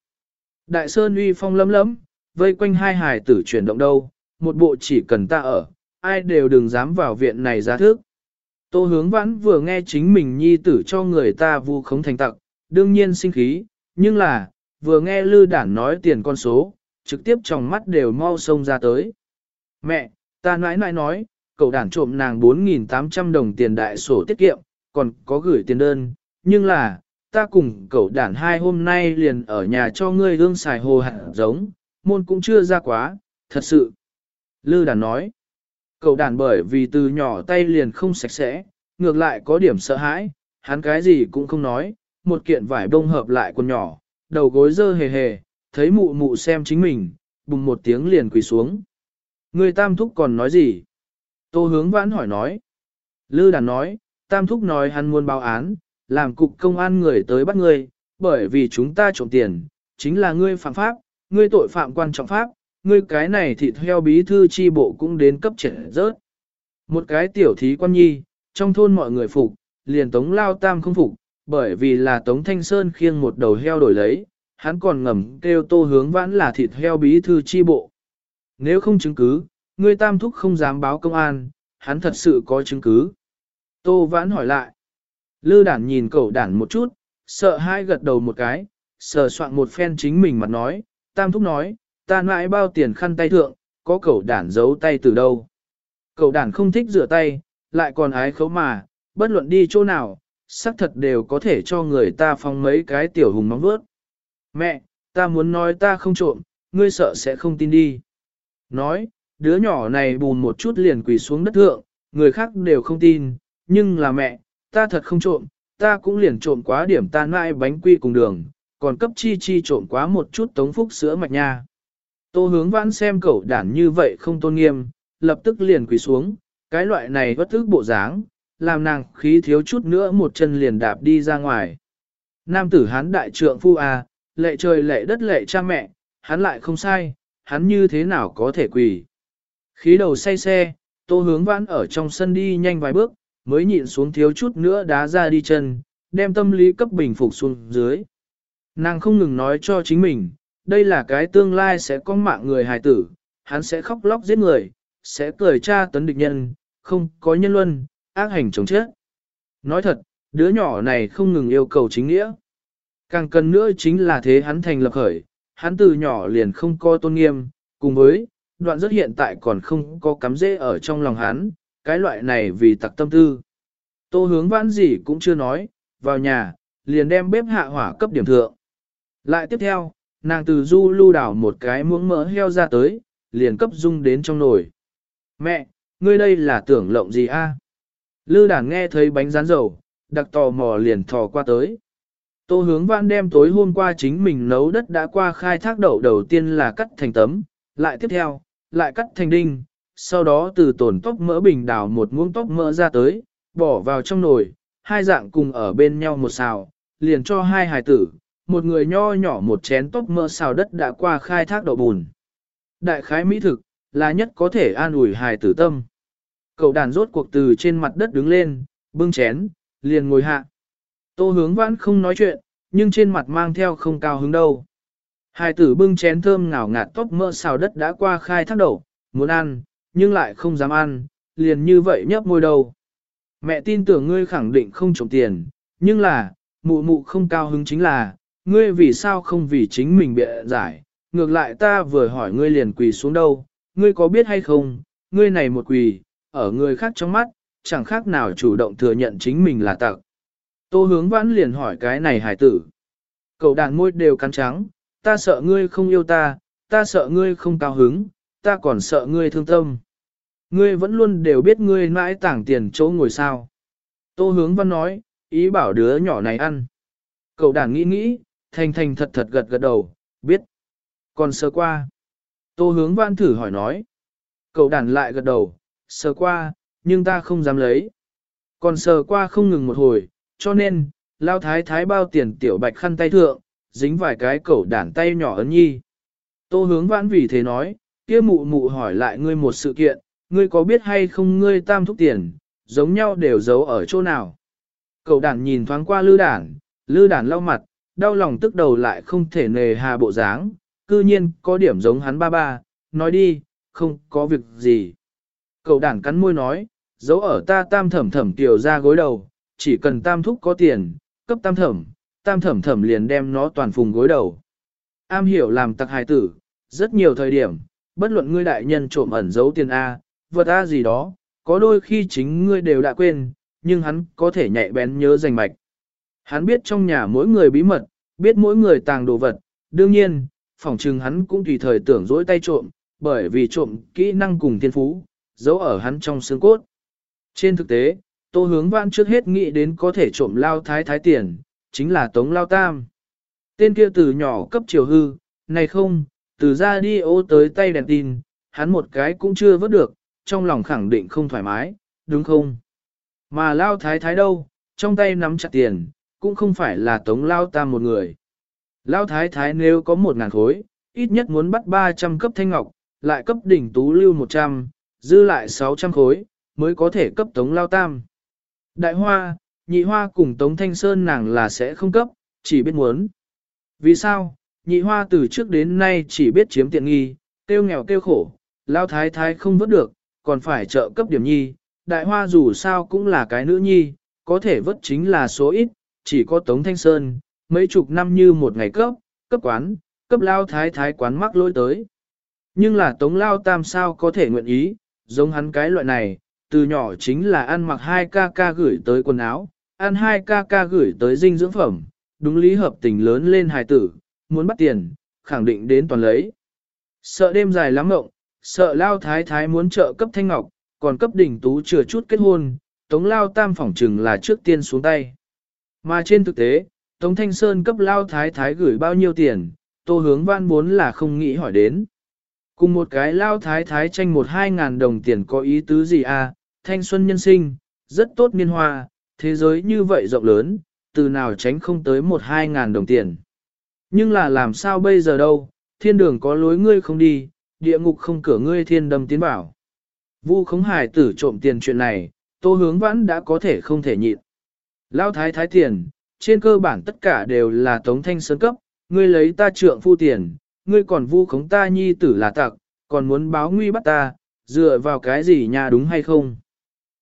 Speaker 1: Đại Sơn uy phong lấm lấm, vây quanh hai hải tử chuyển động đâu, một bộ chỉ cần ta ở, ai đều đừng dám vào viện này ra thức. Tô hướng vãn vừa nghe chính mình nhi tử cho người ta vu khống thành tặc, đương nhiên sinh khí, nhưng là, vừa nghe lư đản nói tiền con số, trực tiếp trong mắt đều mau sông ra tới. Mẹ, ta nãi nãi nói, cậu đản trộm nàng 4.800 đồng tiền đại sổ tiết kiệm, còn có gửi tiền đơn, nhưng là, ta cùng cậu đản hai hôm nay liền ở nhà cho ngươi hương xài hồ hạt giống, môn cũng chưa ra quá, thật sự. Lư đàn nói, cậu đàn bởi vì từ nhỏ tay liền không sạch sẽ, ngược lại có điểm sợ hãi, hắn cái gì cũng không nói, một kiện vải bông hợp lại quần nhỏ, đầu gối dơ hề hề, thấy mụ mụ xem chính mình, bùng một tiếng liền quỳ xuống. Người tam thúc còn nói gì? Tô hướng vãn hỏi nói. Lư đàn nói, tam thúc nói hắn muốn báo án, làm cục công an người tới bắt ngươi, bởi vì chúng ta trộm tiền, chính là ngươi phạm pháp, ngươi tội phạm quan trọng pháp, ngươi cái này thịt heo bí thư chi bộ cũng đến cấp trẻ rớt. Một cái tiểu thí quan nhi, trong thôn mọi người phục, liền tống lao tam không phục, bởi vì là tống thanh sơn khiêng một đầu heo đổi lấy, hắn còn ngầm kêu tô hướng vãn là thịt heo bí thư chi bộ. Nếu không chứng cứ, ngươi tam thúc không dám báo công an, hắn thật sự có chứng cứ. Tô vãn hỏi lại. Lư đản nhìn cậu đản một chút, sợ hai gật đầu một cái, sờ soạn một phen chính mình mà nói, tam thúc nói, ta mãi bao tiền khăn tay thượng, có cậu đản giấu tay từ đâu. Cậu đản không thích rửa tay, lại còn ái khấu mà, bất luận đi chỗ nào, xác thật đều có thể cho người ta phong mấy cái tiểu hùng móng vớt. Mẹ, ta muốn nói ta không trộm, ngươi sợ sẽ không tin đi. Nói, đứa nhỏ này bùn một chút liền quỳ xuống đất thượng, người khác đều không tin, nhưng là mẹ, ta thật không trộm, ta cũng liền trộm quá điểm tan mãi bánh quy cùng đường, còn cấp chi chi trộn quá một chút tống phúc sữa mạch nha. Tô hướng vãn xem cậu đản như vậy không tôn nghiêm, lập tức liền quỳ xuống, cái loại này bất thức bộ dáng, làm nàng khí thiếu chút nữa một chân liền đạp đi ra ngoài. Nam tử hán đại trượng phu à, lệ trời lệ đất lệ cha mẹ, hắn lại không sai, hắn như thế nào có thể quỳ. Khí đầu say xe, tô hướng vãn ở trong sân đi nhanh vài bước, mới nhịn xuống thiếu chút nữa đá ra đi chân, đem tâm lý cấp bình phục xuống dưới. Nàng không ngừng nói cho chính mình, đây là cái tương lai sẽ có mạng người hài tử, hắn sẽ khóc lóc giết người, sẽ cười tra tấn địch nhân, không có nhân luân, ác hành chống chết. Nói thật, Đứa nhỏ này không ngừng yêu cầu chính nghĩa. Càng cần nữa chính là thế hắn thành lập khởi, hắn từ nhỏ liền không có tôn nghiêm, cùng với, đoạn rất hiện tại còn không có cắm dễ ở trong lòng hắn, cái loại này vì tặc tâm tư. Tô hướng vãn gì cũng chưa nói, vào nhà, liền đem bếp hạ hỏa cấp điểm thượng. Lại tiếp theo, nàng từ du lưu đảo một cái muỗng mỡ heo ra tới, liền cấp dung đến trong nồi. Mẹ, ngươi đây là tưởng lộng gì a? Lư đàn nghe thấy bánh rán dầu, đặc tò mò liền thò qua tới. Tô hướng vãn đem tối hôm qua chính mình nấu đất đã qua khai thác đậu đầu tiên là cắt thành tấm, lại tiếp theo, lại cắt thành đinh, sau đó từ tổn tóc mỡ bình đảo một muỗng tóc mỡ ra tới, bỏ vào trong nồi, hai dạng cùng ở bên nhau một xào, liền cho hai hài tử, một người nho nhỏ một chén tóc mỡ xào đất đã qua khai thác đậu bùn. Đại khái mỹ thực, là nhất có thể an ủi hài tử tâm. Cậu đàn rốt cuộc từ trên mặt đất đứng lên, bưng chén, liền ngồi hạ. Tô hướng vãn không nói chuyện, nhưng trên mặt mang theo không cao hứng đâu. hài tử bưng chén thơm ngào ngạt tóc mỡ xào đất đã qua khai thác đậu, muốn ăn, nhưng lại không dám ăn, liền như vậy nhấp môi đầu. Mẹ tin tưởng ngươi khẳng định không trồng tiền, nhưng là, mụ mụ không cao hứng chính là, ngươi vì sao không vì chính mình bịa giải, ngược lại ta vừa hỏi ngươi liền quỳ xuống đâu, ngươi có biết hay không, ngươi này một quỳ, ở người khác trong mắt, chẳng khác nào chủ động thừa nhận chính mình là tặc. Tô hướng vãn liền hỏi cái này hải tử. Cậu đàn môi đều cắn trắng, ta sợ ngươi không yêu ta, ta sợ ngươi không cao hứng, ta còn sợ ngươi thương tâm. Ngươi vẫn luôn đều biết ngươi mãi tảng tiền chỗ ngồi sao. Tô hướng văn nói, ý bảo đứa nhỏ này ăn. Cậu đàn nghĩ nghĩ, thành thành thật thật gật gật đầu, biết. Còn sơ qua. Tô hướng văn thử hỏi nói. Cậu đàn lại gật đầu, sơ qua, nhưng ta không dám lấy. Còn sờ qua không ngừng một hồi, cho nên, lao thái thái bao tiền tiểu bạch khăn tay thượng, dính vài cái cẩu đản tay nhỏ ấn nhi. Tô hướng vãn vì thế nói, kia mụ mụ hỏi lại ngươi một sự kiện, ngươi có biết hay không ngươi tam thúc tiền, giống nhau đều giấu ở chỗ nào. Cậu đản nhìn thoáng qua lư đản, lư đản lau mặt, đau lòng tức đầu lại không thể nề hà bộ dáng, cư nhiên có điểm giống hắn ba ba, nói đi, không có việc gì. Cậu đảng cắn môi nói, giấu ở ta tam thẩm thẩm tiểu ra gối đầu, chỉ cần tam thúc có tiền, cấp tam thẩm, tam thẩm thẩm liền đem nó toàn phùng gối đầu. Am hiểu làm tặc hài tử, rất nhiều thời điểm, bất luận ngươi đại nhân trộm ẩn giấu tiền A, vật A gì đó, có đôi khi chính ngươi đều đã quên, nhưng hắn có thể nhạy bén nhớ danh mạch. Hắn biết trong nhà mỗi người bí mật, biết mỗi người tàng đồ vật, đương nhiên, phỏng chừng hắn cũng tùy thời tưởng dỗi tay trộm, bởi vì trộm kỹ năng cùng thiên phú, giấu ở hắn trong xương cốt. Trên thực tế, Tô hướng vãn trước hết nghĩ đến có thể trộm lao thái thái tiền, chính là tống lao tam. Tên kia từ nhỏ cấp chiều hư, này không, từ ra đi ô tới tay đèn tin, hắn một cái cũng chưa vớt được, trong lòng khẳng định không thoải mái, đúng không? Mà lao thái thái đâu, trong tay nắm chặt tiền, cũng không phải là tống lao tam một người. Lao thái thái nếu có một ngàn khối, ít nhất muốn bắt 300 cấp thanh ngọc, lại cấp đỉnh tú lưu 100, dư lại 600 khối, mới có thể cấp tống lao tam. Đại hoa, nhị hoa cùng Tống Thanh Sơn nàng là sẽ không cấp, chỉ biết muốn. Vì sao? Nhị hoa từ trước đến nay chỉ biết chiếm tiện nghi, tiêu nghèo tiêu khổ, lao thái thái không vớt được, còn phải trợ cấp điểm nhi. Đại hoa dù sao cũng là cái nữ nhi, có thể vớt chính là số ít, chỉ có Tống Thanh Sơn, mấy chục năm như một ngày cấp, cấp quán, cấp lao thái thái quán mắc lỗi tới. Nhưng là Tống Lao Tam sao có thể nguyện ý, giống hắn cái loại này, từ nhỏ chính là ăn mặc 2 ca ca gửi tới quần áo, ăn 2 ca ca gửi tới dinh dưỡng phẩm, đúng lý hợp tình lớn lên hài tử, muốn bắt tiền, khẳng định đến toàn lấy. Sợ đêm dài lắm mộng, sợ lao thái thái muốn trợ cấp thanh ngọc, còn cấp đỉnh tú chưa chút kết hôn, tống lao tam phỏng trừng là trước tiên xuống tay. Mà trên thực tế, tống thanh sơn cấp lao thái thái gửi bao nhiêu tiền, tô hướng văn muốn là không nghĩ hỏi đến. Cùng một cái lao thái thái tranh một hai ngàn đồng tiền có ý tứ gì à, thanh xuân nhân sinh, rất tốt niên hoa, thế giới như vậy rộng lớn, từ nào tránh không tới một hai ngàn đồng tiền. Nhưng là làm sao bây giờ đâu, thiên đường có lối ngươi không đi, địa ngục không cửa ngươi thiên đâm tiến bảo. Vu khống hải tử trộm tiền chuyện này, tô hướng vãn đã có thể không thể nhịn. Lao thái thái tiền, trên cơ bản tất cả đều là tống thanh sơn cấp, ngươi lấy ta trượng phu tiền, ngươi còn vu khống ta nhi tử là tặc, còn muốn báo nguy bắt ta, dựa vào cái gì nhà đúng hay không?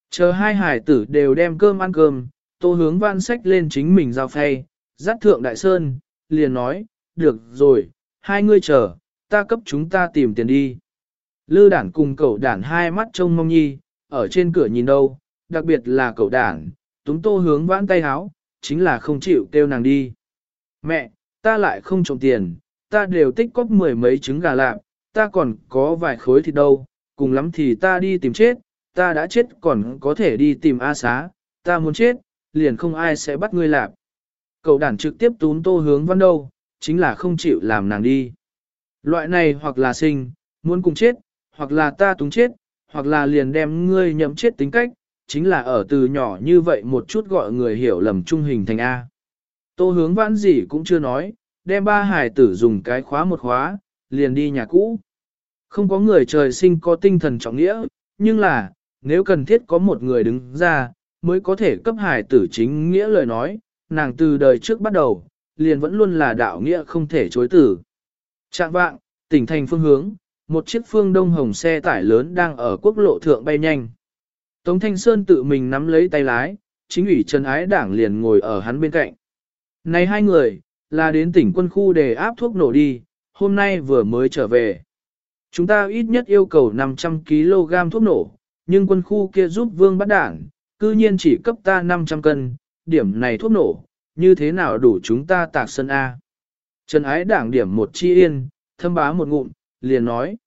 Speaker 1: Chờ hai hải tử đều đem cơm ăn cơm, tô hướng văn sách lên chính mình giao phay, dắt thượng đại sơn, liền nói, được rồi, hai ngươi chờ, ta cấp chúng ta tìm tiền đi. Lư đản cùng cậu đản hai mắt trông mong nhi, ở trên cửa nhìn đâu, đặc biệt là cậu đản, túng tô hướng vãn tay háo, chính là không chịu kêu nàng đi. Mẹ, ta lại không trộm tiền, ta đều tích cóp mười mấy trứng gà lạp, ta còn có vài khối thịt đâu, cùng lắm thì ta đi tìm chết, ta đã chết còn có thể đi tìm A xá, ta muốn chết, liền không ai sẽ bắt ngươi lạp. Cậu đản trực tiếp tún tô hướng văn đâu, chính là không chịu làm nàng đi. Loại này hoặc là sinh, muốn cùng chết, hoặc là ta túng chết, hoặc là liền đem ngươi nhậm chết tính cách, chính là ở từ nhỏ như vậy một chút gọi người hiểu lầm trung hình thành A. Tô hướng vãn gì cũng chưa nói, đem ba hải tử dùng cái khóa một khóa, liền đi nhà cũ. Không có người trời sinh có tinh thần trọng nghĩa, nhưng là, nếu cần thiết có một người đứng ra, mới có thể cấp hải tử chính nghĩa lời nói, nàng từ đời trước bắt đầu, liền vẫn luôn là đạo nghĩa không thể chối tử. Trạng vạng, tỉnh thành phương hướng, một chiếc phương đông hồng xe tải lớn đang ở quốc lộ thượng bay nhanh. Tống Thanh Sơn tự mình nắm lấy tay lái, chính ủy Trần Ái Đảng liền ngồi ở hắn bên cạnh. Này hai người, là đến tỉnh quân khu để áp thuốc nổ đi, hôm nay vừa mới trở về. Chúng ta ít nhất yêu cầu 500kg thuốc nổ, nhưng quân khu kia giúp vương bắt đảng, cư nhiên chỉ cấp ta 500 cân, điểm này thuốc nổ, như thế nào đủ chúng ta tạc sân A. Trần ái đảng điểm một chi yên, thâm bá một ngụm, liền nói.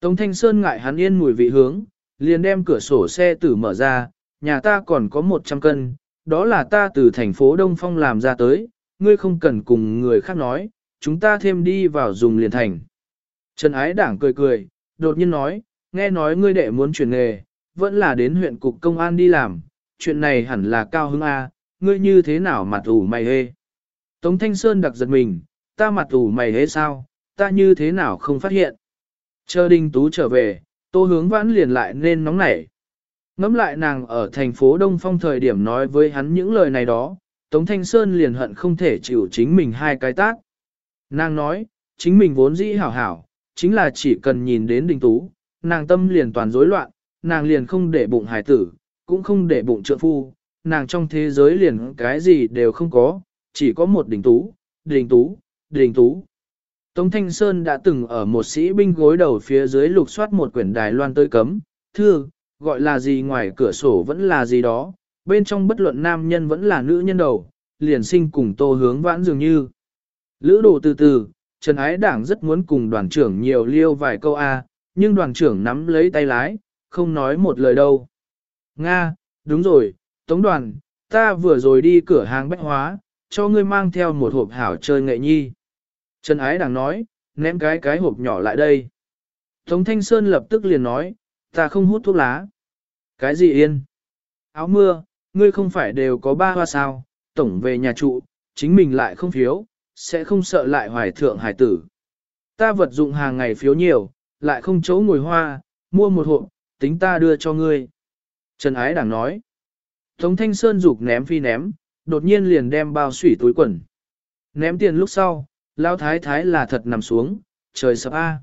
Speaker 1: Tống Thanh Sơn ngại hắn yên mùi vị hướng, liền đem cửa sổ xe tử mở ra, nhà ta còn có 100 cân, đó là ta từ thành phố Đông Phong làm ra tới, ngươi không cần cùng người khác nói, chúng ta thêm đi vào dùng liền thành. Trần ái đảng cười cười, đột nhiên nói, nghe nói ngươi đệ muốn chuyển nghề, vẫn là đến huyện cục công an đi làm, chuyện này hẳn là cao hứng A, ngươi như thế nào mặt ủ mày hê. Tống Thanh Sơn đặc giật mình, ta mặt ủ mày hê sao, ta như thế nào không phát hiện. Chờ Đinh Tú trở về, tô hướng vãn liền lại nên nóng nảy. Ngắm lại nàng ở thành phố Đông Phong thời điểm nói với hắn những lời này đó, Tống Thanh Sơn liền hận không thể chịu chính mình hai cái tác. Nàng nói, chính mình vốn dĩ hảo hảo, chính là chỉ cần nhìn đến Đình Tú, nàng tâm liền toàn rối loạn, nàng liền không để bụng hải tử, cũng không để bụng trượng phu, nàng trong thế giới liền cái gì đều không có, chỉ có một Đình tú, Đình tú, Đình tú. Tống Thanh Sơn đã từng ở một sĩ binh gối đầu phía dưới lục soát một quyển đài loan tới cấm, thư, gọi là gì ngoài cửa sổ vẫn là gì đó, bên trong bất luận nam nhân vẫn là nữ nhân đầu, liền sinh cùng tô hướng vãn dường như. Lữ đồ từ từ, Trần Ái Đảng rất muốn cùng đoàn trưởng nhiều liêu vài câu A, nhưng đoàn trưởng nắm lấy tay lái, không nói một lời đâu. Nga, đúng rồi, Tống đoàn, ta vừa rồi đi cửa hàng bách hóa, cho ngươi mang theo một hộp hảo chơi nghệ nhi. Trần Ái Đảng nói, ném cái cái hộp nhỏ lại đây. Tống Thanh Sơn lập tức liền nói, ta không hút thuốc lá. Cái gì yên? Áo mưa, ngươi không phải đều có ba hoa sao, tổng về nhà trụ, chính mình lại không phiếu, sẽ không sợ lại hoài thượng hải tử. Ta vật dụng hàng ngày phiếu nhiều, lại không chỗ ngồi hoa, mua một hộp, tính ta đưa cho ngươi. Trần Ái Đảng nói. Tống Thanh Sơn dục ném phi ném, đột nhiên liền đem bao sủy túi quần. Ném tiền lúc sau, lao thái thái là thật nằm xuống, trời sập A.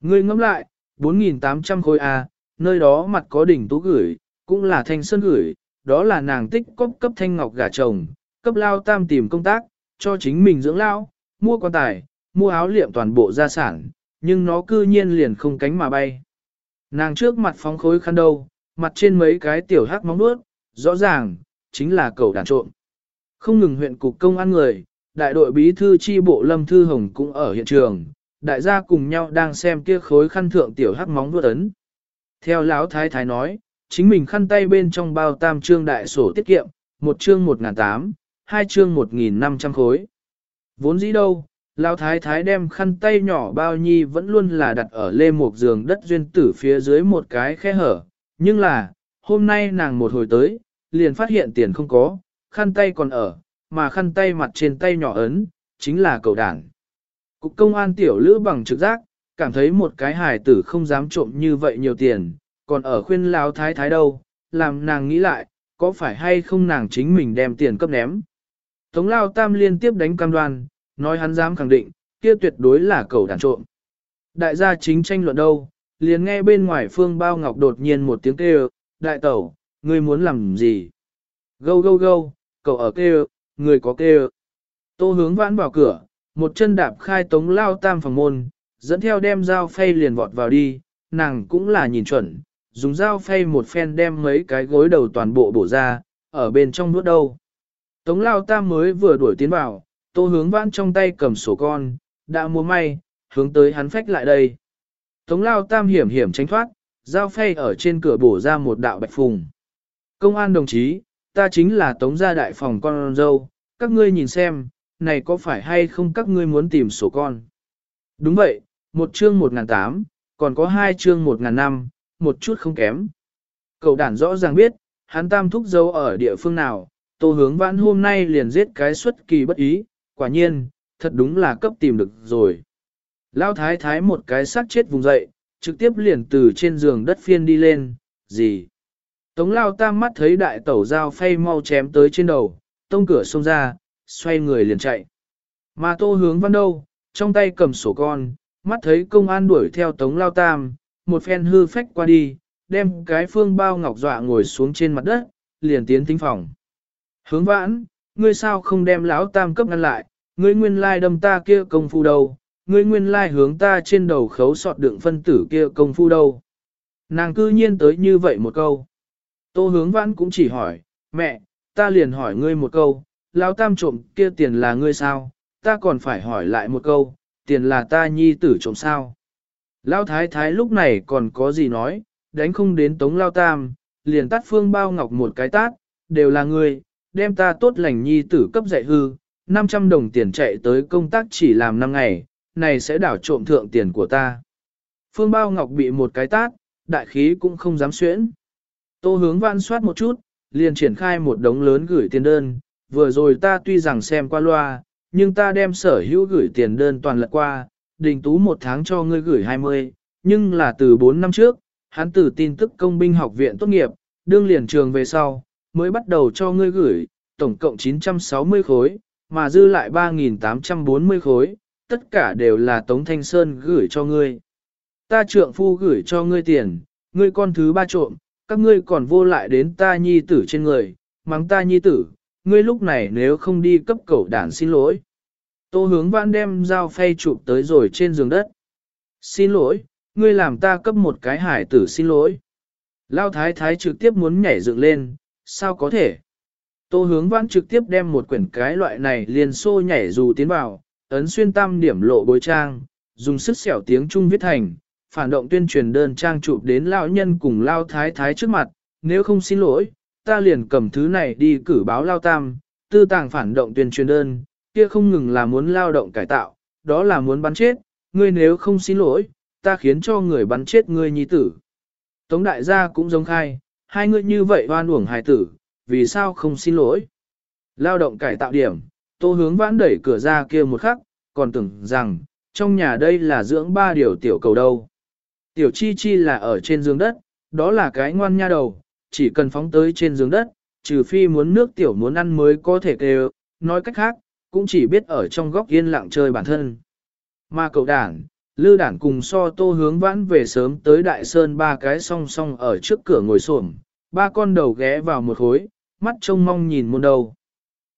Speaker 1: Ngươi ngẫm lại, 4.800 khối A, nơi đó mặt có đỉnh tú gửi, cũng là Thanh Sơn gửi, đó là nàng tích cốc cấp Thanh Ngọc gả chồng, cấp lao tam tìm công tác, cho chính mình dưỡng lao, mua quan tài, mua áo liệm toàn bộ gia sản, nhưng nó cư nhiên liền không cánh mà bay. Nàng trước mặt phóng khối khăn đâu, mặt trên mấy cái tiểu hắc móng nuốt, rõ ràng, chính là cầu đàn trộm. Không ngừng huyện cục công an người, đại đội bí thư chi bộ Lâm Thư Hồng cũng ở hiện trường, đại gia cùng nhau đang xem kia khối khăn thượng tiểu hắc móng vuốt ấn. Theo Lão Thái Thái nói, chính mình khăn tay bên trong bao tam trương đại sổ tiết kiệm, một trương 1.800, hai trương 1.500 khối. Vốn dĩ đâu, Lão Thái Thái đem khăn tay nhỏ bao nhi vẫn luôn là đặt ở lê một giường đất duyên tử phía dưới một cái khe hở, nhưng là, hôm nay nàng một hồi tới, liền phát hiện tiền không có, khăn tay còn ở, mà khăn tay mặt trên tay nhỏ ấn, chính là cầu đảng. Cục công an tiểu lữ bằng trực giác, cảm thấy một cái hài tử không dám trộm như vậy nhiều tiền, còn ở khuyên lao thái thái đâu, làm nàng nghĩ lại, có phải hay không nàng chính mình đem tiền cấp ném. Tống lao tam liên tiếp đánh cam đoan, nói hắn dám khẳng định, kia tuyệt đối là cầu đàn trộm. Đại gia chính tranh luận đâu, liền nghe bên ngoài phương bao ngọc đột nhiên một tiếng kêu, đại tẩu, ngươi muốn làm gì? Gâu gâu gâu, cậu ở kêu, người có kêu. Tô hướng vãn vào cửa, một chân đạp khai tống lao tam phòng môn, dẫn theo đem dao phay liền vọt vào đi, nàng cũng là nhìn chuẩn, dùng dao phay một phen đem mấy cái gối đầu toàn bộ bổ ra, ở bên trong nuốt đâu. Tống lao tam mới vừa đuổi tiến vào, tô hướng vãn trong tay cầm sổ con, đã mua may, hướng tới hắn phách lại đây. Tống lao tam hiểm hiểm tránh thoát, dao phay ở trên cửa bổ ra một đạo bạch phùng. Công an đồng chí, ta chính là tống gia đại phòng con dâu, các ngươi nhìn xem, này có phải hay không các ngươi muốn tìm sổ con? Đúng vậy, một chương một ngàn tám, còn có hai chương một ngàn năm, một chút không kém. Cậu đản rõ ràng biết, hắn tam thúc dâu ở địa phương nào, tô hướng vãn hôm nay liền giết cái xuất kỳ bất ý, quả nhiên, thật đúng là cấp tìm được rồi. Lao thái thái một cái xác chết vùng dậy, trực tiếp liền từ trên giường đất phiên đi lên, gì? Tống lao tam mắt thấy đại tẩu dao phay mau chém tới trên đầu, tông cửa xông ra, xoay người liền chạy. Mà tô hướng văn đâu, trong tay cầm sổ con, mắt thấy công an đuổi theo tống lao tam, một phen hư phách qua đi, đem cái phương bao ngọc dọa ngồi xuống trên mặt đất, liền tiến tính phòng. Hướng vãn, ngươi sao không đem lão tam cấp ngăn lại, ngươi nguyên lai đâm ta kia công phu đâu, ngươi nguyên lai hướng ta trên đầu khấu sọt đựng phân tử kia công phu đâu. Nàng cư nhiên tới như vậy một câu. Tô hướng vãn cũng chỉ hỏi, mẹ, ta liền hỏi ngươi một câu, lão tam trộm kia tiền là ngươi sao, ta còn phải hỏi lại một câu, tiền là ta nhi tử trộm sao. Lão thái thái lúc này còn có gì nói, đánh không đến tống lao tam, liền tắt phương bao ngọc một cái tát, đều là ngươi, đem ta tốt lành nhi tử cấp dạy hư, 500 đồng tiền chạy tới công tác chỉ làm 5 ngày, này sẽ đảo trộm thượng tiền của ta. Phương bao ngọc bị một cái tát, đại khí cũng không dám xuyễn. Tô hướng văn soát một chút, liền triển khai một đống lớn gửi tiền đơn, vừa rồi ta tuy rằng xem qua loa, nhưng ta đem sở hữu gửi tiền đơn toàn lật qua, đình tú một tháng cho ngươi gửi 20, nhưng là từ 4 năm trước, hắn từ tin tức công binh học viện tốt nghiệp, đương liền trường về sau, mới bắt đầu cho ngươi gửi, tổng cộng 960 khối, mà dư lại 3.840 khối, tất cả đều là Tống Thanh Sơn gửi cho ngươi. Ta trượng phu gửi cho ngươi tiền, ngươi con thứ ba trộm, các ngươi còn vô lại đến ta nhi tử trên người, mắng ta nhi tử, ngươi lúc này nếu không đi cấp cẩu đản xin lỗi. Tô hướng vãn đem dao phay chụp tới rồi trên giường đất. Xin lỗi, ngươi làm ta cấp một cái hải tử xin lỗi. Lao thái thái trực tiếp muốn nhảy dựng lên, sao có thể? Tô hướng vãn trực tiếp đem một quyển cái loại này liền xô nhảy dù tiến vào, ấn xuyên tam điểm lộ bối trang, dùng sức xẻo tiếng Trung viết thành, phản động tuyên truyền đơn trang chụp đến lão nhân cùng lao thái thái trước mặt, nếu không xin lỗi, ta liền cầm thứ này đi cử báo lao tam, tư tàng phản động tuyên truyền đơn, kia không ngừng là muốn lao động cải tạo, đó là muốn bắn chết, ngươi nếu không xin lỗi, ta khiến cho người bắn chết ngươi nhi tử. Tống đại gia cũng giống khai, hai người như vậy oan uổng hài tử, vì sao không xin lỗi? Lao động cải tạo điểm, tô hướng vãn đẩy cửa ra kia một khắc, còn tưởng rằng, trong nhà đây là dưỡng ba điều tiểu cầu đâu. Tiểu chi chi là ở trên giường đất, đó là cái ngoan nha đầu, chỉ cần phóng tới trên giường đất, trừ phi muốn nước tiểu muốn ăn mới có thể kêu, nói cách khác, cũng chỉ biết ở trong góc yên lặng chơi bản thân. Mà cậu đảng, lư đảng cùng so tô hướng vãn về sớm tới đại sơn ba cái song song ở trước cửa ngồi xổm ba con đầu ghé vào một khối, mắt trông mong nhìn môn đầu.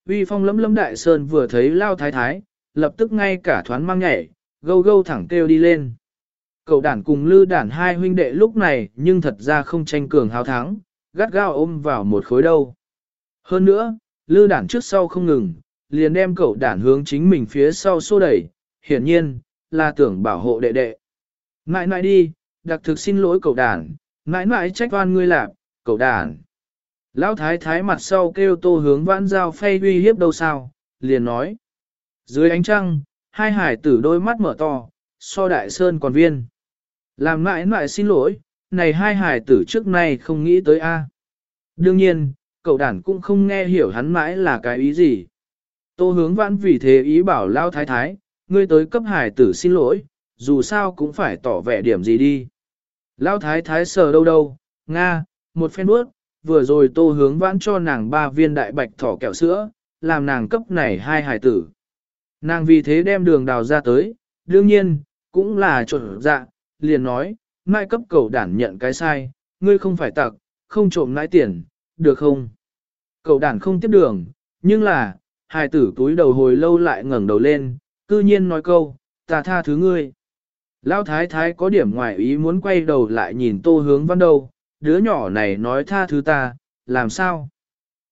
Speaker 1: Uy phong lấm lấm đại sơn vừa thấy lao thái thái, lập tức ngay cả thoán mang nhảy, gâu gâu thẳng kêu đi lên. Cậu đản cùng lư đản hai huynh đệ lúc này nhưng thật ra không tranh cường hào thắng, gắt gao ôm vào một khối đâu. Hơn nữa, lư đản trước sau không ngừng, liền đem cậu đản hướng chính mình phía sau xô đẩy, hiển nhiên, là tưởng bảo hộ đệ đệ. Nãi nãi đi, đặc thực xin lỗi cậu đản, nãi nãi trách oan ngươi lạp, cậu đản. Lão thái thái mặt sau kêu tô hướng vãn giao phay uy hiếp đâu sao, liền nói. Dưới ánh trăng, hai hải tử đôi mắt mở to, so đại sơn còn viên. Làm mãi mãi xin lỗi, này hai hải tử trước nay không nghĩ tới a. Đương nhiên, cậu đản cũng không nghe hiểu hắn mãi là cái ý gì. Tô hướng vãn vì thế ý bảo lao thái thái, ngươi tới cấp hải tử xin lỗi, dù sao cũng phải tỏ vẻ điểm gì đi. Lao thái thái sờ đâu đâu, Nga, một phen bước, vừa rồi tô hướng vãn cho nàng ba viên đại bạch thỏ kẹo sữa, làm nàng cấp này hai hải tử. Nàng vì thế đem đường đào ra tới, đương nhiên, cũng là trộn dạ, liền nói, mai cấp cầu đản nhận cái sai, ngươi không phải tặc, không trộm nãi tiền, được không? Cầu đản không tiếp đường, nhưng là, hài tử túi đầu hồi lâu lại ngẩng đầu lên, cư nhiên nói câu, ta tha thứ ngươi. Lão thái thái có điểm ngoài ý muốn quay đầu lại nhìn tô hướng văn đâu, đứa nhỏ này nói tha thứ ta, làm sao?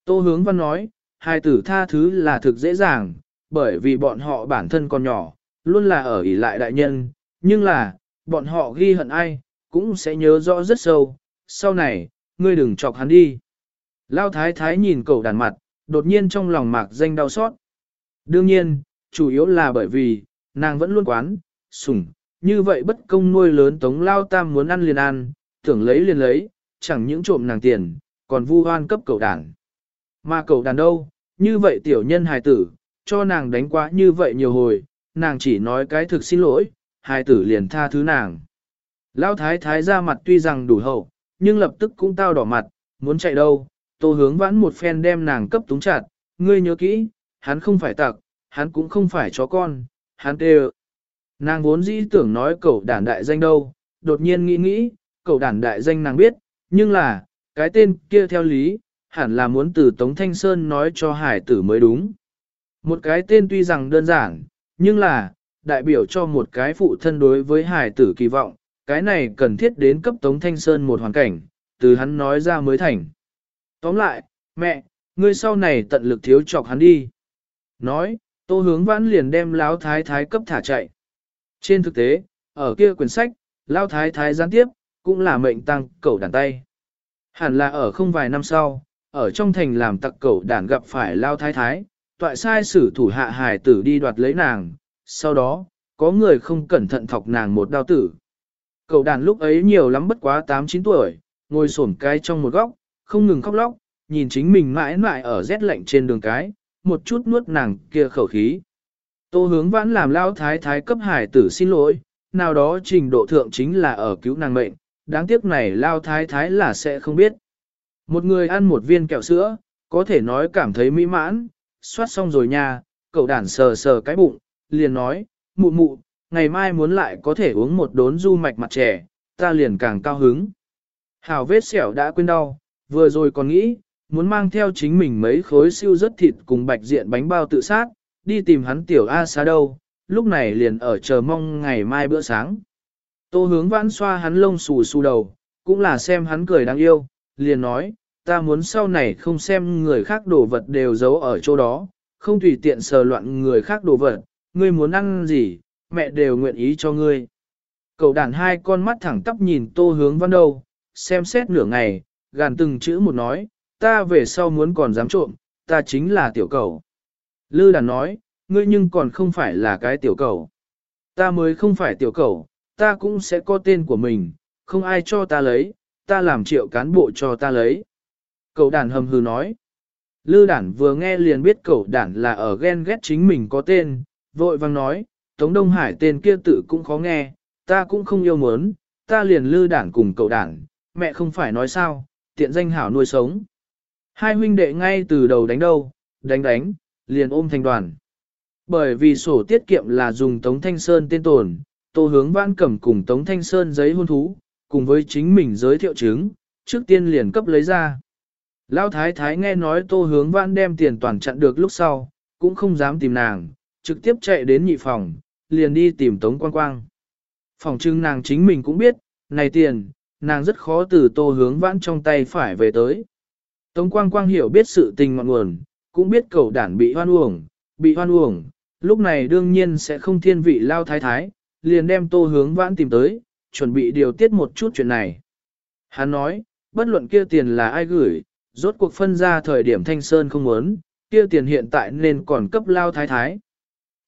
Speaker 1: Tô hướng văn nói, hai tử tha thứ là thực dễ dàng, bởi vì bọn họ bản thân còn nhỏ, luôn là ở ỷ lại đại nhân, nhưng là, bọn họ ghi hận ai, cũng sẽ nhớ rõ rất sâu, sau này, ngươi đừng chọc hắn đi. Lao thái thái nhìn cậu đàn mặt, đột nhiên trong lòng mạc danh đau xót. Đương nhiên, chủ yếu là bởi vì, nàng vẫn luôn quán, sủng, như vậy bất công nuôi lớn tống lao tam muốn ăn liền ăn, tưởng lấy liền lấy, chẳng những trộm nàng tiền, còn vu hoan cấp cậu đàn. Mà cậu đàn đâu, như vậy tiểu nhân hài tử, cho nàng đánh quá như vậy nhiều hồi, nàng chỉ nói cái thực xin lỗi, hai tử liền tha thứ nàng. Lão thái thái ra mặt tuy rằng đủ hậu, nhưng lập tức cũng tao đỏ mặt, muốn chạy đâu, tô hướng vãn một phen đem nàng cấp túng chặt, ngươi nhớ kỹ, hắn không phải tặc, hắn cũng không phải chó con, hắn tê Nàng vốn dĩ tưởng nói cậu đản đại danh đâu, đột nhiên nghĩ nghĩ, cậu đản đại danh nàng biết, nhưng là, cái tên kia theo lý, hẳn là muốn từ Tống Thanh Sơn nói cho hải tử mới đúng. Một cái tên tuy rằng đơn giản, nhưng là, đại biểu cho một cái phụ thân đối với hải tử kỳ vọng, cái này cần thiết đến cấp Tống Thanh Sơn một hoàn cảnh, từ hắn nói ra mới thành. Tóm lại, mẹ, ngươi sau này tận lực thiếu chọc hắn đi. Nói, tô hướng vãn liền đem lão thái thái cấp thả chạy. Trên thực tế, ở kia quyển sách, lao thái thái gián tiếp, cũng là mệnh tăng cẩu đàn tay. Hẳn là ở không vài năm sau, ở trong thành làm tặc cẩu đàn gặp phải lao thái thái, tọa sai sử thủ hạ hài tử đi đoạt lấy nàng, sau đó, có người không cẩn thận thọc nàng một đao tử. Cậu đàn lúc ấy nhiều lắm bất quá 8-9 tuổi, ngồi sổm cái trong một góc, không ngừng khóc lóc, nhìn chính mình mãi mãi ở rét lạnh trên đường cái, một chút nuốt nàng kia khẩu khí. Tô hướng vãn làm lao thái thái cấp hải tử xin lỗi, nào đó trình độ thượng chính là ở cứu nàng mệnh, đáng tiếc này lao thái thái là sẽ không biết. Một người ăn một viên kẹo sữa, có thể nói cảm thấy mỹ mãn, soát xong rồi nha, cậu đàn sờ sờ cái bụng, liền nói, mụ mụ, ngày mai muốn lại có thể uống một đốn du mạch mặt trẻ, ta liền càng cao hứng. Hào vết sẹo đã quên đau, vừa rồi còn nghĩ, muốn mang theo chính mình mấy khối siêu rất thịt cùng bạch diện bánh bao tự sát, đi tìm hắn tiểu A xá đâu, lúc này liền ở chờ mong ngày mai bữa sáng. Tô hướng vãn xoa hắn lông xù xù đầu, cũng là xem hắn cười đáng yêu, liền nói, ta muốn sau này không xem người khác đồ vật đều giấu ở chỗ đó, không tùy tiện sờ loạn người khác đồ vật, ngươi muốn ăn gì, mẹ đều nguyện ý cho ngươi. Cậu đàn hai con mắt thẳng tắp nhìn tô hướng văn đâu, xem xét nửa ngày, gàn từng chữ một nói, ta về sau muốn còn dám trộm, ta chính là tiểu cầu. Lư đàn nói, ngươi nhưng còn không phải là cái tiểu cầu. Ta mới không phải tiểu cầu, ta cũng sẽ có tên của mình, không ai cho ta lấy, ta làm triệu cán bộ cho ta lấy. Cậu đàn hầm hừ nói. Lư đản vừa nghe liền biết cậu đản là ở ghen ghét chính mình có tên, vội vang nói, Tống Đông Hải tên kia tự cũng khó nghe, ta cũng không yêu muốn, ta liền lư đảng cùng cậu đảng, mẹ không phải nói sao, tiện danh hảo nuôi sống. Hai huynh đệ ngay từ đầu đánh đâu, đánh đánh, liền ôm thành đoàn. Bởi vì sổ tiết kiệm là dùng Tống Thanh Sơn tên tồn, Tô Hướng Vãn cầm cùng Tống Thanh Sơn giấy hôn thú, cùng với chính mình giới thiệu chứng, trước tiên liền cấp lấy ra. Lão Thái Thái nghe nói Tô Hướng Vãn đem tiền toàn chặn được lúc sau, cũng không dám tìm nàng, trực tiếp chạy đến nhị phòng, liền đi tìm Tống Quang Quang. Phòng trưng nàng chính mình cũng biết, này tiền, nàng rất khó từ Tô Hướng Vãn trong tay phải về tới. Tống Quang Quang hiểu biết sự tình ngọn nguồn, cũng biết cầu đản bị hoan uổng, bị hoan uổng, lúc này đương nhiên sẽ không thiên vị lao thái thái, liền đem tô hướng vãn tìm tới, chuẩn bị điều tiết một chút chuyện này. Hắn nói, bất luận kia tiền là ai gửi, rốt cuộc phân ra thời điểm thanh sơn không muốn, kia tiền hiện tại nên còn cấp lao thái thái.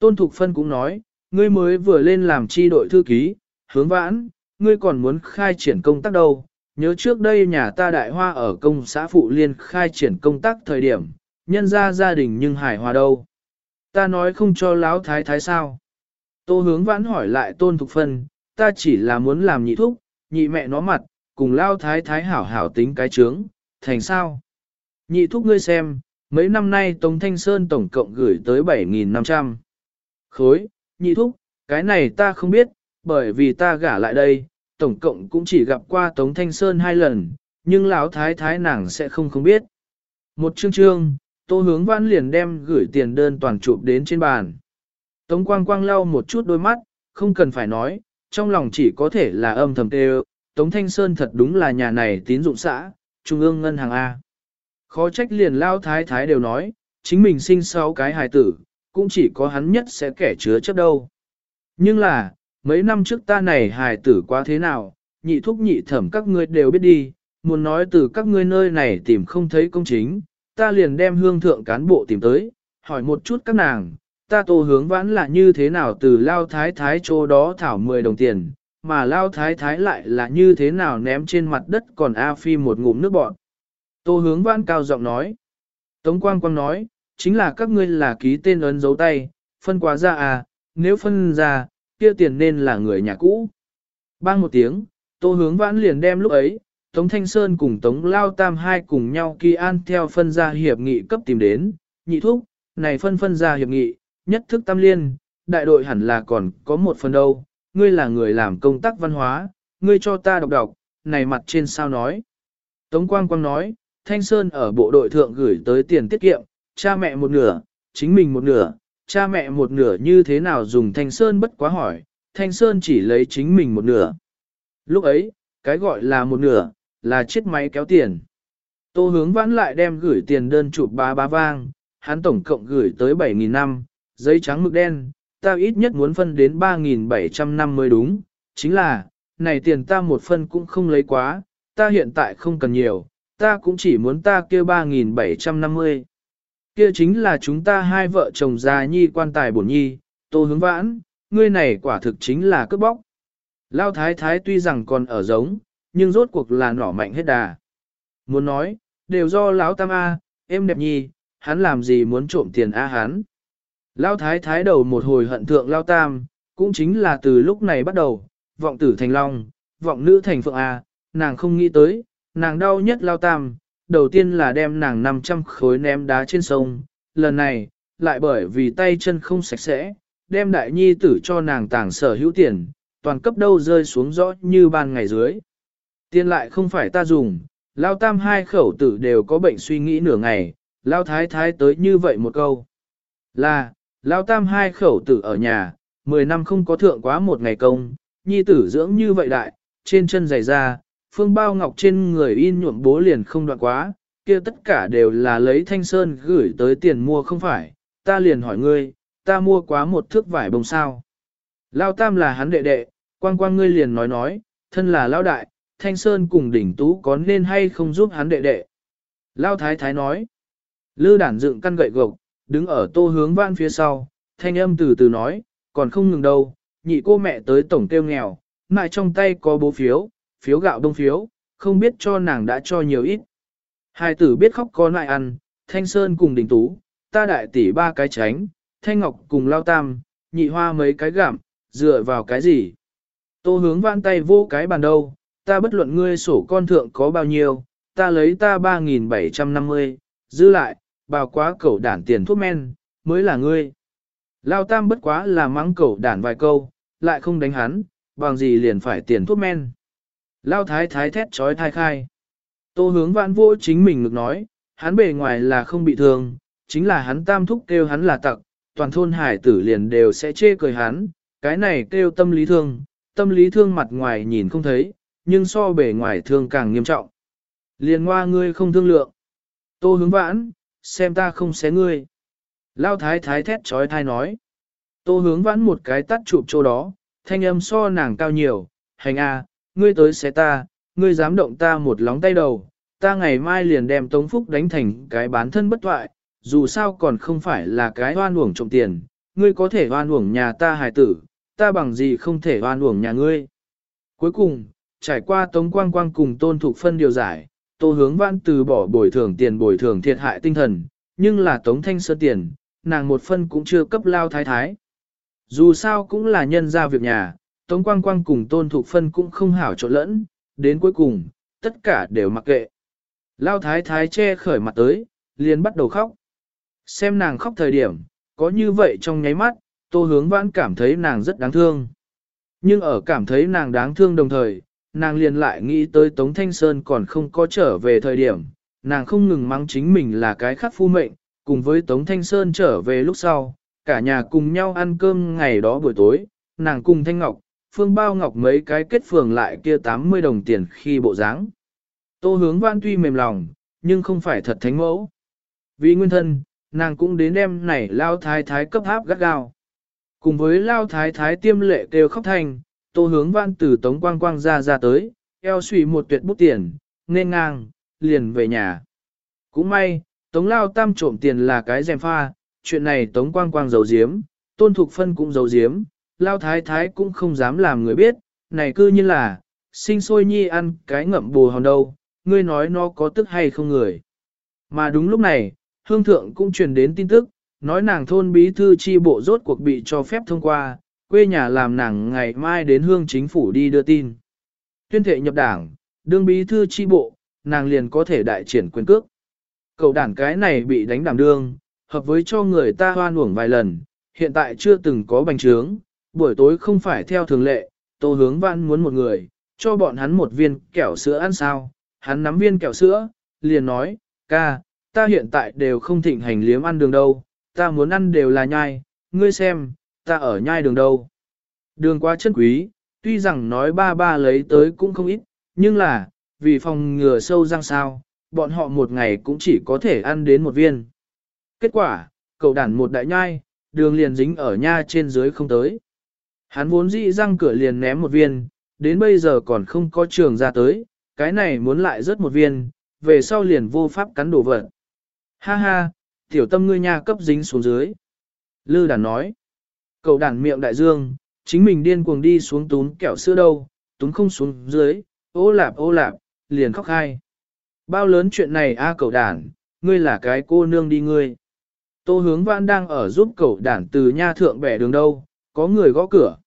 Speaker 1: Tôn Thục Phân cũng nói, ngươi mới vừa lên làm chi đội thư ký, hướng vãn, ngươi còn muốn khai triển công tác đâu. Nhớ trước đây nhà ta đại hoa ở công xã Phụ Liên khai triển công tác thời điểm, nhân ra gia đình nhưng hài hòa đâu. Ta nói không cho lão thái thái sao. Tô hướng vãn hỏi lại tôn thục phân, ta chỉ là muốn làm nhị thúc, nhị mẹ nó mặt, cùng lao thái thái hảo hảo tính cái trướng, thành sao? Nhị thúc ngươi xem, mấy năm nay Tống Thanh Sơn tổng cộng gửi tới 7.500. Khối, nhị thúc, cái này ta không biết, bởi vì ta gả lại đây, tổng cộng cũng chỉ gặp qua Tống Thanh Sơn hai lần, nhưng lão thái thái nàng sẽ không không biết. Một chương trương, tô hướng vãn liền đem gửi tiền đơn toàn chụp đến trên bàn. Tống quang quang lau một chút đôi mắt, không cần phải nói, trong lòng chỉ có thể là âm thầm tê Tống Thanh Sơn thật đúng là nhà này tín dụng xã, trung ương ngân hàng A. Khó trách liền lao thái thái đều nói, chính mình sinh sáu cái hài tử, cũng chỉ có hắn nhất sẽ kẻ chứa chấp đâu. Nhưng là, mấy năm trước ta này hài tử quá thế nào, nhị thúc nhị thẩm các ngươi đều biết đi, muốn nói từ các ngươi nơi này tìm không thấy công chính, ta liền đem hương thượng cán bộ tìm tới, hỏi một chút các nàng, ta tô hướng vãn là như thế nào từ lao thái thái chỗ đó thảo 10 đồng tiền, mà lao thái thái lại là như thế nào ném trên mặt đất còn A Phi một ngụm nước bọn. Tô hướng vãn cao giọng nói. Tống quang quang nói, chính là các ngươi là ký tên ấn dấu tay, phân quá ra à, nếu phân ra, kia tiền nên là người nhà cũ. Bang một tiếng, tô hướng vãn liền đem lúc ấy, Tống Thanh Sơn cùng Tống Lao Tam hai cùng nhau kỳ an theo phân ra hiệp nghị cấp tìm đến, nhị thúc, này phân phân ra hiệp nghị, nhất thức tam liên, đại đội hẳn là còn có một phần đâu, ngươi là người làm công tác văn hóa, ngươi cho ta đọc đọc, này mặt trên sao nói. Tống Quang Quang nói, Thanh Sơn ở bộ đội thượng gửi tới tiền tiết kiệm, cha mẹ một nửa, chính mình một nửa, cha mẹ một nửa như thế nào dùng Thanh Sơn bất quá hỏi, Thanh Sơn chỉ lấy chính mình một nửa. Lúc ấy, cái gọi là một nửa, là chiếc máy kéo tiền. Tô hướng vãn lại đem gửi tiền đơn chụp ba ba vang, hắn tổng cộng gửi tới 7.000 năm, giấy trắng mực đen, ta ít nhất muốn phân đến 3.700 năm mới đúng, chính là, này tiền ta một phân cũng không lấy quá, ta hiện tại không cần nhiều, ta cũng chỉ muốn ta kêu 3.750. Kia chính là chúng ta hai vợ chồng già nhi quan tài bổn nhi, tô hướng vãn, ngươi này quả thực chính là cướp bóc. Lao thái thái tuy rằng còn ở giống, nhưng rốt cuộc là nỏ mạnh hết đà. Muốn nói, đều do lão tam A, em đẹp nhi, hắn làm gì muốn trộm tiền A hắn. Lao thái thái đầu một hồi hận thượng lao tam, cũng chính là từ lúc này bắt đầu, vọng tử thành long, vọng nữ thành phượng A, nàng không nghĩ tới, nàng đau nhất lao tam, đầu tiên là đem nàng 500 khối ném đá trên sông, lần này, lại bởi vì tay chân không sạch sẽ, đem đại nhi tử cho nàng tàng sở hữu tiền, toàn cấp đâu rơi xuống rõ như ban ngày dưới. Tiền lại không phải ta dùng, lao tam hai khẩu tử đều có bệnh suy nghĩ nửa ngày, lao thái thái tới như vậy một câu. Là, lao tam hai khẩu tử ở nhà, 10 năm không có thượng quá một ngày công, nhi tử dưỡng như vậy đại, trên chân dày ra, phương bao ngọc trên người in nhuộm bố liền không đoạn quá, kia tất cả đều là lấy thanh sơn gửi tới tiền mua không phải, ta liền hỏi ngươi, ta mua quá một thước vải bông sao. Lao tam là hắn đệ đệ, quang quang ngươi liền nói nói, thân là lao đại, thanh sơn cùng đỉnh tú có nên hay không giúp hắn đệ đệ. Lao thái thái nói, lư đản dựng căn gậy gộc, đứng ở tô hướng vãn phía sau, thanh âm từ từ nói, còn không ngừng đâu, nhị cô mẹ tới tổng tiêu nghèo, mại trong tay có bố phiếu, phiếu gạo đông phiếu, không biết cho nàng đã cho nhiều ít. Hai tử biết khóc có lại ăn, thanh sơn cùng đình tú, ta đại tỷ ba cái tránh, thanh ngọc cùng lao tam, nhị hoa mấy cái gạm, dựa vào cái gì. Tô hướng vãn tay vô cái bàn đâu, ta bất luận ngươi sổ con thượng có bao nhiêu, ta lấy ta 3.750, dư lại, bào quá cẩu đản tiền thuốc men, mới là ngươi. Lao tam bất quá là mắng cẩu đản vài câu, lại không đánh hắn, bằng gì liền phải tiền thuốc men. Lao thái thái thét trói thai khai. Tô hướng vãn vô chính mình ngực nói, hắn bề ngoài là không bị thương, chính là hắn tam thúc kêu hắn là tặc, toàn thôn hải tử liền đều sẽ chê cười hắn, cái này kêu tâm lý thương, tâm lý thương mặt ngoài nhìn không thấy, nhưng so bề ngoài thương càng nghiêm trọng. Liền hoa ngươi không thương lượng. Tô hướng vãn, xem ta không xé ngươi. Lao thái thái thét trói thai nói. Tô hướng vãn một cái tắt chụp chỗ đó, thanh âm so nàng cao nhiều, hành a, ngươi tới xé ta, ngươi dám động ta một lóng tay đầu, ta ngày mai liền đem Tống Phúc đánh thành cái bán thân bất thoại, dù sao còn không phải là cái oan uổng trộm tiền, ngươi có thể oan uổng nhà ta hài tử, ta bằng gì không thể oan uổng nhà ngươi. Cuối cùng, trải qua Tống Quang Quang cùng tôn thục phân điều giải, Tô hướng văn từ bỏ bồi thường tiền bồi thường thiệt hại tinh thần, nhưng là Tống Thanh Sơn tiền, nàng một phân cũng chưa cấp lao thái thái. Dù sao cũng là nhân ra việc nhà, Tống Quang Quang cùng Tôn Thục Phân cũng không hảo trộn lẫn, đến cuối cùng, tất cả đều mặc kệ. Lao thái thái che khởi mặt tới, liền bắt đầu khóc. Xem nàng khóc thời điểm, có như vậy trong nháy mắt, Tô Hướng Vãn cảm thấy nàng rất đáng thương. Nhưng ở cảm thấy nàng đáng thương đồng thời, nàng liền lại nghĩ tới Tống Thanh Sơn còn không có trở về thời điểm, nàng không ngừng mắng chính mình là cái khắc phu mệnh, cùng với Tống Thanh Sơn trở về lúc sau, cả nhà cùng nhau ăn cơm ngày đó buổi tối, nàng cùng Thanh Ngọc, Phương Bao Ngọc mấy cái kết phường lại kia 80 đồng tiền khi bộ dáng. Tô hướng văn tuy mềm lòng, nhưng không phải thật thánh mẫu. Vì nguyên thân, nàng cũng đến đêm này lao thái thái cấp áp gắt gao. Cùng với lao thái thái tiêm lệ kêu khóc thành, tô hướng văn từ tống quang quang ra ra tới, eo suy một tuyệt bút tiền, nên ngang, liền về nhà. Cũng may, tống lao tam trộm tiền là cái dèm pha, chuyện này tống quang quang giấu giếm, tôn thục phân cũng giấu giếm, lao thái thái cũng không dám làm người biết, này cư như là, sinh sôi nhi ăn cái ngậm bù hòn đâu, ngươi nói nó có tức hay không người. Mà đúng lúc này, hương thượng cũng truyền đến tin tức, nói nàng thôn bí thư chi bộ rốt cuộc bị cho phép thông qua, quê nhà làm nàng ngày mai đến hương chính phủ đi đưa tin. Tuyên thệ nhập đảng, đương bí thư chi bộ, nàng liền có thể đại triển quyền cước. Cậu đảng cái này bị đánh đảm đương, hợp với cho người ta hoan uổng vài lần, hiện tại chưa từng có bành trướng, buổi tối không phải theo thường lệ, tô hướng văn muốn một người, cho bọn hắn một viên kẹo sữa ăn sao, hắn nắm viên kẹo sữa, liền nói, ca, ta hiện tại đều không thịnh hành liếm ăn đường đâu, ta muốn ăn đều là nhai, ngươi xem, ta ở nhai đường đâu. Đường quá chân quý, tuy rằng nói ba ba lấy tới cũng không ít, nhưng là, vì phòng ngừa sâu răng sao, bọn họ một ngày cũng chỉ có thể ăn đến một viên. Kết quả, cậu đản một đại nhai, đường liền dính ở nha trên dưới không tới. Hắn vốn dĩ răng cửa liền ném một viên, đến bây giờ còn không có trường ra tới, cái này muốn lại rớt một viên, về sau liền vô pháp cắn đổ vật. Ha ha, tiểu tâm ngươi nha cấp dính xuống dưới. Lư đàn nói, cậu đàn miệng đại dương, chính mình điên cuồng đi xuống tún kẹo sữa đâu, tún không xuống dưới, ô lạp ô lạp, liền khóc hai. Bao lớn chuyện này a cậu đàn, ngươi là cái cô nương đi ngươi. Tô hướng vãn đang ở giúp cậu đàn từ nha thượng bẻ đường đâu, có người gõ cửa.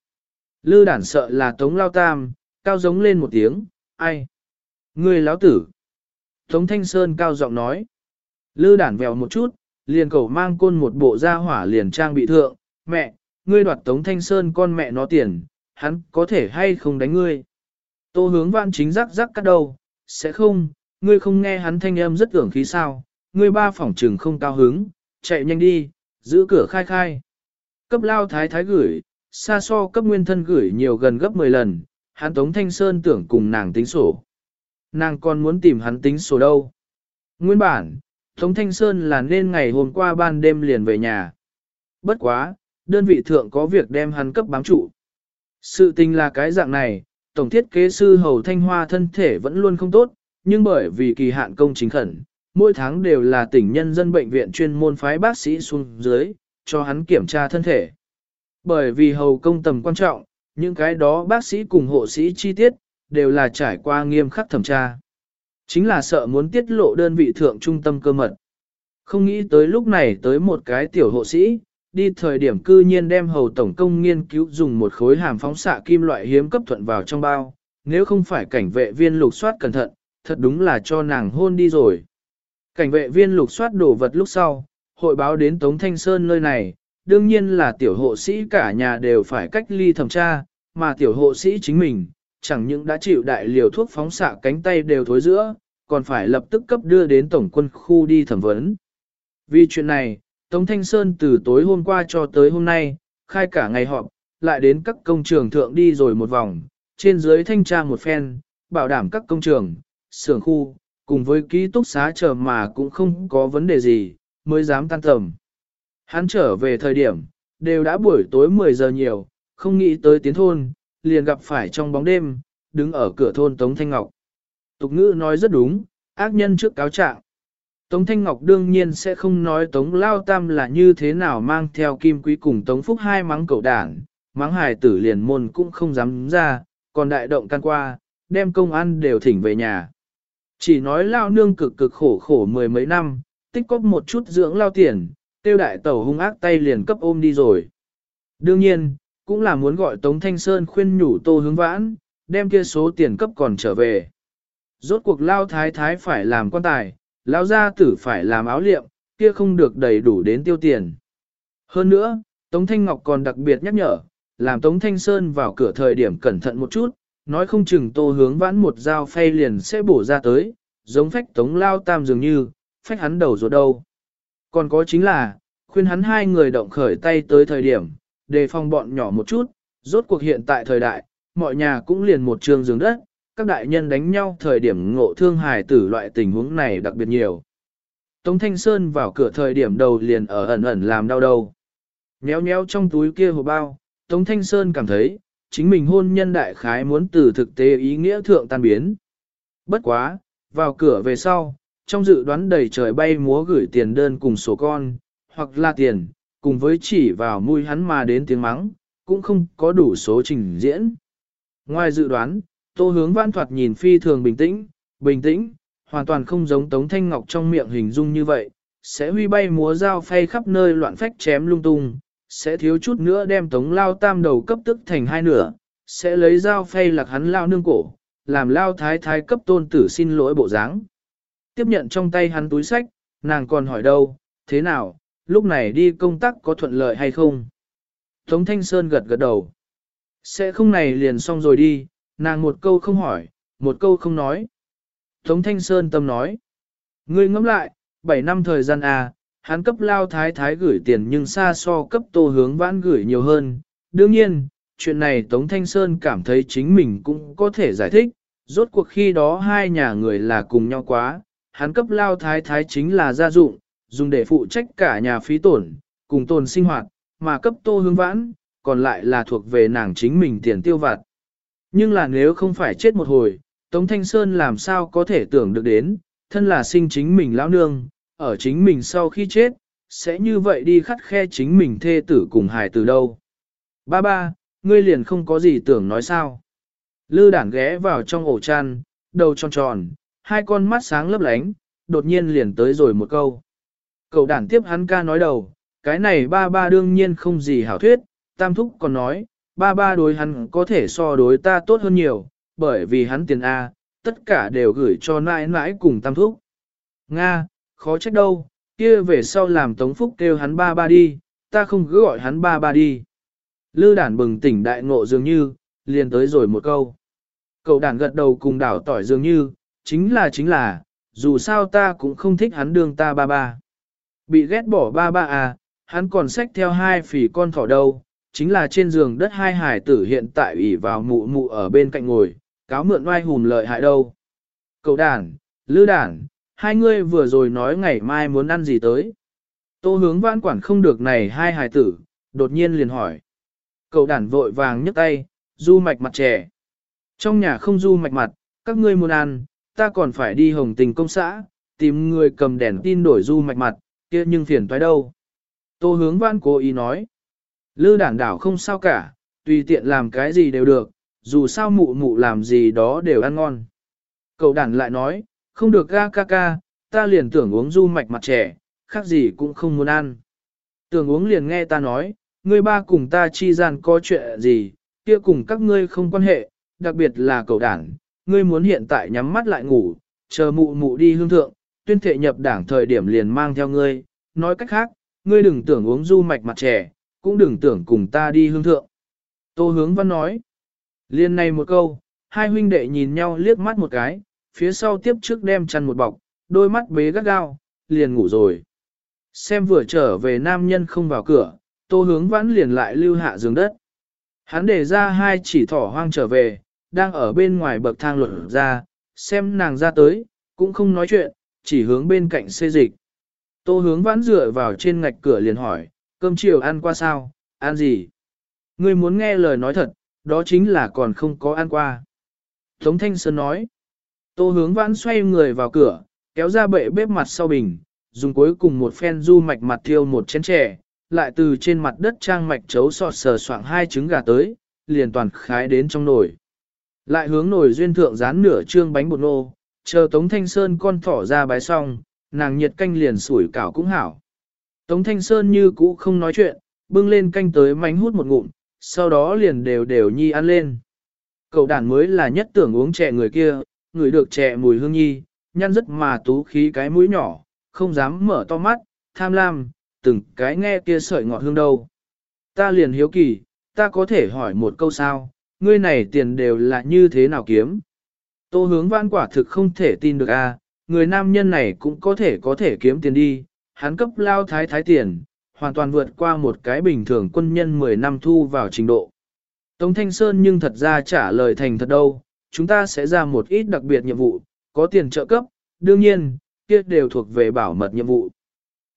Speaker 1: Lư Đản sợ là tống lao tam, cao giống lên một tiếng, ai? Người lão tử. Tống Thanh Sơn cao giọng nói. Lư đản vèo một chút, liền cầu mang côn một bộ da hỏa liền trang bị thượng. Mẹ, ngươi đoạt Tống Thanh Sơn con mẹ nó tiền, hắn có thể hay không đánh ngươi. Tô hướng vạn chính rắc rắc cắt đầu, sẽ không, ngươi không nghe hắn thanh âm rất tưởng khí sao, ngươi ba phỏng trừng không cao hứng, chạy nhanh đi, giữ cửa khai khai. Cấp lao thái thái gửi, xa so cấp nguyên thân gửi nhiều gần gấp 10 lần, hắn Tống Thanh Sơn tưởng cùng nàng tính sổ. Nàng còn muốn tìm hắn tính sổ đâu. Nguyên bản, Tống Thanh Sơn là nên ngày hôm qua ban đêm liền về nhà. Bất quá, đơn vị thượng có việc đem hắn cấp bám trụ. Sự tình là cái dạng này, Tổng thiết kế sư Hầu Thanh Hoa thân thể vẫn luôn không tốt, nhưng bởi vì kỳ hạn công chính khẩn, mỗi tháng đều là tỉnh nhân dân bệnh viện chuyên môn phái bác sĩ xuống dưới, cho hắn kiểm tra thân thể. Bởi vì hầu công tầm quan trọng, những cái đó bác sĩ cùng hộ sĩ chi tiết, đều là trải qua nghiêm khắc thẩm tra. Chính là sợ muốn tiết lộ đơn vị thượng trung tâm cơ mật. Không nghĩ tới lúc này tới một cái tiểu hộ sĩ, đi thời điểm cư nhiên đem hầu tổng công nghiên cứu dùng một khối hàm phóng xạ kim loại hiếm cấp thuận vào trong bao, nếu không phải cảnh vệ viên lục soát cẩn thận, thật đúng là cho nàng hôn đi rồi. Cảnh vệ viên lục soát đồ vật lúc sau, hội báo đến Tống Thanh Sơn nơi này, đương nhiên là tiểu hộ sĩ cả nhà đều phải cách ly thẩm tra, mà tiểu hộ sĩ chính mình, chẳng những đã chịu đại liều thuốc phóng xạ cánh tay đều thối giữa, còn phải lập tức cấp đưa đến tổng quân khu đi thẩm vấn. Vì chuyện này, Tống Thanh Sơn từ tối hôm qua cho tới hôm nay, khai cả ngày họp, lại đến các công trường thượng đi rồi một vòng, trên dưới thanh tra một phen, bảo đảm các công trường, xưởng khu, cùng với ký túc xá chờ mà cũng không có vấn đề gì, mới dám tan tầm. Hắn trở về thời điểm, đều đã buổi tối 10 giờ nhiều, không nghĩ tới tiến thôn, liền gặp phải trong bóng đêm, đứng ở cửa thôn Tống Thanh Ngọc. Tục ngữ nói rất đúng, ác nhân trước cáo trạng. Tống Thanh Ngọc đương nhiên sẽ không nói Tống Lao Tam là như thế nào mang theo kim quý cùng Tống Phúc hai mắng cậu đảng, mắng hài tử liền môn cũng không dám ra, còn đại động can qua, đem công ăn đều thỉnh về nhà. Chỉ nói Lao nương cực cực khổ khổ mười mấy năm, tích cóp một chút dưỡng Lao tiền, tiêu đại tẩu hung ác tay liền cấp ôm đi rồi. Đương nhiên, cũng là muốn gọi Tống Thanh Sơn khuyên nhủ Tô Hướng Vãn, đem kia số tiền cấp còn trở về. Rốt cuộc lao thái thái phải làm quan tài, lao gia tử phải làm áo liệm, kia không được đầy đủ đến tiêu tiền. Hơn nữa, Tống Thanh Ngọc còn đặc biệt nhắc nhở, làm Tống Thanh Sơn vào cửa thời điểm cẩn thận một chút, nói không chừng Tô Hướng Vãn một dao phay liền sẽ bổ ra tới, giống phách tống lao tam dường như, phách hắn đầu ruột đâu. Còn có chính là, khuyên hắn hai người động khởi tay tới thời điểm, đề phòng bọn nhỏ một chút, rốt cuộc hiện tại thời đại, mọi nhà cũng liền một trường giường đất, các đại nhân đánh nhau thời điểm ngộ thương hài tử loại tình huống này đặc biệt nhiều. Tống Thanh Sơn vào cửa thời điểm đầu liền ở ẩn ẩn làm đau đầu. Nhéo nhéo trong túi kia hồ bao, Tống Thanh Sơn cảm thấy, chính mình hôn nhân đại khái muốn từ thực tế ý nghĩa thượng tan biến. Bất quá, vào cửa về sau, trong dự đoán đầy trời bay múa gửi tiền đơn cùng sổ con, hoặc là tiền, cùng với chỉ vào mũi hắn mà đến tiếng mắng, cũng không có đủ số trình diễn. Ngoài dự đoán, tô hướng văn thoạt nhìn phi thường bình tĩnh, bình tĩnh, hoàn toàn không giống Tống Thanh Ngọc trong miệng hình dung như vậy, sẽ huy bay múa dao phay khắp nơi loạn phách chém lung tung, sẽ thiếu chút nữa đem Tống Lao Tam đầu cấp tức thành hai nửa, sẽ lấy dao phay lạc hắn lao nương cổ, làm lao thái thái cấp tôn tử xin lỗi bộ dáng. Tiếp nhận trong tay hắn túi sách, nàng còn hỏi đâu, thế nào, lúc này đi công tác có thuận lợi hay không? Tống Thanh Sơn gật gật đầu. Sẽ không này liền xong rồi đi, nàng một câu không hỏi, một câu không nói. Tống Thanh Sơn tâm nói. Ngươi ngẫm lại, 7 năm thời gian à, hắn cấp lao thái thái gửi tiền nhưng xa so cấp tô hướng vãn gửi nhiều hơn. Đương nhiên, chuyện này Tống Thanh Sơn cảm thấy chính mình cũng có thể giải thích, rốt cuộc khi đó hai nhà người là cùng nhau quá, hắn cấp lao thái thái chính là gia dụng, dùng để phụ trách cả nhà phí tổn, cùng tồn sinh hoạt, mà cấp tô hướng vãn, còn lại là thuộc về nàng chính mình tiền tiêu vặt. Nhưng là nếu không phải chết một hồi, Tống Thanh Sơn làm sao có thể tưởng được đến, thân là sinh chính mình lão nương, ở chính mình sau khi chết, sẽ như vậy đi khắt khe chính mình thê tử cùng hài từ đâu. Ba ba, ngươi liền không có gì tưởng nói sao. Lư đảng ghé vào trong ổ chăn, đầu tròn tròn, hai con mắt sáng lấp lánh, đột nhiên liền tới rồi một câu. Cậu đản tiếp hắn ca nói đầu, cái này ba ba đương nhiên không gì hảo thuyết, tam thúc còn nói, ba ba đối hắn có thể so đối ta tốt hơn nhiều, bởi vì hắn tiền A, tất cả đều gửi cho nãi nãi cùng tam thúc. Nga, khó trách đâu, kia về sau làm Tống Phúc kêu hắn ba ba đi, ta không cứ gọi hắn ba ba đi. Lư đản bừng tỉnh đại ngộ dường như, liền tới rồi một câu. Cậu đản gật đầu cùng đảo tỏi dường như, chính là chính là, dù sao ta cũng không thích hắn đương ta ba ba. Bị ghét bỏ ba ba à, hắn còn xách theo hai phỉ con thỏ đâu, chính là trên giường đất hai hải tử hiện tại ủy vào mụ mụ ở bên cạnh ngồi, cáo mượn oai hùm lợi hại đâu. Cậu đản, lư đản, hai ngươi vừa rồi nói ngày mai muốn ăn gì tới. Tô hướng vãn quản không được này hai hải tử, đột nhiên liền hỏi. Cậu đản vội vàng nhấc tay, du mạch mặt trẻ. Trong nhà không du mạch mặt, các ngươi muốn ăn, ta còn phải đi hồng tình công xã, tìm người cầm đèn tin đổi du mạch mặt, kia nhưng phiền toái đâu. Tô hướng văn cố ý nói. Lư đảng đảo không sao cả, tùy tiện làm cái gì đều được, dù sao mụ mụ làm gì đó đều ăn ngon. Cậu đản lại nói, không được ga ca ca, ta liền tưởng uống du mạch mặt trẻ, khác gì cũng không muốn ăn. Tưởng uống liền nghe ta nói, ngươi ba cùng ta chi gian có chuyện gì, kia cùng các ngươi không quan hệ, đặc biệt là cậu đảng, ngươi muốn hiện tại nhắm mắt lại ngủ, chờ mụ mụ đi hương thượng, tuyên thệ nhập đảng thời điểm liền mang theo ngươi, nói cách khác, ngươi đừng tưởng uống du mạch mặt trẻ, cũng đừng tưởng cùng ta đi hương thượng. Tô hướng văn nói, liên này một câu, hai huynh đệ nhìn nhau liếc mắt một cái, phía sau tiếp trước đem chăn một bọc, đôi mắt bế gắt gao, liền ngủ rồi. Xem vừa trở về nam nhân không vào cửa, tô hướng vãn liền lại lưu hạ giường đất. Hắn để ra hai chỉ thỏ hoang trở về, đang ở bên ngoài bậc thang luận ra, xem nàng ra tới, cũng không nói chuyện, chỉ hướng bên cạnh xê dịch. Tô hướng vãn dựa vào trên ngạch cửa liền hỏi, cơm chiều ăn qua sao, ăn gì? người muốn nghe lời nói thật, đó chính là còn không có ăn qua. Tống Thanh Sơn nói, Tô hướng vãn xoay người vào cửa, kéo ra bệ bếp mặt sau bình, dùng cuối cùng một phen du mạch mặt thiêu một chén chè, lại từ trên mặt đất trang mạch chấu sọt sờ soạng hai trứng gà tới, liền toàn khái đến trong nồi. Lại hướng nồi duyên thượng dán nửa trương bánh bột nô, chờ Tống Thanh Sơn con thỏ ra bái xong, nàng nhiệt canh liền sủi cảo cũng hảo. Tống Thanh Sơn như cũ không nói chuyện, bưng lên canh tới mánh hút một ngụm, sau đó liền đều đều nhi ăn lên. Cậu đàn mới là nhất tưởng uống trẻ người kia, người được trẻ mùi hương nhi, nhăn rất mà tú khí cái mũi nhỏ, không dám mở to mắt, tham lam, từng cái nghe kia sợi ngọt hương đâu. Ta liền hiếu kỳ, ta có thể hỏi một câu sao, ngươi này tiền đều là như thế nào kiếm? Tô hướng văn quả thực không thể tin được a, người nam nhân này cũng có thể có thể kiếm tiền đi, hắn cấp lao thái thái tiền, hoàn toàn vượt qua một cái bình thường quân nhân 10 năm thu vào trình độ. Tống Thanh Sơn nhưng thật ra trả lời thành thật đâu, chúng ta sẽ ra một ít đặc biệt nhiệm vụ, có tiền trợ cấp, đương nhiên, kia đều thuộc về bảo mật nhiệm vụ.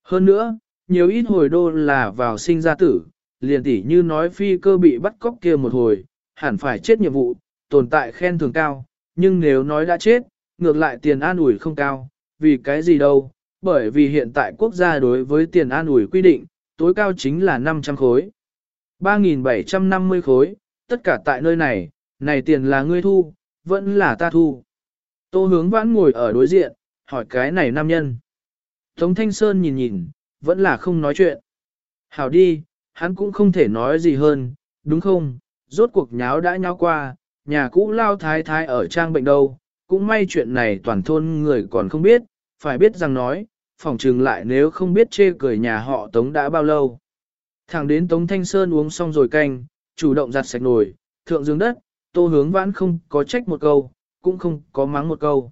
Speaker 1: Hơn nữa, nhiều ít hồi đô là vào sinh ra tử, liền tỉ như nói phi cơ bị bắt cóc kia một hồi, hẳn phải chết nhiệm vụ, tồn tại khen thường cao, nhưng nếu nói đã chết, ngược lại tiền an ủi không cao, vì cái gì đâu, bởi vì hiện tại quốc gia đối với tiền an ủi quy định, tối cao chính là 500 khối. 3.750 khối, tất cả tại nơi này, này tiền là ngươi thu, vẫn là ta thu. Tô hướng vãn ngồi ở đối diện, hỏi cái này nam nhân. Tống Thanh Sơn nhìn nhìn, vẫn là không nói chuyện. Hảo đi, hắn cũng không thể nói gì hơn, đúng không? Rốt cuộc nháo đã nháo qua, nhà cũ lao thái thái ở trang bệnh đâu, cũng may chuyện này toàn thôn người còn không biết, phải biết rằng nói, phòng trừng lại nếu không biết chê cười nhà họ Tống đã bao lâu. Thẳng đến Tống Thanh Sơn uống xong rồi canh, chủ động giặt sạch nồi, thượng dương đất, tô hướng vãn không có trách một câu, cũng không có mắng một câu.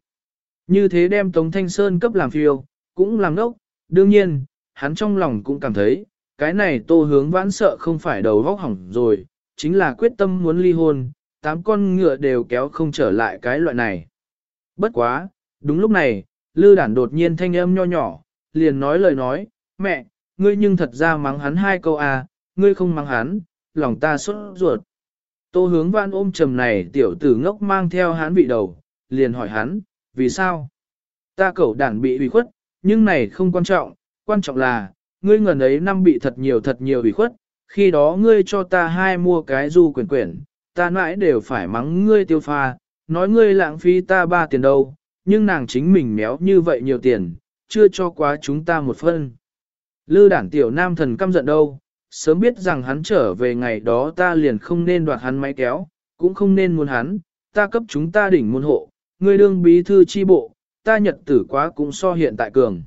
Speaker 1: Như thế đem Tống Thanh Sơn cấp làm phiêu, cũng làm nốc, đương nhiên, hắn trong lòng cũng cảm thấy, cái này tô hướng vãn sợ không phải đầu vóc hỏng rồi, chính là quyết tâm muốn ly hôn, tám con ngựa đều kéo không trở lại cái loại này. Bất quá, đúng lúc này, lư đản đột nhiên thanh âm nho nhỏ, liền nói lời nói, mẹ, ngươi nhưng thật ra mắng hắn hai câu à, ngươi không mắng hắn, lòng ta sốt ruột. Tô hướng văn ôm trầm này tiểu tử ngốc mang theo hắn bị đầu, liền hỏi hắn, vì sao? Ta cẩu đản bị ủy khuất, nhưng này không quan trọng, quan trọng là, ngươi ngần ấy năm bị thật nhiều thật nhiều ủy khuất, khi đó ngươi cho ta hai mua cái du quyển quyển, ta mãi đều phải mắng ngươi tiêu pha, nói ngươi lãng phí ta ba tiền đâu, nhưng nàng chính mình méo như vậy nhiều tiền, chưa cho quá chúng ta một phân. Lư đản tiểu nam thần căm giận đâu, sớm biết rằng hắn trở về ngày đó ta liền không nên đoạt hắn máy kéo, cũng không nên muốn hắn, ta cấp chúng ta đỉnh môn hộ, ngươi đương bí thư chi bộ, ta nhật tử quá cũng so hiện tại cường.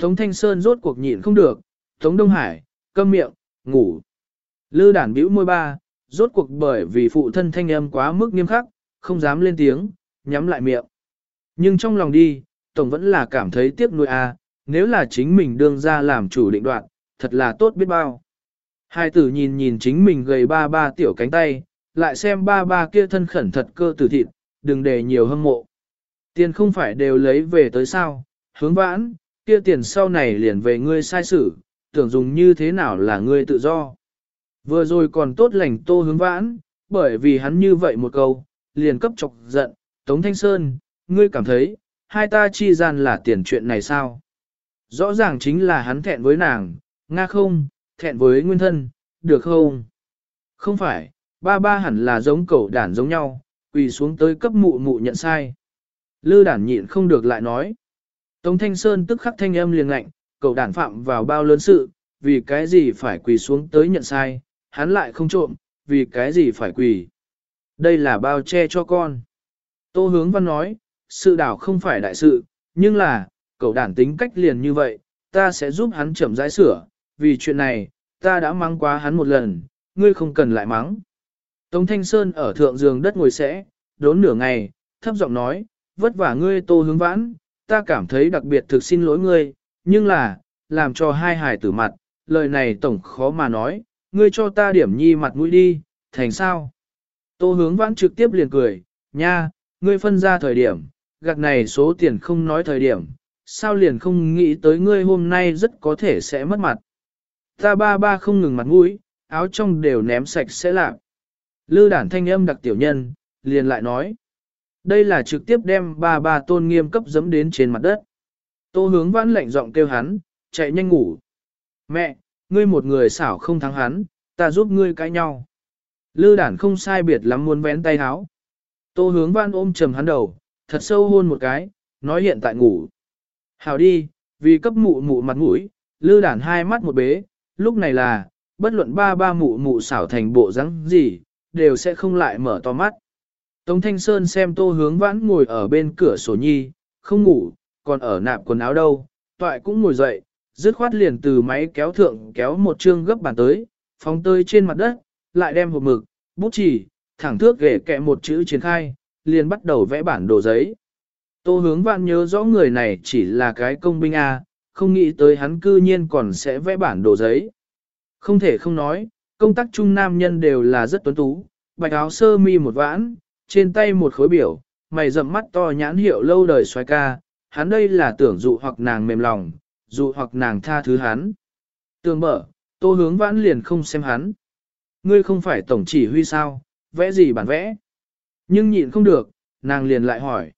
Speaker 1: Tống Thanh Sơn rốt cuộc nhịn không được, Tống Đông Hải, câm miệng, ngủ. Lư đản bĩu môi ba, rốt cuộc bởi vì phụ thân thanh âm quá mức nghiêm khắc, không dám lên tiếng, nhắm lại miệng. Nhưng trong lòng đi, Tổng vẫn là cảm thấy tiếc nuôi a, à, nếu là chính mình đương ra làm chủ định đoạn, thật là tốt biết bao. Hai tử nhìn nhìn chính mình gầy ba ba tiểu cánh tay, lại xem ba ba kia thân khẩn thật cơ tử thịt, đừng để nhiều hâm mộ. Tiền không phải đều lấy về tới sao, hướng vãn, kia tiền sau này liền về ngươi sai xử, tưởng dùng như thế nào là ngươi tự do. Vừa rồi còn tốt lành tô hướng vãn, bởi vì hắn như vậy một câu, liền cấp chọc giận, Tống Thanh Sơn, ngươi cảm thấy, hai ta chi gian là tiền chuyện này sao? Rõ ràng chính là hắn thẹn với nàng, nga không, thẹn với nguyên thân, được không? Không phải, ba ba hẳn là giống cậu đản giống nhau, quỳ xuống tới cấp mụ mụ nhận sai. Lư đản nhịn không được lại nói. Tống Thanh Sơn tức khắc thanh âm liền lạnh, cậu đản phạm vào bao lớn sự, vì cái gì phải quỳ xuống tới nhận sai, hắn lại không trộm, vì cái gì phải quỳ. Đây là bao che cho con. Tô hướng văn nói, sự đảo không phải đại sự, nhưng là, cậu đản tính cách liền như vậy, ta sẽ giúp hắn chậm rãi sửa, vì chuyện này, ta đã mắng quá hắn một lần, ngươi không cần lại mắng. Tống Thanh Sơn ở thượng giường đất ngồi sẽ, đốn nửa ngày, thấp giọng nói, vất vả ngươi tô hướng vãn, ta cảm thấy đặc biệt thực xin lỗi ngươi, nhưng là, làm cho hai hài tử mặt, lời này tổng khó mà nói, ngươi cho ta điểm nhi mặt mũi đi, thành sao? Tô hướng vãn trực tiếp liền cười, nha, ngươi phân ra thời điểm, gạt này số tiền không nói thời điểm, sao liền không nghĩ tới ngươi hôm nay rất có thể sẽ mất mặt. Ta ba ba không ngừng mặt mũi, áo trong đều ném sạch sẽ lạc. Lư đản thanh âm đặc tiểu nhân, liền lại nói. Đây là trực tiếp đem ba ba tôn nghiêm cấp dẫm đến trên mặt đất. Tô hướng vãn lạnh giọng kêu hắn, chạy nhanh ngủ. Mẹ, ngươi một người xảo không thắng hắn, ta giúp ngươi cãi nhau. Lư đản không sai biệt lắm muốn vén tay háo. Tô hướng vãn ôm trầm hắn đầu, thật sâu hôn một cái, nói hiện tại ngủ. Hào đi, vì cấp mụ mụ mặt mũi, lư đản hai mắt một bế, lúc này là, bất luận ba ba mụ mụ xảo thành bộ rắn gì, đều sẽ không lại mở to mắt. Tống Thanh Sơn xem tô hướng vãn ngồi ở bên cửa sổ nhi, không ngủ, còn ở nạp quần áo đâu, toại cũng ngồi dậy, dứt khoát liền từ máy kéo thượng kéo một chương gấp bàn tới, phóng tơi trên mặt đất, lại đem hộp mực, bút chỉ, thẳng thước ghề kẹ một chữ triển khai, liền bắt đầu vẽ bản đồ giấy. Tô hướng vạn nhớ rõ người này chỉ là cái công binh A, không nghĩ tới hắn cư nhiên còn sẽ vẽ bản đồ giấy. Không thể không nói, công tác trung nam nhân đều là rất tuấn tú, bạch áo sơ mi một vãn, trên tay một khối biểu, mày rậm mắt to nhãn hiệu lâu đời xoay ca, hắn đây là tưởng dụ hoặc nàng mềm lòng, dụ hoặc nàng tha thứ hắn. Tường mở, tô hướng vãn liền không xem hắn. Ngươi không phải tổng chỉ huy sao, vẽ gì bản vẽ. Nhưng nhịn không được, nàng liền lại hỏi.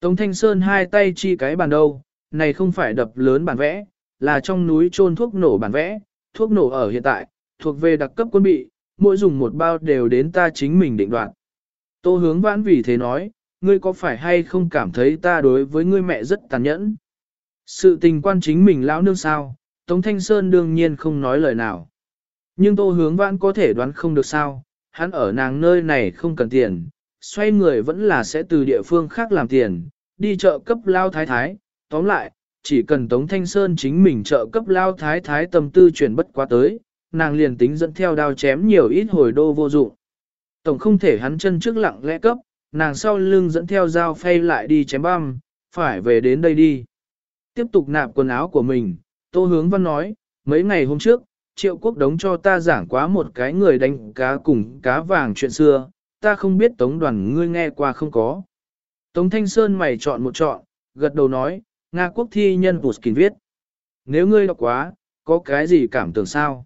Speaker 1: Tống Thanh Sơn hai tay chi cái bàn đâu, này không phải đập lớn bản vẽ, là trong núi trôn thuốc nổ bản vẽ, thuốc nổ ở hiện tại, thuộc về đặc cấp quân bị, mỗi dùng một bao đều đến ta chính mình định đoạt. Tô hướng vãn vì thế nói, ngươi có phải hay không cảm thấy ta đối với ngươi mẹ rất tàn nhẫn? Sự tình quan chính mình lão nương sao, Tống Thanh Sơn đương nhiên không nói lời nào. Nhưng tô hướng vãn có thể đoán không được sao, hắn ở nàng nơi này không cần tiền, xoay người vẫn là sẽ từ địa phương khác làm tiền, đi chợ cấp lao thái thái, tóm lại, chỉ cần Tống Thanh Sơn chính mình trợ cấp lao thái thái tâm tư chuyển bất quá tới, nàng liền tính dẫn theo đao chém nhiều ít hồi đô vô dụng. Tổng không thể hắn chân trước lặng lẽ cấp, nàng sau lưng dẫn theo dao phay lại đi chém băm, phải về đến đây đi. Tiếp tục nạp quần áo của mình, Tô Hướng Văn nói, mấy ngày hôm trước, Triệu Quốc Đống cho ta giảng quá một cái người đánh cá cùng cá vàng chuyện xưa, ta không biết Tống đoàn ngươi nghe qua không có. Tống Thanh Sơn mày chọn một chọn, gật đầu nói, Nga quốc thi nhân Puskin viết. Nếu ngươi đọc quá, có cái gì cảm tưởng sao?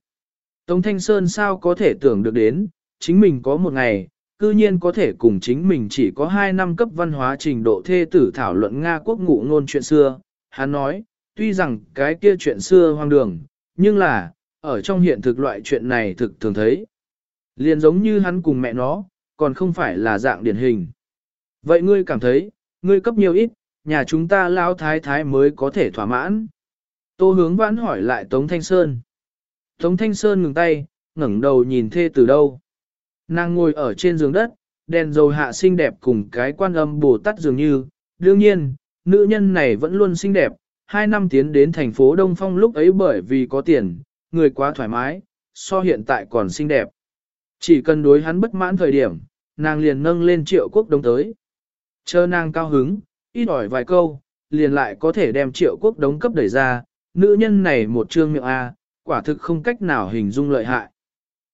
Speaker 1: Tống Thanh Sơn sao có thể tưởng được đến, chính mình có một ngày, cư nhiên có thể cùng chính mình chỉ có 2 năm cấp văn hóa trình độ thê tử thảo luận Nga quốc ngụ ngôn chuyện xưa. Hắn nói, tuy rằng cái kia chuyện xưa hoang đường, nhưng là, ở trong hiện thực loại chuyện này thực thường thấy. Liền giống như hắn cùng mẹ nó, còn không phải là dạng điển hình. Vậy ngươi cảm thấy, ngươi cấp nhiều ít, nhà chúng ta lao thái thái mới có thể thỏa mãn. Tô hướng vãn hỏi lại Tống Thanh Sơn. Tống Thanh Sơn ngừng tay, ngẩng đầu nhìn thê từ đâu. Nàng ngồi ở trên giường đất, đèn dầu hạ xinh đẹp cùng cái quan âm bồ tát dường như. Đương nhiên, nữ nhân này vẫn luôn xinh đẹp. Hai năm tiến đến thành phố Đông Phong lúc ấy bởi vì có tiền, người quá thoải mái, so hiện tại còn xinh đẹp. Chỉ cần đối hắn bất mãn thời điểm, nàng liền nâng lên triệu quốc đông tới. Chờ nàng cao hứng, ít ỏi vài câu, liền lại có thể đem triệu quốc đống cấp đẩy ra, nữ nhân này một trương miệng A, quả thực không cách nào hình dung lợi hại.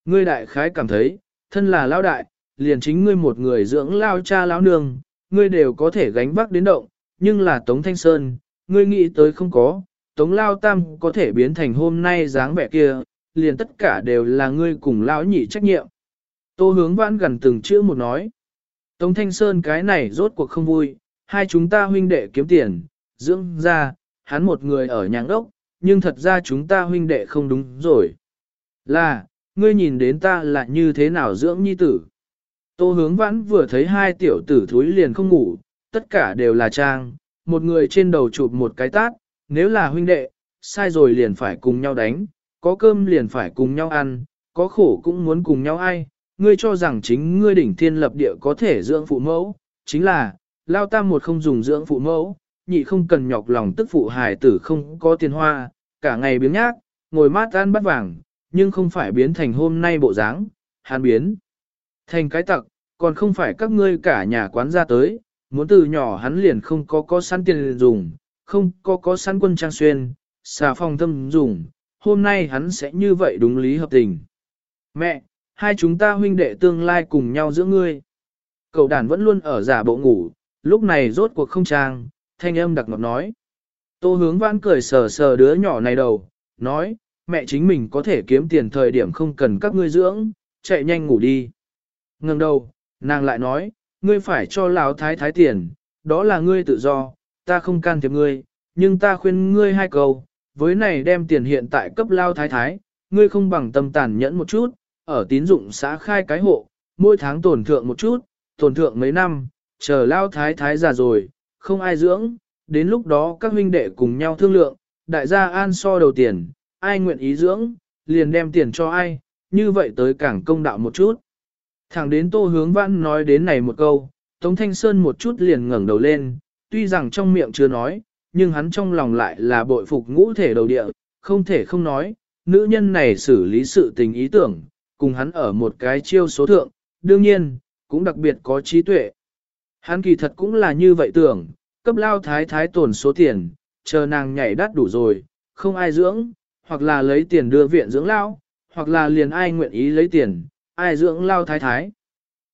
Speaker 1: Ngươi đại khái cảm thấy, thân là lao đại, liền chính ngươi một người dưỡng lao cha lao nương, ngươi đều có thể gánh vác đến động, nhưng là Tống Thanh Sơn, ngươi nghĩ tới không có, Tống Lao Tam có thể biến thành hôm nay dáng vẻ kia, liền tất cả đều là ngươi cùng lão nhị trách nhiệm. Tô hướng vãn gần từng chữ một nói. Tống Thanh Sơn cái này rốt cuộc không vui, hai chúng ta huynh đệ kiếm tiền, dưỡng ra, hắn một người ở nhàng đốc, nhưng thật ra chúng ta huynh đệ không đúng rồi. Là, ngươi nhìn đến ta là như thế nào dưỡng nhi tử. Tô hướng vãn vừa thấy hai tiểu tử thúi liền không ngủ, tất cả đều là trang, một người trên đầu chụp một cái tát, nếu là huynh đệ, sai rồi liền phải cùng nhau đánh, có cơm liền phải cùng nhau ăn, có khổ cũng muốn cùng nhau ai, ngươi cho rằng chính ngươi đỉnh thiên lập địa có thể dưỡng phụ mẫu, chính là, lao tam một không dùng dưỡng phụ mẫu, nhị không cần nhọc lòng tức phụ hài tử không có tiền hoa, cả ngày biếng nhác, ngồi mát ăn bắt vàng, nhưng không phải biến thành hôm nay bộ dáng, hàn biến. Thành cái tặc, còn không phải các ngươi cả nhà quán ra tới, muốn từ nhỏ hắn liền không có có sẵn tiền dùng, không có có sẵn quân trang xuyên, xà phòng thâm dùng, hôm nay hắn sẽ như vậy đúng lý hợp tình. Mẹ, hai chúng ta huynh đệ tương lai cùng nhau giữa ngươi. Cậu đàn vẫn luôn ở giả bộ ngủ, lúc này rốt cuộc không trang, thanh âm đặc ngọt nói. Tô hướng vãn cười sờ sờ đứa nhỏ này đầu, nói, mẹ chính mình có thể kiếm tiền thời điểm không cần các ngươi dưỡng, chạy nhanh ngủ đi. Ngừng đầu, nàng lại nói, ngươi phải cho lão thái thái tiền, đó là ngươi tự do, ta không can thiệp ngươi, nhưng ta khuyên ngươi hai câu, với này đem tiền hiện tại cấp lao thái thái, ngươi không bằng tâm tàn nhẫn một chút, ở tín dụng xã khai cái hộ, mỗi tháng tổn thượng một chút, tổn thượng mấy năm, chờ lao thái thái già rồi, không ai dưỡng, đến lúc đó các huynh đệ cùng nhau thương lượng, đại gia an so đầu tiền, ai nguyện ý dưỡng, liền đem tiền cho ai, như vậy tới càng công đạo một chút. Thẳng đến tô hướng văn nói đến này một câu, Tống Thanh Sơn một chút liền ngẩng đầu lên, tuy rằng trong miệng chưa nói, nhưng hắn trong lòng lại là bội phục ngũ thể đầu địa, không thể không nói, nữ nhân này xử lý sự tình ý tưởng, cùng hắn ở một cái chiêu số thượng, đương nhiên, cũng đặc biệt có trí tuệ. Hắn kỳ thật cũng là như vậy tưởng, cấp lao thái thái tổn số tiền, chờ nàng nhảy đắt đủ rồi, không ai dưỡng, hoặc là lấy tiền đưa viện dưỡng lao, hoặc là liền ai nguyện ý lấy tiền, ai dưỡng lao thái thái.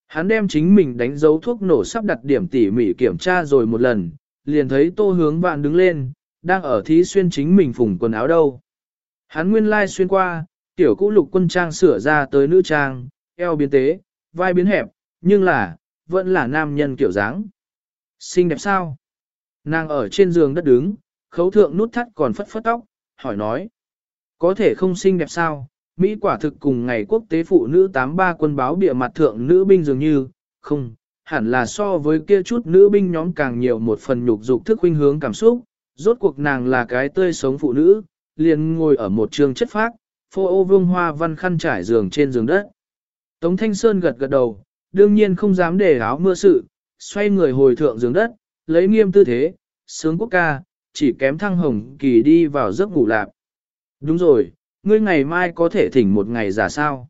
Speaker 1: Hắn đem chính mình đánh dấu thuốc nổ sắp đặt điểm tỉ mỉ kiểm tra rồi một lần, liền thấy tô hướng vạn đứng lên, đang ở thí xuyên chính mình phùng quần áo đâu. Hắn nguyên lai xuyên qua, tiểu cũ lục quân trang sửa ra tới nữ trang, eo biến tế, vai biến hẹp, nhưng là, vẫn là nam nhân kiểu dáng. Xinh đẹp sao? Nàng ở trên giường đất đứng, khấu thượng nút thắt còn phất phất tóc, hỏi nói. Có thể không xinh đẹp sao? Mỹ quả thực cùng ngày quốc tế phụ nữ 83 quân báo bịa mặt thượng nữ binh dường như, không, hẳn là so với kia chút nữ binh nhóm càng nhiều một phần nhục dục thức huynh hướng cảm xúc, rốt cuộc nàng là cái tươi sống phụ nữ, liền ngồi ở một trường chất phác, phô ô vương hoa văn khăn trải giường trên giường đất. Tống Thanh Sơn gật gật đầu, đương nhiên không dám để áo mưa sự, xoay người hồi thượng giường đất, lấy nghiêm tư thế, sướng quốc ca, chỉ kém thăng hồng kỳ đi vào giấc ngủ lạp. Đúng rồi, ngươi ngày mai có thể thỉnh một ngày giả sao.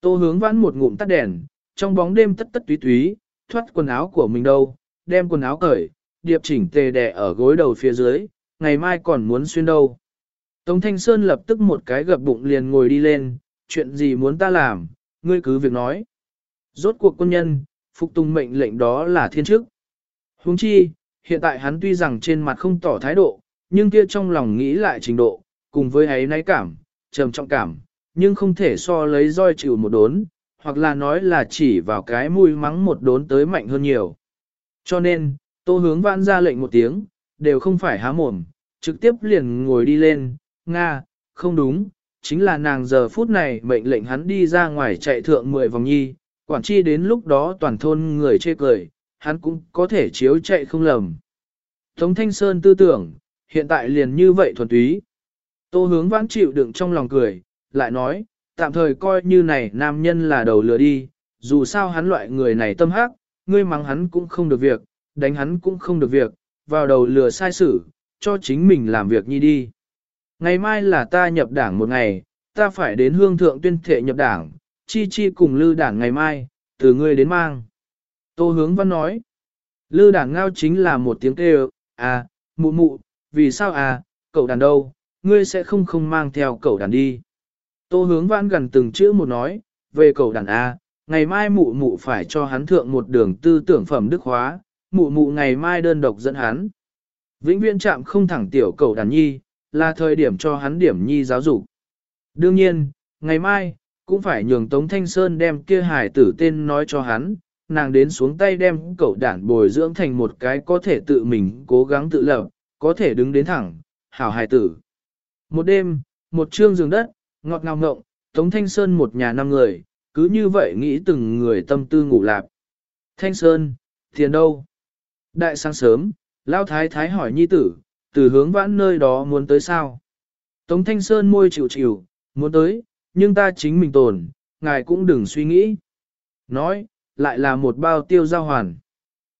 Speaker 1: Tô hướng vãn một ngụm tắt đèn, trong bóng đêm tất tất túy túy, thoát quần áo của mình đâu, đem quần áo cởi, điệp chỉnh tề đẻ ở gối đầu phía dưới, ngày mai còn muốn xuyên đâu. Tống Thanh Sơn lập tức một cái gập bụng liền ngồi đi lên, chuyện gì muốn ta làm, ngươi cứ việc nói. Rốt cuộc quân nhân, phục tùng mệnh lệnh đó là thiên chức. Huống chi, hiện tại hắn tuy rằng trên mặt không tỏ thái độ, nhưng kia trong lòng nghĩ lại trình độ, cùng với ấy náy cảm, trầm trọng cảm, nhưng không thể so lấy roi chịu một đốn, hoặc là nói là chỉ vào cái mũi mắng một đốn tới mạnh hơn nhiều. Cho nên, tô hướng vãn ra lệnh một tiếng, đều không phải há mồm, trực tiếp liền ngồi đi lên, Nga, không đúng, chính là nàng giờ phút này mệnh lệnh hắn đi ra ngoài chạy thượng 10 vòng nhi, quản chi đến lúc đó toàn thôn người chê cười, hắn cũng có thể chiếu chạy không lầm. Tống Thanh Sơn tư tưởng, hiện tại liền như vậy thuần túy. Tô hướng vãn chịu đựng trong lòng cười, lại nói, tạm thời coi như này nam nhân là đầu lừa đi, dù sao hắn loại người này tâm hắc, ngươi mắng hắn cũng không được việc, đánh hắn cũng không được việc, vào đầu lừa sai xử, cho chính mình làm việc nhi đi. Ngày mai là ta nhập đảng một ngày, ta phải đến hương thượng tuyên thệ nhập đảng, chi chi cùng lư đảng ngày mai, từ ngươi đến mang. Tô hướng văn nói, lư đảng ngao chính là một tiếng kêu, à, mụ mụ, vì sao à, cậu đàn đâu, ngươi sẽ không không mang theo cậu đàn đi. Tô hướng văn gần từng chữ một nói, về cậu đàn A, ngày mai mụ mụ phải cho hắn thượng một đường tư tưởng phẩm đức hóa, mụ mụ ngày mai đơn độc dẫn hắn. Vĩnh viễn chạm không thẳng tiểu cậu đàn nhi, là thời điểm cho hắn điểm nhi giáo dục. Đương nhiên, ngày mai, cũng phải nhường Tống Thanh Sơn đem kia hải tử tên nói cho hắn, nàng đến xuống tay đem cậu đản bồi dưỡng thành một cái có thể tự mình cố gắng tự lập, có thể đứng đến thẳng, hảo hải tử. Một đêm, một trương giường đất, ngọt ngào ngộng, Tống Thanh Sơn một nhà năm người, cứ như vậy nghĩ từng người tâm tư ngủ lạp. Thanh Sơn, tiền đâu? Đại sáng sớm, Lao Thái Thái hỏi nhi tử, từ hướng vãn nơi đó muốn tới sao. Tống Thanh Sơn môi chịu chịu, muốn tới, nhưng ta chính mình tồn, ngài cũng đừng suy nghĩ. Nói, lại là một bao tiêu giao hoàn.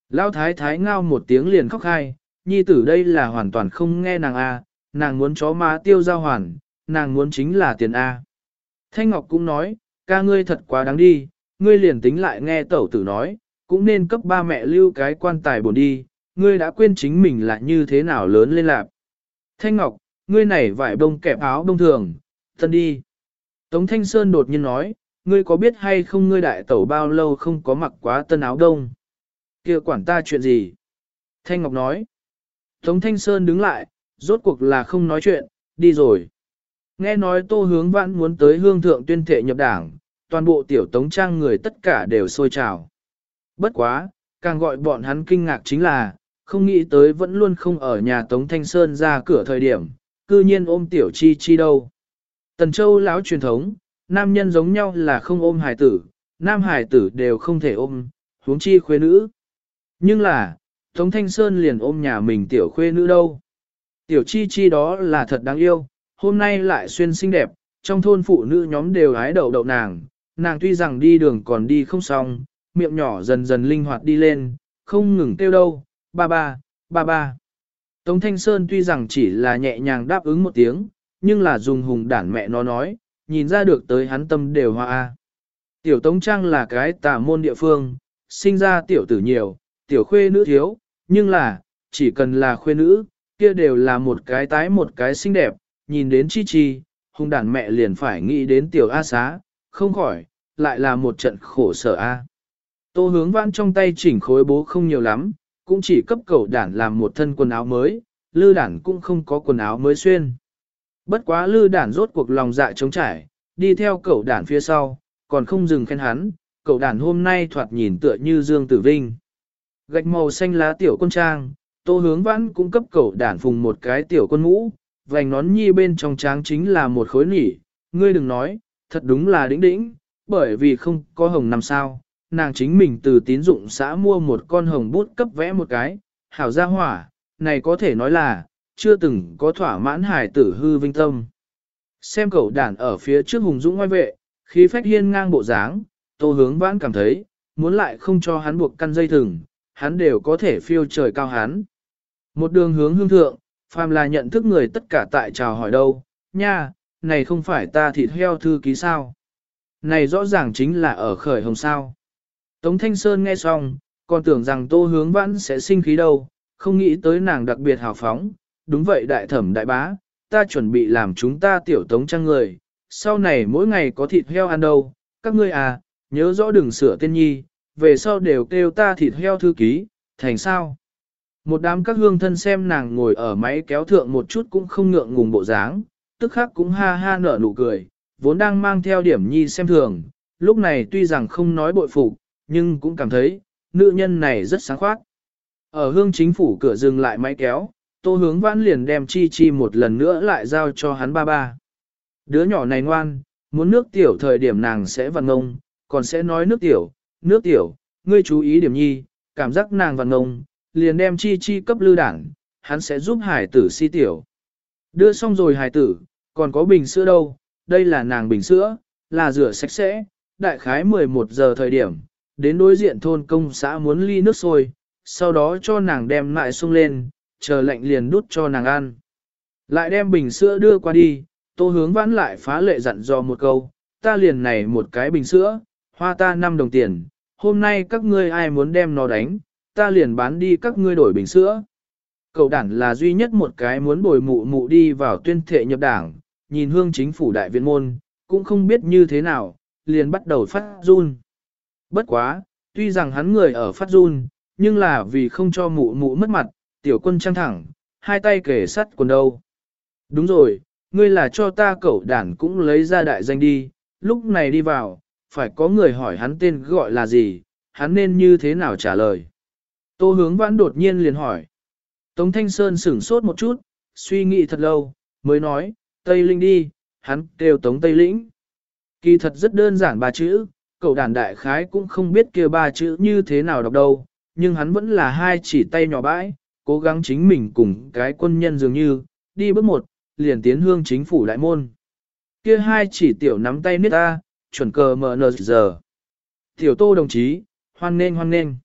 Speaker 1: lao thái thái ngao một tiếng liền khóc hai, nhi tử đây là hoàn toàn không nghe nàng A, nàng muốn chó má tiêu giao hoàn, nàng muốn chính là tiền A. Thanh Ngọc cũng nói, ca ngươi thật quá đáng đi, ngươi liền tính lại nghe tẩu tử nói, cũng nên cấp ba mẹ lưu cái quan tài bổn đi, ngươi đã quên chính mình là như thế nào lớn lên lạc. Thanh Ngọc, ngươi này vải đông kẹp áo đông thường, thân đi. Tống Thanh Sơn đột nhiên nói, ngươi có biết hay không ngươi đại tẩu bao lâu không có mặc quá tân áo đông? kia quản ta chuyện gì? Thanh Ngọc nói. Tống Thanh Sơn đứng lại, rốt cuộc là không nói chuyện, đi rồi. Nghe nói tô hướng vãn muốn tới hương thượng tuyên thệ nhập đảng, toàn bộ tiểu tống trang người tất cả đều sôi trào. Bất quá, càng gọi bọn hắn kinh ngạc chính là, không nghĩ tới vẫn luôn không ở nhà Tống Thanh Sơn ra cửa thời điểm, cư nhiên ôm tiểu chi chi đâu. Tần Châu lão truyền thống, nam nhân giống nhau là không ôm hài tử, nam hài tử đều không thể ôm, huống chi khuê nữ. Nhưng là, Tống Thanh Sơn liền ôm nhà mình tiểu khuê nữ đâu. Tiểu chi chi đó là thật đáng yêu, hôm nay lại xuyên xinh đẹp, trong thôn phụ nữ nhóm đều hái đậu đậu nàng, nàng tuy rằng đi đường còn đi không xong, miệng nhỏ dần dần linh hoạt đi lên, không ngừng kêu đâu, ba ba, ba ba. Tống Thanh Sơn tuy rằng chỉ là nhẹ nhàng đáp ứng một tiếng, nhưng là dùng hùng đản mẹ nó nói, nhìn ra được tới hắn tâm đều hoa. a. Tiểu Tống Trang là cái tà môn địa phương, sinh ra tiểu tử nhiều, tiểu khuê nữ thiếu, nhưng là, chỉ cần là khuê nữ, kia đều là một cái tái một cái xinh đẹp, nhìn đến chi chi, hung đàn mẹ liền phải nghĩ đến tiểu A xá, không khỏi, lại là một trận khổ sở A. Tô hướng vãn trong tay chỉnh khối bố không nhiều lắm, cũng chỉ cấp cầu đản làm một thân quần áo mới, lư đản cũng không có quần áo mới xuyên. Bất quá lư đản rốt cuộc lòng dạ trống trải, đi theo cầu đản phía sau, còn không dừng khen hắn, cầu đản hôm nay thoạt nhìn tựa như Dương Tử Vinh. Gạch màu xanh lá tiểu quân trang, tô hướng vãn cũng cấp cậu đản phùng một cái tiểu quân mũ, vành nón nhi bên trong tráng chính là một khối nỉ, ngươi đừng nói, thật đúng là đĩnh đĩnh, bởi vì không có hồng năm sao, nàng chính mình từ tín dụng xã mua một con hồng bút cấp vẽ một cái, hảo gia hỏa, này có thể nói là, chưa từng có thỏa mãn hải tử hư vinh tâm. Xem cậu đản ở phía trước hùng dũng ngoài vệ, khí phách hiên ngang bộ dáng, tô hướng vãn cảm thấy, muốn lại không cho hắn buộc căn dây thừng, hắn đều có thể phiêu trời cao hắn. Một đường hướng hương thượng, phàm là nhận thức người tất cả tại chào hỏi đâu, nha, này không phải ta thịt heo thư ký sao. Này rõ ràng chính là ở khởi hồng sao. Tống Thanh Sơn nghe xong, còn tưởng rằng tô hướng vãn sẽ sinh khí đâu, không nghĩ tới nàng đặc biệt hào phóng. Đúng vậy đại thẩm đại bá, ta chuẩn bị làm chúng ta tiểu tống trang người, sau này mỗi ngày có thịt heo ăn đâu, các ngươi à, nhớ rõ đừng sửa tên nhi, về sau đều kêu ta thịt heo thư ký, thành sao. Một đám các hương thân xem nàng ngồi ở máy kéo thượng một chút cũng không ngượng ngùng bộ dáng, tức khắc cũng ha ha nở nụ cười, vốn đang mang theo điểm nhi xem thường, lúc này tuy rằng không nói bội phục, nhưng cũng cảm thấy, nữ nhân này rất sáng khoát. Ở hương chính phủ cửa dừng lại máy kéo, tô hướng vãn liền đem chi chi một lần nữa lại giao cho hắn ba ba. Đứa nhỏ này ngoan, muốn nước tiểu thời điểm nàng sẽ vặn ngông, còn sẽ nói nước tiểu, nước tiểu, ngươi chú ý điểm nhi, cảm giác nàng vặn ngông, liền đem chi chi cấp lưu đảng, hắn sẽ giúp hải tử si tiểu. Đưa xong rồi hải tử, còn có bình sữa đâu, đây là nàng bình sữa, là rửa sạch sẽ, đại khái 11 giờ thời điểm, đến đối diện thôn công xã muốn ly nước sôi, sau đó cho nàng đem lại sung lên, chờ lạnh liền đút cho nàng ăn. Lại đem bình sữa đưa qua đi, tô hướng vãn lại phá lệ dặn dò một câu, ta liền này một cái bình sữa, hoa ta 5 đồng tiền, hôm nay các ngươi ai muốn đem nó đánh, ta liền bán đi các ngươi đổi bình sữa. Cậu đản là duy nhất một cái muốn bồi mụ mụ đi vào tuyên thệ nhập đảng, nhìn hương chính phủ đại viện môn, cũng không biết như thế nào, liền bắt đầu phát run. Bất quá, tuy rằng hắn người ở phát run, nhưng là vì không cho mụ mụ mất mặt, tiểu quân trang thẳng, hai tay kể sắt quần đâu. Đúng rồi, ngươi là cho ta cậu đản cũng lấy ra đại danh đi, lúc này đi vào, phải có người hỏi hắn tên gọi là gì, hắn nên như thế nào trả lời. Tô hướng vãn đột nhiên liền hỏi. Tống Thanh Sơn sửng sốt một chút, suy nghĩ thật lâu, mới nói, Tây Linh đi, hắn kêu Tống Tây Lĩnh. Kỳ thật rất đơn giản ba chữ, cậu đàn đại khái cũng không biết kia ba chữ như thế nào đọc đâu, nhưng hắn vẫn là hai chỉ tay nhỏ bãi, cố gắng chính mình cùng cái quân nhân dường như, đi bước một, liền tiến hương chính phủ đại môn. Kia hai chỉ tiểu nắm tay niết ta, chuẩn cờ mở nờ giờ. Tiểu tô đồng chí, hoan nên hoan nên.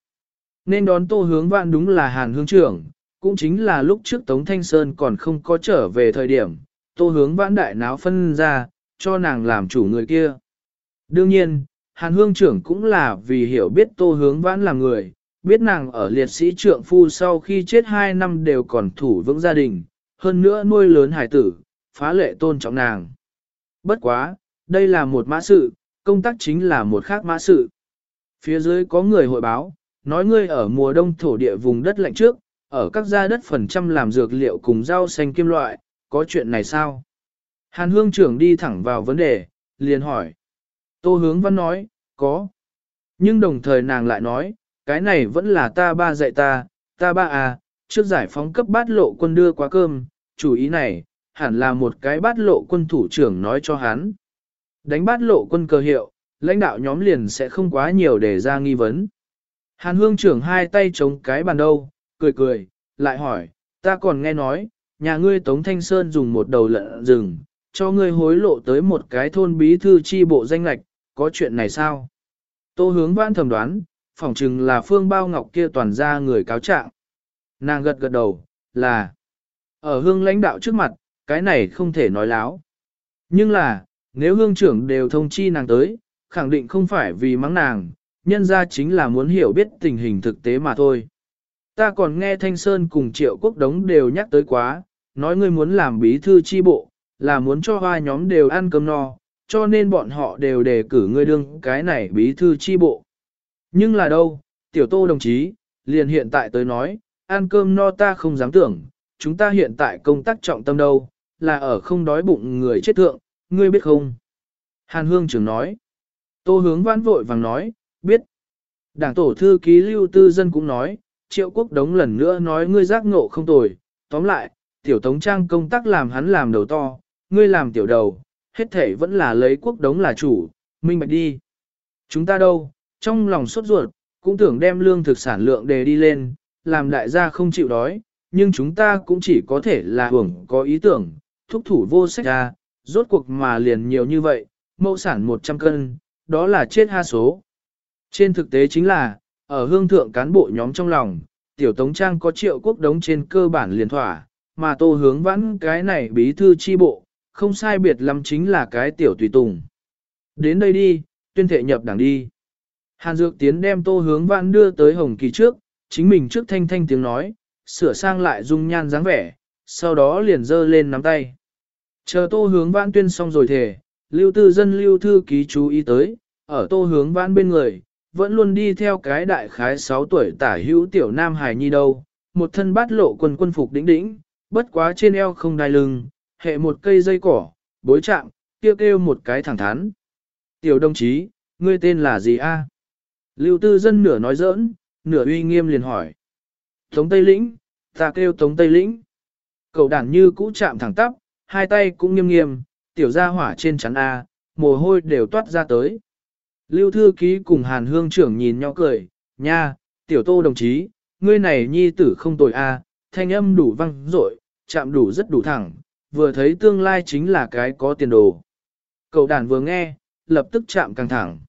Speaker 1: Nên đón tô hướng vạn đúng là hàn hương trưởng, cũng chính là lúc trước Tống Thanh Sơn còn không có trở về thời điểm, tô hướng vãn đại náo phân ra, cho nàng làm chủ người kia. Đương nhiên, hàn hương trưởng cũng là vì hiểu biết tô hướng vãn là người, biết nàng ở liệt sĩ trượng phu sau khi chết 2 năm đều còn thủ vững gia đình, hơn nữa nuôi lớn hải tử, phá lệ tôn trọng nàng. Bất quá, đây là một mã sự, công tác chính là một khác mã sự. Phía dưới có người hội báo, nói ngươi ở mùa đông thổ địa vùng đất lạnh trước, ở các gia đất phần trăm làm dược liệu cùng rau xanh kim loại, có chuyện này sao? Hàn hương trưởng đi thẳng vào vấn đề, liền hỏi. Tô hướng văn nói, có. Nhưng đồng thời nàng lại nói, cái này vẫn là ta ba dạy ta, ta ba à, trước giải phóng cấp bát lộ quân đưa quá cơm, chủ ý này, hẳn là một cái bát lộ quân thủ trưởng nói cho hắn. Đánh bát lộ quân cơ hiệu, lãnh đạo nhóm liền sẽ không quá nhiều để ra nghi vấn. Hàn hương trưởng hai tay chống cái bàn đâu, cười cười, lại hỏi, ta còn nghe nói, nhà ngươi Tống Thanh Sơn dùng một đầu lợn rừng, cho ngươi hối lộ tới một cái thôn bí thư chi bộ danh lạch, có chuyện này sao? Tô hướng vãn thầm đoán, phỏng chừng là phương bao ngọc kia toàn ra người cáo trạng. Nàng gật gật đầu, là, ở hương lãnh đạo trước mặt, cái này không thể nói láo. Nhưng là, nếu hương trưởng đều thông chi nàng tới, khẳng định không phải vì mắng nàng, nhân ra chính là muốn hiểu biết tình hình thực tế mà thôi. Ta còn nghe Thanh Sơn cùng Triệu Quốc Đống đều nhắc tới quá, nói ngươi muốn làm bí thư chi bộ, là muốn cho hoa nhóm đều ăn cơm no, cho nên bọn họ đều đề cử ngươi đương cái này bí thư chi bộ. Nhưng là đâu, tiểu tô đồng chí, liền hiện tại tới nói, ăn cơm no ta không dám tưởng, chúng ta hiện tại công tác trọng tâm đâu, là ở không đói bụng người chết thượng, ngươi biết không? Hàn Hương trưởng nói. Tô hướng vãn vội vàng nói, biết. Đảng tổ thư ký lưu tư dân cũng nói, triệu quốc đống lần nữa nói ngươi giác ngộ không tồi. Tóm lại, tiểu tống trang công tác làm hắn làm đầu to, ngươi làm tiểu đầu, hết thể vẫn là lấy quốc đống là chủ, minh bạch đi. Chúng ta đâu, trong lòng sốt ruột, cũng tưởng đem lương thực sản lượng đề đi lên, làm đại gia không chịu đói, nhưng chúng ta cũng chỉ có thể là hưởng có ý tưởng, thúc thủ vô sách ra, rốt cuộc mà liền nhiều như vậy, mẫu sản 100 cân, đó là chết ha số. Trên thực tế chính là, ở hương thượng cán bộ nhóm trong lòng, tiểu tống trang có triệu quốc đống trên cơ bản liền thỏa, mà tô hướng vãn cái này bí thư chi bộ, không sai biệt lắm chính là cái tiểu tùy tùng. Đến đây đi, tuyên thệ nhập đảng đi. Hàn Dược Tiến đem tô hướng vãn đưa tới Hồng Kỳ trước, chính mình trước thanh thanh tiếng nói, sửa sang lại dung nhan dáng vẻ, sau đó liền dơ lên nắm tay. Chờ tô hướng vãn tuyên xong rồi thề, lưu tư dân lưu thư ký chú ý tới, ở tô hướng vãn bên người, vẫn luôn đi theo cái đại khái 6 tuổi tả hữu tiểu nam hài nhi đâu, một thân bát lộ quần quân phục đĩnh đĩnh, bất quá trên eo không đai lưng, hệ một cây dây cỏ, bối chạm, kêu kêu một cái thẳng thắn. Tiểu đồng chí, ngươi tên là gì a? Lưu tư dân nửa nói giỡn, nửa uy nghiêm liền hỏi. Tống Tây Lĩnh, ta kêu Tống Tây Lĩnh. Cậu đản như cũ chạm thẳng tắp, hai tay cũng nghiêm nghiêm, tiểu ra hỏa trên chắn A, mồ hôi đều toát ra tới. Lưu thư ký cùng hàn hương trưởng nhìn nhau cười, nha, tiểu tô đồng chí, ngươi này nhi tử không tồi A, thanh âm đủ văng dội, chạm đủ rất đủ thẳng, vừa thấy tương lai chính là cái có tiền đồ. Cậu đàn vừa nghe, lập tức chạm căng thẳng.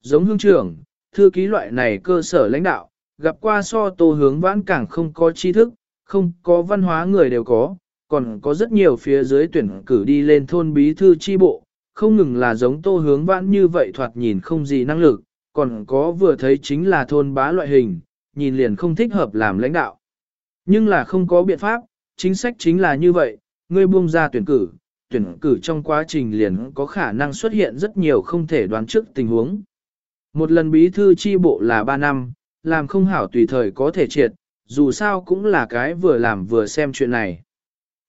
Speaker 1: Giống hương trưởng, thư ký loại này cơ sở lãnh đạo, gặp qua so tô hướng vãn càng không có tri thức, không có văn hóa người đều có, còn có rất nhiều phía dưới tuyển cử đi lên thôn bí thư chi bộ, không ngừng là giống tô hướng vãn như vậy thoạt nhìn không gì năng lực, còn có vừa thấy chính là thôn bá loại hình, nhìn liền không thích hợp làm lãnh đạo. Nhưng là không có biện pháp, chính sách chính là như vậy, ngươi buông ra tuyển cử, tuyển cử trong quá trình liền có khả năng xuất hiện rất nhiều không thể đoán trước tình huống. Một lần bí thư chi bộ là 3 năm, làm không hảo tùy thời có thể triệt, dù sao cũng là cái vừa làm vừa xem chuyện này.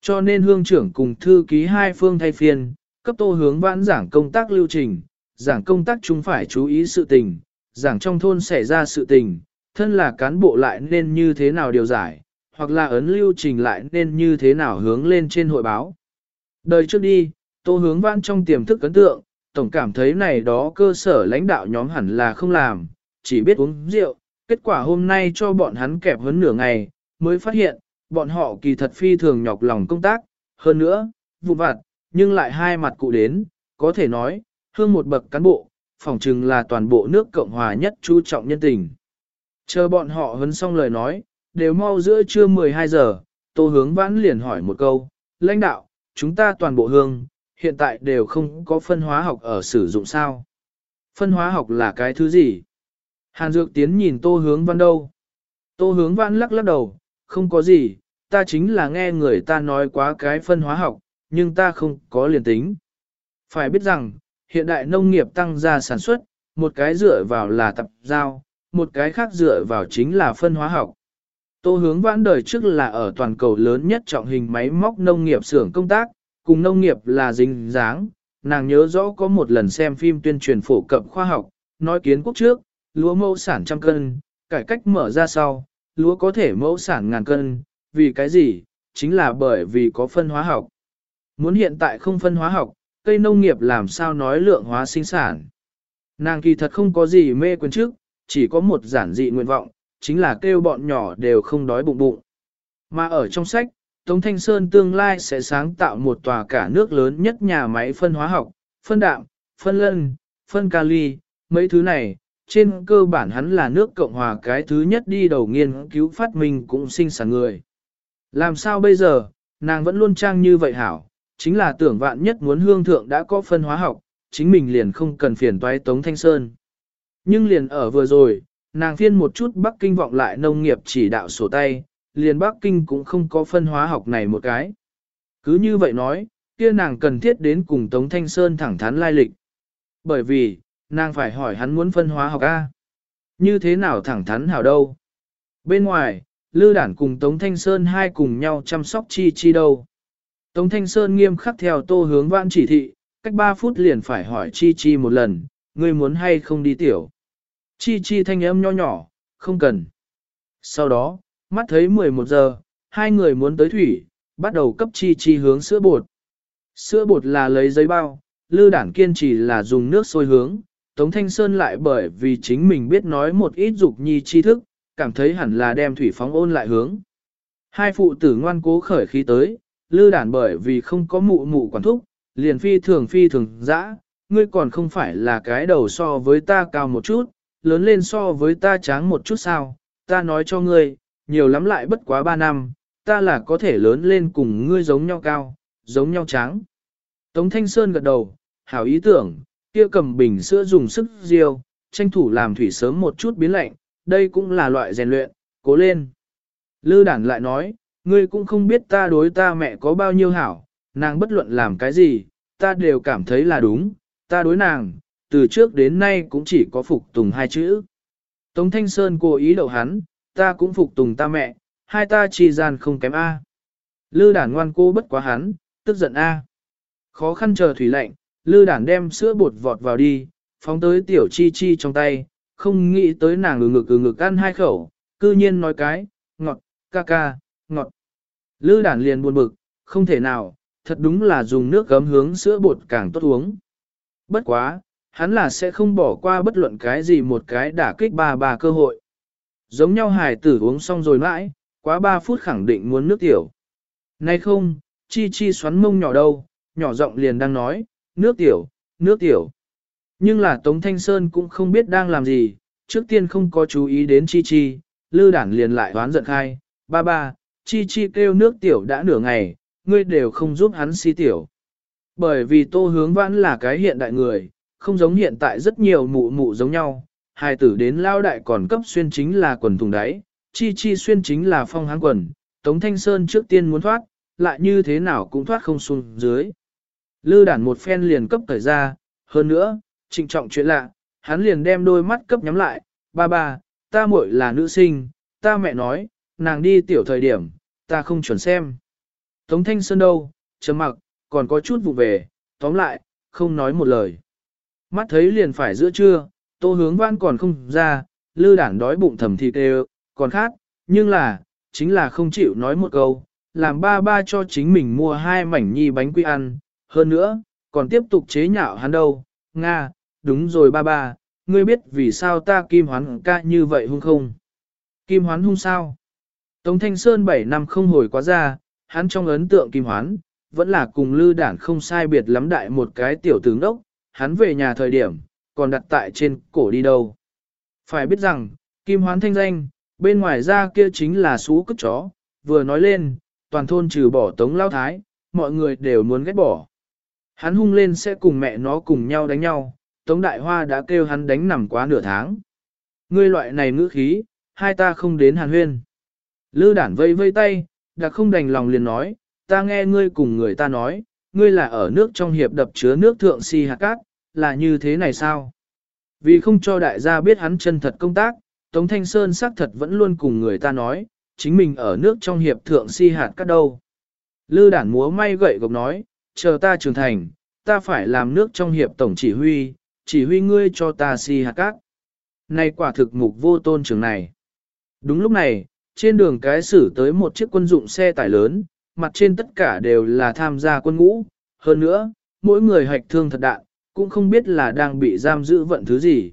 Speaker 1: Cho nên hương trưởng cùng thư ký hai phương thay phiên, cấp tô hướng vãn giảng công tác lưu trình, giảng công tác chúng phải chú ý sự tình, giảng trong thôn xảy ra sự tình, thân là cán bộ lại nên như thế nào điều giải, hoặc là ấn lưu trình lại nên như thế nào hướng lên trên hội báo. Đời trước đi, tô hướng vãn trong tiềm thức ấn tượng, tổng cảm thấy này đó cơ sở lãnh đạo nhóm hẳn là không làm, chỉ biết uống rượu, kết quả hôm nay cho bọn hắn kẹp hơn nửa ngày, mới phát hiện, bọn họ kỳ thật phi thường nhọc lòng công tác, hơn nữa, vụ vặt, nhưng lại hai mặt cụ đến, có thể nói, hương một bậc cán bộ, phỏng chừng là toàn bộ nước Cộng Hòa nhất chú trọng nhân tình. Chờ bọn họ hấn xong lời nói, đều mau giữa trưa 12 giờ, tô hướng vãn liền hỏi một câu, lãnh đạo, chúng ta toàn bộ hương, hiện tại đều không có phân hóa học ở sử dụng sao. Phân hóa học là cái thứ gì? Hàn Dược Tiến nhìn tô hướng văn đâu? Tô hướng văn lắc lắc đầu, không có gì, ta chính là nghe người ta nói quá cái phân hóa học, nhưng ta không có liền tính. Phải biết rằng, hiện đại nông nghiệp tăng gia sản xuất, một cái dựa vào là tập giao, một cái khác dựa vào chính là phân hóa học. Tô hướng vãn đời trước là ở toàn cầu lớn nhất trọng hình máy móc nông nghiệp xưởng công tác, cùng nông nghiệp là dính dáng. Nàng nhớ rõ có một lần xem phim tuyên truyền phổ cập khoa học, nói kiến quốc trước, lúa mẫu sản trăm cân, cải cách mở ra sau, lúa có thể mẫu sản ngàn cân, vì cái gì? Chính là bởi vì có phân hóa học. Muốn hiện tại không phân hóa học, cây nông nghiệp làm sao nói lượng hóa sinh sản. Nàng kỳ thật không có gì mê quyền trước, chỉ có một giản dị nguyện vọng, chính là kêu bọn nhỏ đều không đói bụng bụng. Mà ở trong sách, Tống Thanh Sơn tương lai sẽ sáng tạo một tòa cả nước lớn nhất nhà máy phân hóa học, phân đạm, phân lân, phân kali, mấy thứ này, trên cơ bản hắn là nước Cộng Hòa cái thứ nhất đi đầu nghiên cứu phát minh cũng sinh sản người. Làm sao bây giờ, nàng vẫn luôn trang như vậy hảo, chính là tưởng vạn nhất muốn hương thượng đã có phân hóa học, chính mình liền không cần phiền toái Tống Thanh Sơn. Nhưng liền ở vừa rồi, Nàng phiên một chút Bắc Kinh vọng lại nông nghiệp chỉ đạo sổ tay, liền Bắc Kinh cũng không có phân hóa học này một cái. Cứ như vậy nói, kia nàng cần thiết đến cùng Tống Thanh Sơn thẳng thắn lai lịch. Bởi vì, nàng phải hỏi hắn muốn phân hóa học A. Như thế nào thẳng thắn hảo đâu? Bên ngoài, Lư Đản cùng Tống Thanh Sơn hai cùng nhau chăm sóc chi chi đâu. Tống Thanh Sơn nghiêm khắc theo tô hướng vãn chỉ thị, cách 3 phút liền phải hỏi chi chi một lần, ngươi muốn hay không đi tiểu. Chi chi thanh âm nho nhỏ, không cần. Sau đó, mắt thấy 11 giờ, hai người muốn tới thủy, bắt đầu cấp chi chi hướng sữa bột. Sữa bột là lấy giấy bao, lư đảng kiên trì là dùng nước sôi hướng, Tống Thanh Sơn lại bởi vì chính mình biết nói một ít dục nhi tri thức, cảm thấy hẳn là đem thủy phóng ôn lại hướng. Hai phụ tử ngoan cố khởi khí tới, lư đản bởi vì không có mụ mụ quản thúc, liền phi thường phi thường dã, ngươi còn không phải là cái đầu so với ta cao một chút, lớn lên so với ta tráng một chút sao, ta nói cho ngươi, nhiều lắm lại bất quá ba năm, ta là có thể lớn lên cùng ngươi giống nhau cao, giống nhau tráng. Tống Thanh Sơn gật đầu, hảo ý tưởng, kia cầm bình sữa dùng sức riêu, tranh thủ làm thủy sớm một chút biến lạnh, đây cũng là loại rèn luyện, cố lên. Lư đản lại nói, ngươi cũng không biết ta đối ta mẹ có bao nhiêu hảo, nàng bất luận làm cái gì, ta đều cảm thấy là đúng, ta đối nàng, từ trước đến nay cũng chỉ có phục tùng hai chữ. Tống Thanh Sơn cố ý đậu hắn, ta cũng phục tùng ta mẹ, hai ta chi gian không kém A. Lư đản ngoan cô bất quá hắn, tức giận A. Khó khăn chờ thủy lạnh, lư đản đem sữa bột vọt vào đi, phóng tới tiểu chi chi trong tay, không nghĩ tới nàng ừ ngực ừ ngực ăn hai khẩu, cư nhiên nói cái, ngọt, ca ca, ngọt. Lư đản liền buồn bực, không thể nào, thật đúng là dùng nước gấm hướng sữa bột càng tốt uống. Bất quá, hắn là sẽ không bỏ qua bất luận cái gì một cái đả kích ba ba cơ hội. Giống nhau hài tử uống xong rồi mãi, quá ba phút khẳng định muốn nước tiểu. Nay không, chi chi xoắn mông nhỏ đâu, nhỏ giọng liền đang nói, nước tiểu, nước tiểu. Nhưng là Tống Thanh Sơn cũng không biết đang làm gì, trước tiên không có chú ý đến Chi Chi, lư Đản liền lại đoán giận khai, ba ba, Chi Chi kêu nước tiểu đã nửa ngày, ngươi đều không giúp hắn si tiểu. Bởi vì tô hướng vãn là cái hiện đại người, không giống hiện tại rất nhiều mụ mụ giống nhau, Hai tử đến lao đại còn cấp xuyên chính là quần thùng đáy, Chi Chi xuyên chính là phong háng quần, Tống Thanh Sơn trước tiên muốn thoát, lại như thế nào cũng thoát không xuống dưới. Lư đản một phen liền cấp thời ra, hơn nữa, trịnh trọng chuyện lạ, hắn liền đem đôi mắt cấp nhắm lại, ba ba, ta muội là nữ sinh, ta mẹ nói, nàng đi tiểu thời điểm, ta không chuẩn xem. Tống Thanh Sơn đâu, chấm mặc, còn có chút vụ về, tóm lại, không nói một lời. Mắt thấy liền phải giữa trưa, tô hướng văn còn không ra, lư đảng đói bụng thầm thịt đều, còn khác, nhưng là, chính là không chịu nói một câu, làm ba ba cho chính mình mua hai mảnh nhi bánh quy ăn, hơn nữa, còn tiếp tục chế nhạo hắn đâu, Nga, đúng rồi ba ba, ngươi biết vì sao ta kim hoán ca như vậy hung không? Kim hoán hung sao? Tống Thanh Sơn 7 năm không hồi quá ra, hắn trong ấn tượng kim hoán, vẫn là cùng lư đản không sai biệt lắm đại một cái tiểu tướng đốc, hắn về nhà thời điểm, còn đặt tại trên cổ đi đâu. Phải biết rằng, kim hoán thanh danh, bên ngoài ra kia chính là xú cất chó, vừa nói lên, toàn thôn trừ bỏ tống lao thái, mọi người đều muốn ghét bỏ. Hắn hung lên sẽ cùng mẹ nó cùng nhau đánh nhau, Tống Đại Hoa đã kêu hắn đánh nằm quá nửa tháng. Ngươi loại này ngữ khí, hai ta không đến hàn huyên. Lư đản vây vây tay, đã không đành lòng liền nói, ta nghe ngươi cùng người ta nói, ngươi là ở nước trong hiệp đập chứa nước thượng si hạt cát, là như thế này sao? Vì không cho đại gia biết hắn chân thật công tác, Tống Thanh Sơn xác thật vẫn luôn cùng người ta nói, chính mình ở nước trong hiệp thượng si hạt cát đâu. Lư đản múa may gậy gộc nói, chờ ta trưởng thành, ta phải làm nước trong hiệp tổng chỉ huy, chỉ huy ngươi cho ta si hạt cát. Này quả thực mục vô tôn trường này. Đúng lúc này, trên đường cái xử tới một chiếc quân dụng xe tải lớn, mặt trên tất cả đều là tham gia quân ngũ, hơn nữa, mỗi người hạch thương thật đạn, cũng không biết là đang bị giam giữ vận thứ gì.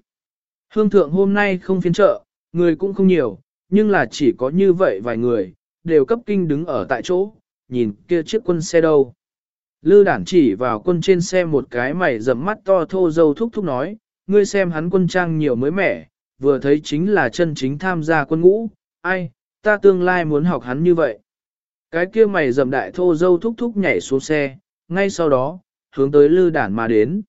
Speaker 1: Hương thượng hôm nay không phiên trợ, người cũng không nhiều, nhưng là chỉ có như vậy vài người, đều cấp kinh đứng ở tại chỗ, nhìn kia chiếc quân xe đâu. Lư đản chỉ vào quân trên xe một cái mày rậm mắt to thô dâu thúc thúc nói, ngươi xem hắn quân trang nhiều mới mẻ, vừa thấy chính là chân chính tham gia quân ngũ, ai, ta tương lai muốn học hắn như vậy. Cái kia mày dầm đại thô dâu thúc thúc nhảy xuống xe, ngay sau đó, hướng tới lư đản mà đến.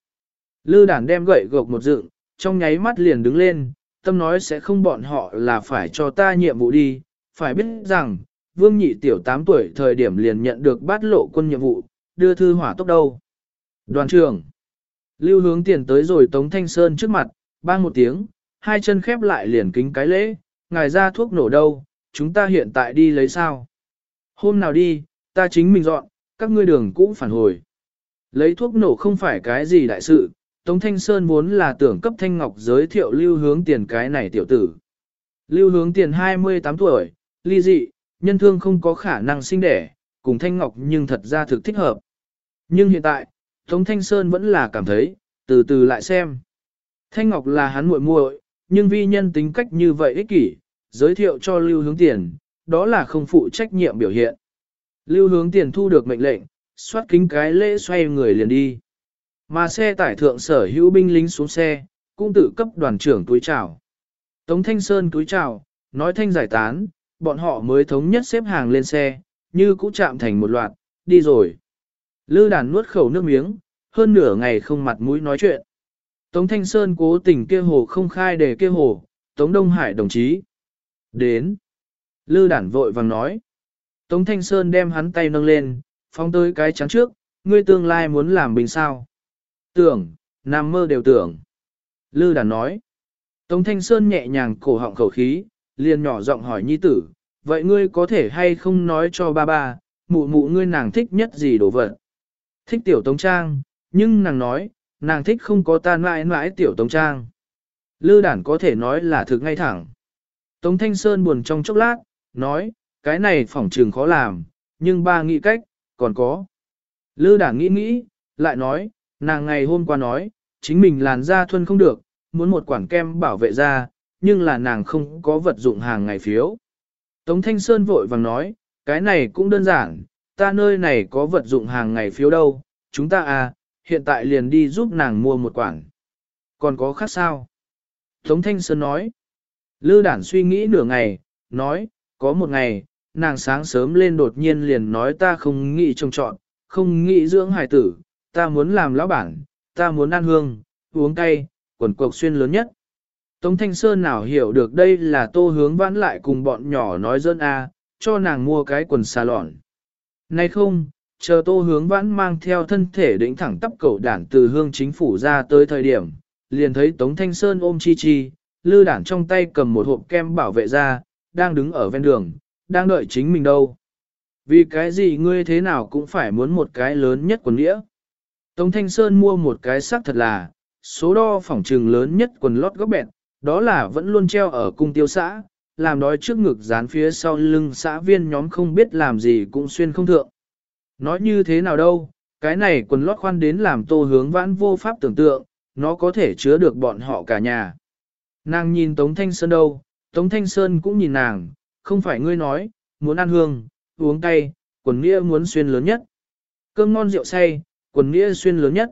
Speaker 1: Lư đản đem gậy gộc một dựng, trong nháy mắt liền đứng lên, tâm nói sẽ không bọn họ là phải cho ta nhiệm vụ đi, phải biết rằng, vương nhị tiểu 8 tuổi thời điểm liền nhận được bát lộ quân nhiệm vụ, đưa thư hỏa tốc đâu. Đoàn trưởng, lưu hướng tiền tới rồi Tống Thanh Sơn trước mặt, bang một tiếng, hai chân khép lại liền kính cái lễ, ngài ra thuốc nổ đâu, chúng ta hiện tại đi lấy sao. Hôm nào đi, ta chính mình dọn, các ngươi đường cũ phản hồi. Lấy thuốc nổ không phải cái gì đại sự, Tống Thanh Sơn muốn là tưởng cấp Thanh Ngọc giới thiệu lưu hướng tiền cái này tiểu tử. Lưu hướng tiền 28 tuổi, ly dị, nhân thương không có khả năng sinh đẻ, cùng Thanh Ngọc nhưng thật ra thực thích hợp. Nhưng hiện tại, Tống Thanh Sơn vẫn là cảm thấy, từ từ lại xem. Thanh Ngọc là hắn muội muội, nhưng vi nhân tính cách như vậy ích kỷ, giới thiệu cho lưu hướng tiền, đó là không phụ trách nhiệm biểu hiện. Lưu hướng tiền thu được mệnh lệnh, xoát kính cái lễ xoay người liền đi. Mà xe tải thượng sở hữu binh lính xuống xe, cũng tự cấp đoàn trưởng túi chào. Tống Thanh Sơn túi chào, nói thanh giải tán, bọn họ mới thống nhất xếp hàng lên xe, như cũ chạm thành một loạt, đi rồi. Lư đàn nuốt khẩu nước miếng, hơn nửa ngày không mặt mũi nói chuyện. Tống Thanh Sơn cố tình kia hồ không khai để kia hồ, Tống Đông Hải đồng chí. Đến. Lư đản vội vàng nói. Tống Thanh Sơn đem hắn tay nâng lên, phóng tới cái chắn trước, ngươi tương lai muốn làm bình sao. Tưởng, nằm mơ đều tưởng. Lư đản nói. Tống Thanh Sơn nhẹ nhàng cổ họng khẩu khí, liền nhỏ giọng hỏi nhi tử, vậy ngươi có thể hay không nói cho ba ba, mụ mụ ngươi nàng thích nhất gì đồ vật? Thích tiểu Tống Trang, nhưng nàng nói, nàng thích không có ta mãi mãi tiểu Tống Trang. Lư đản có thể nói là thực ngay thẳng. Tống Thanh Sơn buồn trong chốc lát, nói, cái này phỏng trường khó làm, nhưng ba nghĩ cách, còn có. Lư đảng nghĩ nghĩ, lại nói, nàng ngày hôm qua nói, chính mình làn da thuần không được, muốn một quản kem bảo vệ da, nhưng là nàng không có vật dụng hàng ngày phiếu. Tống Thanh Sơn vội vàng nói, cái này cũng đơn giản, ta nơi này có vật dụng hàng ngày phiếu đâu, chúng ta à, hiện tại liền đi giúp nàng mua một quản. Còn có khác sao? Tống Thanh Sơn nói, Lư đản suy nghĩ nửa ngày, nói, có một ngày, nàng sáng sớm lên đột nhiên liền nói ta không nghĩ trông trọn, không nghĩ dưỡng hải tử, ta muốn làm lão bản, ta muốn ăn hương, uống cay, quần cuộc xuyên lớn nhất. Tống Thanh Sơn nào hiểu được đây là tô hướng vãn lại cùng bọn nhỏ nói dân a, cho nàng mua cái quần xà lọn. Nay không, chờ tô hướng vãn mang theo thân thể đỉnh thẳng tắp cầu đản từ hương chính phủ ra tới thời điểm, liền thấy Tống Thanh Sơn ôm chi chi, lư đản trong tay cầm một hộp kem bảo vệ ra, đang đứng ở ven đường, đang đợi chính mình đâu. Vì cái gì ngươi thế nào cũng phải muốn một cái lớn nhất quần nghĩa. Tống Thanh Sơn mua một cái sắc thật là, số đo phỏng trừng lớn nhất quần lót góc bẹn, đó là vẫn luôn treo ở cung tiêu xã, làm đói trước ngực dán phía sau lưng xã viên nhóm không biết làm gì cũng xuyên không thượng. Nói như thế nào đâu, cái này quần lót khoan đến làm tô hướng vãn vô pháp tưởng tượng, nó có thể chứa được bọn họ cả nhà. Nàng nhìn Tống Thanh Sơn đâu, Tống Thanh Sơn cũng nhìn nàng, không phải ngươi nói, muốn ăn hương, uống cay, quần nghĩa muốn xuyên lớn nhất. Cơm ngon rượu say, quần nghĩa xuyên lớn nhất.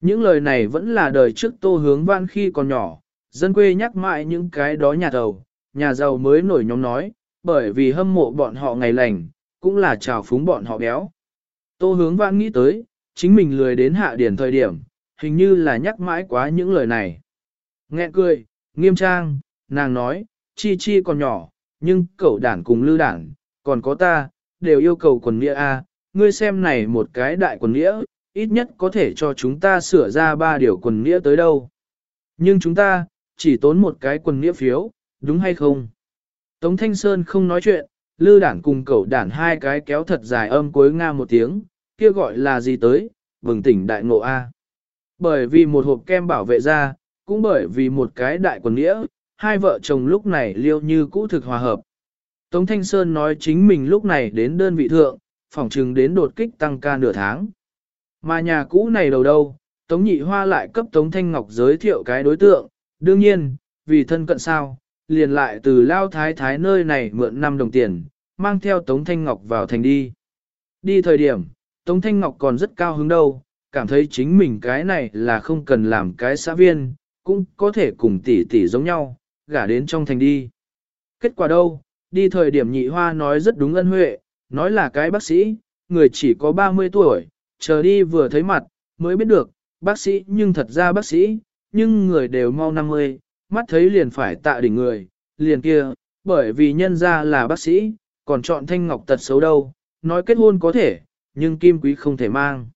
Speaker 1: Những lời này vẫn là đời trước tô hướng vãn khi còn nhỏ, dân quê nhắc mãi những cái đó nhà giàu, nhà giàu mới nổi nhóm nói, bởi vì hâm mộ bọn họ ngày lành, cũng là trào phúng bọn họ béo. Tô hướng vãn nghĩ tới, chính mình lười đến hạ điển thời điểm, hình như là nhắc mãi quá những lời này. Nghe cười, nghiêm trang, nàng nói, chi chi còn nhỏ, nhưng cậu đản cùng lư đản, còn có ta, đều yêu cầu quần nghĩa A, ngươi xem này một cái đại quần nghĩa, ít nhất có thể cho chúng ta sửa ra ba điều quần nghĩa tới đâu. Nhưng chúng ta, chỉ tốn một cái quần nghĩa phiếu, đúng hay không? Tống Thanh Sơn không nói chuyện, lư đản cùng cậu đản hai cái kéo thật dài âm cuối nga một tiếng, kia gọi là gì tới, bừng tỉnh đại ngộ A. Bởi vì một hộp kem bảo vệ ra, cũng bởi vì một cái đại quần nghĩa, hai vợ chồng lúc này liêu như cũ thực hòa hợp. Tống Thanh Sơn nói chính mình lúc này đến đơn vị thượng, phỏng chừng đến đột kích tăng ca nửa tháng. Mà nhà cũ này đầu đâu, Tống Nhị Hoa lại cấp Tống Thanh Ngọc giới thiệu cái đối tượng, đương nhiên, vì thân cận sao, liền lại từ Lao Thái Thái nơi này mượn 5 đồng tiền, mang theo Tống Thanh Ngọc vào thành đi. Đi thời điểm, Tống Thanh Ngọc còn rất cao hứng đâu, cảm thấy chính mình cái này là không cần làm cái xã viên, cũng có thể cùng tỷ tỷ giống nhau, gả đến trong thành đi. Kết quả đâu, đi thời điểm nhị hoa nói rất đúng ân huệ, nói là cái bác sĩ, người chỉ có 30 tuổi, chờ đi vừa thấy mặt, mới biết được, bác sĩ nhưng thật ra bác sĩ, nhưng người đều mau 50, mắt thấy liền phải tạ đỉnh người, liền kia, bởi vì nhân ra là bác sĩ, còn chọn thanh ngọc tật xấu đâu, nói kết hôn có thể, nhưng kim quý không thể mang.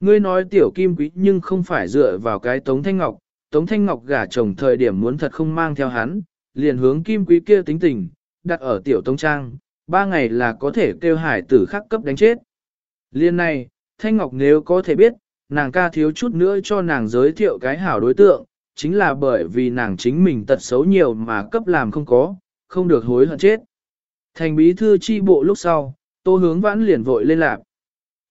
Speaker 1: Ngươi nói tiểu kim quý nhưng không phải dựa vào cái tống thanh ngọc, tống thanh ngọc gả chồng thời điểm muốn thật không mang theo hắn, liền hướng kim quý kia tính tình, đặt ở tiểu tống trang, ba ngày là có thể kêu hải tử khắc cấp đánh chết. Liên này, thanh ngọc nếu có thể biết, nàng ca thiếu chút nữa cho nàng giới thiệu cái hảo đối tượng, chính là bởi vì nàng chính mình tật xấu nhiều mà cấp làm không có, không được hối hận chết. Thành bí thư chi bộ lúc sau, tô hướng vãn liền vội lên lạp.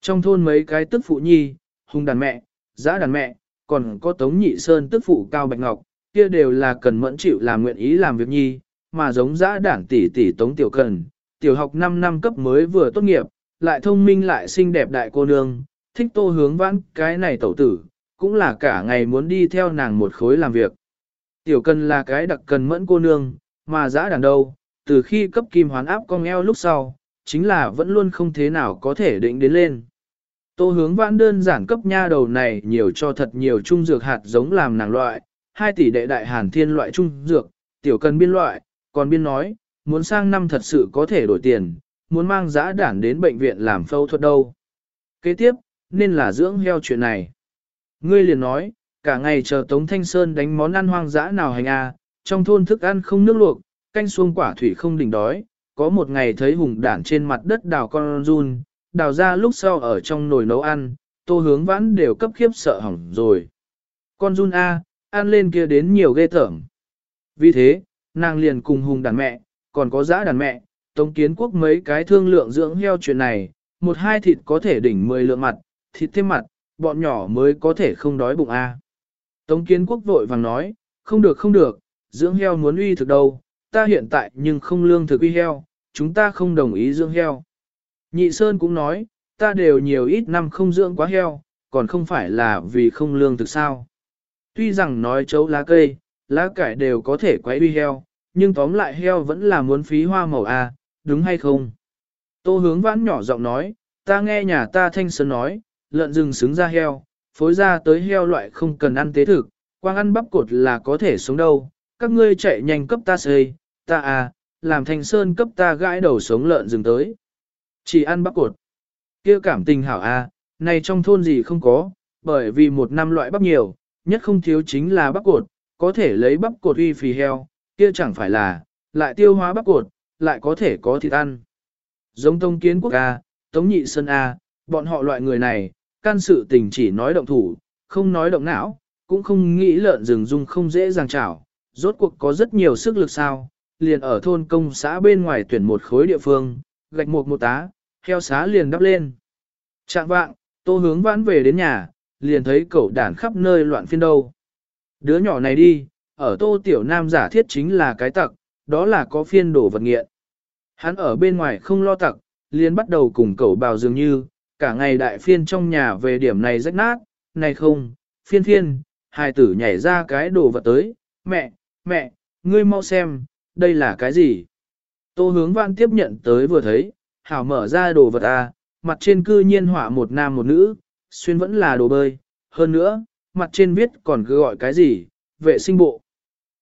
Speaker 1: Trong thôn mấy cái tức phụ nhi, hùng đàn mẹ, giã đàn mẹ, còn có tống nhị sơn tức phụ cao bạch ngọc, kia đều là cần mẫn chịu làm nguyện ý làm việc nhi, mà giống dã đảng tỷ tỷ tống tiểu cần, tiểu học 5 năm cấp mới vừa tốt nghiệp, lại thông minh lại xinh đẹp đại cô nương, thích tô hướng vãn cái này tẩu tử, cũng là cả ngày muốn đi theo nàng một khối làm việc. Tiểu cần là cái đặc cần mẫn cô nương, mà dã đảng đâu, từ khi cấp kim hoán áp con eo lúc sau, chính là vẫn luôn không thế nào có thể định đến lên. Tô hướng vãn đơn giản cấp nha đầu này nhiều cho thật nhiều trung dược hạt giống làm nàng loại, 2 tỷ đệ đại hàn thiên loại trung dược, tiểu cần biên loại, còn biên nói, muốn sang năm thật sự có thể đổi tiền, muốn mang giã đản đến bệnh viện làm phẫu thuật đâu. Kế tiếp, nên là dưỡng heo chuyện này. Ngươi liền nói, cả ngày chờ Tống Thanh Sơn đánh món ăn hoang dã nào hành a, trong thôn thức ăn không nước luộc, canh xuông quả thủy không đỉnh đói, có một ngày thấy hùng đản trên mặt đất đào con run, đào ra lúc sau ở trong nồi nấu ăn, tô hướng vãn đều cấp khiếp sợ hỏng rồi. Con Jun A, ăn lên kia đến nhiều ghê tởm. Vì thế, nàng liền cùng hùng đàn mẹ, còn có giã đàn mẹ, tống kiến quốc mấy cái thương lượng dưỡng heo chuyện này, một hai thịt có thể đỉnh 10 lượng mặt, thịt thêm mặt, bọn nhỏ mới có thể không đói bụng A. Tống kiến quốc vội vàng nói, không được không được, dưỡng heo muốn uy thực đâu, ta hiện tại nhưng không lương thực uy heo, chúng ta không đồng ý dưỡng heo. Nhị Sơn cũng nói, ta đều nhiều ít năm không dưỡng quá heo, còn không phải là vì không lương thực sao. Tuy rằng nói chấu lá cây, lá cải đều có thể quấy uy heo, nhưng tóm lại heo vẫn là muốn phí hoa màu A, đúng hay không? Tô hướng vãn nhỏ giọng nói, ta nghe nhà ta thanh sơn nói, lợn rừng xứng ra heo, phối ra tới heo loại không cần ăn tế thực, quang ăn bắp cột là có thể sống đâu, các ngươi chạy nhanh cấp ta xây, ta à, làm thanh sơn cấp ta gãi đầu sống lợn rừng tới. Chỉ ăn bắp cột. kia cảm tình hảo a, này trong thôn gì không có, bởi vì một năm loại bắp nhiều, nhất không thiếu chính là bắp cột, có thể lấy bắp cột uy phì heo, kia chẳng phải là, lại tiêu hóa bắp cột, lại có thể có thịt ăn. Giống tông kiến quốc A, tống nhị sơn A, bọn họ loại người này, can sự tình chỉ nói động thủ, không nói động não, cũng không nghĩ lợn rừng dung không dễ dàng chảo, rốt cuộc có rất nhiều sức lực sao, liền ở thôn công xã bên ngoài tuyển một khối địa phương, gạch một một tá, heo xá liền đắp lên. Trạng vạng, tô hướng vãn về đến nhà, liền thấy cậu đàn khắp nơi loạn phiên đâu. Đứa nhỏ này đi, ở tô tiểu nam giả thiết chính là cái tặc, đó là có phiên đổ vật nghiện. Hắn ở bên ngoài không lo tặc, liền bắt đầu cùng cậu bào dường như, cả ngày đại phiên trong nhà về điểm này rách nát, này không, phiên phiên, hai tử nhảy ra cái đồ vật tới, mẹ, mẹ, ngươi mau xem, đây là cái gì? Tô hướng văn tiếp nhận tới vừa thấy, hảo mở ra đồ vật à, mặt trên cư nhiên họa một nam một nữ, xuyên vẫn là đồ bơi, hơn nữa, mặt trên viết còn cứ gọi cái gì, vệ sinh bộ.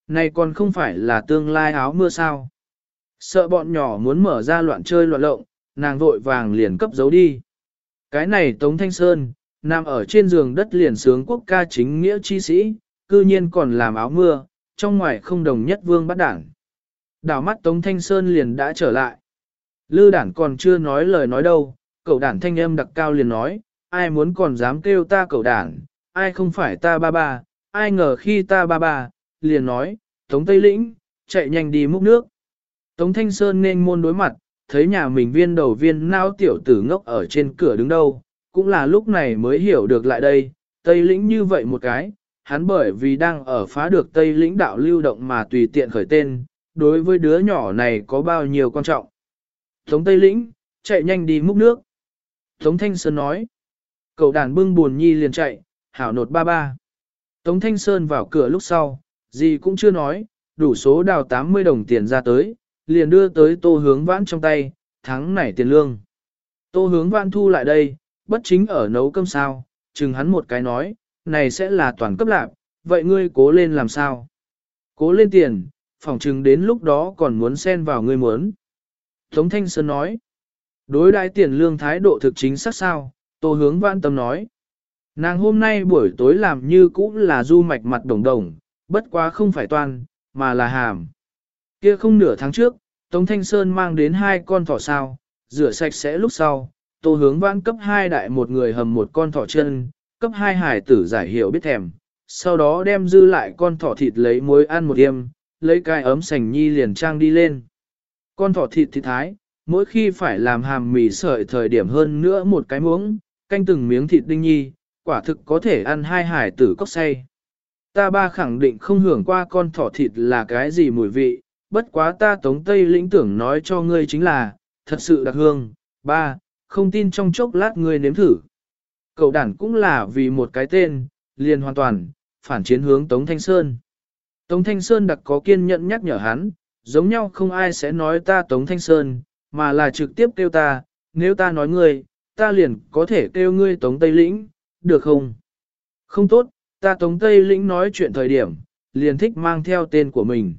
Speaker 1: Này còn không phải là tương lai áo mưa sao. Sợ bọn nhỏ muốn mở ra loạn chơi loạn lộng, nàng vội vàng liền cấp giấu đi. Cái này Tống Thanh Sơn, nằm ở trên giường đất liền sướng quốc ca chính nghĩa chi sĩ, cư nhiên còn làm áo mưa, trong ngoài không đồng nhất vương bắt đảng. Đảo mắt Tống Thanh Sơn liền đã trở lại. Lư đản còn chưa nói lời nói đâu, cậu đản thanh âm đặc cao liền nói, ai muốn còn dám kêu ta cậu đản, ai không phải ta ba ba, ai ngờ khi ta ba ba, liền nói, Tống Tây Lĩnh, chạy nhanh đi múc nước. Tống Thanh Sơn nên môn đối mặt, thấy nhà mình viên đầu viên nao tiểu tử ngốc ở trên cửa đứng đâu, cũng là lúc này mới hiểu được lại đây, Tây Lĩnh như vậy một cái, hắn bởi vì đang ở phá được Tây Lĩnh đạo lưu động mà tùy tiện khởi tên, đối với đứa nhỏ này có bao nhiêu quan trọng. Tống Tây Lĩnh, chạy nhanh đi múc nước. Tống Thanh Sơn nói. Cậu đàn bưng buồn nhi liền chạy, hảo nột ba ba. Tống Thanh Sơn vào cửa lúc sau, gì cũng chưa nói, đủ số đào 80 đồng tiền ra tới, liền đưa tới tô hướng vãn trong tay, Tháng nảy tiền lương. Tô hướng vãn thu lại đây, bất chính ở nấu cơm sao, chừng hắn một cái nói, này sẽ là toàn cấp lạc, vậy ngươi cố lên làm sao? Cố lên tiền, phòng chừng đến lúc đó còn muốn xen vào ngươi muốn. Tống Thanh Sơn nói, đối đãi tiền lương thái độ thực chính xác sao, tô hướng vãn tâm nói. Nàng hôm nay buổi tối làm như cũ là du mạch mặt đồng đồng, bất quá không phải toàn mà là hàm. Kia không nửa tháng trước, Tống Thanh Sơn mang đến hai con thỏ sao, rửa sạch sẽ lúc sau, tô hướng vãn cấp hai đại một người hầm một con thỏ chân, cấp hai hải tử giải hiểu biết thèm, sau đó đem dư lại con thỏ thịt lấy muối ăn một yêm, lấy cái ấm sành nhi liền trang đi lên. Con thỏ thịt thịt thái, mỗi khi phải làm hàm mì sợi thời điểm hơn nữa một cái muỗng, canh từng miếng thịt đinh nhi, quả thực có thể ăn hai hải tử cốc say. Ta ba khẳng định không hưởng qua con thỏ thịt là cái gì mùi vị, bất quá ta tống tây lĩnh tưởng nói cho ngươi chính là, thật sự đặc hương, ba, không tin trong chốc lát ngươi nếm thử. Cậu đản cũng là vì một cái tên, liền hoàn toàn, phản chiến hướng Tống Thanh Sơn. Tống Thanh Sơn đặc có kiên nhẫn nhắc nhở hắn, giống nhau không ai sẽ nói ta Tống Thanh Sơn, mà là trực tiếp kêu ta, nếu ta nói ngươi, ta liền có thể kêu ngươi Tống Tây Lĩnh, được không? Không tốt, ta Tống Tây Lĩnh nói chuyện thời điểm, liền thích mang theo tên của mình.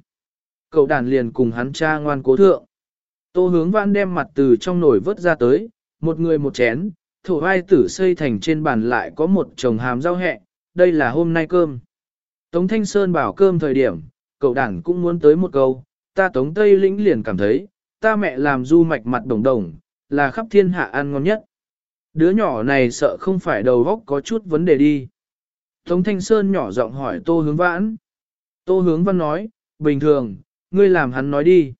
Speaker 1: Cậu đàn liền cùng hắn cha ngoan cố thượng. Tô hướng vãn đem mặt từ trong nồi vớt ra tới, một người một chén, thổ vai tử xây thành trên bàn lại có một chồng hàm rau hẹ, đây là hôm nay cơm. Tống Thanh Sơn bảo cơm thời điểm, cậu đàn cũng muốn tới một câu, ta Tống Tây Lĩnh liền cảm thấy, ta mẹ làm du mạch mặt đồng đồng, là khắp thiên hạ ăn ngon nhất. Đứa nhỏ này sợ không phải đầu góc có chút vấn đề đi. Tống Thanh Sơn nhỏ giọng hỏi Tô Hướng Vãn. Tô Hướng Văn nói, bình thường, ngươi làm hắn nói đi.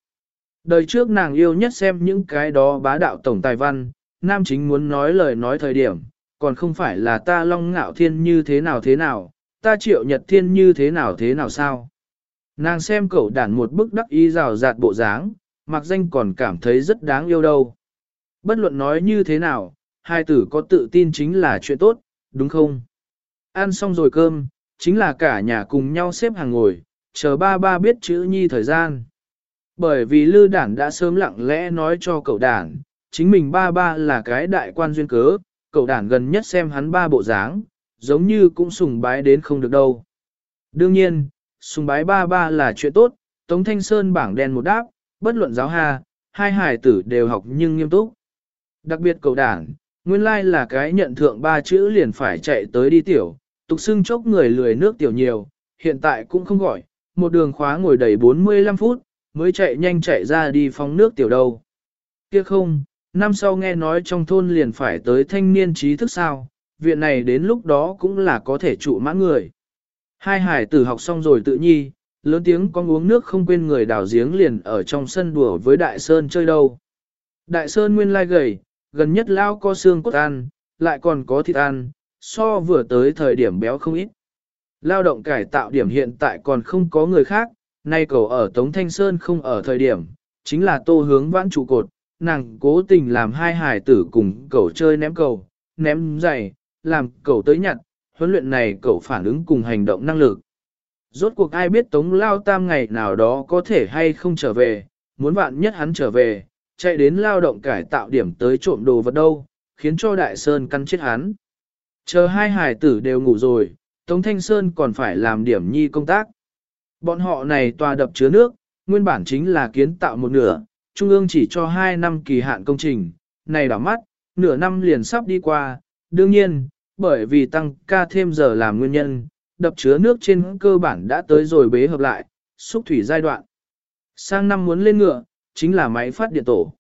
Speaker 1: Đời trước nàng yêu nhất xem những cái đó bá đạo tổng tài văn, nam chính muốn nói lời nói thời điểm, còn không phải là ta long ngạo thiên như thế nào thế nào, ta triệu nhật thiên như thế nào thế nào sao. Nàng xem cậu đản một bức đắc ý rào rạt bộ dáng, mặc danh còn cảm thấy rất đáng yêu đâu. Bất luận nói như thế nào, hai tử có tự tin chính là chuyện tốt, đúng không? Ăn xong rồi cơm, chính là cả nhà cùng nhau xếp hàng ngồi, chờ ba ba biết chữ nhi thời gian. Bởi vì lư đản đã sớm lặng lẽ nói cho cậu đản, chính mình ba ba là cái đại quan duyên cớ, cậu đản gần nhất xem hắn ba bộ dáng, giống như cũng sùng bái đến không được đâu. Đương nhiên, sùng bái ba ba là chuyện tốt, Tống Thanh Sơn bảng đen một đáp, bất luận giáo hà, hai hải tử đều học nhưng nghiêm túc. Đặc biệt cầu đảng, nguyên lai là cái nhận thượng ba chữ liền phải chạy tới đi tiểu, tục xưng chốc người lười nước tiểu nhiều, hiện tại cũng không gọi, một đường khóa ngồi đầy 45 phút, mới chạy nhanh chạy ra đi phóng nước tiểu đâu. Kia không, năm sau nghe nói trong thôn liền phải tới thanh niên trí thức sao, viện này đến lúc đó cũng là có thể trụ mã người. Hai hải tử học xong rồi tự nhi, lớn tiếng con uống nước không quên người đào giếng liền ở trong sân đùa với Đại Sơn chơi đâu. Đại Sơn nguyên lai gầy, gần nhất lao có xương cốt ăn, lại còn có thịt ăn, so vừa tới thời điểm béo không ít. Lao động cải tạo điểm hiện tại còn không có người khác, nay cầu ở Tống Thanh Sơn không ở thời điểm, chính là tô hướng vãn trụ cột, nàng cố tình làm hai hải tử cùng cầu chơi ném cầu, ném giày, làm cầu tới nhặt, huấn luyện này cậu phản ứng cùng hành động năng lực. Rốt cuộc ai biết Tống Lao Tam ngày nào đó có thể hay không trở về, muốn vạn nhất hắn trở về, chạy đến lao động cải tạo điểm tới trộm đồ vật đâu, khiến cho Đại Sơn căn chết hắn. Chờ hai hải tử đều ngủ rồi, Tống Thanh Sơn còn phải làm điểm nhi công tác. Bọn họ này tòa đập chứa nước, nguyên bản chính là kiến tạo một nửa, Trung ương chỉ cho 2 năm kỳ hạn công trình, này đã mắt, nửa năm liền sắp đi qua, đương nhiên, bởi vì tăng ca thêm giờ làm nguyên nhân, đập chứa nước trên cơ bản đã tới rồi bế hợp lại, xúc thủy giai đoạn. Sang năm muốn lên ngựa, chính là máy phát điện tổ.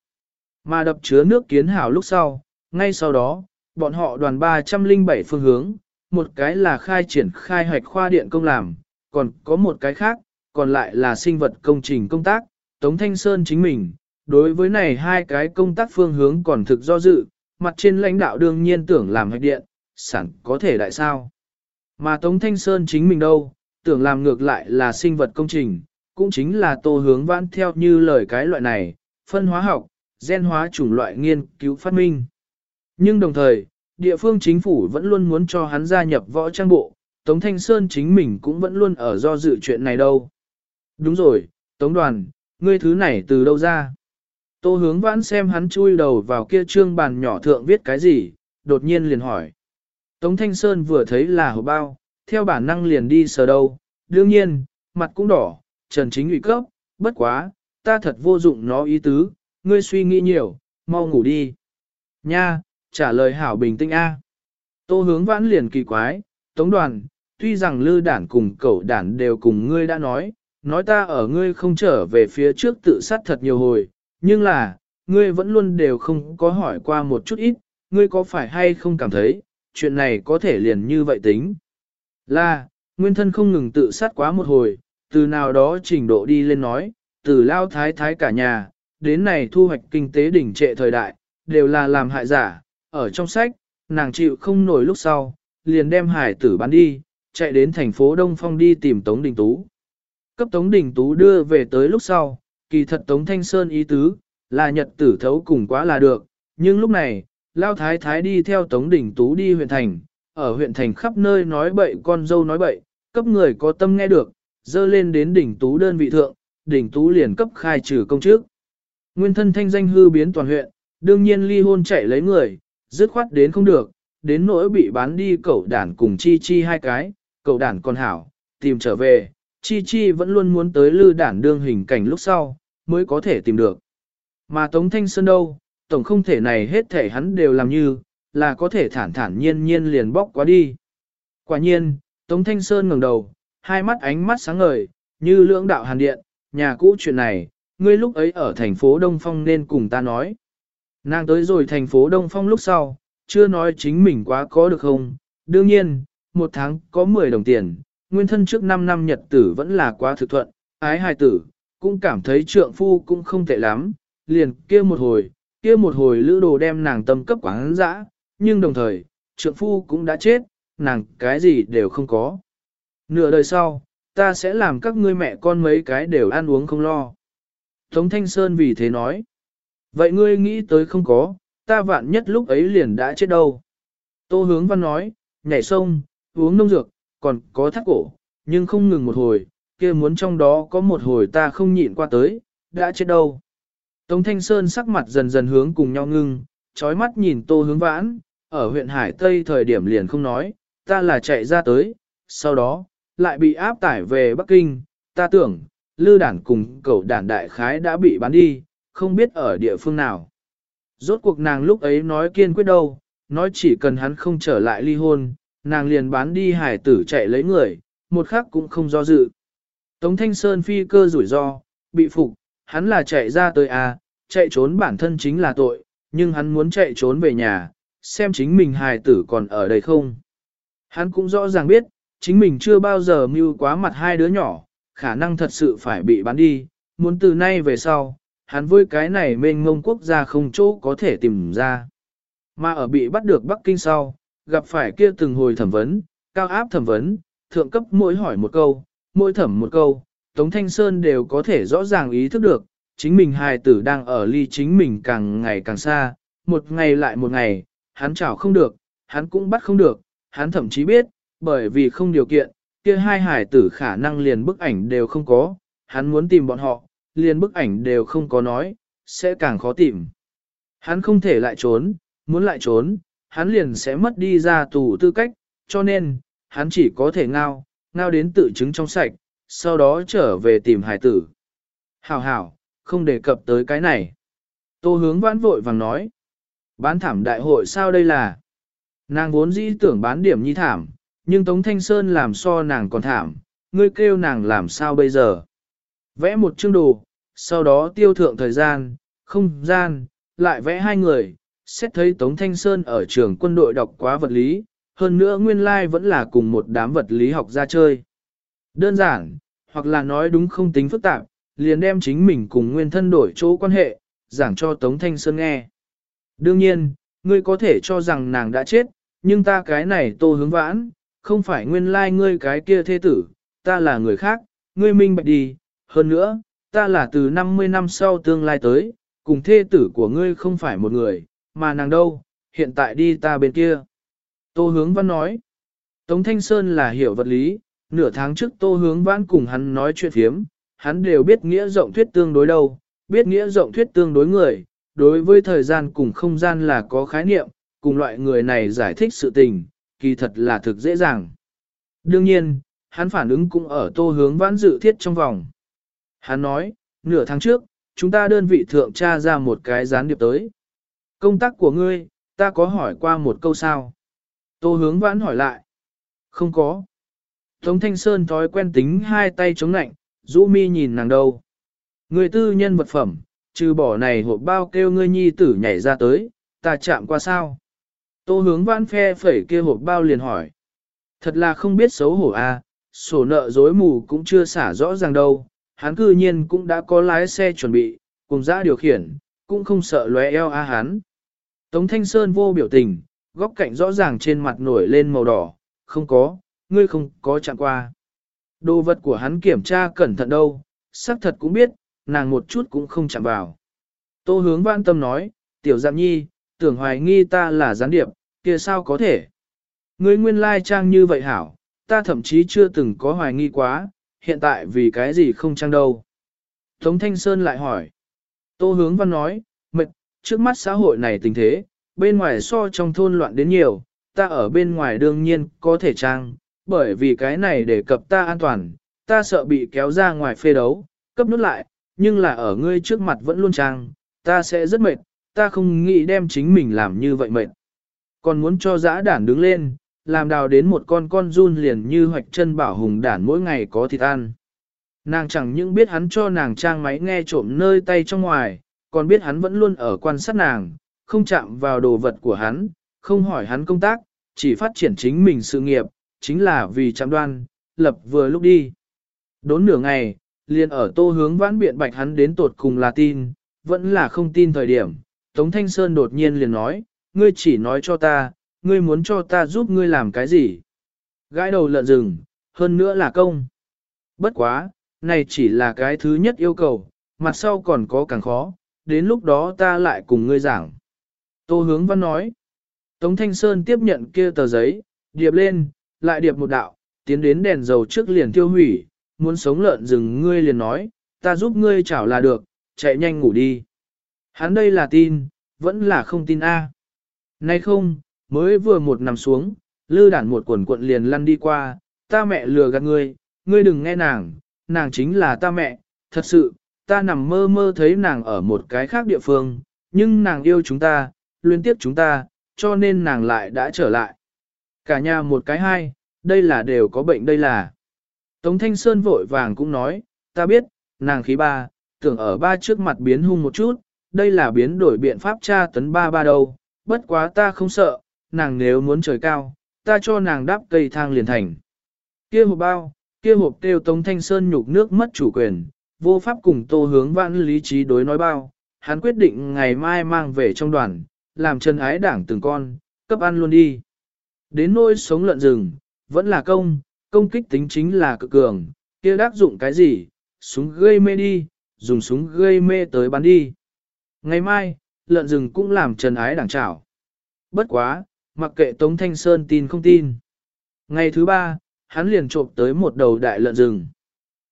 Speaker 1: Mà đập chứa nước kiến hảo lúc sau, ngay sau đó, bọn họ đoàn 307 phương hướng, một cái là khai triển khai hoạch khoa điện công làm, còn có một cái khác, còn lại là sinh vật công trình công tác, Tống Thanh Sơn chính mình. Đối với này hai cái công tác phương hướng còn thực do dự, mặt trên lãnh đạo đương nhiên tưởng làm hoạch điện, sản có thể đại sao. Mà Tống Thanh Sơn chính mình đâu, tưởng làm ngược lại là sinh vật công trình, cũng chính là tô hướng vãn theo như lời cái loại này, phân hóa học, gen hóa chủng loại nghiên cứu phát minh. Nhưng đồng thời, địa phương chính phủ vẫn luôn muốn cho hắn gia nhập võ trang bộ, Tống Thanh Sơn chính mình cũng vẫn luôn ở do dự chuyện này đâu. Đúng rồi, Tống đoàn, ngươi thứ này từ đâu ra? Tô hướng vãn xem hắn chui đầu vào kia trương bàn nhỏ thượng viết cái gì, đột nhiên liền hỏi. Tống Thanh Sơn vừa thấy là hộp bao, theo bản năng liền đi sờ đâu, đương nhiên, mặt cũng đỏ, Trần Chính ủy cấp, bất quá, ta thật vô dụng nó ý tứ, ngươi suy nghĩ nhiều, mau ngủ đi. Nha, trả lời hảo bình tĩnh A. Tô hướng vãn liền kỳ quái, tống đoàn, tuy rằng lư đản cùng cậu đản đều cùng ngươi đã nói, nói ta ở ngươi không trở về phía trước tự sát thật nhiều hồi, nhưng là, ngươi vẫn luôn đều không có hỏi qua một chút ít, ngươi có phải hay không cảm thấy, chuyện này có thể liền như vậy tính. Là, nguyên thân không ngừng tự sát quá một hồi, từ nào đó trình độ đi lên nói, từ lao thái thái cả nhà, đến này thu hoạch kinh tế đỉnh trệ thời đại, đều là làm hại giả, ở trong sách, nàng chịu không nổi lúc sau, liền đem hải tử bán đi, chạy đến thành phố Đông Phong đi tìm Tống Đình Tú. Cấp Tống Đình Tú đưa về tới lúc sau, kỳ thật Tống Thanh Sơn ý tứ, là nhật tử thấu cùng quá là được, nhưng lúc này, Lao Thái Thái đi theo Tống Đình Tú đi huyện thành, ở huyện thành khắp nơi nói bậy con dâu nói bậy, cấp người có tâm nghe được, dơ lên đến Đình Tú đơn vị thượng, Đình Tú liền cấp khai trừ công chức. Nguyên thân thanh danh hư biến toàn huyện, đương nhiên ly hôn chạy lấy người, dứt khoát đến không được, đến nỗi bị bán đi cậu đản cùng chi chi hai cái, cậu đản còn hảo, tìm trở về, chi chi vẫn luôn muốn tới lư đản đương hình cảnh lúc sau, mới có thể tìm được. Mà Tống Thanh Sơn đâu, tổng không thể này hết thể hắn đều làm như, là có thể thản thản nhiên nhiên liền bóc quá đi. Quả nhiên, Tống Thanh Sơn ngẩng đầu, hai mắt ánh mắt sáng ngời, như lưỡng đạo hàn điện, nhà cũ chuyện này, ngươi lúc ấy ở thành phố Đông Phong nên cùng ta nói. Nàng tới rồi thành phố Đông Phong lúc sau, chưa nói chính mình quá có được không, đương nhiên, một tháng có 10 đồng tiền, nguyên thân trước 5 năm nhật tử vẫn là quá thực thuận, ái hài tử, cũng cảm thấy trượng phu cũng không tệ lắm, liền kia một hồi, kia một hồi lữ đồ đem nàng tâm cấp quảng dã, nhưng đồng thời, trượng phu cũng đã chết, nàng cái gì đều không có. Nửa đời sau, ta sẽ làm các ngươi mẹ con mấy cái đều ăn uống không lo. Tống Thanh Sơn vì thế nói, vậy ngươi nghĩ tới không có, ta vạn nhất lúc ấy liền đã chết đâu. Tô hướng văn nói, nhảy sông, uống nông dược, còn có thắt cổ, nhưng không ngừng một hồi, kia muốn trong đó có một hồi ta không nhịn qua tới, đã chết đâu. Tống Thanh Sơn sắc mặt dần dần hướng cùng nhau ngưng, trói mắt nhìn tô hướng vãn, ở huyện Hải Tây thời điểm liền không nói, ta là chạy ra tới, sau đó, lại bị áp tải về Bắc Kinh, ta tưởng, lư đản cùng cậu đản đại khái đã bị bán đi, không biết ở địa phương nào. Rốt cuộc nàng lúc ấy nói kiên quyết đâu, nói chỉ cần hắn không trở lại ly hôn, nàng liền bán đi hải tử chạy lấy người, một khắc cũng không do dự. Tống Thanh Sơn phi cơ rủi ro, bị phục, hắn là chạy ra tới à, chạy trốn bản thân chính là tội, nhưng hắn muốn chạy trốn về nhà, xem chính mình hài tử còn ở đây không. Hắn cũng rõ ràng biết, chính mình chưa bao giờ mưu quá mặt hai đứa nhỏ, khả năng thật sự phải bị bán đi, muốn từ nay về sau, hắn với cái này mênh ngông quốc gia không chỗ có thể tìm ra. Mà ở bị bắt được Bắc Kinh sau, gặp phải kia từng hồi thẩm vấn, cao áp thẩm vấn, thượng cấp mỗi hỏi một câu, mỗi thẩm một câu, Tống Thanh Sơn đều có thể rõ ràng ý thức được, chính mình hài tử đang ở ly chính mình càng ngày càng xa, một ngày lại một ngày, hắn chảo không được, hắn cũng bắt không được, hắn thậm chí biết, bởi vì không điều kiện, kia hai hài tử khả năng liền bức ảnh đều không có, hắn muốn tìm bọn họ, liền bức ảnh đều không có nói, sẽ càng khó tìm. Hắn không thể lại trốn, muốn lại trốn, hắn liền sẽ mất đi ra tù tư cách, cho nên, hắn chỉ có thể ngao, ngao đến tự chứng trong sạch, sau đó trở về tìm hải tử. Hảo hảo, không đề cập tới cái này. Tô hướng vãn vội vàng nói. Bán thảm đại hội sao đây là? Nàng vốn dĩ tưởng bán điểm nhi thảm, nhưng Tống Thanh Sơn làm so nàng còn thảm, ngươi kêu nàng làm sao bây giờ? Vẽ một chương đồ, sau đó tiêu thượng thời gian, không gian, lại vẽ hai người, xét thấy Tống Thanh Sơn ở trường quân đội đọc quá vật lý, hơn nữa nguyên lai like vẫn là cùng một đám vật lý học ra chơi. Đơn giản, hoặc là nói đúng không tính phức tạp, liền đem chính mình cùng nguyên thân đổi chỗ quan hệ, giảng cho Tống Thanh Sơn nghe. Đương nhiên, ngươi có thể cho rằng nàng đã chết, nhưng ta cái này tô hướng vãn, không phải nguyên lai like ngươi cái kia thế tử, ta là người khác, ngươi minh bạch đi, hơn nữa, ta là từ 50 năm sau tương lai tới, cùng thê tử của ngươi không phải một người, mà nàng đâu, hiện tại đi ta bên kia. Tô hướng văn nói, Tống Thanh Sơn là hiểu vật lý, nửa tháng trước tô hướng vãn cùng hắn nói chuyện phiếm, hắn đều biết nghĩa rộng thuyết tương đối đâu, biết nghĩa rộng thuyết tương đối người, đối với thời gian cùng không gian là có khái niệm, cùng loại người này giải thích sự tình, kỳ thật là thực dễ dàng. Đương nhiên, hắn phản ứng cũng ở tô hướng vãn dự thiết trong vòng. Hắn nói, nửa tháng trước, chúng ta đơn vị thượng tra ra một cái gián điệp tới. Công tác của ngươi, ta có hỏi qua một câu sao? Tô hướng vãn hỏi lại. Không có. Tống Thanh Sơn thói quen tính hai tay chống nạnh, rũ mi nhìn nàng đâu. Người tư nhân vật phẩm, trừ bỏ này hộp bao kêu ngươi nhi tử nhảy ra tới, ta chạm qua sao? Tô hướng vãn phe phẩy kia hộp bao liền hỏi. Thật là không biết xấu hổ a, à, sổ nợ dối mù cũng chưa xả rõ ràng đâu, hắn cư nhiên cũng đã có lái xe chuẩn bị, cùng ra điều khiển, cũng không sợ lóe eo a hắn. Tống Thanh Sơn vô biểu tình, góc cạnh rõ ràng trên mặt nổi lên màu đỏ, không có, ngươi không có chạm qua. Đồ vật của hắn kiểm tra cẩn thận đâu, xác thật cũng biết, nàng một chút cũng không chạm vào. Tô hướng văn tâm nói, tiểu dạng nhi, tưởng hoài nghi ta là gián điệp, kia sao có thể. Ngươi nguyên lai trang như vậy hảo, ta thậm chí chưa từng có hoài nghi quá, hiện tại vì cái gì không trang đâu. Tống Thanh Sơn lại hỏi. Tô hướng văn nói, mệt, trước mắt xã hội này tình thế, bên ngoài so trong thôn loạn đến nhiều, ta ở bên ngoài đương nhiên có thể trang, bởi vì cái này để cập ta an toàn, ta sợ bị kéo ra ngoài phê đấu, cấp nút lại, nhưng là ở ngươi trước mặt vẫn luôn trang, ta sẽ rất mệt, ta không nghĩ đem chính mình làm như vậy mệt. Còn muốn cho dã đản đứng lên, làm đào đến một con con run liền như hoạch chân bảo hùng đản mỗi ngày có thịt ăn. Nàng chẳng những biết hắn cho nàng trang máy nghe trộm nơi tay trong ngoài, còn biết hắn vẫn luôn ở quan sát nàng, không chạm vào đồ vật của hắn, không hỏi hắn công tác, chỉ phát triển chính mình sự nghiệp, chính là vì chạm đoan, lập vừa lúc đi. Đốn nửa ngày, liền ở tô hướng vãn biện bạch hắn đến tột cùng là tin, vẫn là không tin thời điểm. Tống Thanh Sơn đột nhiên liền nói, ngươi chỉ nói cho ta, ngươi muốn cho ta giúp ngươi làm cái gì? Gãi đầu lợn rừng, hơn nữa là công. Bất quá, này chỉ là cái thứ nhất yêu cầu, mặt sau còn có càng khó, đến lúc đó ta lại cùng ngươi giảng. Tô hướng văn nói. Tống Thanh Sơn tiếp nhận kia tờ giấy, điệp lên, lại điệp một đạo, tiến đến đèn dầu trước liền tiêu hủy, muốn sống lợn rừng ngươi liền nói, ta giúp ngươi chảo là được, chạy nhanh ngủ đi. Hắn đây là tin, vẫn là không tin A. Nay không, mới vừa một nằm xuống, lư đản một quần cuộn liền lăn đi qua, ta mẹ lừa gạt ngươi, ngươi đừng nghe nàng, nàng chính là ta mẹ, thật sự, ta nằm mơ mơ thấy nàng ở một cái khác địa phương, nhưng nàng yêu chúng ta, luyến tiếp chúng ta, cho nên nàng lại đã trở lại. Cả nhà một cái hai, đây là đều có bệnh đây là. Tống Thanh Sơn vội vàng cũng nói, ta biết, nàng khí ba, tưởng ở ba trước mặt biến hung một chút, đây là biến đổi biện pháp tra tấn ba ba đâu, bất quá ta không sợ, nàng nếu muốn trời cao, ta cho nàng đáp cây thang liền thành. Kia hộp bao, kia hộp tiêu Tống Thanh Sơn nhục nước mất chủ quyền, vô pháp cùng tô hướng vãn lý trí đối nói bao, hắn quyết định ngày mai mang về trong đoàn, làm chân ái đảng từng con, cấp ăn luôn đi. Đến nôi sống lợn rừng, vẫn là công, công kích tính chính là cực cường, kia đắc dụng cái gì, súng gây mê đi, dùng súng gây mê tới bắn đi. Ngày mai, lợn rừng cũng làm trần ái đảng trảo. Bất quá, mặc kệ Tống Thanh Sơn tin không tin. Ngày thứ ba, hắn liền trộm tới một đầu đại lợn rừng.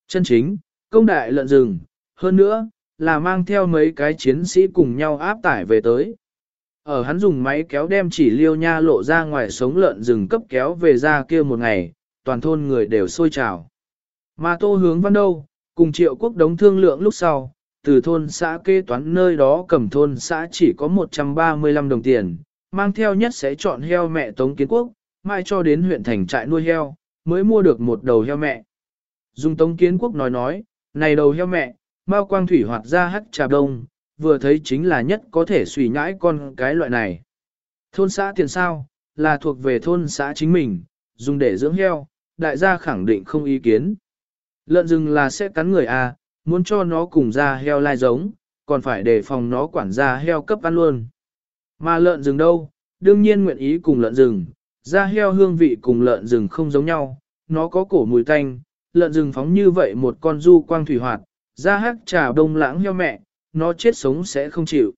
Speaker 1: Chân chính, công đại lợn rừng, hơn nữa, là mang theo mấy cái chiến sĩ cùng nhau áp tải về tới. Ở hắn dùng máy kéo đem chỉ liêu nha lộ ra ngoài sống lợn rừng cấp kéo về ra kia một ngày, toàn thôn người đều sôi trào. Mà tô hướng văn đâu, cùng triệu quốc đống thương lượng lúc sau, từ thôn xã kê toán nơi đó cầm thôn xã chỉ có 135 đồng tiền, mang theo nhất sẽ chọn heo mẹ Tống Kiến Quốc, mai cho đến huyện thành trại nuôi heo, mới mua được một đầu heo mẹ. Dung Tống Kiến Quốc nói nói, này đầu heo mẹ, bao Quang Thủy hoạt ra hắc trà đông, vừa thấy chính là nhất có thể suy nhãi con cái loại này. Thôn xã tiền sao, là thuộc về thôn xã chính mình, dùng để dưỡng heo, đại gia khẳng định không ý kiến. Lợn rừng là sẽ cắn người à, muốn cho nó cùng ra heo lai giống, còn phải đề phòng nó quản ra heo cấp ăn luôn. Mà lợn rừng đâu, đương nhiên nguyện ý cùng lợn rừng, da heo hương vị cùng lợn rừng không giống nhau, nó có cổ mùi tanh, lợn rừng phóng như vậy một con du quang thủy hoạt, da hắc trà đông lãng heo mẹ, nó chết sống sẽ không chịu.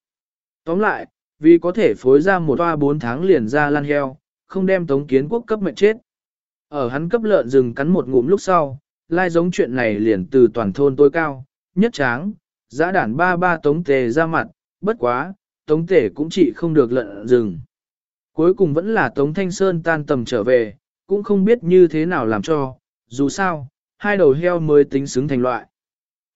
Speaker 1: Tóm lại, vì có thể phối ra một toa 4 tháng liền ra lan heo, không đem tống kiến quốc cấp mệnh chết. Ở hắn cấp lợn rừng cắn một ngụm lúc sau, lai giống chuyện này liền từ toàn thôn tối cao, nhất tráng, giã đản ba ba tống tề ra mặt, bất quá, tống tề cũng chỉ không được lợn rừng. Cuối cùng vẫn là tống thanh sơn tan tầm trở về, cũng không biết như thế nào làm cho, dù sao, hai đầu heo mới tính xứng thành loại.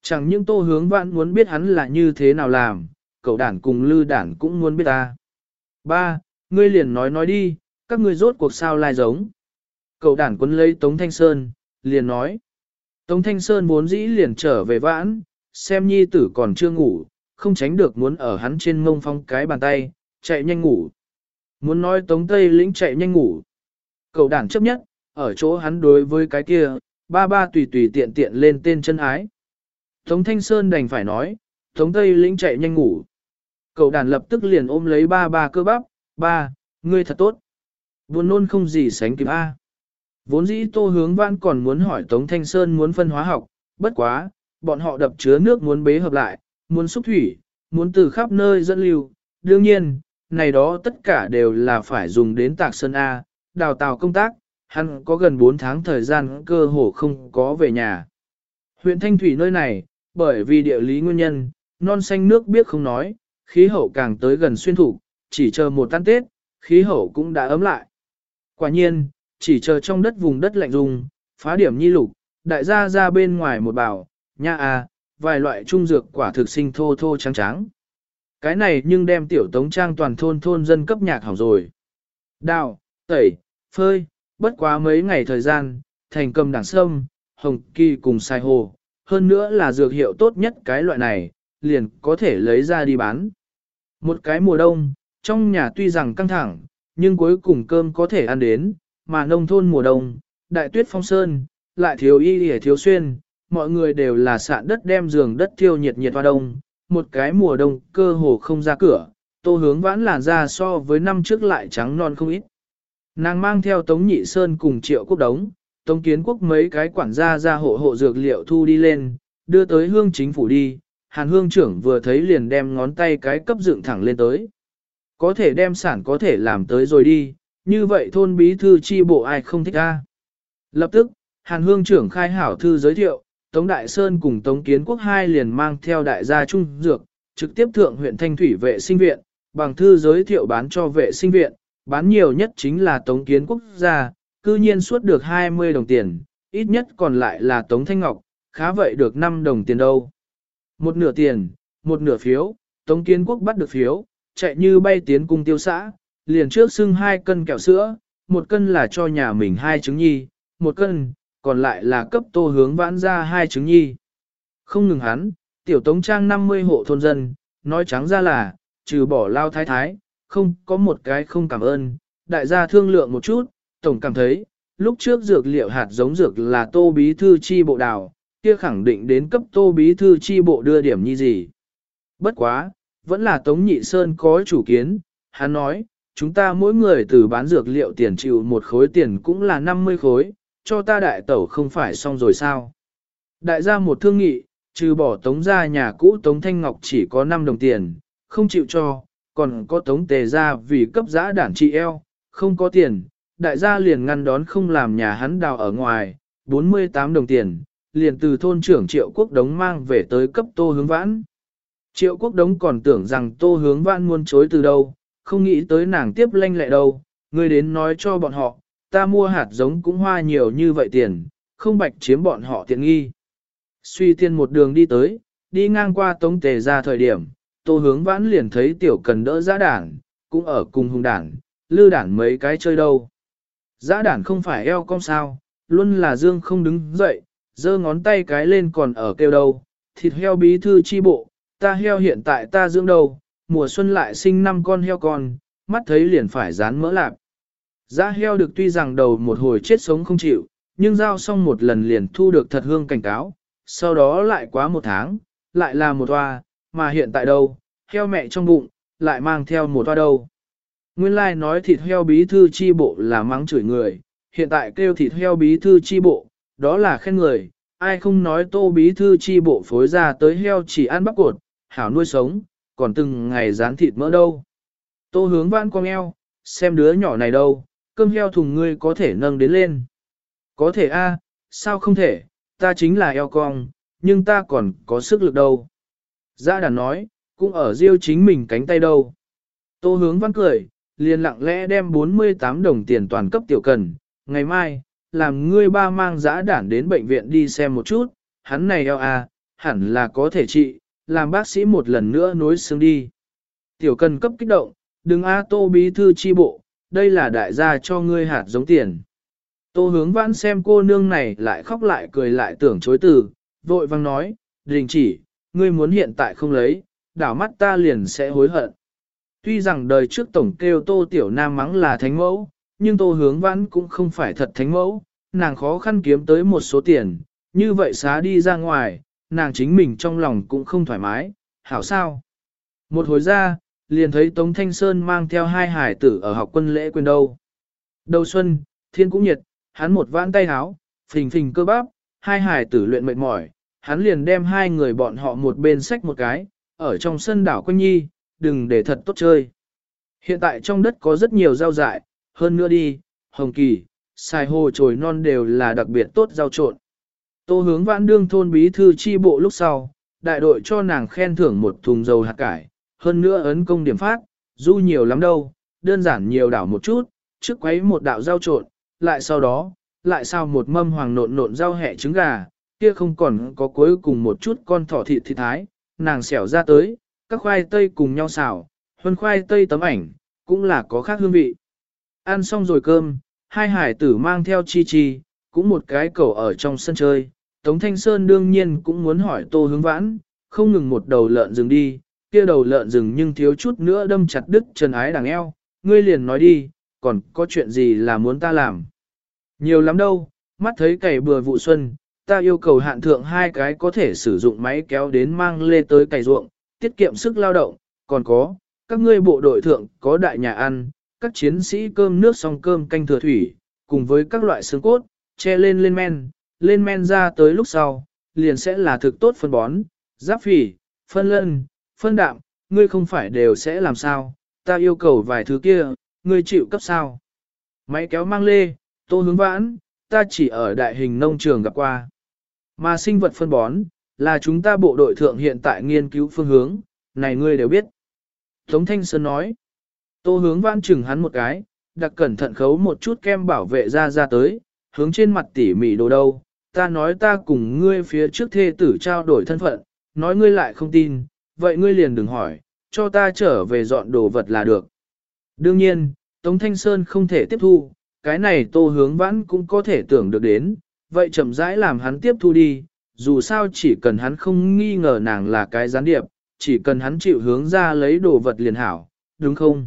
Speaker 1: Chẳng những tô hướng vãn muốn biết hắn là như thế nào làm, cậu đản cùng lư đản cũng muốn biết ta. Ba, ngươi liền nói nói đi, các ngươi rốt cuộc sao lai giống. Cậu đản quấn lấy Tống Thanh Sơn, liền nói. Tống Thanh Sơn muốn dĩ liền trở về vãn, xem nhi tử còn chưa ngủ, không tránh được muốn ở hắn trên mông phong cái bàn tay, chạy nhanh ngủ. Muốn nói Tống Tây lĩnh chạy nhanh ngủ. Cậu đản chấp nhất, ở chỗ hắn đối với cái kia, ba ba tùy tùy tiện tiện lên tên chân ái. Tống Thanh Sơn đành phải nói, Tống Tây lĩnh chạy nhanh ngủ. Cậu đàn lập tức liền ôm lấy ba ba cơ bắp, ba, ngươi thật tốt. Buồn nôn không gì sánh kịp A. Vốn dĩ tô hướng văn còn muốn hỏi Tống Thanh Sơn muốn phân hóa học, bất quá, bọn họ đập chứa nước muốn bế hợp lại, muốn xúc thủy, muốn từ khắp nơi dẫn lưu. Đương nhiên, này đó tất cả đều là phải dùng đến tạc sơn A, đào tạo công tác, hắn có gần 4 tháng thời gian cơ hồ không có về nhà. Huyện Thanh Thủy nơi này, bởi vì địa lý nguyên nhân, non xanh nước biết không nói, khí hậu càng tới gần xuyên thủ, chỉ chờ một tan tết, khí hậu cũng đã ấm lại. Quả nhiên, chỉ chờ trong đất vùng đất lạnh dùng, phá điểm nhi lục, đại gia ra bên ngoài một bảo, nha à, vài loại trung dược quả thực sinh thô thô trắng trắng. Cái này nhưng đem tiểu tống trang toàn thôn thôn dân cấp nhạc hỏng rồi. Đào, tẩy, phơi, bất quá mấy ngày thời gian, thành cầm đảng sâm, hồng kỳ cùng sai hồ, hơn nữa là dược hiệu tốt nhất cái loại này, liền có thể lấy ra đi bán. Một cái mùa đông, trong nhà tuy rằng căng thẳng, nhưng cuối cùng cơm có thể ăn đến, mà nông thôn mùa đông, đại tuyết phong sơn, lại thiếu y để thiếu xuyên, mọi người đều là sạn đất đem giường đất thiêu nhiệt nhiệt hoa đông, một cái mùa đông cơ hồ không ra cửa, tô hướng vãn làn ra so với năm trước lại trắng non không ít. Nàng mang theo Tống Nhị Sơn cùng triệu quốc đống, Tống Kiến Quốc mấy cái quản gia ra hộ hộ dược liệu thu đi lên, đưa tới hương chính phủ đi, hàn hương trưởng vừa thấy liền đem ngón tay cái cấp dựng thẳng lên tới. Có thể đem sản có thể làm tới rồi đi, như vậy thôn bí thư chi bộ ai không thích ra. Lập tức, hàn hương trưởng khai hảo thư giới thiệu, Tống Đại Sơn cùng Tống Kiến Quốc hai liền mang theo đại gia trung dược, trực tiếp thượng huyện Thanh Thủy vệ sinh viện, bằng thư giới thiệu bán cho vệ sinh viện, bán nhiều nhất chính là Tống Kiến Quốc gia, cư nhiên suốt được 20 đồng tiền, ít nhất còn lại là Tống Thanh Ngọc, khá vậy được 5 đồng tiền đâu. Một nửa tiền, một nửa phiếu, Tống Kiến Quốc bắt được phiếu, chạy như bay tiến cung tiêu xã, liền trước xưng hai cân kẹo sữa, một cân là cho nhà mình hai trứng nhi, một cân, còn lại là cấp tô hướng vãn ra hai trứng nhi. Không ngừng hắn, tiểu tống trang 50 hộ thôn dân, nói trắng ra là, trừ bỏ lao thái thái, không có một cái không cảm ơn, đại gia thương lượng một chút, tổng cảm thấy, lúc trước dược liệu hạt giống dược là tô bí thư chi bộ đào, kia khẳng định đến cấp tô bí thư chi bộ đưa điểm như gì. Bất quá, vẫn là Tống Nhị Sơn có chủ kiến, hắn nói, chúng ta mỗi người từ bán dược liệu tiền chịu một khối tiền cũng là 50 khối, cho ta đại tẩu không phải xong rồi sao. Đại gia một thương nghị, trừ bỏ Tống gia nhà cũ Tống Thanh Ngọc chỉ có 5 đồng tiền, không chịu cho, còn có Tống Tề gia vì cấp giã đản trị eo, không có tiền, đại gia liền ngăn đón không làm nhà hắn đào ở ngoài, 48 đồng tiền, liền từ thôn trưởng triệu quốc đống mang về tới cấp tô hướng vãn. Triệu quốc đống còn tưởng rằng tô hướng vãn muốn chối từ đâu, không nghĩ tới nàng tiếp lanh lẹ đâu, người đến nói cho bọn họ, ta mua hạt giống cũng hoa nhiều như vậy tiền, không bạch chiếm bọn họ tiện nghi. Suy tiên một đường đi tới, đi ngang qua tống tề ra thời điểm, tô hướng vãn liền thấy tiểu cần đỡ giã đảng, cũng ở cùng hùng đảng, lư đảng mấy cái chơi đâu. Giã đản không phải eo cong sao, luôn là dương không đứng dậy, giơ ngón tay cái lên còn ở kêu đâu, thịt heo bí thư chi bộ, ta heo hiện tại ta dưỡng đâu, mùa xuân lại sinh năm con heo con, mắt thấy liền phải dán mỡ lạp. Giã heo được tuy rằng đầu một hồi chết sống không chịu, nhưng giao xong một lần liền thu được thật hương cảnh cáo, sau đó lại quá một tháng, lại là một toa, mà hiện tại đâu, heo mẹ trong bụng, lại mang theo một toa đâu. Nguyên lai like nói thịt heo bí thư chi bộ là mắng chửi người, hiện tại kêu thịt heo bí thư chi bộ, đó là khen người, ai không nói tô bí thư chi bộ phối ra tới heo chỉ ăn bắp cột, hảo nuôi sống, còn từng ngày rán thịt mỡ đâu. Tô hướng vãn con eo, xem đứa nhỏ này đâu, cơm heo thùng ngươi có thể nâng đến lên. Có thể a, sao không thể, ta chính là eo cong, nhưng ta còn có sức lực đâu. Gia đàn nói, cũng ở riêu chính mình cánh tay đâu. Tô hướng văn cười, liền lặng lẽ đem 48 đồng tiền toàn cấp tiểu cần, ngày mai, làm ngươi ba mang giã đản đến bệnh viện đi xem một chút, hắn này eo à, hẳn là có thể trị, làm bác sĩ một lần nữa nối xương đi. Tiểu cần cấp kích động, đừng a tô bí thư chi bộ, đây là đại gia cho ngươi hạt giống tiền. Tô hướng vãn xem cô nương này lại khóc lại cười lại tưởng chối từ, vội vang nói, đình chỉ, ngươi muốn hiện tại không lấy, đảo mắt ta liền sẽ hối hận. Tuy rằng đời trước tổng kêu tô tiểu nam mắng là thánh mẫu, nhưng tô hướng vãn cũng không phải thật thánh mẫu, nàng khó khăn kiếm tới một số tiền, như vậy xá đi ra ngoài, nàng chính mình trong lòng cũng không thoải mái, hảo sao. Một hồi ra, liền thấy Tống Thanh Sơn mang theo hai hải tử ở học quân lễ quyền đâu. Đầu xuân, thiên cũng nhiệt, hắn một vãn tay háo, phình phình cơ bắp, hai hải tử luyện mệt mỏi, hắn liền đem hai người bọn họ một bên sách một cái, ở trong sân đảo quanh nhi, đừng để thật tốt chơi. Hiện tại trong đất có rất nhiều rau dại, hơn nữa đi, hồng kỳ, xài hồ trồi non đều là đặc biệt tốt rau trộn. Tô hướng vãn đương thôn bí thư chi bộ lúc sau, đại đội cho nàng khen thưởng một thùng dầu hạt cải, hơn nữa ấn công điểm phát, du nhiều lắm đâu, đơn giản nhiều đảo một chút, trước quấy một đạo rau trộn, lại sau đó, lại sao một mâm hoàng nộn nộn rau hẹ trứng gà, kia không còn có cuối cùng một chút con thỏ thịt thịt thái, nàng xẻo ra tới, các khoai tây cùng nhau xào, huân khoai tây tấm ảnh, cũng là có khác hương vị. Ăn xong rồi cơm, hai hải tử mang theo chi chi, cũng một cái cầu ở trong sân chơi. Tống Thanh Sơn đương nhiên cũng muốn hỏi tô hướng vãn, không ngừng một đầu lợn rừng đi, kia đầu lợn rừng nhưng thiếu chút nữa đâm chặt đứt chân ái đằng eo, ngươi liền nói đi, còn có chuyện gì là muốn ta làm. Nhiều lắm đâu, mắt thấy cày bừa vụ xuân, ta yêu cầu hạn thượng hai cái có thể sử dụng máy kéo đến mang lê tới cày ruộng, tiết kiệm sức lao động, còn có, các ngươi bộ đội thượng có đại nhà ăn, các chiến sĩ cơm nước xong cơm canh thừa thủy, cùng với các loại xương cốt, che lên lên men, lên men ra tới lúc sau, liền sẽ là thực tốt phân bón, giáp phỉ, phân lân, phân đạm, ngươi không phải đều sẽ làm sao, ta yêu cầu vài thứ kia, ngươi chịu cấp sao. Máy kéo mang lê, tô hướng vãn, ta chỉ ở đại hình nông trường gặp qua. Mà sinh vật phân bón, là chúng ta bộ đội thượng hiện tại nghiên cứu phương hướng, này ngươi đều biết. Tống Thanh Sơn nói, tô hướng vãn chừng hắn một cái, đặc cẩn thận khấu một chút kem bảo vệ ra ra tới, hướng trên mặt tỉ mỉ đồ đâu, ta nói ta cùng ngươi phía trước thê tử trao đổi thân phận, nói ngươi lại không tin, vậy ngươi liền đừng hỏi, cho ta trở về dọn đồ vật là được. Đương nhiên, Tống Thanh Sơn không thể tiếp thu, cái này tô hướng vãn cũng có thể tưởng được đến, vậy chậm rãi làm hắn tiếp thu đi, dù sao chỉ cần hắn không nghi ngờ nàng là cái gián điệp, chỉ cần hắn chịu hướng ra lấy đồ vật liền hảo, đúng không?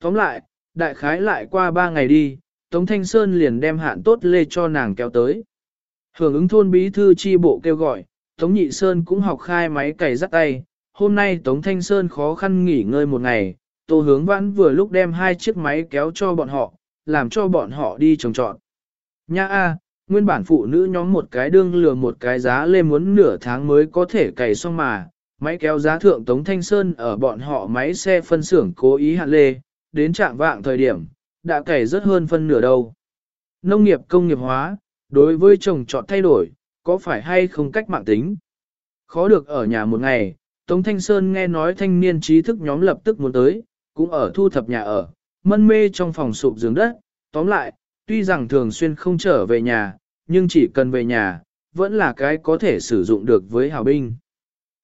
Speaker 1: Tóm lại, đại khái lại qua ba ngày đi, Tống Thanh Sơn liền đem hạn tốt lê cho nàng kéo tới. Hưởng ứng thôn bí thư chi bộ kêu gọi, Tống Nhị Sơn cũng học khai máy cày rắc tay. Hôm nay Tống Thanh Sơn khó khăn nghỉ ngơi một ngày, Tô Hướng Vãn vừa lúc đem hai chiếc máy kéo cho bọn họ, làm cho bọn họ đi trồng trọt. Nha a, nguyên bản phụ nữ nhóm một cái đương lừa một cái giá lên muốn nửa tháng mới có thể cày xong mà, máy kéo giá thượng Tống Thanh Sơn ở bọn họ máy xe phân xưởng cố ý hạn lê, đến trạng vạng thời điểm, đã cày rất hơn phân nửa đâu. Nông nghiệp công nghiệp hóa, đối với trồng trọt thay đổi, có phải hay không cách mạng tính? Khó được ở nhà một ngày, Tống Thanh Sơn nghe nói thanh niên trí thức nhóm lập tức muốn tới, cũng ở thu thập nhà ở, mân mê trong phòng sụp giường đất. Tóm lại, tuy rằng thường xuyên không trở về nhà, nhưng chỉ cần về nhà, vẫn là cái có thể sử dụng được với hào binh.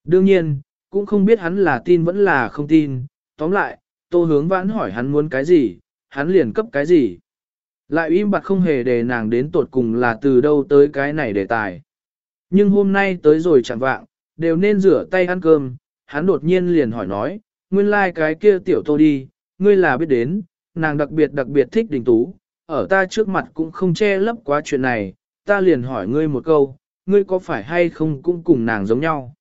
Speaker 1: Đương nhiên, cũng không biết hắn là tin vẫn là không tin, tóm lại, tô hướng vãn hỏi hắn muốn cái gì, hắn liền cấp cái gì. Lại im bặt không hề để nàng đến tột cùng là từ đâu tới cái này đề tài. Nhưng hôm nay tới rồi chẳng vạng, đều nên rửa tay ăn cơm, hắn đột nhiên liền hỏi nói, nguyên lai like cái kia tiểu tô đi, ngươi là biết đến, nàng đặc biệt đặc biệt thích đình tú, ở ta trước mặt cũng không che lấp quá chuyện này, ta liền hỏi ngươi một câu, ngươi có phải hay không cũng cùng nàng giống nhau.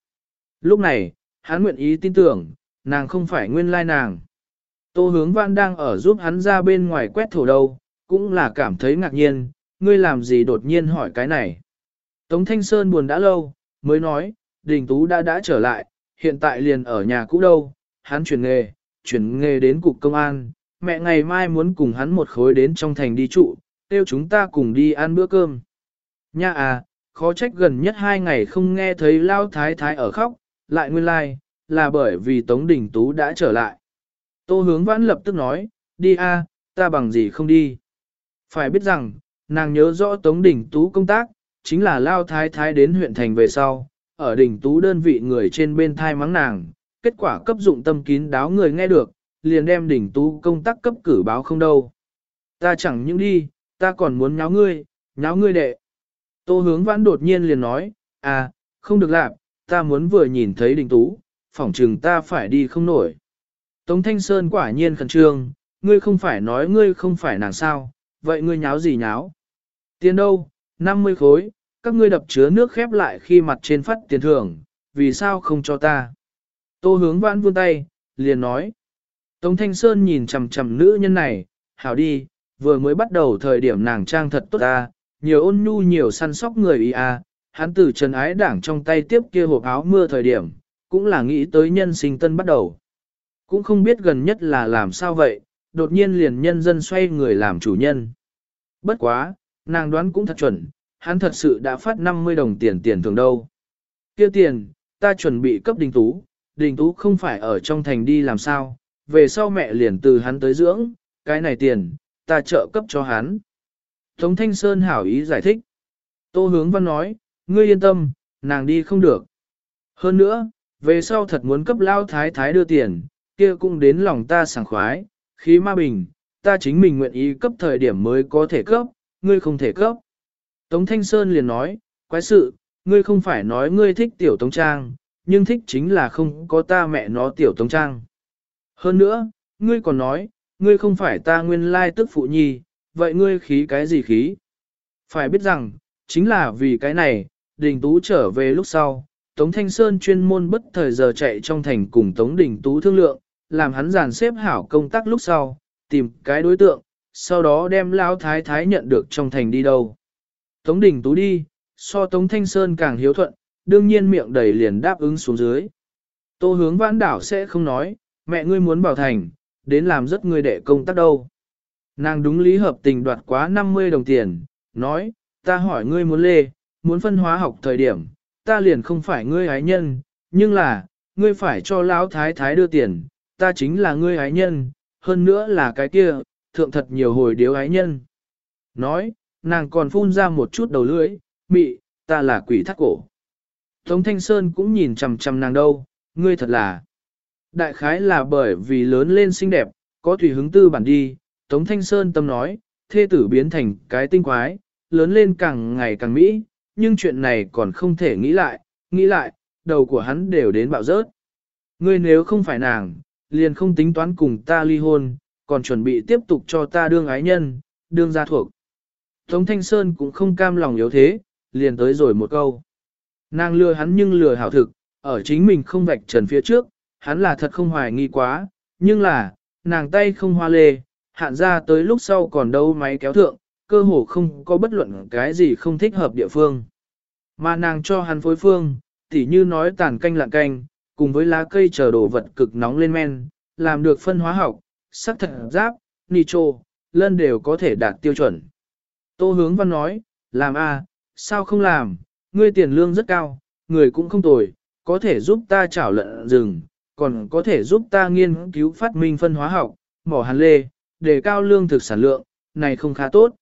Speaker 1: Lúc này, hắn nguyện ý tin tưởng, nàng không phải nguyên lai nàng. Tô hướng văn đang ở giúp hắn ra bên ngoài quét thổ đâu, cũng là cảm thấy ngạc nhiên, ngươi làm gì đột nhiên hỏi cái này. Tống Thanh Sơn buồn đã lâu, mới nói, Đình Tú đã đã trở lại, hiện tại liền ở nhà cũ đâu, hắn chuyển nghề, chuyển nghề đến cục công an, mẹ ngày mai muốn cùng hắn một khối đến trong thành đi trụ, tiêu chúng ta cùng đi ăn bữa cơm. Nha à, khó trách gần nhất hai ngày không nghe thấy Lao Thái Thái ở khóc, lại nguyên lai, like, là bởi vì Tống Đình Tú đã trở lại. Tô hướng vãn lập tức nói, đi a, ta bằng gì không đi. Phải biết rằng, nàng nhớ rõ Tống Đình Tú công tác, chính là Lao Thái Thái đến huyện thành về sau, ở đình tú đơn vị người trên bên thai mắng nàng, kết quả cấp dụng tâm kín đáo người nghe được, liền đem đình tú công tác cấp cử báo không đâu. Ta chẳng những đi, ta còn muốn nháo ngươi, nháo ngươi đệ. Tô hướng vãn đột nhiên liền nói, à, không được làm, ta muốn vừa nhìn thấy đình tú, phỏng chừng ta phải đi không nổi. Tống Thanh Sơn quả nhiên khẩn trương, ngươi không phải nói ngươi không phải nàng sao, vậy ngươi nháo gì nháo? Tiền đâu, 50 khối, các ngươi đập chứa nước khép lại khi mặt trên phát tiền thưởng, vì sao không cho ta? Tô hướng vãn vươn tay, liền nói. Tống Thanh Sơn nhìn chằm chằm nữ nhân này, hảo đi, vừa mới bắt đầu thời điểm nàng trang thật tốt ta, nhiều ôn nhu nhiều săn sóc người ý à, hắn từ trần ái đảng trong tay tiếp kia hộp áo mưa thời điểm, cũng là nghĩ tới nhân sinh tân bắt đầu. Cũng không biết gần nhất là làm sao vậy, đột nhiên liền nhân dân xoay người làm chủ nhân. Bất quá, nàng đoán cũng thật chuẩn, hắn thật sự đã phát 50 đồng tiền tiền thường đâu. kia tiền, ta chuẩn bị cấp đình tú, đình tú không phải ở trong thành đi làm sao, về sau mẹ liền từ hắn tới dưỡng, cái này tiền, ta trợ cấp cho hắn. Tống Thanh Sơn hảo ý giải thích. Tô Hướng Văn nói, ngươi yên tâm, nàng đi không được. Hơn nữa, về sau thật muốn cấp lao thái thái đưa tiền, kia cũng đến lòng ta sảng khoái, khí ma bình, ta chính mình nguyện ý cấp thời điểm mới có thể cấp, ngươi không thể cấp. Tống Thanh Sơn liền nói, quái sự, ngươi không phải nói ngươi thích tiểu Tống Trang, nhưng thích chính là không có ta mẹ nó tiểu Tống Trang. Hơn nữa, ngươi còn nói, ngươi không phải ta nguyên lai tức phụ nhi, vậy ngươi khí cái gì khí? Phải biết rằng, chính là vì cái này, đình tú trở về lúc sau, Tống Thanh Sơn chuyên môn bất thời giờ chạy trong thành cùng Tống Đình Tú thương lượng, làm hắn dàn xếp hảo công tác lúc sau, tìm cái đối tượng, sau đó đem Lão Thái Thái nhận được trong thành đi đâu. Tống Đình Tú đi, so Tống Thanh Sơn càng hiếu thuận, đương nhiên miệng đầy liền đáp ứng xuống dưới. Tô hướng vãn đảo sẽ không nói, mẹ ngươi muốn bảo thành, đến làm rất ngươi đệ công tác đâu. Nàng đúng lý hợp tình đoạt quá 50 đồng tiền, nói, ta hỏi ngươi muốn lê, muốn phân hóa học thời điểm, ta liền không phải ngươi ái nhân, nhưng là, ngươi phải cho lão thái thái đưa tiền, ta chính là ngươi ái nhân, hơn nữa là cái kia, thượng thật nhiều hồi điếu ái nhân. Nói, nàng còn phun ra một chút đầu lưỡi, mị, ta là quỷ thắt cổ. Tống Thanh Sơn cũng nhìn chằm chằm nàng đâu, ngươi thật là. Đại khái là bởi vì lớn lên xinh đẹp, có thủy hứng tư bản đi, Tống Thanh Sơn tâm nói, thê tử biến thành cái tinh quái, lớn lên càng ngày càng mỹ, nhưng chuyện này còn không thể nghĩ lại, nghĩ lại, đầu của hắn đều đến bạo rớt. Ngươi nếu không phải nàng, liền không tính toán cùng ta ly hôn, còn chuẩn bị tiếp tục cho ta đương ái nhân, đương gia thuộc. Tống Thanh Sơn cũng không cam lòng yếu thế, liền tới rồi một câu. Nàng lừa hắn nhưng lừa hảo thực, ở chính mình không vạch trần phía trước, hắn là thật không hoài nghi quá, nhưng là, nàng tay không hoa lê, hạn ra tới lúc sau còn đâu máy kéo thượng, cơ hồ không có bất luận cái gì không thích hợp địa phương. Mà nàng cho hắn phối phương, tỉ như nói tàn canh lạng canh, cùng với lá cây chờ đồ vật cực nóng lên men, làm được phân hóa học, sắc thật giáp, nitro, lân đều có thể đạt tiêu chuẩn. Tô hướng văn nói, làm a, à, sao không làm, ngươi tiền lương rất cao, người cũng không tồi, có thể giúp ta chảo lợn rừng, còn có thể giúp ta nghiên cứu phát minh phân hóa học, mỏ hàn lê, để cao lương thực sản lượng, này không khá tốt.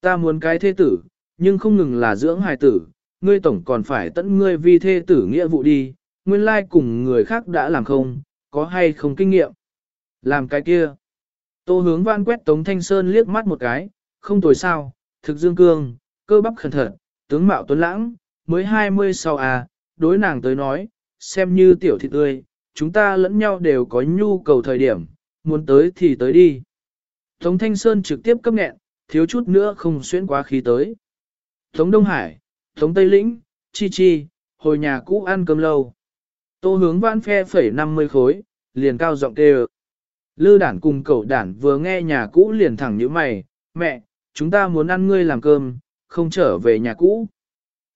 Speaker 1: Ta muốn cái thế tử, nhưng không ngừng là dưỡng hài tử, ngươi tổng còn phải tận ngươi vì thê tử nghĩa vụ đi, nguyên lai cùng người khác đã làm không, có hay không kinh nghiệm. Làm cái kia. Tô hướng văn quét Tống Thanh Sơn liếc mắt một cái, không tồi sao, thực dương cương, cơ bắp khẩn thật, tướng mạo tuấn lãng, mới 20 sau à, đối nàng tới nói, xem như tiểu thị tươi, chúng ta lẫn nhau đều có nhu cầu thời điểm, muốn tới thì tới đi. Tống Thanh Sơn trực tiếp cấp nghẹn, thiếu chút nữa không xuyên quá khí tới. Tống Đông Hải, Tống Tây Lĩnh, Chi Chi, hồi nhà cũ ăn cơm lâu. Tô hướng vãn phe phẩy 50 khối, liền cao giọng kêu. Lư đản cùng cậu đản vừa nghe nhà cũ liền thẳng như mày, mẹ, chúng ta muốn ăn ngươi làm cơm, không trở về nhà cũ.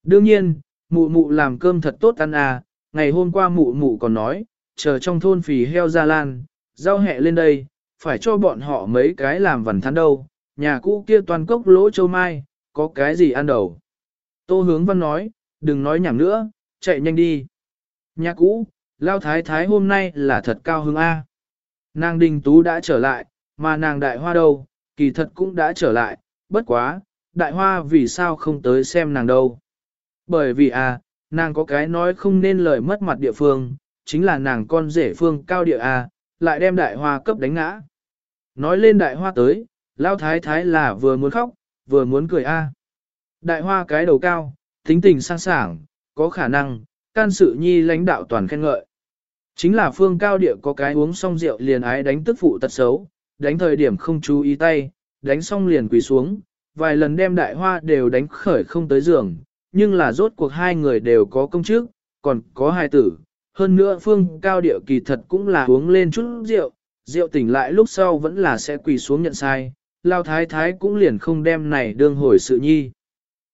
Speaker 1: Đương nhiên, mụ mụ làm cơm thật tốt ăn à, ngày hôm qua mụ mụ còn nói, chờ trong thôn phì heo ra lan, rau hẹ lên đây, phải cho bọn họ mấy cái làm vần thắn đâu, nhà cũ kia toàn cốc lỗ châu mai, có cái gì ăn đầu. Tô hướng văn nói, đừng nói nhảm nữa, chạy nhanh đi. Nhà cũ, lao thái thái hôm nay là thật cao hứng A. Nàng đình tú đã trở lại, mà nàng đại hoa đâu, kỳ thật cũng đã trở lại, bất quá, đại hoa vì sao không tới xem nàng đâu. Bởi vì à, nàng có cái nói không nên lời mất mặt địa phương, chính là nàng con rể phương cao địa A, lại đem đại hoa cấp đánh ngã. Nói lên đại hoa tới, lao thái thái là vừa muốn khóc, vừa muốn cười A. Đại hoa cái đầu cao, tính tình sang sảng, có khả năng, can sự nhi lãnh đạo toàn khen ngợi. Chính là phương cao địa có cái uống xong rượu liền ái đánh tức phụ tật xấu, đánh thời điểm không chú ý tay, đánh xong liền quỳ xuống, vài lần đem đại hoa đều đánh khởi không tới giường, nhưng là rốt cuộc hai người đều có công chức, còn có hai tử. Hơn nữa phương cao địa kỳ thật cũng là uống lên chút rượu, rượu tỉnh lại lúc sau vẫn là sẽ quỳ xuống nhận sai, lao thái thái cũng liền không đem này đương hồi sự nhi.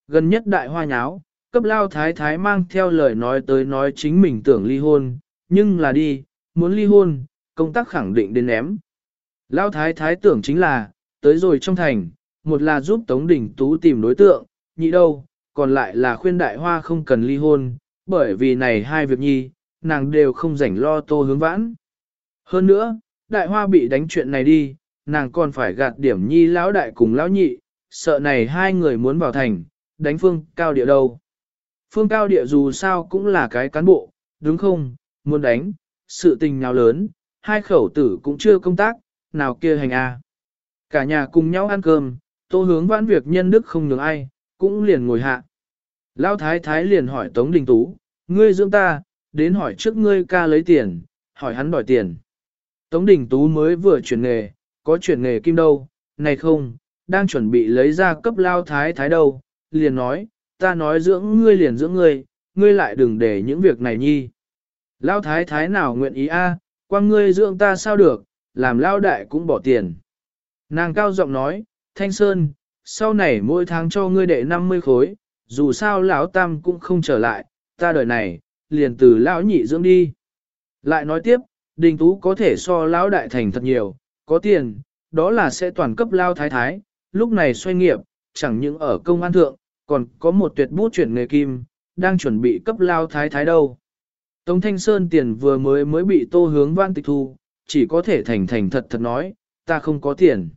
Speaker 1: Gần nhất đại hoa nháo, cấp lao thái thái mang theo lời nói tới nói chính mình tưởng ly hôn, nhưng là đi, muốn ly hôn, công tác khẳng định đến ném. Lao thái thái tưởng chính là, tới rồi trong thành, một là giúp Tống Đình Tú tìm đối tượng, nhị đâu, còn lại là khuyên đại hoa không cần ly hôn, bởi vì này hai việc nhi, nàng đều không rảnh lo tô hướng vãn. Hơn nữa, đại hoa bị đánh chuyện này đi, nàng còn phải gạt điểm nhi lão đại cùng lão nhị, sợ này hai người muốn vào thành, đánh phương cao địa đâu. Phương cao địa dù sao cũng là cái cán bộ, đúng không, muốn đánh, sự tình nào lớn, hai khẩu tử cũng chưa công tác, nào kia hành a. Cả nhà cùng nhau ăn cơm, tô hướng vãn việc nhân đức không nhường ai, cũng liền ngồi hạ. Lão thái thái liền hỏi Tống Đình Tú, ngươi dưỡng ta, đến hỏi trước ngươi ca lấy tiền, hỏi hắn đòi tiền. Tống Đình Tú mới vừa chuyển nghề, có chuyển nghề kim đâu, này không, đang chuẩn bị lấy ra cấp lao thái thái đâu, liền nói, ta nói dưỡng ngươi liền dưỡng ngươi, ngươi lại đừng để những việc này nhi. Lao thái thái nào nguyện ý a, à, quang ngươi dưỡng ta sao được, làm lao đại cũng bỏ tiền. Nàng cao giọng nói, Thanh Sơn, sau này mỗi tháng cho ngươi đệ 50 khối, dù sao lão tam cũng không trở lại, ta đời này, liền từ lão nhị dưỡng đi. Lại nói tiếp, đình tú có thể so lão đại thành thật nhiều, có tiền, đó là sẽ toàn cấp lao thái thái, lúc này xoay nghiệp, chẳng những ở công an thượng, còn có một tuyệt bút chuyển nghề kim, đang chuẩn bị cấp lao thái thái đâu. Tống Thanh Sơn tiền vừa mới mới bị tô hướng văn tịch thu, chỉ có thể thành thành thật thật nói, ta không có tiền.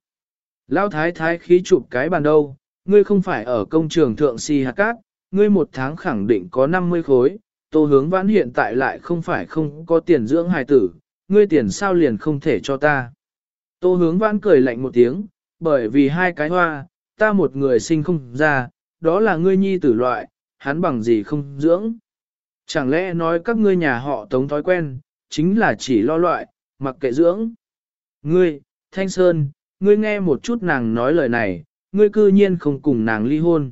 Speaker 1: Lao thái thái khí chụp cái bàn đâu, ngươi không phải ở công trường thượng si hạt cát, ngươi một tháng khẳng định có 50 khối, tô hướng vãn hiện tại lại không phải không có tiền dưỡng hài tử, ngươi tiền sao liền không thể cho ta. Tô hướng vãn cười lạnh một tiếng, bởi vì hai cái hoa, ta một người sinh không ra, đó là ngươi nhi tử loại, hắn bằng gì không dưỡng. Chẳng lẽ nói các ngươi nhà họ tống thói quen, chính là chỉ lo loại, mặc kệ dưỡng. Ngươi, Thanh Sơn, ngươi nghe một chút nàng nói lời này, ngươi cư nhiên không cùng nàng ly hôn.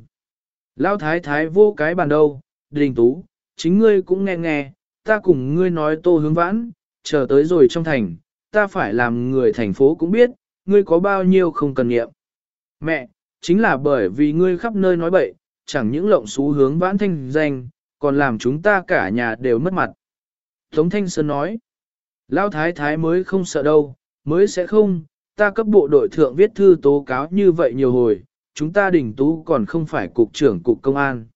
Speaker 1: Lão thái thái vô cái bàn đâu, đình tú, chính ngươi cũng nghe nghe, ta cùng ngươi nói tô hướng vãn, chờ tới rồi trong thành, ta phải làm người thành phố cũng biết, ngươi có bao nhiêu không cần nghiệm. Mẹ, chính là bởi vì ngươi khắp nơi nói bậy, chẳng những lộng xú hướng vãn thanh danh, còn làm chúng ta cả nhà đều mất mặt. Tống Thanh Sơn nói, Lão Thái Thái mới không sợ đâu, mới sẽ không, ta cấp bộ đội thượng viết thư tố cáo như vậy nhiều hồi, chúng ta đỉnh tú còn không phải cục trưởng cục công an.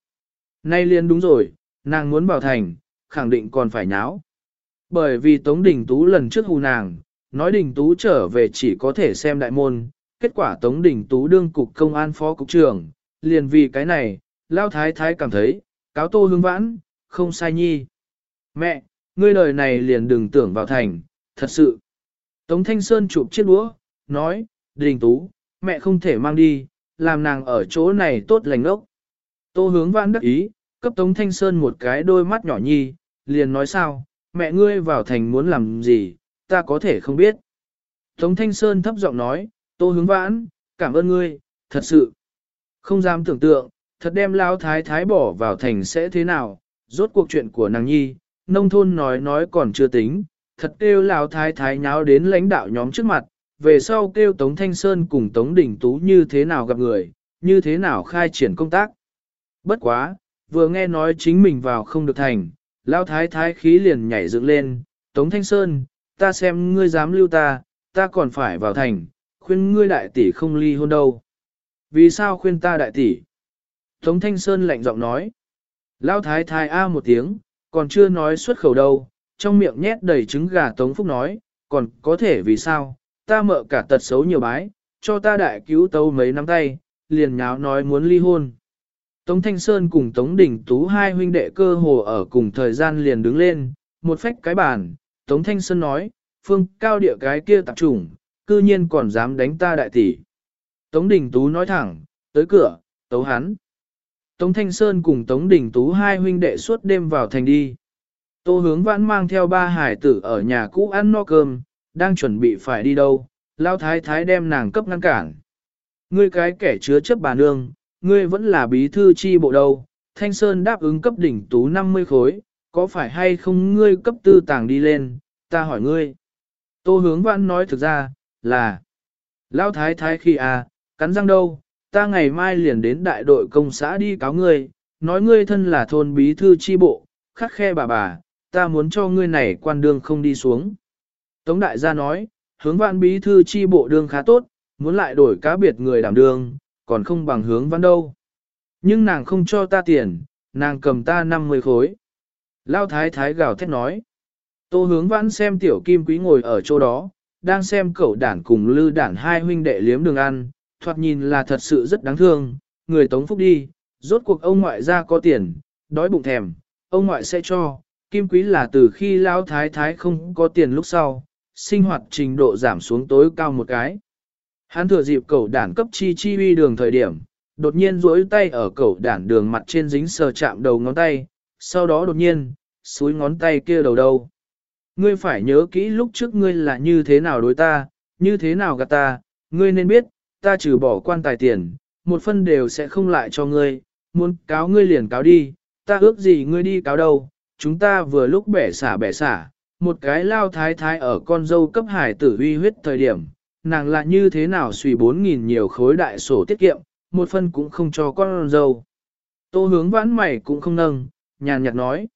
Speaker 1: Nay liền đúng rồi, nàng muốn bảo thành, khẳng định còn phải nháo. Bởi vì Tống Đình Tú lần trước hù nàng, nói Đình Tú trở về chỉ có thể xem đại môn, kết quả Tống Đình Tú đương cục công an phó cục trưởng, liền vì cái này, Lao Thái Thái cảm thấy, cáo tô hương vãn, không sai nhi. Mẹ, ngươi đời này liền đừng tưởng vào thành, thật sự. Tống Thanh Sơn chụp chiếc đũa, nói, Đình Tú, mẹ không thể mang đi, làm nàng ở chỗ này tốt lành ốc. Tô hướng vãn đắc ý, cấp Tống Thanh Sơn một cái đôi mắt nhỏ nhi, liền nói sao, mẹ ngươi vào thành muốn làm gì, ta có thể không biết. Tống Thanh Sơn thấp giọng nói, Tô hướng vãn, cảm ơn ngươi, thật sự. Không dám tưởng tượng, thật đem lao thái thái bỏ vào thành sẽ thế nào, rốt cuộc chuyện của nàng nhi, nông thôn nói nói còn chưa tính, thật kêu lao thái thái nháo đến lãnh đạo nhóm trước mặt, về sau kêu Tống Thanh Sơn cùng Tống Đình Tú như thế nào gặp người, như thế nào khai triển công tác. Bất quá, vừa nghe nói chính mình vào không được thành, lao thái thái khí liền nhảy dựng lên, Tống Thanh Sơn, ta xem ngươi dám lưu ta, ta còn phải vào thành, khuyên ngươi đại tỷ không ly hôn đâu. Vì sao khuyên ta đại tỷ? Tống Thanh Sơn lạnh giọng nói. Lao thái thái a một tiếng, còn chưa nói xuất khẩu đâu, trong miệng nhét đầy trứng gà Tống Phúc nói, còn có thể vì sao, ta mợ cả tật xấu nhiều bái, cho ta đại cứu tâu mấy năm tay, liền nháo nói muốn ly hôn. Tống Thanh Sơn cùng Tống Đình Tú hai huynh đệ cơ hồ ở cùng thời gian liền đứng lên, một phách cái bàn, Tống Thanh Sơn nói, phương cao địa cái kia tạp trùng, cư nhiên còn dám đánh ta đại tỷ. Tống Đình Tú nói thẳng, tới cửa, tấu hắn. Tống Thanh Sơn cùng Tống Đình Tú hai huynh đệ suốt đêm vào thành đi. Tô hướng vãn mang theo ba hải tử ở nhà cũ ăn no cơm, đang chuẩn bị phải đi đâu, lao thái thái đem nàng cấp ngăn cản. Ngươi cái kẻ chứa chấp bà nương, ngươi vẫn là bí thư chi bộ đâu, Thanh Sơn đáp ứng cấp đỉnh tú 50 khối, có phải hay không ngươi cấp tư tàng đi lên, ta hỏi ngươi. Tô hướng vãn nói thực ra, là, lao thái thái khi à, cắn răng đâu, ta ngày mai liền đến đại đội công xã đi cáo ngươi, nói ngươi thân là thôn bí thư chi bộ, khắc khe bà bà, ta muốn cho ngươi này quan đường không đi xuống. Tống đại gia nói, hướng văn bí thư chi bộ đương khá tốt, muốn lại đổi cá biệt người đảm đương, còn không bằng hướng văn đâu. Nhưng nàng không cho ta tiền, nàng cầm ta 50 khối. Lao thái thái gào thét nói. Tô hướng vãn xem tiểu kim quý ngồi ở chỗ đó, đang xem cậu đản cùng lư đản hai huynh đệ liếm đường ăn, thoạt nhìn là thật sự rất đáng thương, người tống phúc đi, rốt cuộc ông ngoại ra có tiền, đói bụng thèm, ông ngoại sẽ cho, kim quý là từ khi lão thái thái không có tiền lúc sau, sinh hoạt trình độ giảm xuống tối cao một cái. Hắn thừa dịp cầu đản cấp chi chi uy đường thời điểm, đột nhiên duỗi tay ở cầu đản đường mặt trên dính sờ chạm đầu ngón tay, sau đó đột nhiên, suối ngón tay kia đầu đâu. Ngươi phải nhớ kỹ lúc trước ngươi là như thế nào đối ta, như thế nào gạt ta, ngươi nên biết, ta trừ bỏ quan tài tiền, một phân đều sẽ không lại cho ngươi, muốn cáo ngươi liền cáo đi, ta ước gì ngươi đi cáo đâu, chúng ta vừa lúc bẻ xả bẻ xả, một cái lao thái thái ở con dâu cấp hải tử uy huyết thời điểm, nàng là như thế nào suy bốn nghìn nhiều khối đại sổ tiết kiệm, một phân cũng không cho con dâu. Tô hướng vãn mày cũng không nâng, nhàn nhạt nói.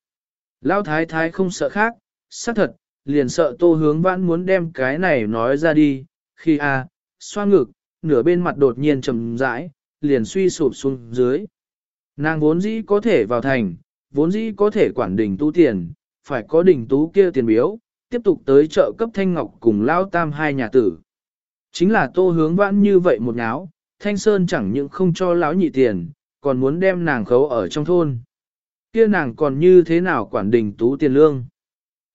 Speaker 1: Lao thái thái không sợ khác, xác thật, liền sợ tô hướng vãn muốn đem cái này nói ra đi, khi a xoa ngực, nửa bên mặt đột nhiên trầm rãi, liền suy sụp xuống dưới. Nàng vốn dĩ có thể vào thành, vốn dĩ có thể quản đỉnh tú tiền, phải có đỉnh tú kia tiền biếu, tiếp tục tới chợ cấp thanh ngọc cùng lao tam hai nhà tử. Chính là tô hướng vãn như vậy một ngáo, thanh sơn chẳng những không cho lão nhị tiền, còn muốn đem nàng khấu ở trong thôn. Kia nàng còn như thế nào quản đình tú tiền lương.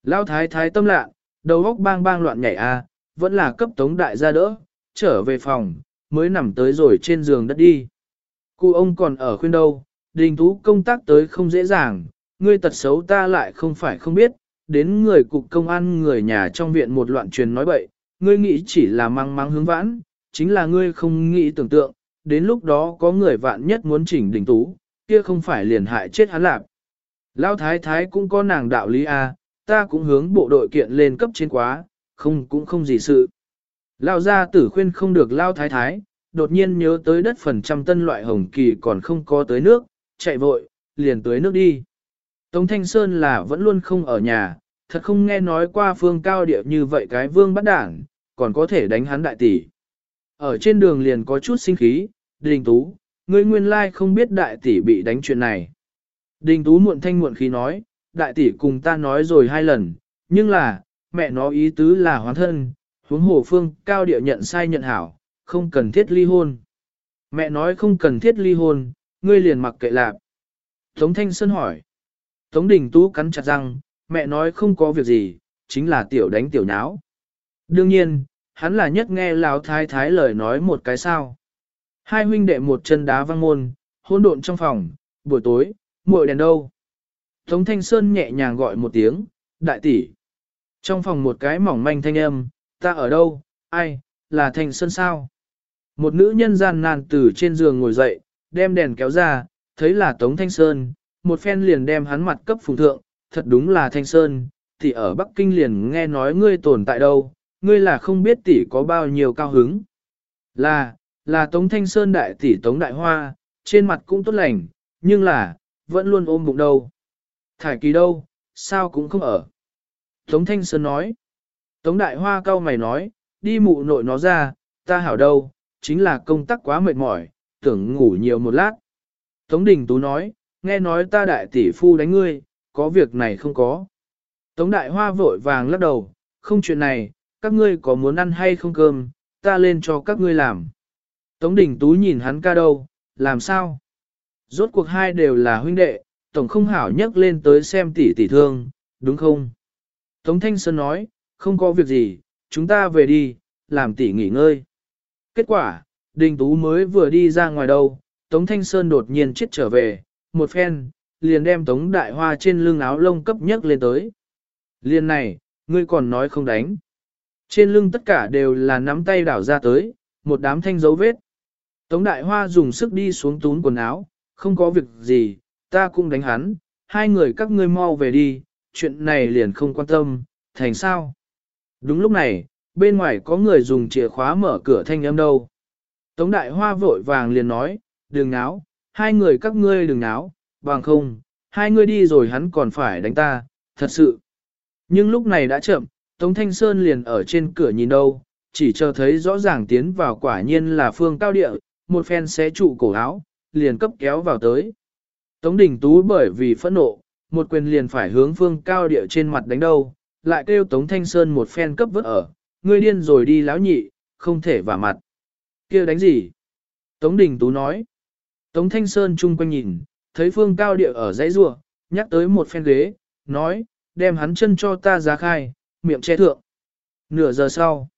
Speaker 1: Lao thái thái tâm lạ, đầu óc bang bang loạn nhảy a, vẫn là cấp tống đại gia đỡ, trở về phòng, mới nằm tới rồi trên giường đất đi. Cụ ông còn ở khuyên đâu, đình tú công tác tới không dễ dàng, ngươi tật xấu ta lại không phải không biết, đến người cục công an người nhà trong viện một loạn truyền nói bậy, ngươi nghĩ chỉ là mang mang hướng vãn, chính là ngươi không nghĩ tưởng tượng, đến lúc đó có người vạn nhất muốn chỉnh đình tú, kia không phải liền hại chết hắn lạc. Lao thái thái cũng có nàng đạo lý a, ta cũng hướng bộ đội kiện lên cấp trên quá, không cũng không gì sự. Lao gia tử khuyên không được lao thái thái, đột nhiên nhớ tới đất phần trăm tân loại hồng kỳ còn không có tới nước, chạy vội, liền tới nước đi. Tống Thanh Sơn là vẫn luôn không ở nhà, thật không nghe nói qua phương cao địa như vậy cái vương bắt đảng, còn có thể đánh hắn đại tỷ. Ở trên đường liền có chút sinh khí, đình tú, ngươi nguyên lai không biết đại tỷ bị đánh chuyện này. Đình tú muộn thanh muộn khí nói, đại tỷ cùng ta nói rồi hai lần, nhưng là, mẹ nó ý tứ là hoán thân, huống hồ phương cao địa nhận sai nhận hảo, không cần thiết ly hôn. Mẹ nói không cần thiết ly hôn, ngươi liền mặc kệ lạp. Tống Thanh Sơn hỏi. Tống Đình Tú cắn chặt răng, mẹ nói không có việc gì, chính là tiểu đánh tiểu nháo. Đương nhiên, hắn là nhất nghe Lão Thái Thái lời nói một cái sao. Hai huynh đệ một chân đá văng môn, hỗn độn trong phòng, buổi tối, muội đèn đâu. Tống Thanh Sơn nhẹ nhàng gọi một tiếng, đại tỷ. Trong phòng một cái mỏng manh thanh âm, ta ở đâu, ai, là Thanh Sơn sao? Một nữ nhân gian nan từ trên giường ngồi dậy, đem đèn kéo ra, thấy là Tống Thanh Sơn, một phen liền đem hắn mặt cấp phùng thượng, thật đúng là Thanh Sơn, thì ở Bắc Kinh liền nghe nói ngươi tồn tại đâu, ngươi là không biết tỷ có bao nhiêu cao hứng. Là, là Tống Thanh Sơn đại tỷ Tống Đại Hoa, trên mặt cũng tốt lành, nhưng là, vẫn luôn ôm bụng đâu. Thải kỳ đâu, sao cũng không ở. Tống Thanh Sơn nói. Tống Đại Hoa cau mày nói, đi mụ nội nó ra, ta hảo đâu, chính là công tác quá mệt mỏi, tưởng ngủ nhiều một lát. Tống Đình Tú nói, nghe nói ta đại tỷ phu đánh ngươi, có việc này không có. Tống Đại Hoa vội vàng lắc đầu, không chuyện này, các ngươi có muốn ăn hay không cơm, ta lên cho các ngươi làm. Tống Đình Tú nhìn hắn ca đâu, làm sao? Rốt cuộc hai đều là huynh đệ, tổng không hảo nhắc lên tới xem tỷ tỷ thương, đúng không? Tống Thanh Sơn nói, không có việc gì, chúng ta về đi, làm tỷ nghỉ ngơi. Kết quả, Đình Tú mới vừa đi ra ngoài đâu, Tống Thanh Sơn đột nhiên chết trở về, một phen, liền đem Tống Đại Hoa trên lưng áo lông cấp nhấc lên tới. Liền này, ngươi còn nói không đánh. Trên lưng tất cả đều là nắm tay đảo ra tới, một đám thanh dấu vết. Tống Đại Hoa dùng sức đi xuống tún quần áo, không có việc gì, ta cũng đánh hắn, hai người các ngươi mau về đi, chuyện này liền không quan tâm, thành sao. Đúng lúc này, bên ngoài có người dùng chìa khóa mở cửa thanh âm đâu. Tống Đại Hoa vội vàng liền nói, đừng náo, hai người các ngươi đừng náo, bằng không, hai ngươi đi rồi hắn còn phải đánh ta, thật sự. Nhưng lúc này đã chậm, Tống Thanh Sơn liền ở trên cửa nhìn đâu, chỉ chờ thấy rõ ràng tiến vào quả nhiên là phương cao địa, một phen xé trụ cổ áo, liền cấp kéo vào tới. Tống Đình Tú bởi vì phẫn nộ, một quyền liền phải hướng phương cao địa trên mặt đánh đâu, lại kêu Tống Thanh Sơn một phen cấp vứt ở, ngươi điên rồi đi láo nhị, không thể vả mặt. kia đánh gì? Tống Đình Tú nói. Tống Thanh Sơn chung quanh nhìn, thấy phương cao địa ở dãy rua, nhắc tới một phen ghế, nói, đem hắn chân cho ta ra khai, miệng che thượng. Nửa giờ sau,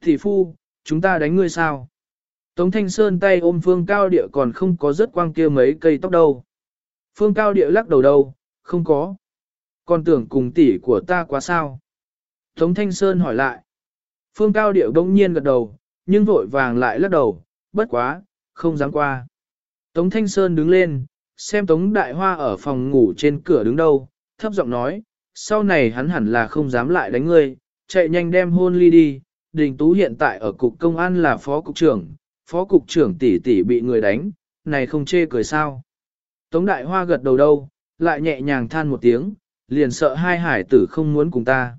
Speaker 1: thị phu, chúng ta đánh ngươi sao? Tống Thanh Sơn tay ôm phương cao địa còn không có rất quang kia mấy cây tóc đâu. Phương cao địa lắc đầu đâu, không có. Còn tưởng cùng tỷ của ta quá sao? Tống Thanh Sơn hỏi lại. Phương cao địa bỗng nhiên gật đầu, nhưng vội vàng lại lắc đầu, bất quá, không dám qua. Tống Thanh Sơn đứng lên, xem Tống Đại Hoa ở phòng ngủ trên cửa đứng đâu, thấp giọng nói, sau này hắn hẳn là không dám lại đánh ngươi, chạy nhanh đem hôn ly đi. Đình Tú hiện tại ở cục công an là phó cục trưởng, phó cục trưởng tỷ tỷ bị người đánh, này không chê cười sao. Tống Đại Hoa gật đầu đâu, lại nhẹ nhàng than một tiếng, liền sợ hai hải tử không muốn cùng ta.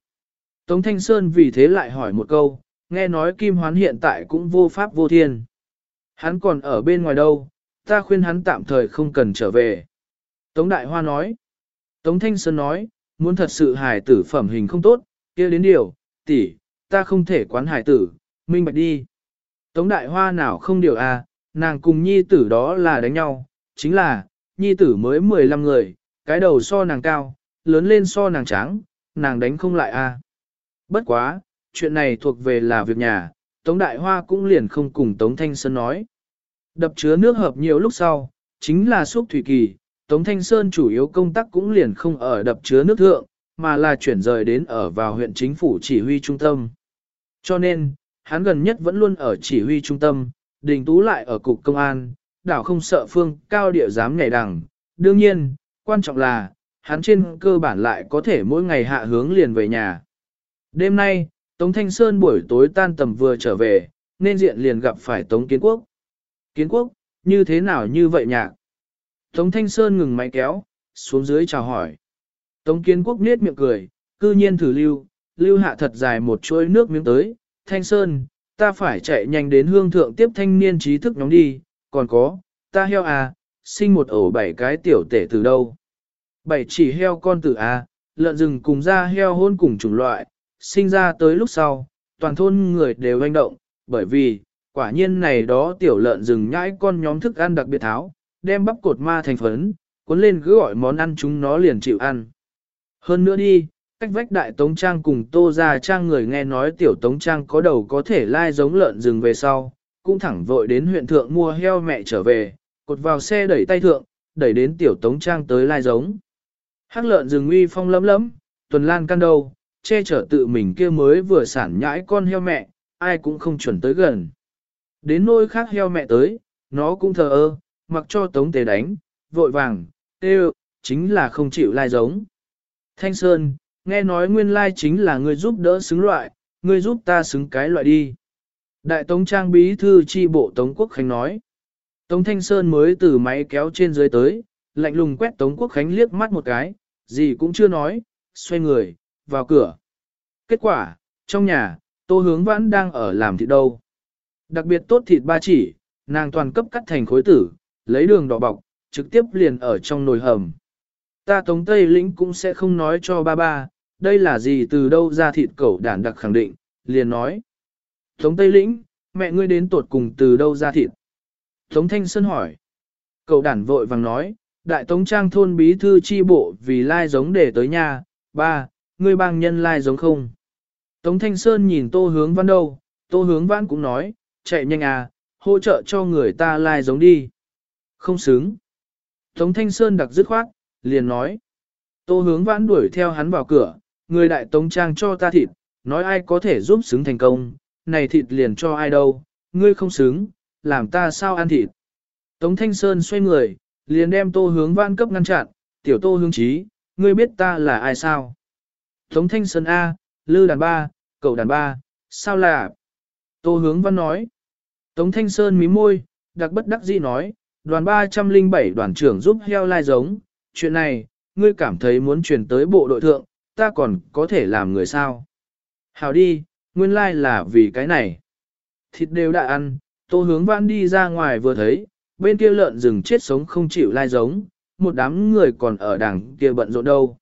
Speaker 1: Tống Thanh Sơn vì thế lại hỏi một câu, nghe nói Kim Hoán hiện tại cũng vô pháp vô thiên. Hắn còn ở bên ngoài đâu, ta khuyên hắn tạm thời không cần trở về. Tống Đại Hoa nói. Tống Thanh Sơn nói, muốn thật sự hài tử phẩm hình không tốt, kia đến điều, tỷ, ta không thể quán hài tử, minh bạch đi. Tống Đại Hoa nào không điều à, nàng cùng nhi tử đó là đánh nhau, chính là, nhi tử mới 15 người, cái đầu so nàng cao, lớn lên so nàng trắng, nàng đánh không lại à. Bất quá, chuyện này thuộc về là việc nhà, Tống Đại Hoa cũng liền không cùng Tống Thanh Sơn nói. Đập chứa nước hợp nhiều lúc sau, chính là suốt thủy kỳ, Tống Thanh Sơn chủ yếu công tác cũng liền không ở đập chứa nước thượng, mà là chuyển rời đến ở vào huyện chính phủ chỉ huy trung tâm. Cho nên, hắn gần nhất vẫn luôn ở chỉ huy trung tâm, đình tú lại ở cục công an, đảo không sợ phương cao địa dám nhảy đằng. Đương nhiên, quan trọng là, hắn trên cơ bản lại có thể mỗi ngày hạ hướng liền về nhà. Đêm nay, Tống Thanh Sơn buổi tối tan tầm vừa trở về, nên diện liền gặp phải Tống Kiến Quốc. Kiến Quốc, như thế nào như vậy nhạc? Tống Thanh Sơn ngừng máy kéo, xuống dưới chào hỏi. Tống Kiến Quốc nết miệng cười, cư nhiên thử lưu, lưu hạ thật dài một chuỗi nước miếng tới. Thanh Sơn, ta phải chạy nhanh đến hương thượng tiếp thanh niên trí thức nhóm đi, còn có, ta heo à, sinh một ổ bảy cái tiểu tể từ đâu. Bảy chỉ heo con tử à, lợn rừng cùng ra heo hôn cùng chủng loại, sinh ra tới lúc sau, toàn thôn người đều hành động, bởi vì, quả nhiên này đó tiểu lợn rừng nhãi con nhóm thức ăn đặc biệt tháo, đem bắp cột ma thành phấn, cuốn lên cứ gọi món ăn chúng nó liền chịu ăn. Hơn nữa đi, cách vách đại tống trang cùng tô ra trang người nghe nói tiểu tống trang có đầu có thể lai giống lợn rừng về sau, cũng thẳng vội đến huyện thượng mua heo mẹ trở về, cột vào xe đẩy tay thượng, đẩy đến tiểu tống trang tới lai giống. Hắc lợn rừng uy phong lấm lấm, tuần lan căn đầu, che chở tự mình kia mới vừa sản nhãi con heo mẹ, ai cũng không chuẩn tới gần. Đến nôi khác heo mẹ tới, nó cũng thờ ơ, mặc cho tống tề đánh, vội vàng, tê chính là không chịu lai giống. Thanh Sơn, nghe nói nguyên lai chính là người giúp đỡ xứng loại, người giúp ta xứng cái loại đi. Đại Tống Trang Bí Thư tri Bộ Tống Quốc Khánh nói. Tống Thanh Sơn mới từ máy kéo trên dưới tới, lạnh lùng quét Tống Quốc Khánh liếc mắt một cái, gì cũng chưa nói, xoay người, vào cửa. Kết quả, trong nhà, Tô Hướng Vãn đang ở làm thịt đâu. Đặc biệt tốt thịt ba chỉ, nàng toàn cấp cắt thành khối tử, lấy đường đỏ bọc, trực tiếp liền ở trong nồi hầm. Ta Tống Tây Lĩnh cũng sẽ không nói cho ba ba, đây là gì từ đâu ra thịt cẩu đản đặc khẳng định, liền nói. Tống Tây Lĩnh, mẹ ngươi đến tuột cùng từ đâu ra thịt? Tống Thanh Sơn hỏi. Cậu đản vội vàng nói, đại tống trang thôn bí thư chi bộ vì lai giống để tới nhà, ba, ngươi bang nhân lai giống không. Tống Thanh Sơn nhìn tô hướng văn đâu, tô hướng văn cũng nói, chạy nhanh à, hỗ trợ cho người ta lai giống đi. Không xứng. Tống Thanh Sơn đặc dứt khoát, liền nói. Tô hướng vãn đuổi theo hắn vào cửa, người đại tống trang cho ta thịt, nói ai có thể giúp xứng thành công, này thịt liền cho ai đâu, ngươi không xứng, làm ta sao ăn thịt. Tống Thanh Sơn xoay người, liền đem tô hướng vãn cấp ngăn chặn, tiểu tô hướng trí, ngươi biết ta là ai sao? Tống Thanh Sơn A, Lư đàn ba, cậu đàn ba, sao là? Tô hướng văn nói. Tống Thanh Sơn mí môi, đặc bất đắc dĩ nói, đoàn 307 đoàn trưởng giúp heo lai giống, chuyện này, ngươi cảm thấy muốn chuyển tới bộ đội thượng, ta còn có thể làm người sao? Hào đi, nguyên lai là vì cái này. Thịt đều đã ăn, tô hướng vãn đi ra ngoài vừa thấy, bên kia lợn rừng chết sống không chịu lai giống, một đám người còn ở đằng kia bận rộn đâu.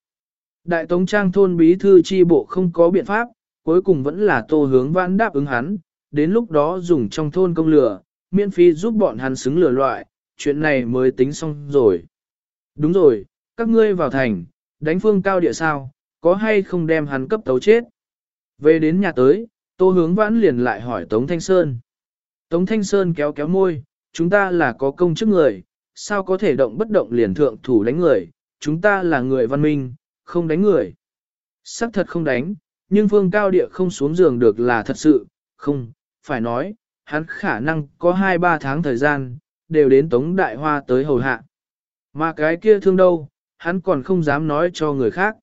Speaker 1: Đại Tống Trang thôn bí thư chi bộ không có biện pháp, cuối cùng vẫn là tô hướng vãn đáp ứng hắn, đến lúc đó dùng trong thôn công lửa, miễn phí giúp bọn hắn xứng lửa loại, chuyện này mới tính xong rồi. Đúng rồi, các ngươi vào thành, đánh phương cao địa sao, có hay không đem hắn cấp tấu chết. Về đến nhà tới, tô hướng vãn liền lại hỏi Tống Thanh Sơn. Tống Thanh Sơn kéo kéo môi, chúng ta là có công chức người, sao có thể động bất động liền thượng thủ đánh người, chúng ta là người văn minh, không đánh người. Sắc thật không đánh, nhưng phương cao địa không xuống giường được là thật sự, không, phải nói, hắn khả năng có 2-3 tháng thời gian, đều đến Tống Đại Hoa tới hầu hạ. Mà cái kia thương đâu, hắn còn không dám nói cho người khác.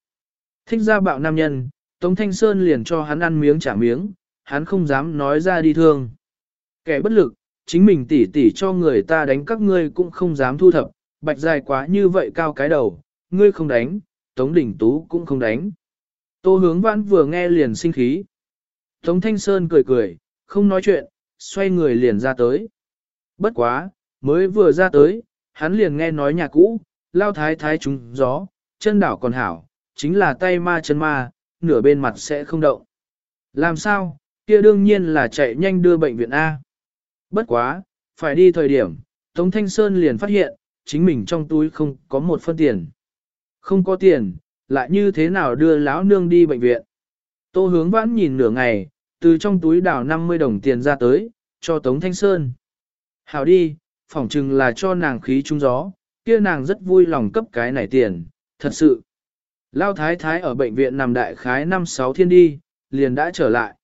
Speaker 1: Thích ra bạo nam nhân, Tống Thanh Sơn liền cho hắn ăn miếng trả miếng, hắn không dám nói ra đi thương. Kẻ bất lực, chính mình tỉ tỉ cho người ta đánh các ngươi cũng không dám thu thập, bạch dài quá như vậy cao cái đầu, ngươi không đánh, Tống Đình Tú cũng không đánh. Tô hướng vãn vừa nghe liền sinh khí. Tống Thanh Sơn cười cười, không nói chuyện, xoay người liền ra tới. Bất quá, mới vừa ra tới, hắn liền nghe nói nhà cũ, lao thái thái trúng gió, chân đảo còn hảo, chính là tay ma chân ma, nửa bên mặt sẽ không động. Làm sao, kia đương nhiên là chạy nhanh đưa bệnh viện A. Bất quá, phải đi thời điểm, Tống Thanh Sơn liền phát hiện, chính mình trong túi không có một phân tiền. Không có tiền, lại như thế nào đưa lão nương đi bệnh viện. Tô hướng vãn nhìn nửa ngày, từ trong túi đảo 50 đồng tiền ra tới, cho Tống Thanh Sơn. Hảo đi, phỏng chừng là cho nàng khí trung gió, kia nàng rất vui lòng cấp cái này tiền, thật sự. Lao thái thái ở bệnh viện nằm đại khái 5-6 thiên đi, liền đã trở lại.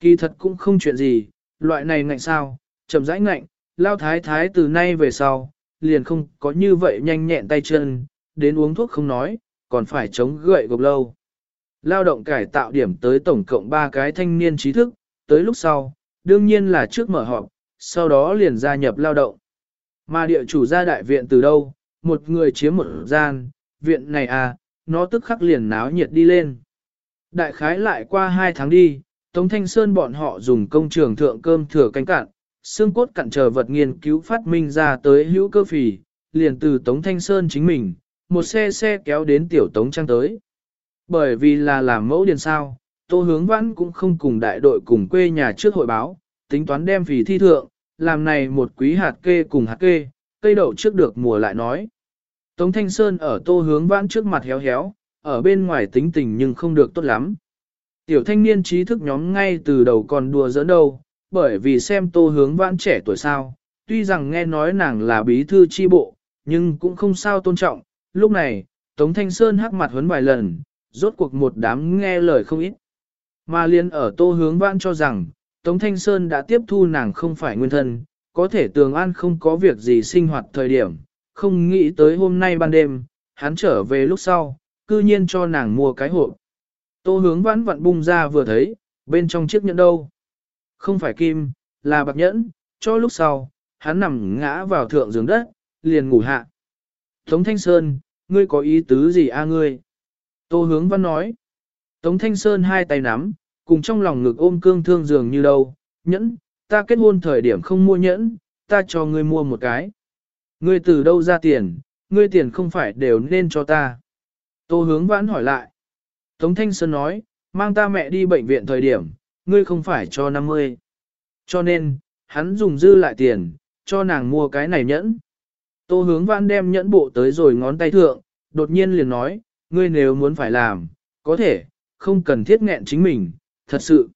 Speaker 1: Kỳ thật cũng không chuyện gì, loại này ngạnh sao, chậm rãi ngạnh, lao thái thái từ nay về sau, liền không có như vậy nhanh nhẹn tay chân, đến uống thuốc không nói, còn phải chống gậy gộc lâu. Lao động cải tạo điểm tới tổng cộng 3 cái thanh niên trí thức, tới lúc sau, đương nhiên là trước mở họp, sau đó liền gia nhập lao động. Mà địa chủ gia đại viện từ đâu, một người chiếm một gian, viện này à, nó tức khắc liền náo nhiệt đi lên. Đại khái lại qua hai tháng đi, Tống Thanh Sơn bọn họ dùng công trường thượng cơm thừa canh cạn, xương cốt cặn chờ vật nghiên cứu phát minh ra tới hữu cơ phì, liền từ Tống Thanh Sơn chính mình, một xe xe kéo đến tiểu Tống Trang tới. Bởi vì là làm mẫu điền sao, Tô Hướng Vãn cũng không cùng đại đội cùng quê nhà trước hội báo, tính toán đem phỉ thi thượng, làm này một quý hạt kê cùng hạt kê, cây đậu trước được mùa lại nói. Tống Thanh Sơn ở Tô Hướng Vãn trước mặt héo héo, ở bên ngoài tính tình nhưng không được tốt lắm. Tiểu thanh niên trí thức nhóm ngay từ đầu còn đùa giỡn đâu, bởi vì xem tô hướng vãn trẻ tuổi sao, tuy rằng nghe nói nàng là bí thư chi bộ, nhưng cũng không sao tôn trọng. Lúc này, Tống Thanh Sơn hắc mặt huấn vài lần, rốt cuộc một đám nghe lời không ít. Mà liên ở tô hướng vãn cho rằng, Tống Thanh Sơn đã tiếp thu nàng không phải nguyên thân, có thể tường an không có việc gì sinh hoạt thời điểm, không nghĩ tới hôm nay ban đêm, hắn trở về lúc sau, cư nhiên cho nàng mua cái hộp. Tô hướng vãn vặn bung ra vừa thấy, bên trong chiếc nhẫn đâu. Không phải kim, là bạc nhẫn, cho lúc sau, hắn nằm ngã vào thượng giường đất, liền ngủ hạ. Tống Thanh Sơn, ngươi có ý tứ gì a ngươi? Tô hướng văn nói. Tống Thanh Sơn hai tay nắm, cùng trong lòng ngực ôm cương thương giường như đâu, nhẫn, ta kết hôn thời điểm không mua nhẫn, ta cho ngươi mua một cái. Ngươi từ đâu ra tiền, ngươi tiền không phải đều nên cho ta. Tô hướng vãn hỏi lại. Tống Thanh Sơn nói, mang ta mẹ đi bệnh viện thời điểm, ngươi không phải cho 50. Cho nên, hắn dùng dư lại tiền, cho nàng mua cái này nhẫn. Tô hướng vãn đem nhẫn bộ tới rồi ngón tay thượng, đột nhiên liền nói, ngươi nếu muốn phải làm, có thể, không cần thiết nghẹn chính mình, thật sự.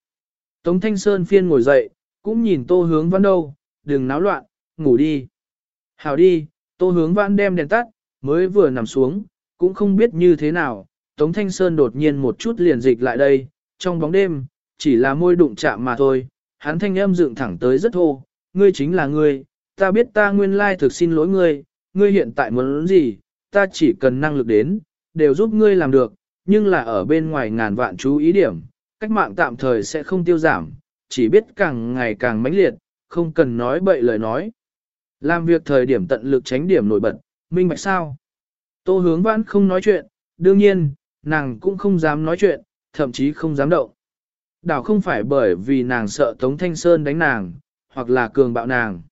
Speaker 1: Tống Thanh Sơn phiên ngồi dậy, cũng nhìn tô hướng văn đâu, đừng náo loạn, ngủ đi. Hảo đi, tô hướng văn đem đèn tắt, mới vừa nằm xuống, cũng không biết như thế nào, Tống Thanh Sơn đột nhiên một chút liền dịch lại đây, trong bóng đêm, chỉ là môi đụng chạm mà thôi, hắn thanh âm dựng thẳng tới rất thô, ngươi chính là ngươi, ta biết ta nguyên lai thực xin lỗi ngươi, ngươi hiện tại muốn gì, ta chỉ cần năng lực đến, đều giúp ngươi làm được, nhưng là ở bên ngoài ngàn vạn chú ý điểm, cách mạng tạm thời sẽ không tiêu giảm, chỉ biết càng ngày càng mãnh liệt, không cần nói bậy lời nói. Làm việc thời điểm tận lực tránh điểm nổi bật, minh bạch sao? Tô hướng vãn không nói chuyện, đương nhiên, nàng cũng không dám nói chuyện, thậm chí không dám động. Đảo không phải bởi vì nàng sợ Tống Thanh Sơn đánh nàng, hoặc là cường bạo nàng.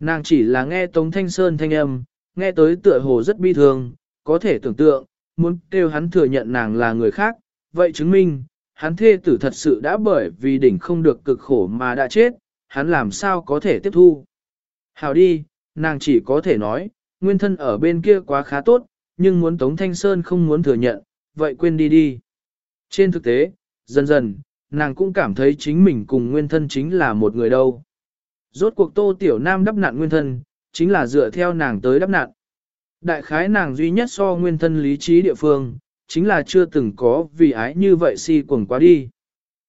Speaker 1: Nàng chỉ là nghe Tống Thanh Sơn thanh âm, nghe tới tựa hồ rất bi thương, có thể tưởng tượng, muốn kêu hắn thừa nhận nàng là người khác, vậy chứng minh, hắn thê tử thật sự đã bởi vì đỉnh không được cực khổ mà đã chết, hắn làm sao có thể tiếp thu. Hào đi, nàng chỉ có thể nói, nguyên thân ở bên kia quá khá tốt, nhưng muốn Tống Thanh Sơn không muốn thừa nhận, vậy quên đi đi. Trên thực tế, dần dần, nàng cũng cảm thấy chính mình cùng nguyên thân chính là một người đâu. Rốt cuộc tô tiểu nam đắp nạn nguyên thân, chính là dựa theo nàng tới đắp nạn. Đại khái nàng duy nhất so nguyên thân lý trí địa phương, chính là chưa từng có vì ái như vậy si cuồng quá đi.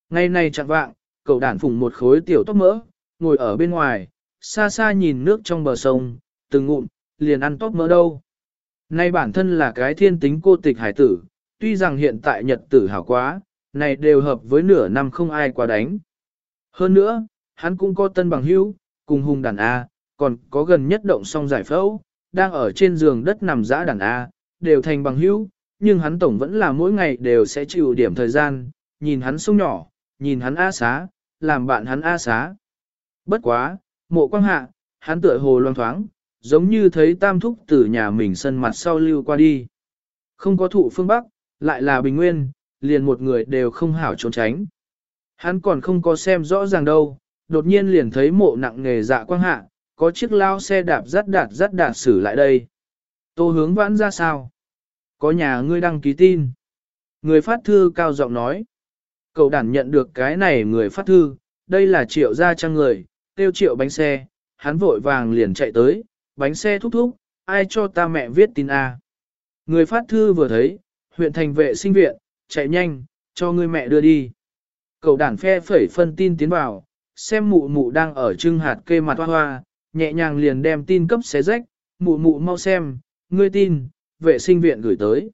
Speaker 1: Ngày nay chẳng vạng, cậu đản phùng một khối tiểu tóc mỡ, ngồi ở bên ngoài, xa xa nhìn nước trong bờ sông, từng ngụm, liền ăn tóc mỡ đâu. Nay bản thân là cái thiên tính cô tịch hải tử, tuy rằng hiện tại nhật tử hảo quá, này đều hợp với nửa năm không ai quá đánh. Hơn nữa, hắn cũng có tân bằng hữu, cùng hùng đàn A, còn có gần nhất động song giải phẫu, đang ở trên giường đất nằm dã đàn A, đều thành bằng hữu, nhưng hắn tổng vẫn là mỗi ngày đều sẽ chịu điểm thời gian, nhìn hắn sông nhỏ, nhìn hắn A xá, làm bạn hắn A xá. Bất quá, mộ quang hạ, hắn tựa hồ loang thoáng, giống như thấy tam thúc từ nhà mình sân mặt sau lưu qua đi. Không có thụ phương Bắc, lại là bình nguyên, liền một người đều không hảo trốn tránh. Hắn còn không có xem rõ ràng đâu, đột nhiên liền thấy mộ nặng nghề dạ quang hạ, có chiếc lao xe đạp rắt đạt rắt đạt xử lại đây. Tô hướng vãn ra sao? Có nhà ngươi đăng ký tin. Người phát thư cao giọng nói. Cậu đản nhận được cái này người phát thư, đây là triệu gia trang người, tiêu triệu bánh xe, hắn vội vàng liền chạy tới, bánh xe thúc thúc, ai cho ta mẹ viết tin A. Người phát thư vừa thấy, huyện thành vệ sinh viện, chạy nhanh, cho người mẹ đưa đi. Cậu đản phe phẩy phân tin tiến vào, xem mụ mụ đang ở trưng hạt cây mặt hoa hoa, nhẹ nhàng liền đem tin cấp xé rách, mụ mụ mau xem, ngươi tin, vệ sinh viện gửi tới.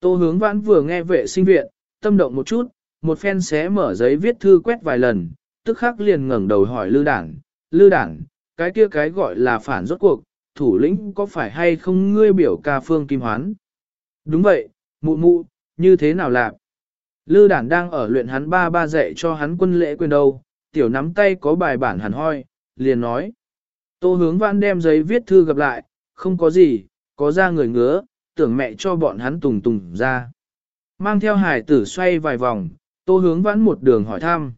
Speaker 1: Tô hướng vãn vừa nghe vệ sinh viện, tâm động một chút, một phen xé mở giấy viết thư quét vài lần, tức khắc liền ngẩng đầu hỏi lư đảng, lư đảng, cái kia cái gọi là phản rốt cuộc, thủ lĩnh có phải hay không ngươi biểu ca phương kim hoán? Đúng vậy, mụ mụ, như thế nào lạc? Lư đảng đang ở luyện hắn ba ba dạy cho hắn quân lễ quyền đâu, tiểu nắm tay có bài bản hẳn hoi, liền nói. Tô hướng Vãn đem giấy viết thư gặp lại, không có gì, có ra người ngứa, tưởng mẹ cho bọn hắn tùng tùng ra. Mang theo hải tử xoay vài vòng, tô hướng vãn một đường hỏi thăm.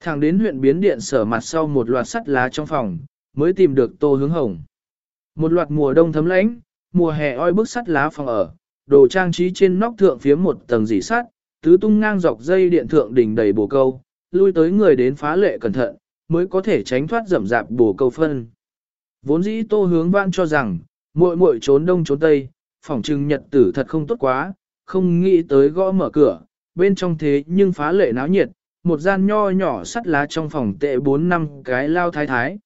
Speaker 1: Thẳng đến huyện biến điện sở mặt sau một loạt sắt lá trong phòng, mới tìm được tô hướng hồng. Một loạt mùa đông thấm lãnh, mùa hè oi bức sắt lá phòng ở, đồ trang trí trên nóc thượng phía một tầng dỉ sắt, tứ tung ngang dọc dây điện thượng đỉnh đầy bồ câu, lui tới người đến phá lệ cẩn thận, mới có thể tránh thoát rậm rạp bồ câu phân. Vốn dĩ tô hướng vãn cho rằng, muội muội trốn đông trốn tây, phỏng trừng nhật tử thật không tốt quá, không nghĩ tới gõ mở cửa, bên trong thế nhưng phá lệ náo nhiệt, một gian nho nhỏ sắt lá trong phòng tệ 4 năm cái lao thái thái.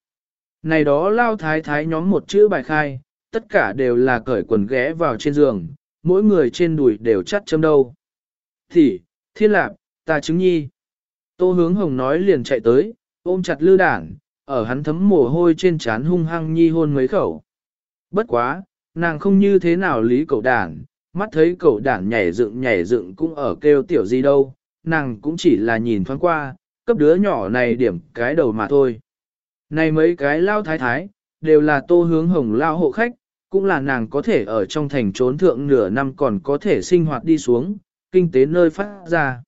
Speaker 1: Này đó lao thái thái nhóm một chữ bài khai, tất cả đều là cởi quần ghé vào trên giường, mỗi người trên đùi đều chắt châm đâu. Thì, thiên lạp, ta chứng nhi. Tô hướng hồng nói liền chạy tới, ôm chặt lư đảng, ở hắn thấm mồ hôi trên trán hung hăng nhi hôn mấy khẩu. Bất quá, nàng không như thế nào lý cậu đản, mắt thấy cậu đản nhảy dựng nhảy dựng cũng ở kêu tiểu gì đâu, nàng cũng chỉ là nhìn thoáng qua, cấp đứa nhỏ này điểm cái đầu mà thôi. Này mấy cái lao thái thái, đều là tô hướng hồng lao hộ khách, cũng là nàng có thể ở trong thành trốn thượng nửa năm còn có thể sinh hoạt đi xuống, kinh tế nơi phát ra.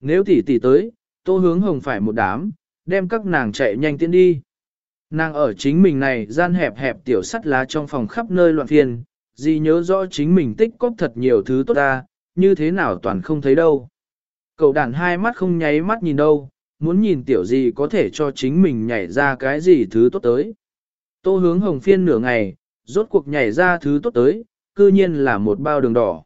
Speaker 1: Nếu tỷ tỷ tới, tô hướng hồng phải một đám, đem các nàng chạy nhanh tiến đi. Nàng ở chính mình này gian hẹp hẹp tiểu sắt lá trong phòng khắp nơi loạn phiền, gì nhớ rõ chính mình tích cóp thật nhiều thứ tốt ta, như thế nào toàn không thấy đâu. Cậu đàn hai mắt không nháy mắt nhìn đâu, muốn nhìn tiểu gì có thể cho chính mình nhảy ra cái gì thứ tốt tới. Tô hướng hồng phiên nửa ngày, rốt cuộc nhảy ra thứ tốt tới, cư nhiên là một bao đường đỏ.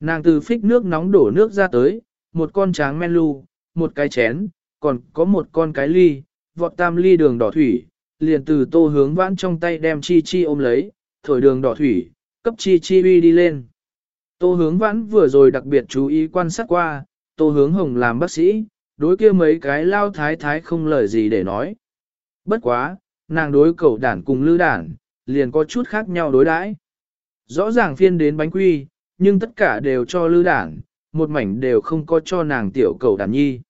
Speaker 1: Nàng từ phích nước nóng đổ nước ra tới, một con tráng men lu, một cái chén, còn có một con cái ly, vọt tam ly đường đỏ thủy, liền từ tô hướng vãn trong tay đem chi chi ôm lấy, thổi đường đỏ thủy, cấp chi chi uy đi lên. Tô hướng vãn vừa rồi đặc biệt chú ý quan sát qua, tô hướng hồng làm bác sĩ, đối kia mấy cái lao thái thái không lời gì để nói. Bất quá, nàng đối cậu đản cùng lư đản, liền có chút khác nhau đối đãi. Rõ ràng phiên đến bánh quy, nhưng tất cả đều cho lư đản, một mảnh đều không có cho nàng tiểu cậu đản nhi.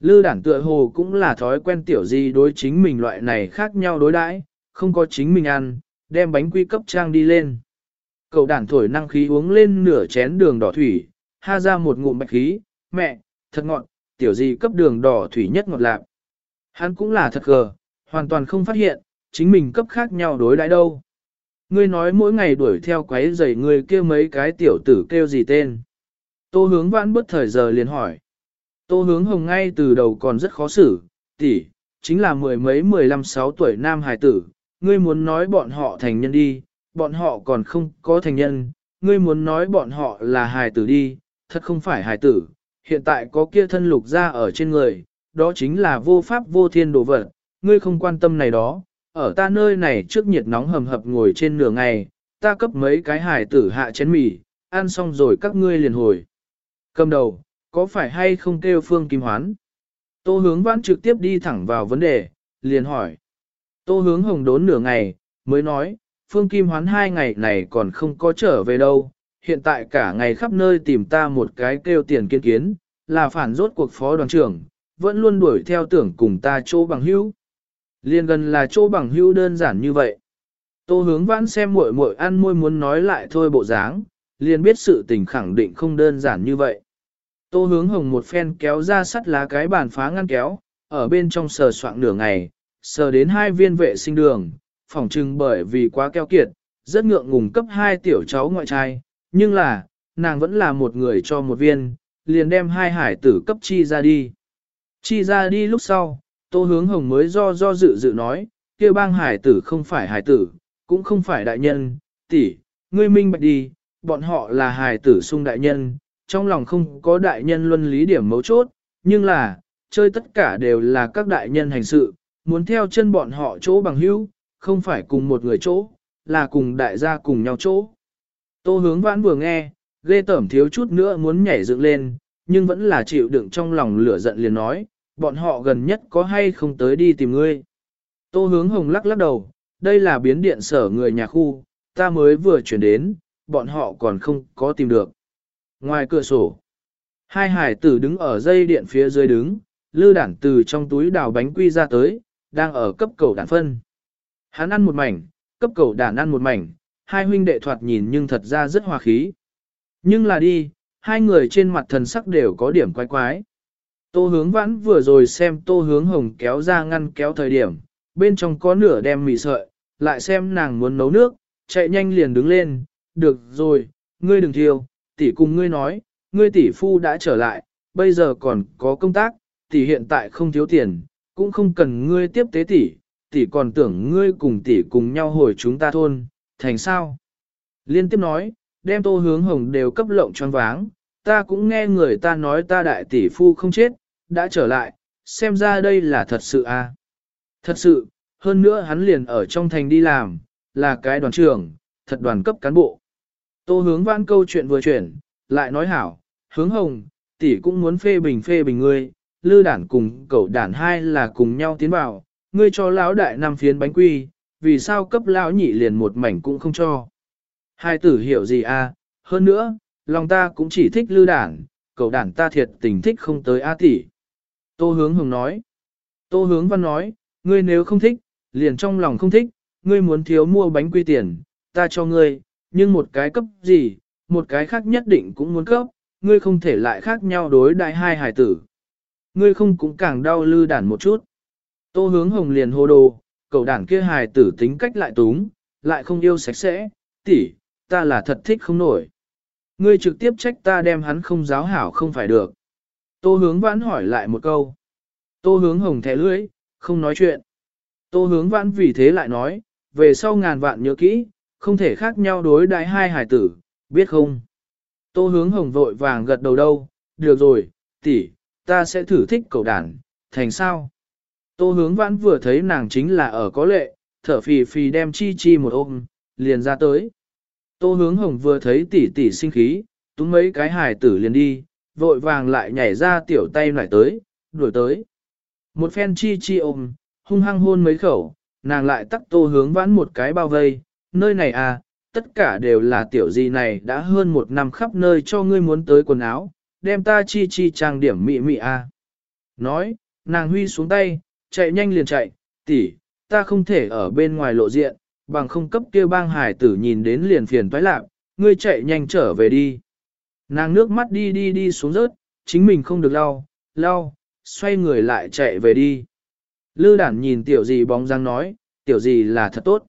Speaker 1: Lư đản tựa hồ cũng là thói quen tiểu gì đối chính mình loại này khác nhau đối đãi, không có chính mình ăn, đem bánh quy cấp trang đi lên. Cậu đản thổi năng khí uống lên nửa chén đường đỏ thủy, ha ra một ngụm bạch khí, mẹ, thật ngọn, tiểu gì cấp đường đỏ thủy nhất ngọt lạc. Hắn cũng là thật gờ, hoàn toàn không phát hiện, chính mình cấp khác nhau đối đãi đâu. Ngươi nói mỗi ngày đuổi theo quấy giày ngươi kia mấy cái tiểu tử kêu gì tên. Tô hướng vãn bất thời giờ liền hỏi. Tô hướng hồng ngay từ đầu còn rất khó xử, tỷ, chính là mười mấy mười lăm sáu tuổi nam hài tử, ngươi muốn nói bọn họ thành nhân đi, bọn họ còn không có thành nhân, ngươi muốn nói bọn họ là hài tử đi, thật không phải hài tử, hiện tại có kia thân lục ra ở trên người, đó chính là vô pháp vô thiên đồ vật, ngươi không quan tâm này đó, ở ta nơi này trước nhiệt nóng hầm hập ngồi trên nửa ngày, ta cấp mấy cái hài tử hạ chén mì, ăn xong rồi các ngươi liền hồi. Cầm đầu, có phải hay không kêu Phương Kim Hoán? Tô hướng vãn trực tiếp đi thẳng vào vấn đề, liền hỏi. Tô hướng hồng đốn nửa ngày, mới nói, Phương Kim Hoán hai ngày này còn không có trở về đâu, hiện tại cả ngày khắp nơi tìm ta một cái kêu tiền kiên kiến, là phản rốt cuộc phó đoàn trưởng, vẫn luôn đuổi theo tưởng cùng ta chỗ bằng hữu. Liên gần là chỗ bằng hữu đơn giản như vậy. Tô hướng vãn xem muội muội ăn môi muốn nói lại thôi bộ dáng, liền biết sự tình khẳng định không đơn giản như vậy. Tô hướng hồng một phen kéo ra sắt lá cái bàn phá ngăn kéo, ở bên trong sờ soạn nửa ngày, sờ đến hai viên vệ sinh đường, phỏng chừng bởi vì quá keo kiệt, rất ngượng ngùng cấp hai tiểu cháu ngoại trai, nhưng là, nàng vẫn là một người cho một viên, liền đem hai hải tử cấp chi ra đi. Chi ra đi lúc sau, tô hướng hồng mới do do dự dự nói, kia bang hải tử không phải hải tử, cũng không phải đại nhân, tỷ, ngươi minh bạch đi, bọn họ là hải tử sung đại nhân, trong lòng không có đại nhân luân lý điểm mấu chốt, nhưng là, chơi tất cả đều là các đại nhân hành sự, muốn theo chân bọn họ chỗ bằng hữu, không phải cùng một người chỗ, là cùng đại gia cùng nhau chỗ. Tô hướng vãn vừa nghe, ghê tẩm thiếu chút nữa muốn nhảy dựng lên, nhưng vẫn là chịu đựng trong lòng lửa giận liền nói, bọn họ gần nhất có hay không tới đi tìm ngươi. Tô hướng hồng lắc lắc đầu, đây là biến điện sở người nhà khu, ta mới vừa chuyển đến, bọn họ còn không có tìm được. Ngoài cửa sổ, hai hải tử đứng ở dây điện phía dưới đứng, lư đản từ trong túi đào bánh quy ra tới, đang ở cấp cầu đản phân. Hắn ăn một mảnh, cấp cầu đản ăn một mảnh, hai huynh đệ thoạt nhìn nhưng thật ra rất hòa khí. Nhưng là đi, hai người trên mặt thần sắc đều có điểm quái quái. Tô hướng vãn vừa rồi xem tô hướng hồng kéo ra ngăn kéo thời điểm, bên trong có nửa đem mì sợi, lại xem nàng muốn nấu nước, chạy nhanh liền đứng lên, được rồi, ngươi đừng thiêu, tỷ cùng ngươi nói, ngươi tỷ phu đã trở lại, bây giờ còn có công tác, tỷ hiện tại không thiếu tiền, cũng không cần ngươi tiếp tế tỷ, tỷ còn tưởng ngươi cùng tỷ cùng nhau hồi chúng ta thôn, thành sao? Liên tiếp nói, đem tô hướng hồng đều cấp lộng choáng váng, ta cũng nghe người ta nói ta đại tỷ phu không chết, đã trở lại, xem ra đây là thật sự à. Thật sự, hơn nữa hắn liền ở trong thành đi làm, là cái đoàn trưởng, thật đoàn cấp cán bộ. Tô hướng Văn câu chuyện vừa chuyển, lại nói hảo, hướng hồng, tỷ cũng muốn phê bình phê bình ngươi, lư đản cùng cậu đản hai là cùng nhau tiến vào, ngươi cho lão đại năm phiến bánh quy, vì sao cấp lão nhị liền một mảnh cũng không cho. Hai tử hiểu gì à, hơn nữa, lòng ta cũng chỉ thích lư đản, cậu đản ta thiệt tình thích không tới A tỷ. Tô hướng hồng nói. Tô hướng văn nói, ngươi nếu không thích, liền trong lòng không thích, ngươi muốn thiếu mua bánh quy tiền, ta cho ngươi, nhưng một cái cấp gì, một cái khác nhất định cũng muốn cấp, ngươi không thể lại khác nhau đối đại hai hải tử. Ngươi không cũng càng đau lư đản một chút. Tô hướng hồng liền hô đồ, cậu đàn kia hài tử tính cách lại túng, lại không yêu sạch sẽ, tỷ, ta là thật thích không nổi. Ngươi trực tiếp trách ta đem hắn không giáo hảo không phải được. Tô hướng vãn hỏi lại một câu. Tô hướng hồng thẻ lưỡi, không nói chuyện. Tô hướng vãn vì thế lại nói, về sau ngàn vạn nhớ kỹ, không thể khác nhau đối đãi hai hải tử, biết không? Tô hướng hồng vội vàng gật đầu đâu, được rồi, tỷ, ta sẽ thử thích cầu đàn, thành sao? Tô hướng vãn vừa thấy nàng chính là ở có lệ, thở phì phì đem chi chi một ôm, liền ra tới. Tô hướng hồng vừa thấy tỷ tỷ sinh khí, túm mấy cái hài tử liền đi, vội vàng lại nhảy ra tiểu tay lại tới, đuổi tới. Một phen chi chi ôm, hung hăng hôn mấy khẩu, nàng lại tắt tô hướng vãn một cái bao vây, nơi này à, tất cả đều là tiểu gì này đã hơn một năm khắp nơi cho ngươi muốn tới quần áo, đem ta chi chi trang điểm mị mị à. Nói, nàng huy xuống tay, chạy nhanh liền chạy, tỷ, ta không thể ở bên ngoài lộ diện, bằng không cấp kia bang hải tử nhìn đến liền phiền toái lạc, ngươi chạy nhanh trở về đi. Nàng nước mắt đi đi đi xuống rớt, chính mình không được lau, lau, xoay người lại chạy về đi. Lư đản nhìn tiểu gì bóng dáng nói, tiểu gì là thật tốt.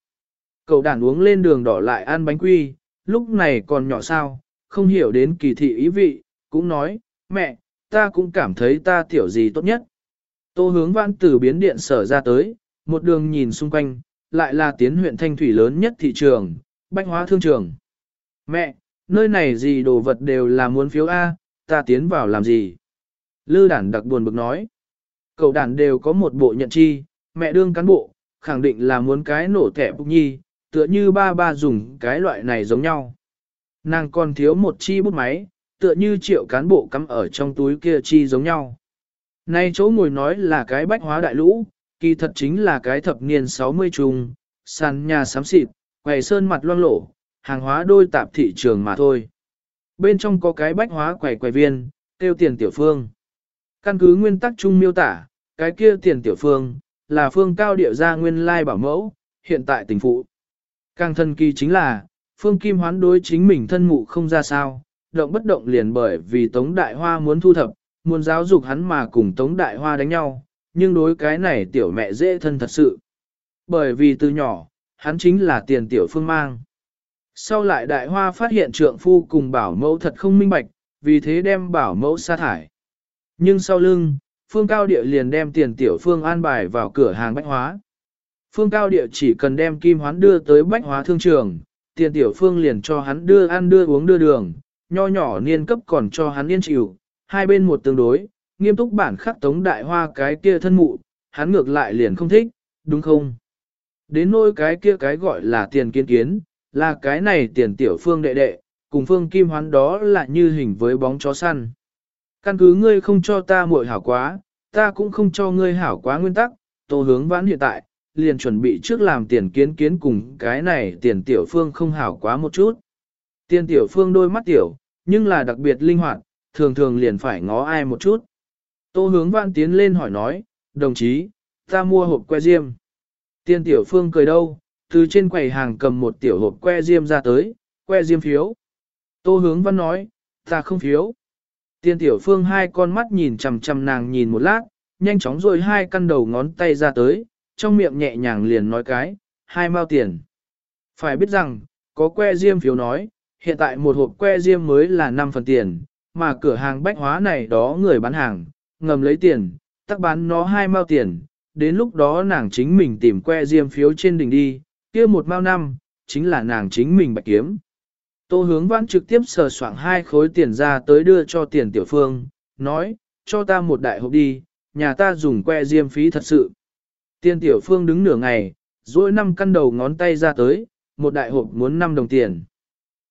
Speaker 1: Cậu đàn uống lên đường đỏ lại ăn bánh quy, lúc này còn nhỏ sao, không hiểu đến kỳ thị ý vị, cũng nói, mẹ, ta cũng cảm thấy ta tiểu gì tốt nhất. Tô hướng văn từ biến điện sở ra tới, một đường nhìn xung quanh, lại là tiến huyện thanh thủy lớn nhất thị trường, bách hóa thương trường. Mẹ, nơi này gì đồ vật đều là muốn phiếu A, ta tiến vào làm gì? Lư đản đặc buồn bực nói. Cậu đản đều có một bộ nhận chi, mẹ đương cán bộ, khẳng định là muốn cái nổ thẻ bục nhi, tựa như ba ba dùng cái loại này giống nhau. Nàng còn thiếu một chi bút máy, tựa như triệu cán bộ cắm ở trong túi kia chi giống nhau. Nay chỗ ngồi nói là cái bách hóa đại lũ, kỳ thật chính là cái thập niên 60 trùng, sàn nhà xám xịt, quầy sơn mặt loang lổ, hàng hóa đôi tạp thị trường mà thôi. Bên trong có cái bách hóa quầy quầy viên, tiêu tiền tiểu phương. Căn cứ nguyên tắc chung miêu tả, cái kia tiền tiểu phương, là phương cao địa gia nguyên lai bảo mẫu, hiện tại tình phụ. Càng thần kỳ chính là, phương kim hoán đối chính mình thân mụ không ra sao, động bất động liền bởi vì Tống Đại Hoa muốn thu thập, muốn giáo dục hắn mà cùng Tống Đại Hoa đánh nhau, nhưng đối cái này tiểu mẹ dễ thân thật sự. Bởi vì từ nhỏ, hắn chính là tiền tiểu phương mang. Sau lại Đại Hoa phát hiện trượng phu cùng bảo mẫu thật không minh bạch, vì thế đem bảo mẫu sa thải. Nhưng sau lưng, phương cao địa liền đem tiền tiểu phương an bài vào cửa hàng bách hóa. Phương cao địa chỉ cần đem kim hoán đưa tới bách hóa thương trường, tiền tiểu phương liền cho hắn đưa ăn đưa uống đưa đường, nho nhỏ niên cấp còn cho hắn yên chịu, hai bên một tương đối, nghiêm túc bản khắc tống đại hoa cái kia thân mụ, hắn ngược lại liền không thích, đúng không? Đến nỗi cái kia cái gọi là tiền kiến kiến, là cái này tiền tiểu phương đệ đệ, cùng phương kim hoán đó là như hình với bóng chó săn. Căn cứ ngươi không cho ta muội hảo quá, ta cũng không cho ngươi hảo quá nguyên tắc, tô hướng vãn hiện tại, liền chuẩn bị trước làm tiền kiến kiến cùng cái này tiền tiểu phương không hảo quá một chút. Tiền tiểu phương đôi mắt tiểu, nhưng là đặc biệt linh hoạt, thường thường liền phải ngó ai một chút. Tô hướng vạn tiến lên hỏi nói, đồng chí, ta mua hộp que diêm. Tiền tiểu phương cười đâu, từ trên quầy hàng cầm một tiểu hộp que diêm ra tới, que diêm phiếu. Tô hướng văn nói, ta không phiếu. Tiên tiểu phương hai con mắt nhìn chầm chầm nàng nhìn một lát, nhanh chóng rồi hai căn đầu ngón tay ra tới, trong miệng nhẹ nhàng liền nói cái, hai mao tiền. Phải biết rằng, có que diêm phiếu nói, hiện tại một hộp que diêm mới là 5 phần tiền, mà cửa hàng bách hóa này đó người bán hàng, ngầm lấy tiền, tắc bán nó hai mao tiền, đến lúc đó nàng chính mình tìm que diêm phiếu trên đỉnh đi, kia một mao năm, chính là nàng chính mình bạch kiếm. Tô hướng vãn trực tiếp sờ soạng hai khối tiền ra tới đưa cho tiền tiểu phương, nói, cho ta một đại hộp đi, nhà ta dùng que diêm phí thật sự. Tiên tiểu phương đứng nửa ngày, duỗi năm căn đầu ngón tay ra tới, một đại hộp muốn 5 đồng tiền.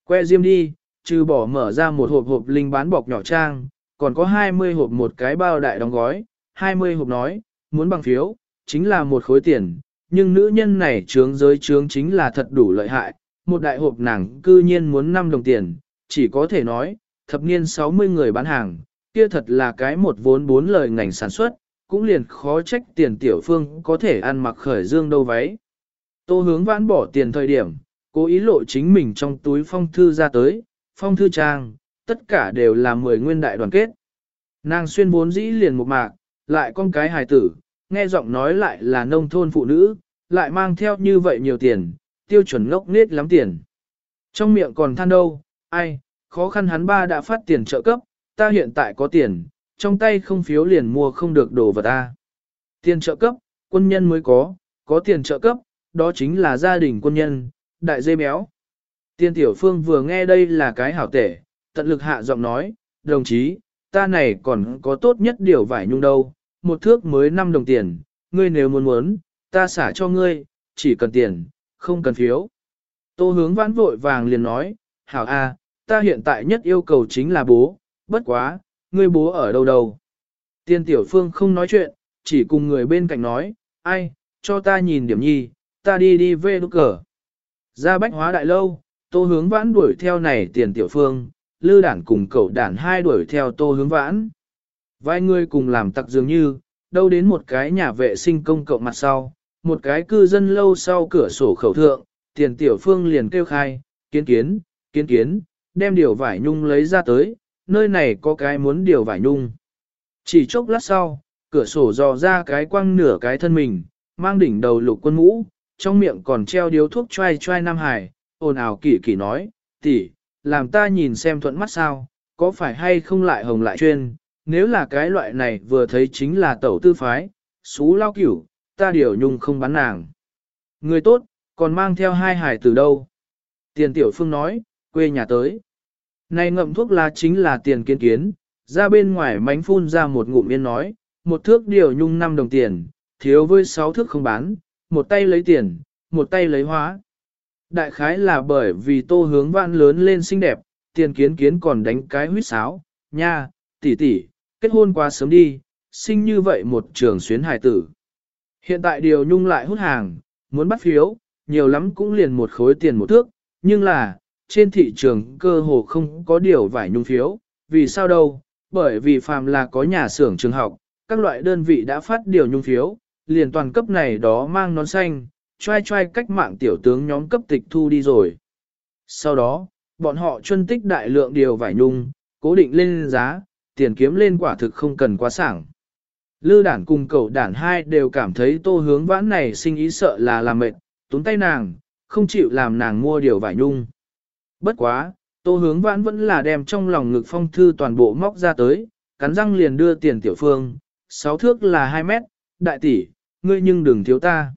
Speaker 1: Que diêm đi, trừ bỏ mở ra một hộp hộp linh bán bọc nhỏ trang, còn có 20 hộp một cái bao đại đóng gói, 20 hộp nói, muốn bằng phiếu, chính là một khối tiền, nhưng nữ nhân này trướng giới trướng chính là thật đủ lợi hại, một đại hộp nàng cư nhiên muốn 5 đồng tiền, chỉ có thể nói, thập niên 60 người bán hàng, kia thật là cái một vốn bốn lời ngành sản xuất, cũng liền khó trách tiền tiểu phương có thể ăn mặc khởi dương đâu váy. Tô hướng vãn bỏ tiền thời điểm, cố ý lộ chính mình trong túi phong thư ra tới, phong thư trang, tất cả đều là 10 nguyên đại đoàn kết. Nàng xuyên vốn dĩ liền một mạc, lại con cái hài tử, nghe giọng nói lại là nông thôn phụ nữ, lại mang theo như vậy nhiều tiền, tiêu chuẩn ngốc nết lắm tiền. Trong miệng còn than đâu, ai, khó khăn hắn ba đã phát tiền trợ cấp, ta hiện tại có tiền, trong tay không phiếu liền mua không được đồ vật ta. Tiền trợ cấp, quân nhân mới có, có tiền trợ cấp, đó chính là gia đình quân nhân, đại dây béo. Tiên tiểu phương vừa nghe đây là cái hảo tể, tận lực hạ giọng nói, đồng chí, ta này còn có tốt nhất điều vải nhung đâu, một thước mới 5 đồng tiền, ngươi nếu muốn muốn, ta xả cho ngươi, chỉ cần tiền, không cần phiếu. Tô hướng vãn vội vàng liền nói, hảo a, ta hiện tại nhất yêu cầu chính là bố, bất quá, ngươi bố ở đâu đâu. Tiên tiểu phương không nói chuyện, chỉ cùng người bên cạnh nói, ai, cho ta nhìn điểm nhi, ta đi đi về lúc cờ. Ra bách hóa đại lâu, tô hướng vãn đuổi theo này tiền tiểu phương, lư đản cùng cậu đản hai đuổi theo tô hướng vãn. Vài người cùng làm tặc dường như, đâu đến một cái nhà vệ sinh công cộng mặt sau, một cái cư dân lâu sau cửa sổ khẩu thượng, tiền tiểu phương liền kêu khai, kiến kiến, kiến kiến, đem điều vải nhung lấy ra tới, nơi này có cái muốn điều vải nhung. Chỉ chốc lát sau, cửa sổ dò ra cái quăng nửa cái thân mình, mang đỉnh đầu lục quân mũ, trong miệng còn treo điếu thuốc choai choai Nam Hải, ồn ào kỳ kỳ nói, tỷ, làm ta nhìn xem thuận mắt sao, có phải hay không lại hồng lại chuyên, nếu là cái loại này vừa thấy chính là tẩu tư phái, xú lao cửu, ta điều nhung không bán nàng. Người tốt, còn mang theo hai hải từ đâu? Tiền tiểu phương nói, quê nhà tới. Này ngậm thuốc lá chính là tiền kiến kiến, ra bên ngoài mánh phun ra một ngụm yên nói, một thước điều nhung 5 đồng tiền, thiếu với 6 thước không bán, một tay lấy tiền, một tay lấy hóa. Đại khái là bởi vì tô hướng vãn lớn lên xinh đẹp, tiền kiến kiến còn đánh cái huyết sáo, nha, tỷ tỷ, kết hôn quá sớm đi, sinh như vậy một trường xuyến hài tử. Hiện tại điều nhung lại hút hàng, muốn bắt phiếu, nhiều lắm cũng liền một khối tiền một thước, nhưng là, trên thị trường cơ hồ không có điều vải nhung phiếu, vì sao đâu, bởi vì phàm là có nhà xưởng trường học, các loại đơn vị đã phát điều nhung phiếu, liền toàn cấp này đó mang nón xanh, trai trai cách mạng tiểu tướng nhóm cấp tịch thu đi rồi. Sau đó, bọn họ chuyên tích đại lượng điều vải nhung, cố định lên giá, tiền kiếm lên quả thực không cần quá sảng. Lư đản cùng cậu đản hai đều cảm thấy tô hướng vãn này sinh ý sợ là làm mệt, túng tay nàng, không chịu làm nàng mua điều vải nhung. Bất quá, tô hướng vãn vẫn là đem trong lòng ngực phong thư toàn bộ móc ra tới, cắn răng liền đưa tiền tiểu phương, sáu thước là 2 mét, đại tỷ, ngươi nhưng đừng thiếu ta.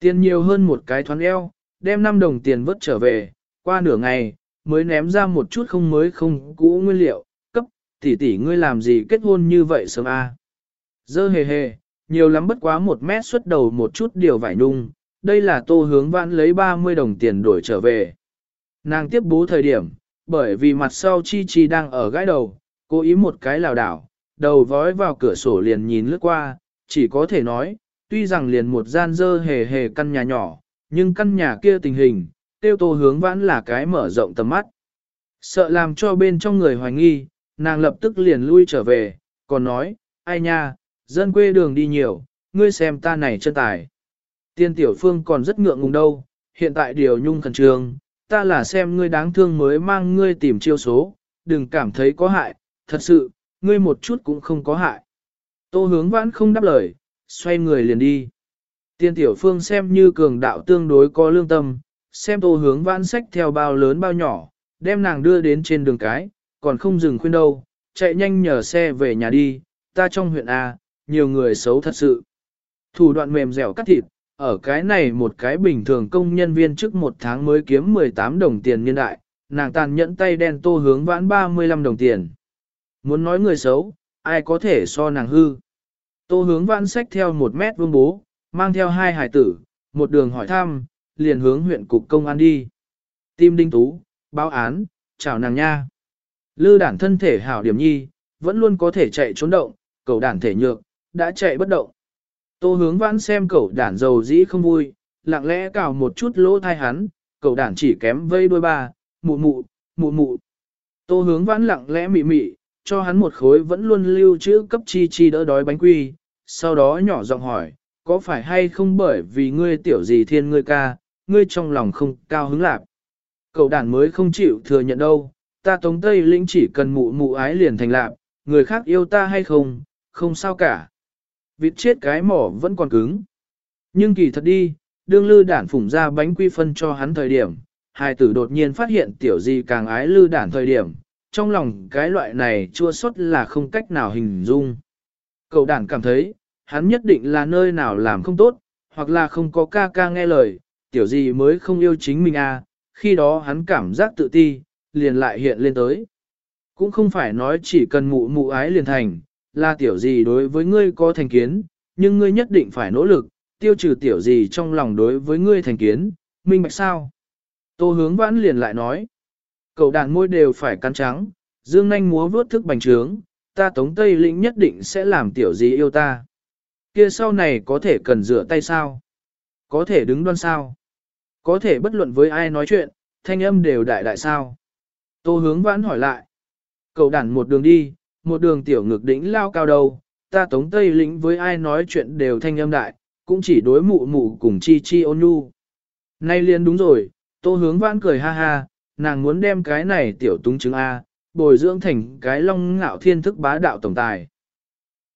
Speaker 1: Tiền nhiều hơn một cái thoáng eo, đem 5 đồng tiền vớt trở về, qua nửa ngày, mới ném ra một chút không mới không cũ nguyên liệu, cấp, tỷ tỷ ngươi làm gì kết hôn như vậy sớm a? À? Dơ hề hề, nhiều lắm bất quá một mét xuất đầu một chút điều vải nung, đây là tô hướng vãn lấy 30 đồng tiền đổi trở về. Nàng tiếp bố thời điểm, bởi vì mặt sau chi chi đang ở gãi đầu, cố ý một cái lào đảo, đầu vói vào cửa sổ liền nhìn lướt qua, chỉ có thể nói, tuy rằng liền một gian dơ hề hề căn nhà nhỏ, nhưng căn nhà kia tình hình, tiêu tô hướng vãn là cái mở rộng tầm mắt. Sợ làm cho bên trong người hoài nghi, nàng lập tức liền lui trở về, còn nói, ai nha, dân quê đường đi nhiều, ngươi xem ta này chân tài. Tiên tiểu phương còn rất ngượng ngùng đâu, hiện tại điều nhung khẩn trương, ta là xem ngươi đáng thương mới mang ngươi tìm chiêu số, đừng cảm thấy có hại, thật sự, ngươi một chút cũng không có hại. Tô hướng vãn không đáp lời, xoay người liền đi. Tiên tiểu phương xem như cường đạo tương đối có lương tâm, xem tô hướng vãn sách theo bao lớn bao nhỏ, đem nàng đưa đến trên đường cái, còn không dừng khuyên đâu, chạy nhanh nhờ xe về nhà đi, ta trong huyện A, nhiều người xấu thật sự. Thủ đoạn mềm dẻo cắt thịt, ở cái này một cái bình thường công nhân viên trước một tháng mới kiếm 18 đồng tiền nhân đại, nàng tàn nhẫn tay đen tô hướng vãn 35 đồng tiền. Muốn nói người xấu, ai có thể so nàng hư. Tô hướng vãn sách theo một mét vương bố, mang theo hai hải tử, một đường hỏi thăm, liền hướng huyện cục công an đi. Tim đinh tú, báo án, chào nàng nha. Lư đản thân thể hảo điểm nhi, vẫn luôn có thể chạy trốn động, cầu đản thể nhược, đã chạy bất động. Tô hướng vãn xem cậu đản dầu dĩ không vui, lặng lẽ cào một chút lỗ thai hắn, cậu đản chỉ kém vây đôi ba, mụ mụ, mụ mụ. Tô hướng vãn lặng lẽ mị mị, cho hắn một khối vẫn luôn lưu trữ cấp chi chi đỡ đói bánh quy, sau đó nhỏ giọng hỏi, có phải hay không bởi vì ngươi tiểu gì thiên ngươi ca, ngươi trong lòng không cao hứng lạc. Cậu đàn mới không chịu thừa nhận đâu, ta tống tây lĩnh chỉ cần mụ mụ ái liền thành lạc, người khác yêu ta hay không, không sao cả. Vịt chết cái mỏ vẫn còn cứng. Nhưng kỳ thật đi, đương lư đản phủng ra bánh quy phân cho hắn thời điểm, hai tử đột nhiên phát hiện tiểu gì càng ái lư đản thời điểm, trong lòng cái loại này chua xót là không cách nào hình dung. Cậu đản cảm thấy, hắn nhất định là nơi nào làm không tốt, hoặc là không có ca ca nghe lời, tiểu gì mới không yêu chính mình à, khi đó hắn cảm giác tự ti, liền lại hiện lên tới. Cũng không phải nói chỉ cần mụ mụ ái liền thành, là tiểu gì đối với ngươi có thành kiến, nhưng ngươi nhất định phải nỗ lực, tiêu trừ tiểu gì trong lòng đối với ngươi thành kiến, minh bạch sao? Tô hướng vãn liền lại nói, cậu đàn môi đều phải cắn trắng, dương nanh múa vớt thức bành trướng, ta tống tây lĩnh nhất định sẽ làm tiểu gì yêu ta. Kia sau này có thể cần rửa tay sao? Có thể đứng đoan sao? Có thể bất luận với ai nói chuyện, thanh âm đều đại đại sao? Tô hướng vãn hỏi lại. Cậu đàn một đường đi, một đường tiểu ngực đỉnh lao cao đầu, ta tống tây lĩnh với ai nói chuyện đều thanh âm đại, cũng chỉ đối mụ mụ cùng chi chi ôn nhu. Nay liền đúng rồi, tô hướng vãn cười ha ha, nàng muốn đem cái này tiểu túng chứng A, bồi dưỡng thành cái long ngạo thiên thức bá đạo tổng tài.